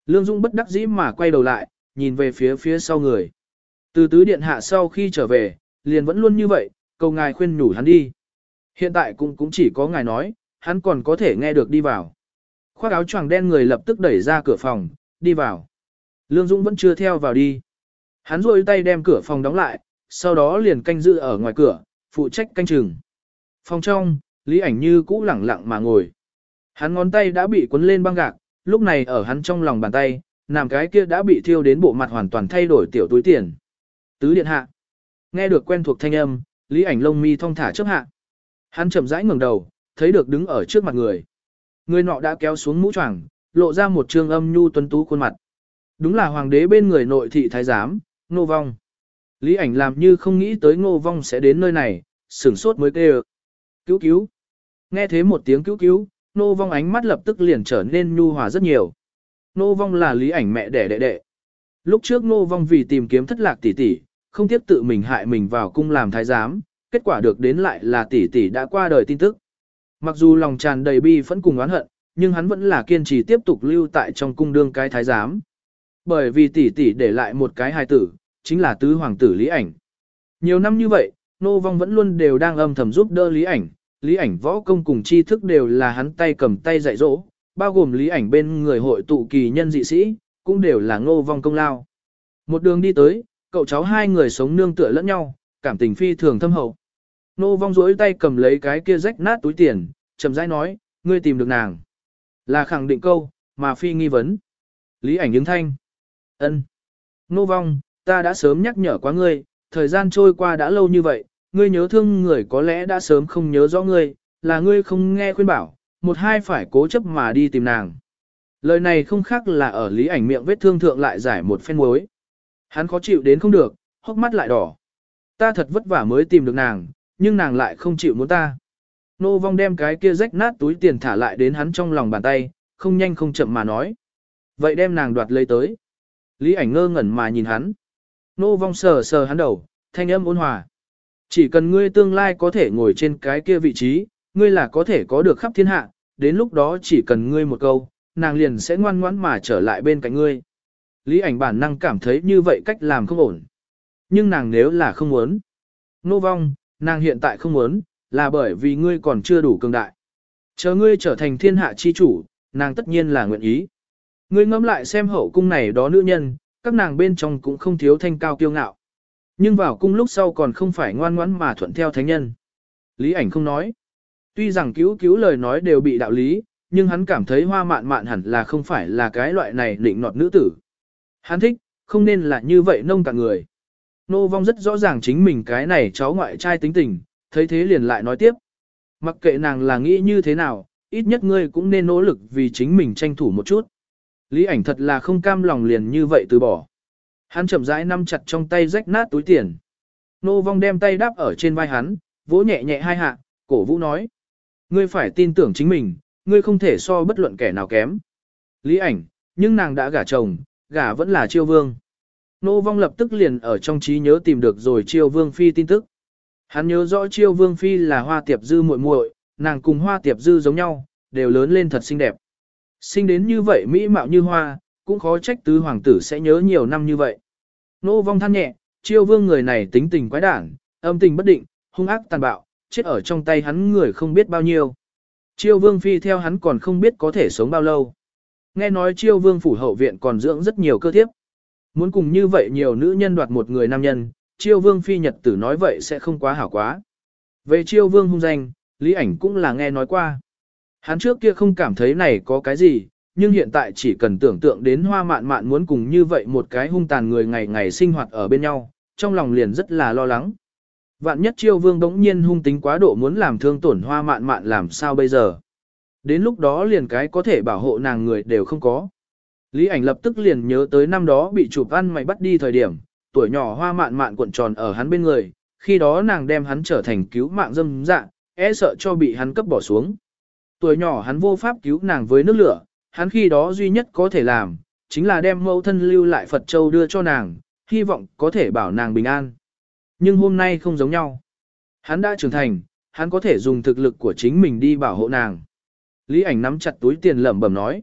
Lương Dung bất đắc dĩ mà quay đầu lại, nhìn về phía phía sau người. Từ tứ điện hạ sau khi trở về, liền vẫn luôn như vậy, cầu ngài khuyên nhủ hắn đi. Hiện tại cũng cũng chỉ có ngài nói, hắn còn có thể nghe được đi vào. Khoác áo choàng đen người lập tức đẩy ra cửa phòng, đi vào. Lương Dũng vẫn chưa theo vào đi. Hắn rôi tay đem cửa phòng đóng lại, sau đó liền canh giữ ở ngoài cửa, phụ trách canh chừng. Phòng trong, Lý ảnh như cũ lẳng lặng mà ngồi. Hắn ngón tay đã bị cuốn lên băng gạc, lúc này ở hắn trong lòng bàn tay, nằm cái kia đã bị thiêu đến bộ mặt hoàn toàn thay đổi tiểu túi tiền. Tứ điện hạ. Nghe được quen thuộc thanh âm, Lý ảnh lông mi thong thả chấp hạ. Hắn chậm rãi ngẩng đầu, thấy được đứng ở trước mặt người. Người nọ đã kéo xuống mũ choàng, lộ ra một trương âm nhu tuấn tú khuôn mặt. Đúng là hoàng đế bên người nội thị thái giám, Ngô Vong. Lý ảnh làm như không nghĩ tới Ngô Vong sẽ đến nơi này, sửng sốt mới kêu. Cứu cứu. Nghe thế một tiếng cứu cứu, Ngô Vong ánh mắt lập tức liền trở nên nhu hòa rất nhiều. Ngô Vong là Lý ảnh mẹ đẻ đệ đệ. Lúc trước Ngô Vong vì tìm kiếm thất lạc tỷ tỷ, không tiếp tự mình hại mình vào cung làm thái giám, kết quả được đến lại là tỷ tỷ đã qua đời tin tức. Mặc dù lòng tràn đầy bi phẫn cùng oán hận, nhưng hắn vẫn là kiên trì tiếp tục lưu tại trong cung đương cái thái giám. Bởi vì tỷ tỷ để lại một cái hài tử, chính là tứ hoàng tử Lý Ảnh. Nhiều năm như vậy, Nô Vong vẫn luôn đều đang âm thầm giúp đỡ Lý Ảnh, Lý Ảnh võ công cùng tri thức đều là hắn tay cầm tay dạy dỗ, bao gồm Lý Ảnh bên người hội tụ kỳ nhân dị sĩ, cũng đều là Ngô Vong công lao. Một đường đi tới, cậu cháu hai người sống nương tựa lẫn nhau, cảm tình phi thường thâm hậu. Nô Vong duỗi tay cầm lấy cái kia rách nát túi tiền, chậm rãi nói, ngươi tìm được nàng. Là khẳng định câu, mà phi nghi vấn. Lý ảnh ứng thanh. ân. Nô vong, ta đã sớm nhắc nhở quá ngươi, thời gian trôi qua đã lâu như vậy, ngươi nhớ thương người có lẽ đã sớm không nhớ rõ ngươi, là ngươi không nghe khuyên bảo, một hai phải cố chấp mà đi tìm nàng. Lời này không khác là ở lý ảnh miệng vết thương thượng lại giải một phen mối. Hắn khó chịu đến không được, hốc mắt lại đỏ. Ta thật vất vả mới tìm được nàng, nhưng nàng lại không chịu muốn ta. Nô vong đem cái kia rách nát túi tiền thả lại đến hắn trong lòng bàn tay, không nhanh không chậm mà nói. Vậy đem nàng đoạt lấy tới. Lý ảnh ngơ ngẩn mà nhìn hắn. Nô vong sờ sờ hắn đầu, thanh âm ôn hòa. Chỉ cần ngươi tương lai có thể ngồi trên cái kia vị trí, ngươi là có thể có được khắp thiên hạ, đến lúc đó chỉ cần ngươi một câu, nàng liền sẽ ngoan ngoãn mà trở lại bên cạnh ngươi. Lý ảnh bản năng cảm thấy như vậy cách làm không ổn. Nhưng nàng nếu là không muốn. Nô vong, nàng hiện tại không muốn, là bởi vì ngươi còn chưa đủ cường đại. Chờ ngươi trở thành thiên hạ chi chủ, nàng tất nhiên là nguyện ý. Ngươi ngẫm lại xem hậu cung này đó nữ nhân, các nàng bên trong cũng không thiếu thanh cao kiêu ngạo. Nhưng vào cung lúc sau còn không phải ngoan ngoãn mà thuận theo thánh nhân. Lý ảnh không nói. Tuy rằng cứu cứu lời nói đều bị đạo lý, nhưng hắn cảm thấy hoa mạn mạn hẳn là không phải là cái loại này định nọt nữ tử. Hắn thích, không nên là như vậy nông cả người. Nô vong rất rõ ràng chính mình cái này cháu ngoại trai tính tình, thấy thế liền lại nói tiếp. Mặc kệ nàng là nghĩ như thế nào, ít nhất ngươi cũng nên nỗ lực vì chính mình tranh thủ một chút. Lý ảnh thật là không cam lòng liền như vậy từ bỏ. Hắn chậm rãi nắm chặt trong tay rách nát túi tiền. Nô vong đem tay đáp ở trên vai hắn, vỗ nhẹ nhẹ hai hạ, cổ vũ nói. Ngươi phải tin tưởng chính mình, ngươi không thể so bất luận kẻ nào kém. Lý ảnh, nhưng nàng đã gả chồng, gả vẫn là chiêu vương. Nô vong lập tức liền ở trong trí nhớ tìm được rồi chiêu vương phi tin tức. Hắn nhớ rõ chiêu vương phi là hoa tiệp dư muội muội, nàng cùng hoa tiệp dư giống nhau, đều lớn lên thật xinh đẹp. Sinh đến như vậy mỹ mạo như hoa, cũng khó trách tứ hoàng tử sẽ nhớ nhiều năm như vậy. Nô vong than nhẹ, chiêu vương người này tính tình quái đản, âm tình bất định, hung ác tàn bạo, chết ở trong tay hắn người không biết bao nhiêu. Chiêu vương phi theo hắn còn không biết có thể sống bao lâu. Nghe nói chiêu vương phủ hậu viện còn dưỡng rất nhiều cơ thiếp. Muốn cùng như vậy nhiều nữ nhân đoạt một người nam nhân, chiêu vương phi nhật tử nói vậy sẽ không quá hảo quá. Về chiêu vương hung danh, lý ảnh cũng là nghe nói qua. Hắn trước kia không cảm thấy này có cái gì, nhưng hiện tại chỉ cần tưởng tượng đến hoa mạn mạn muốn cùng như vậy một cái hung tàn người ngày ngày sinh hoạt ở bên nhau, trong lòng liền rất là lo lắng. Vạn nhất chiêu vương đống nhiên hung tính quá độ muốn làm thương tổn hoa mạn mạn làm sao bây giờ. Đến lúc đó liền cái có thể bảo hộ nàng người đều không có. Lý ảnh lập tức liền nhớ tới năm đó bị chụp ăn mày bắt đi thời điểm, tuổi nhỏ hoa mạn mạn cuộn tròn ở hắn bên người, khi đó nàng đem hắn trở thành cứu mạng dâm dạng, e sợ cho bị hắn cấp bỏ xuống. Tuổi nhỏ hắn vô pháp cứu nàng với nước lửa, hắn khi đó duy nhất có thể làm, chính là đem mẫu thân lưu lại Phật Châu đưa cho nàng, hy vọng có thể bảo nàng bình an. Nhưng hôm nay không giống nhau. Hắn đã trưởng thành, hắn có thể dùng thực lực của chính mình đi bảo hộ nàng. Lý ảnh nắm chặt túi tiền lẩm bẩm nói.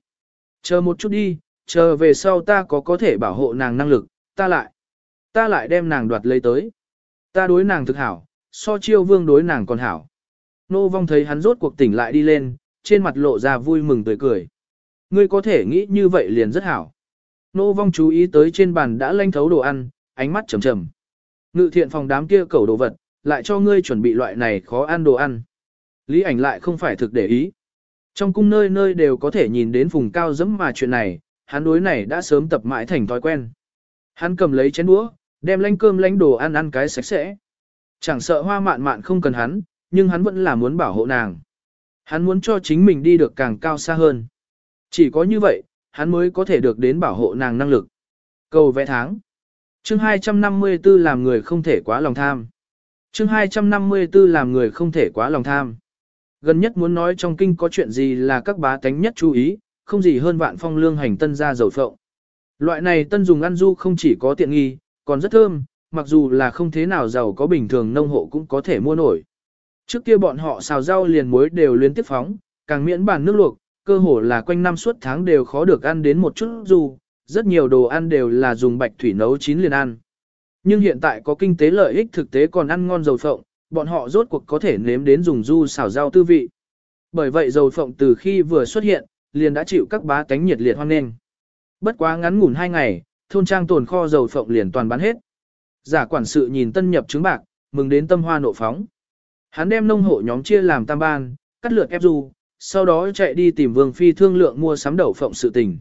Chờ một chút đi, chờ về sau ta có có thể bảo hộ nàng năng lực, ta lại. Ta lại đem nàng đoạt lấy tới. Ta đối nàng thực hảo, so chiêu vương đối nàng còn hảo. Nô vong thấy hắn rốt cuộc tỉnh lại đi lên, trên mặt lộ ra vui mừng tươi cười. Ngươi có thể nghĩ như vậy liền rất hảo. Nô vong chú ý tới trên bàn đã lanh thấu đồ ăn, ánh mắt trầm trầm. Ngự thiện phòng đám kia cầu đồ vật, lại cho ngươi chuẩn bị loại này khó ăn đồ ăn. Lý ảnh lại không phải thực để ý. Trong cung nơi nơi đều có thể nhìn đến vùng cao dẫm mà chuyện này, hắn đối này đã sớm tập mãi thành thói quen. Hắn cầm lấy chén đũa, đem lanh cơm lanh đồ ăn ăn cái sạch sẽ. Chẳng sợ hoa mạn mạn không cần hắn, nhưng hắn vẫn là muốn bảo hộ nàng. Hắn muốn cho chính mình đi được càng cao xa hơn. Chỉ có như vậy, hắn mới có thể được đến bảo hộ nàng năng lực. Cầu vẽ tháng. Chương 254 làm người không thể quá lòng tham. Chương 254 làm người không thể quá lòng tham. Gần nhất muốn nói trong kinh có chuyện gì là các bá tánh nhất chú ý, không gì hơn vạn phong lương hành tân ra dầu phộng. Loại này tân dùng ăn du không chỉ có tiện nghi, còn rất thơm, mặc dù là không thế nào giàu có bình thường nông hộ cũng có thể mua nổi. Trước kia bọn họ xào rau liền muối đều liên tiếp phóng, càng miễn bàn nước luộc, cơ hồ là quanh năm suốt tháng đều khó được ăn đến một chút dù, rất nhiều đồ ăn đều là dùng bạch thủy nấu chín liền ăn. Nhưng hiện tại có kinh tế lợi ích thực tế còn ăn ngon dầu phộng, bọn họ rốt cuộc có thể nếm đến dùng du xào rau tư vị. Bởi vậy dầu phộng từ khi vừa xuất hiện, liền đã chịu các bá tánh nhiệt liệt hoan nghênh. Bất quá ngắn ngủn hai ngày, thôn trang tồn kho dầu phộng liền toàn bán hết. Giả quản sự nhìn tân nhập trứng bạc, mừng đến tâm hoa nộ phóng. Hắn đem nông hộ nhóm chia làm tam ban, cắt lượt ép du, sau đó chạy đi tìm Vương Phi thương lượng mua sắm đậu phộng sự tình.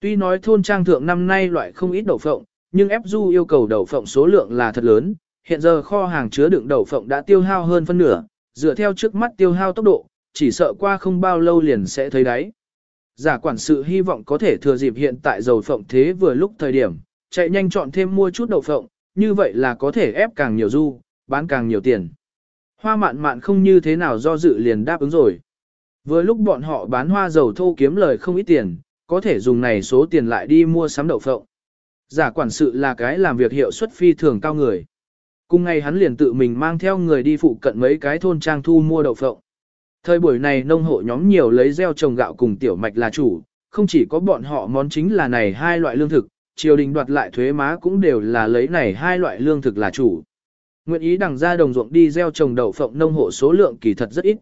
Tuy nói thôn trang thượng năm nay loại không ít đậu phộng, nhưng ép du yêu cầu đậu phộng số lượng là thật lớn, hiện giờ kho hàng chứa đựng đậu phộng đã tiêu hao hơn phân nửa, dựa theo trước mắt tiêu hao tốc độ, chỉ sợ qua không bao lâu liền sẽ thấy đáy. Giả quản sự hy vọng có thể thừa dịp hiện tại dầu phộng thế vừa lúc thời điểm, chạy nhanh chọn thêm mua chút đậu phộng, như vậy là có thể ép càng nhiều du, bán càng nhiều tiền. Hoa mạn mạn không như thế nào do dự liền đáp ứng rồi. Vừa lúc bọn họ bán hoa dầu thô kiếm lời không ít tiền, có thể dùng này số tiền lại đi mua sắm đậu phộng. Giả quản sự là cái làm việc hiệu suất phi thường cao người. Cùng ngày hắn liền tự mình mang theo người đi phụ cận mấy cái thôn trang thu mua đậu phộng. Thời buổi này nông hộ nhóm nhiều lấy gieo trồng gạo cùng tiểu mạch là chủ, không chỉ có bọn họ món chính là này hai loại lương thực, triều đình đoạt lại thuế má cũng đều là lấy này hai loại lương thực là chủ. Nguyện ý đằng ra đồng ruộng đi gieo trồng đậu phộng nông hộ số lượng kỳ thật rất ít.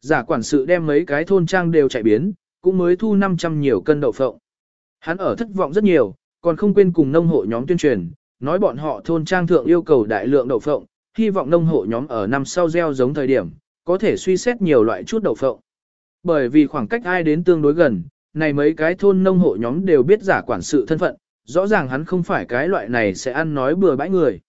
Giả quản sự đem mấy cái thôn trang đều chạy biến, cũng mới thu 500 nhiều cân đậu phộng. Hắn ở thất vọng rất nhiều, còn không quên cùng nông hộ nhóm tuyên truyền, nói bọn họ thôn trang thượng yêu cầu đại lượng đậu phộng, hy vọng nông hộ nhóm ở năm sau gieo giống thời điểm, có thể suy xét nhiều loại chút đậu phộng. Bởi vì khoảng cách ai đến tương đối gần, này mấy cái thôn nông hộ nhóm đều biết giả quản sự thân phận, rõ ràng hắn không phải cái loại này sẽ ăn nói bừa bãi người.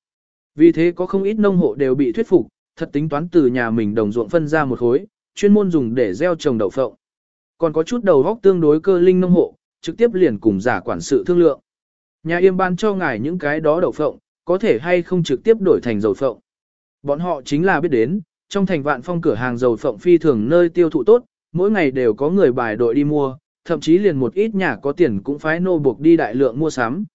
Vì thế có không ít nông hộ đều bị thuyết phục, thật tính toán từ nhà mình đồng ruộng phân ra một khối, chuyên môn dùng để gieo trồng đậu phộng. Còn có chút đầu góc tương đối cơ linh nông hộ, trực tiếp liền cùng giả quản sự thương lượng. Nhà yêm ban cho ngài những cái đó đậu phộng, có thể hay không trực tiếp đổi thành dầu phộng. Bọn họ chính là biết đến, trong thành vạn phong cửa hàng dầu phộng phi thường nơi tiêu thụ tốt, mỗi ngày đều có người bài đội đi mua, thậm chí liền một ít nhà có tiền cũng phái nô buộc đi đại lượng mua sắm.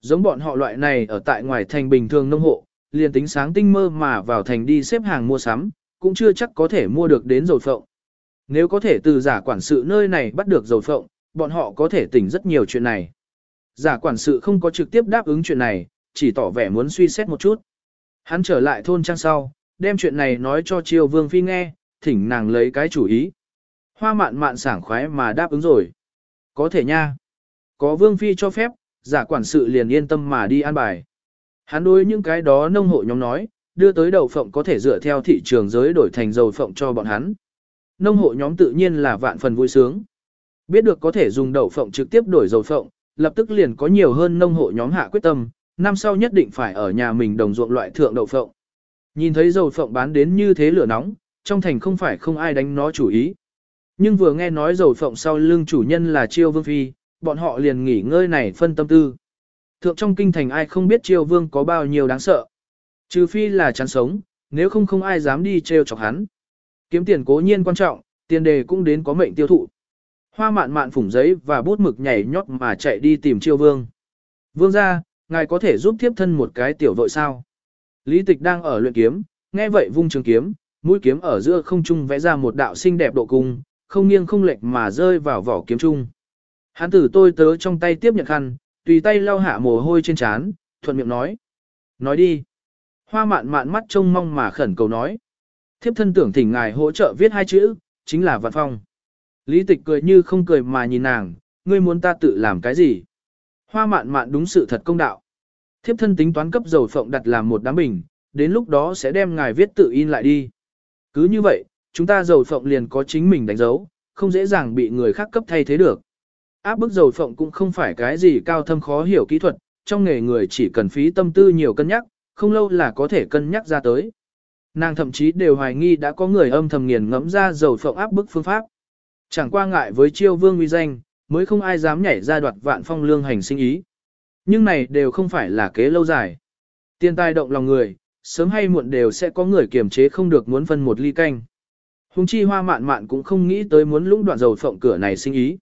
Giống bọn họ loại này ở tại ngoài thành bình thường nông hộ, liền tính sáng tinh mơ mà vào thành đi xếp hàng mua sắm, cũng chưa chắc có thể mua được đến dầu phộng. Nếu có thể từ giả quản sự nơi này bắt được dầu phộng, bọn họ có thể tỉnh rất nhiều chuyện này. Giả quản sự không có trực tiếp đáp ứng chuyện này, chỉ tỏ vẻ muốn suy xét một chút. Hắn trở lại thôn trang sau, đem chuyện này nói cho triều vương phi nghe, thỉnh nàng lấy cái chủ ý. Hoa mạn mạn sảng khoái mà đáp ứng rồi. Có thể nha. Có vương phi cho phép, giả quản sự liền yên tâm mà đi an bài. Hắn đối những cái đó nông hộ nhóm nói, đưa tới đầu phộng có thể dựa theo thị trường giới đổi thành dầu phộng cho bọn hắn. Nông hộ nhóm tự nhiên là vạn phần vui sướng. Biết được có thể dùng đậu phộng trực tiếp đổi dầu phộng, lập tức liền có nhiều hơn nông hộ nhóm hạ quyết tâm, năm sau nhất định phải ở nhà mình đồng ruộng loại thượng đậu phộng. Nhìn thấy dầu phộng bán đến như thế lửa nóng, trong thành không phải không ai đánh nó chủ ý. Nhưng vừa nghe nói dầu phộng sau lưng chủ nhân là Chiêu Vương Phi, bọn họ liền nghỉ ngơi này phân tâm tư. Thượng trong kinh thành ai không biết Chiêu Vương có bao nhiêu đáng sợ. Trừ phi là chán sống, nếu không không ai dám đi trêu chọc hắn. Kiếm tiền cố nhiên quan trọng, tiền đề cũng đến có mệnh tiêu thụ. Hoa mạn mạn phủng giấy và bút mực nhảy nhót mà chạy đi tìm Chiêu Vương. Vương ra, ngài có thể giúp thiếp thân một cái tiểu vội sao? Lý tịch đang ở luyện kiếm, nghe vậy vung trường kiếm, mũi kiếm ở giữa không trung vẽ ra một đạo xinh đẹp độ cung, không nghiêng không lệch mà rơi vào vỏ kiếm trung. Hắn tử tôi tớ trong tay tiếp nhận khăn, tùy tay lau hạ mồ hôi trên trán, thuận miệng nói. Nói đi. Hoa mạn mạn mắt trông mong mà khẩn cầu nói. Thiếp thân tưởng thỉnh ngài hỗ trợ viết hai chữ, chính là vạn phong. Lý tịch cười như không cười mà nhìn nàng, ngươi muốn ta tự làm cái gì? Hoa mạn mạn đúng sự thật công đạo. Thiếp thân tính toán cấp dầu phộng đặt làm một đám bình, đến lúc đó sẽ đem ngài viết tự in lại đi. Cứ như vậy, chúng ta dầu phộng liền có chính mình đánh dấu, không dễ dàng bị người khác cấp thay thế được. Áp bức dầu phộng cũng không phải cái gì cao thâm khó hiểu kỹ thuật, trong nghề người chỉ cần phí tâm tư nhiều cân nhắc, không lâu là có thể cân nhắc ra tới. Nàng thậm chí đều hoài nghi đã có người âm thầm nghiền ngẫm ra dầu phộng áp bức phương pháp. Chẳng qua ngại với chiêu vương uy danh, mới không ai dám nhảy ra đoạt vạn phong lương hành sinh ý. Nhưng này đều không phải là kế lâu dài. Tiền tai động lòng người, sớm hay muộn đều sẽ có người kiềm chế không được muốn phân một ly canh. Hùng chi hoa mạn mạn cũng không nghĩ tới muốn lũng đoạn dầu phộng cửa này sinh ý.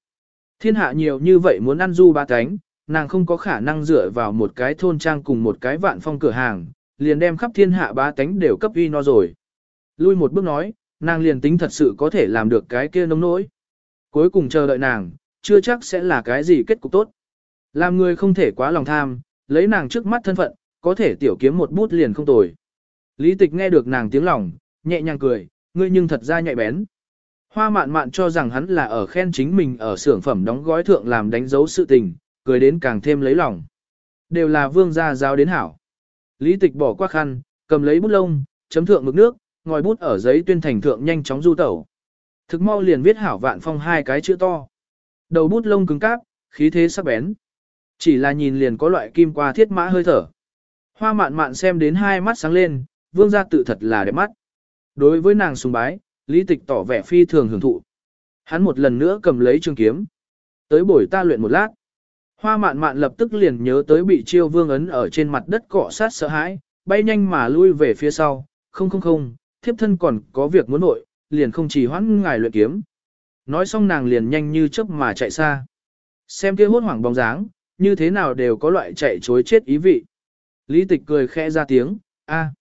Thiên hạ nhiều như vậy muốn ăn du ba cánh, nàng không có khả năng dựa vào một cái thôn trang cùng một cái vạn phong cửa hàng, liền đem khắp thiên hạ ba cánh đều cấp uy no rồi. Lui một bước nói, nàng liền tính thật sự có thể làm được cái kia nông nỗi. Cuối cùng chờ đợi nàng, chưa chắc sẽ là cái gì kết cục tốt. Làm người không thể quá lòng tham, lấy nàng trước mắt thân phận, có thể tiểu kiếm một bút liền không tồi. Lý tịch nghe được nàng tiếng lòng, nhẹ nhàng cười, ngươi nhưng thật ra nhạy bén. Hoa mạn mạn cho rằng hắn là ở khen chính mình ở xưởng phẩm đóng gói thượng làm đánh dấu sự tình, cười đến càng thêm lấy lòng. Đều là vương gia giáo đến hảo. Lý tịch bỏ qua khăn, cầm lấy bút lông, chấm thượng mực nước, ngòi bút ở giấy tuyên thành thượng nhanh chóng du tẩu. Thực mau liền viết hảo vạn phong hai cái chữ to. Đầu bút lông cứng cáp, khí thế sắc bén. Chỉ là nhìn liền có loại kim qua thiết mã hơi thở. Hoa mạn mạn xem đến hai mắt sáng lên, vương gia tự thật là đẹp mắt. Đối với nàng sùng bái, lý tịch tỏ vẻ phi thường hưởng thụ. Hắn một lần nữa cầm lấy trường kiếm. Tới buổi ta luyện một lát. Hoa mạn mạn lập tức liền nhớ tới bị chiêu vương ấn ở trên mặt đất cọ sát sợ hãi, bay nhanh mà lui về phía sau. Không không không, thiếp thân còn có việc muốn nội, liền không chỉ hoãn ngài luyện kiếm. Nói xong nàng liền nhanh như chớp mà chạy xa. Xem kia hốt hoảng bóng dáng, như thế nào đều có loại chạy chối chết ý vị. Lý tịch cười khẽ ra tiếng, a.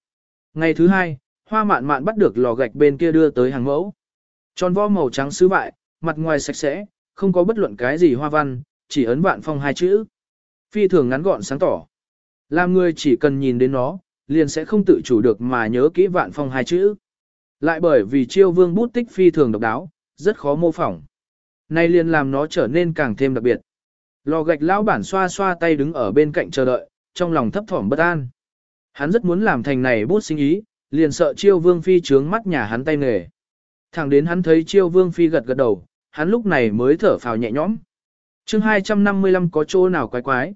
Ngày thứ hai, hoa mạn mạn bắt được lò gạch bên kia đưa tới hàng mẫu. Tròn vo màu trắng sứ vại, mặt ngoài sạch sẽ, không có bất luận cái gì hoa văn, chỉ ấn vạn phong hai chữ. Phi thường ngắn gọn sáng tỏ. Làm người chỉ cần nhìn đến nó, liền sẽ không tự chủ được mà nhớ kỹ vạn phong hai chữ. Lại bởi vì chiêu vương bút tích phi thường độc đáo, rất khó mô phỏng. nay liền làm nó trở nên càng thêm đặc biệt. Lò gạch lão bản xoa xoa tay đứng ở bên cạnh chờ đợi, trong lòng thấp thỏm bất an. Hắn rất muốn làm thành này bút sinh ý, liền sợ chiêu vương phi trướng mắt nhà hắn tay nghề. Thẳng đến hắn thấy chiêu vương phi gật gật đầu, hắn lúc này mới thở phào nhẹ nhõm. Chương 255 có chỗ nào quái quái?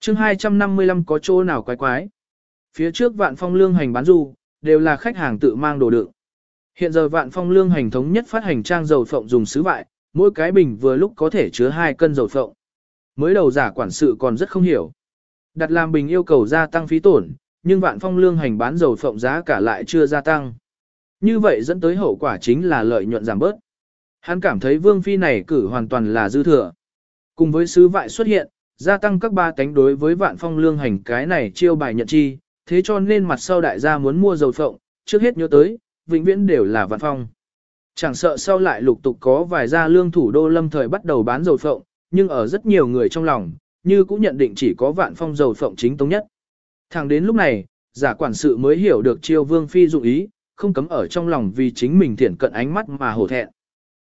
Chương 255 có chỗ nào quái quái? Phía trước vạn phong lương hành bán du, đều là khách hàng tự mang đồ đựng. Hiện giờ vạn phong lương hành thống nhất phát hành trang dầu phộng dùng sứ vại, mỗi cái bình vừa lúc có thể chứa 2 cân dầu phộng. Mới đầu giả quản sự còn rất không hiểu. Đặt làm bình yêu cầu gia tăng phí tổn, nhưng vạn phong lương hành bán dầu phộng giá cả lại chưa gia tăng. Như vậy dẫn tới hậu quả chính là lợi nhuận giảm bớt. Hắn cảm thấy vương phi này cử hoàn toàn là dư thừa. Cùng với sứ vại xuất hiện, gia tăng các ba tánh đối với vạn phong lương hành cái này chiêu bài nhận chi, thế cho nên mặt sau đại gia muốn mua dầu phộng, trước hết nhớ tới, vĩnh viễn đều là vạn phong. Chẳng sợ sau lại lục tục có vài gia lương thủ đô lâm thời bắt đầu bán dầu phộng, nhưng ở rất nhiều người trong lòng, như cũng nhận định chỉ có vạn phong dầu phộng chính tông nhất. Thẳng đến lúc này, giả quản sự mới hiểu được chiêu vương phi dụng ý, không cấm ở trong lòng vì chính mình thiển cận ánh mắt mà hổ thẹn.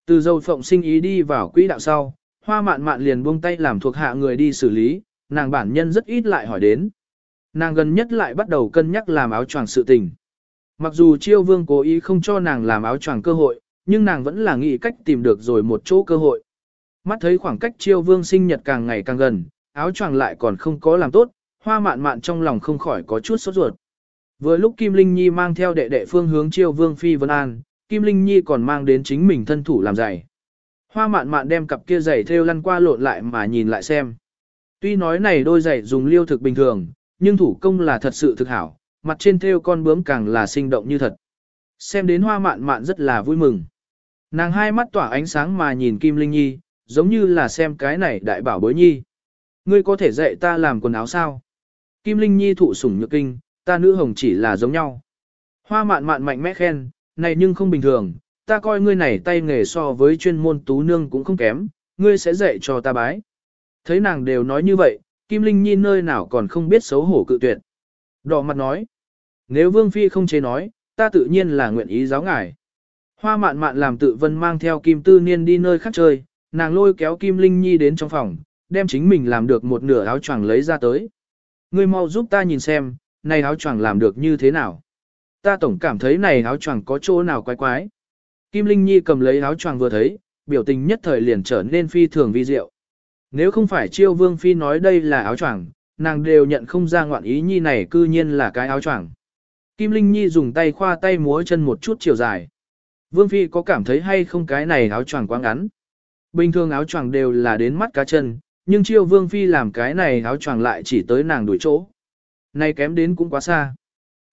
Từ dầu phộng sinh ý đi vào quỹ đạo sau, hoa mạn mạn liền buông tay làm thuộc hạ người đi xử lý, nàng bản nhân rất ít lại hỏi đến. Nàng gần nhất lại bắt đầu cân nhắc làm áo choàng sự tình. Mặc dù chiêu vương cố ý không cho nàng làm áo choàng cơ hội, nhưng nàng vẫn là nghĩ cách tìm được rồi một chỗ cơ hội. Mắt thấy khoảng cách chiêu vương sinh nhật càng ngày càng gần, áo choàng lại còn không có làm tốt, hoa mạn mạn trong lòng không khỏi có chút sốt ruột. Vừa lúc Kim Linh Nhi mang theo đệ đệ phương hướng chiêu vương phi vân an, Kim Linh Nhi còn mang đến chính mình thân thủ làm giày. Hoa mạn mạn đem cặp kia giày theo lăn qua lộn lại mà nhìn lại xem. Tuy nói này đôi giày dùng liêu thực bình thường, nhưng thủ công là thật sự thực hảo, mặt trên theo con bướm càng là sinh động như thật. Xem đến hoa mạn mạn rất là vui mừng. Nàng hai mắt tỏa ánh sáng mà nhìn Kim Linh Nhi, giống như là xem cái này đại bảo bối nhi. Ngươi có thể dạy ta làm quần áo sao? Kim Linh Nhi thụ sủng nhược kinh, ta nữ hồng chỉ là giống nhau. Hoa mạn mạn mạnh mẽ khen, này nhưng không bình thường, ta coi ngươi này tay nghề so với chuyên môn tú nương cũng không kém, ngươi sẽ dạy cho ta bái. Thấy nàng đều nói như vậy, Kim Linh Nhi nơi nào còn không biết xấu hổ cự tuyệt. Đỏ mặt nói, nếu Vương Phi không chế nói, ta tự nhiên là nguyện ý giáo ngài. Hoa mạn mạn làm tự vân mang theo Kim Tư Niên đi nơi khác chơi, nàng lôi kéo Kim Linh Nhi đến trong phòng, đem chính mình làm được một nửa áo choàng lấy ra tới. Ngươi mau giúp ta nhìn xem, này áo choàng làm được như thế nào. Ta tổng cảm thấy này áo choàng có chỗ nào quái quái. Kim Linh Nhi cầm lấy áo choàng vừa thấy, biểu tình nhất thời liền trở nên phi thường vi diệu. Nếu không phải chiêu vương phi nói đây là áo choàng, nàng đều nhận không ra ngoạn ý nhi này cư nhiên là cái áo choàng. Kim Linh Nhi dùng tay khoa tay múa chân một chút chiều dài. Vương phi có cảm thấy hay không cái này áo choàng quá ngắn. Bình thường áo choàng đều là đến mắt cá chân, nhưng chiêu vương phi làm cái này áo choàng lại chỉ tới nàng đuổi chỗ. nay kém đến cũng quá xa.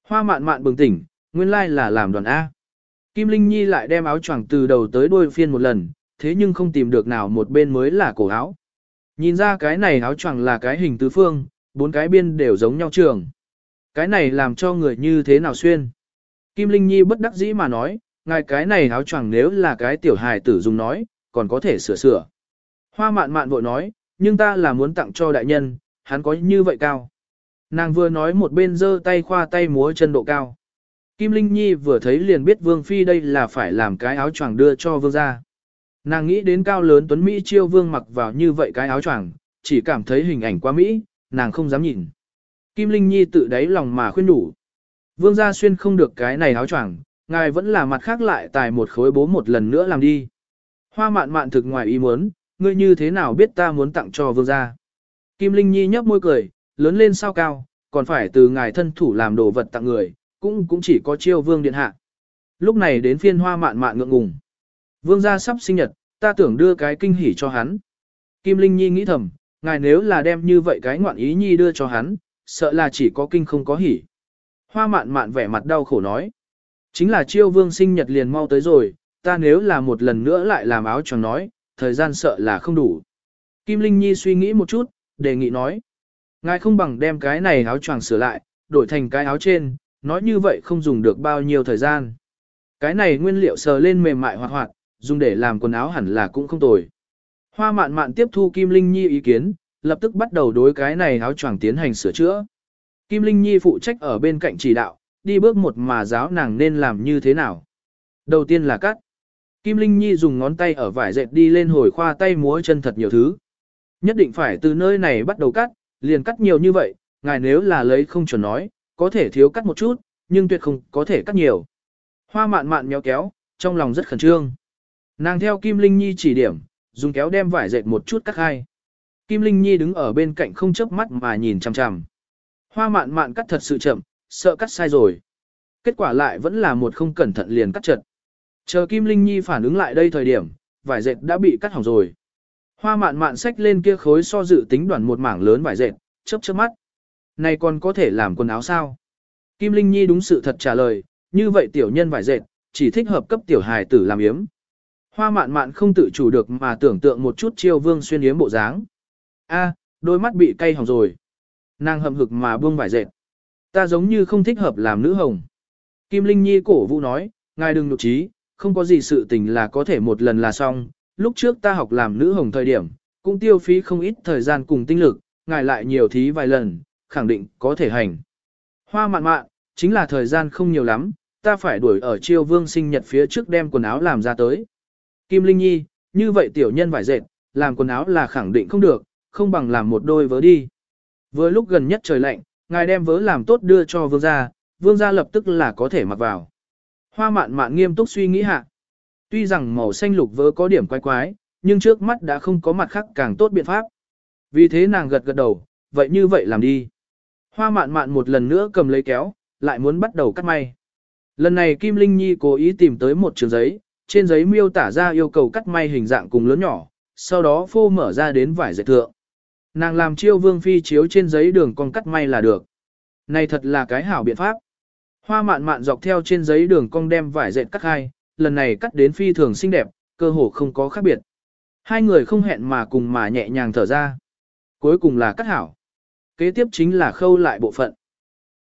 Hoa mạn mạn bừng tỉnh, nguyên lai là làm đoàn A. Kim Linh Nhi lại đem áo choàng từ đầu tới đuôi phiên một lần, thế nhưng không tìm được nào một bên mới là cổ áo. Nhìn ra cái này áo choàng là cái hình tứ phương, bốn cái biên đều giống nhau trường. Cái này làm cho người như thế nào xuyên. Kim Linh Nhi bất đắc dĩ mà nói, ngài cái này áo choàng nếu là cái tiểu hài tử dùng nói, còn có thể sửa sửa. Hoa mạn mạn vội nói, nhưng ta là muốn tặng cho đại nhân, hắn có như vậy cao. Nàng vừa nói một bên giơ tay khoa tay múa chân độ cao. Kim Linh Nhi vừa thấy liền biết Vương Phi đây là phải làm cái áo choàng đưa cho Vương ra. Nàng nghĩ đến cao lớn tuấn Mỹ chiêu Vương mặc vào như vậy cái áo choàng, chỉ cảm thấy hình ảnh quá Mỹ, nàng không dám nhìn. Kim Linh Nhi tự đáy lòng mà khuyên đủ. Vương gia xuyên không được cái này áo choàng, ngài vẫn là mặt khác lại tài một khối bố một lần nữa làm đi. Hoa mạn mạn thực ngoài ý muốn, ngươi như thế nào biết ta muốn tặng cho vương gia. Kim Linh Nhi nhấp môi cười, lớn lên sao cao, còn phải từ ngài thân thủ làm đồ vật tặng người, cũng cũng chỉ có chiêu vương điện hạ. Lúc này đến phiên hoa mạn mạn ngượng ngùng. Vương gia sắp sinh nhật, ta tưởng đưa cái kinh hỉ cho hắn. Kim Linh Nhi nghĩ thầm, ngài nếu là đem như vậy cái ngoạn ý nhi đưa cho hắn, sợ là chỉ có kinh không có hỉ. Hoa mạn mạn vẻ mặt đau khổ nói. Chính là chiêu vương sinh nhật liền mau tới rồi, ta nếu là một lần nữa lại làm áo choàng nói, thời gian sợ là không đủ. Kim Linh Nhi suy nghĩ một chút, đề nghị nói. Ngài không bằng đem cái này áo choàng sửa lại, đổi thành cái áo trên, nói như vậy không dùng được bao nhiêu thời gian. Cái này nguyên liệu sờ lên mềm mại hoạt hoạt, dùng để làm quần áo hẳn là cũng không tồi. Hoa mạn mạn tiếp thu Kim Linh Nhi ý kiến, lập tức bắt đầu đối cái này áo choàng tiến hành sửa chữa. Kim Linh Nhi phụ trách ở bên cạnh chỉ đạo, đi bước một mà giáo nàng nên làm như thế nào. Đầu tiên là cắt. Kim Linh Nhi dùng ngón tay ở vải dệt đi lên hồi khoa tay múa chân thật nhiều thứ. Nhất định phải từ nơi này bắt đầu cắt, liền cắt nhiều như vậy, ngài nếu là lấy không chuẩn nói, có thể thiếu cắt một chút, nhưng tuyệt không có thể cắt nhiều. Hoa mạn mạn nhéo kéo, trong lòng rất khẩn trương. Nàng theo Kim Linh Nhi chỉ điểm, dùng kéo đem vải dệt một chút cắt hai. Kim Linh Nhi đứng ở bên cạnh không chớp mắt mà nhìn chằm chằm. Hoa mạn mạn cắt thật sự chậm, sợ cắt sai rồi. Kết quả lại vẫn là một không cẩn thận liền cắt chật. Chờ Kim Linh Nhi phản ứng lại đây thời điểm, vải dệt đã bị cắt hỏng rồi. Hoa mạn mạn xách lên kia khối so dự tính đoàn một mảng lớn vải dệt, chớp chớp mắt. Này còn có thể làm quần áo sao? Kim Linh Nhi đúng sự thật trả lời, như vậy tiểu nhân vải dệt, chỉ thích hợp cấp tiểu hài tử làm yếm. Hoa mạn mạn không tự chủ được mà tưởng tượng một chút chiêu vương xuyên yếm bộ dáng. A, đôi mắt bị cay hỏng rồi. Nàng hậm hực mà buông vải dệt. Ta giống như không thích hợp làm nữ hồng. Kim Linh Nhi cổ vũ nói, ngài đừng nhục trí, không có gì sự tình là có thể một lần là xong. Lúc trước ta học làm nữ hồng thời điểm, cũng tiêu phí không ít thời gian cùng tinh lực, ngài lại nhiều thí vài lần, khẳng định có thể hành. Hoa mạn mạn, chính là thời gian không nhiều lắm, ta phải đuổi ở chiêu vương sinh nhật phía trước đem quần áo làm ra tới. Kim Linh Nhi, như vậy tiểu nhân vải dệt, làm quần áo là khẳng định không được, không bằng làm một đôi vớ đi. Vừa lúc gần nhất trời lạnh, ngài đem vớ làm tốt đưa cho vương gia, vương gia lập tức là có thể mặc vào. Hoa mạn mạn nghiêm túc suy nghĩ hạ. Tuy rằng màu xanh lục vớ có điểm quái quái, nhưng trước mắt đã không có mặt khác càng tốt biện pháp. Vì thế nàng gật gật đầu, vậy như vậy làm đi. Hoa mạn mạn một lần nữa cầm lấy kéo, lại muốn bắt đầu cắt may. Lần này Kim Linh Nhi cố ý tìm tới một trường giấy, trên giấy miêu tả ra yêu cầu cắt may hình dạng cùng lớn nhỏ, sau đó phô mở ra đến vải dệt thượng. Nàng làm chiêu vương phi chiếu trên giấy đường con cắt may là được. Này thật là cái hảo biện pháp. Hoa mạn mạn dọc theo trên giấy đường cong đem vải dệt cắt hai, lần này cắt đến phi thường xinh đẹp, cơ hồ không có khác biệt. Hai người không hẹn mà cùng mà nhẹ nhàng thở ra. Cuối cùng là cắt hảo. Kế tiếp chính là khâu lại bộ phận.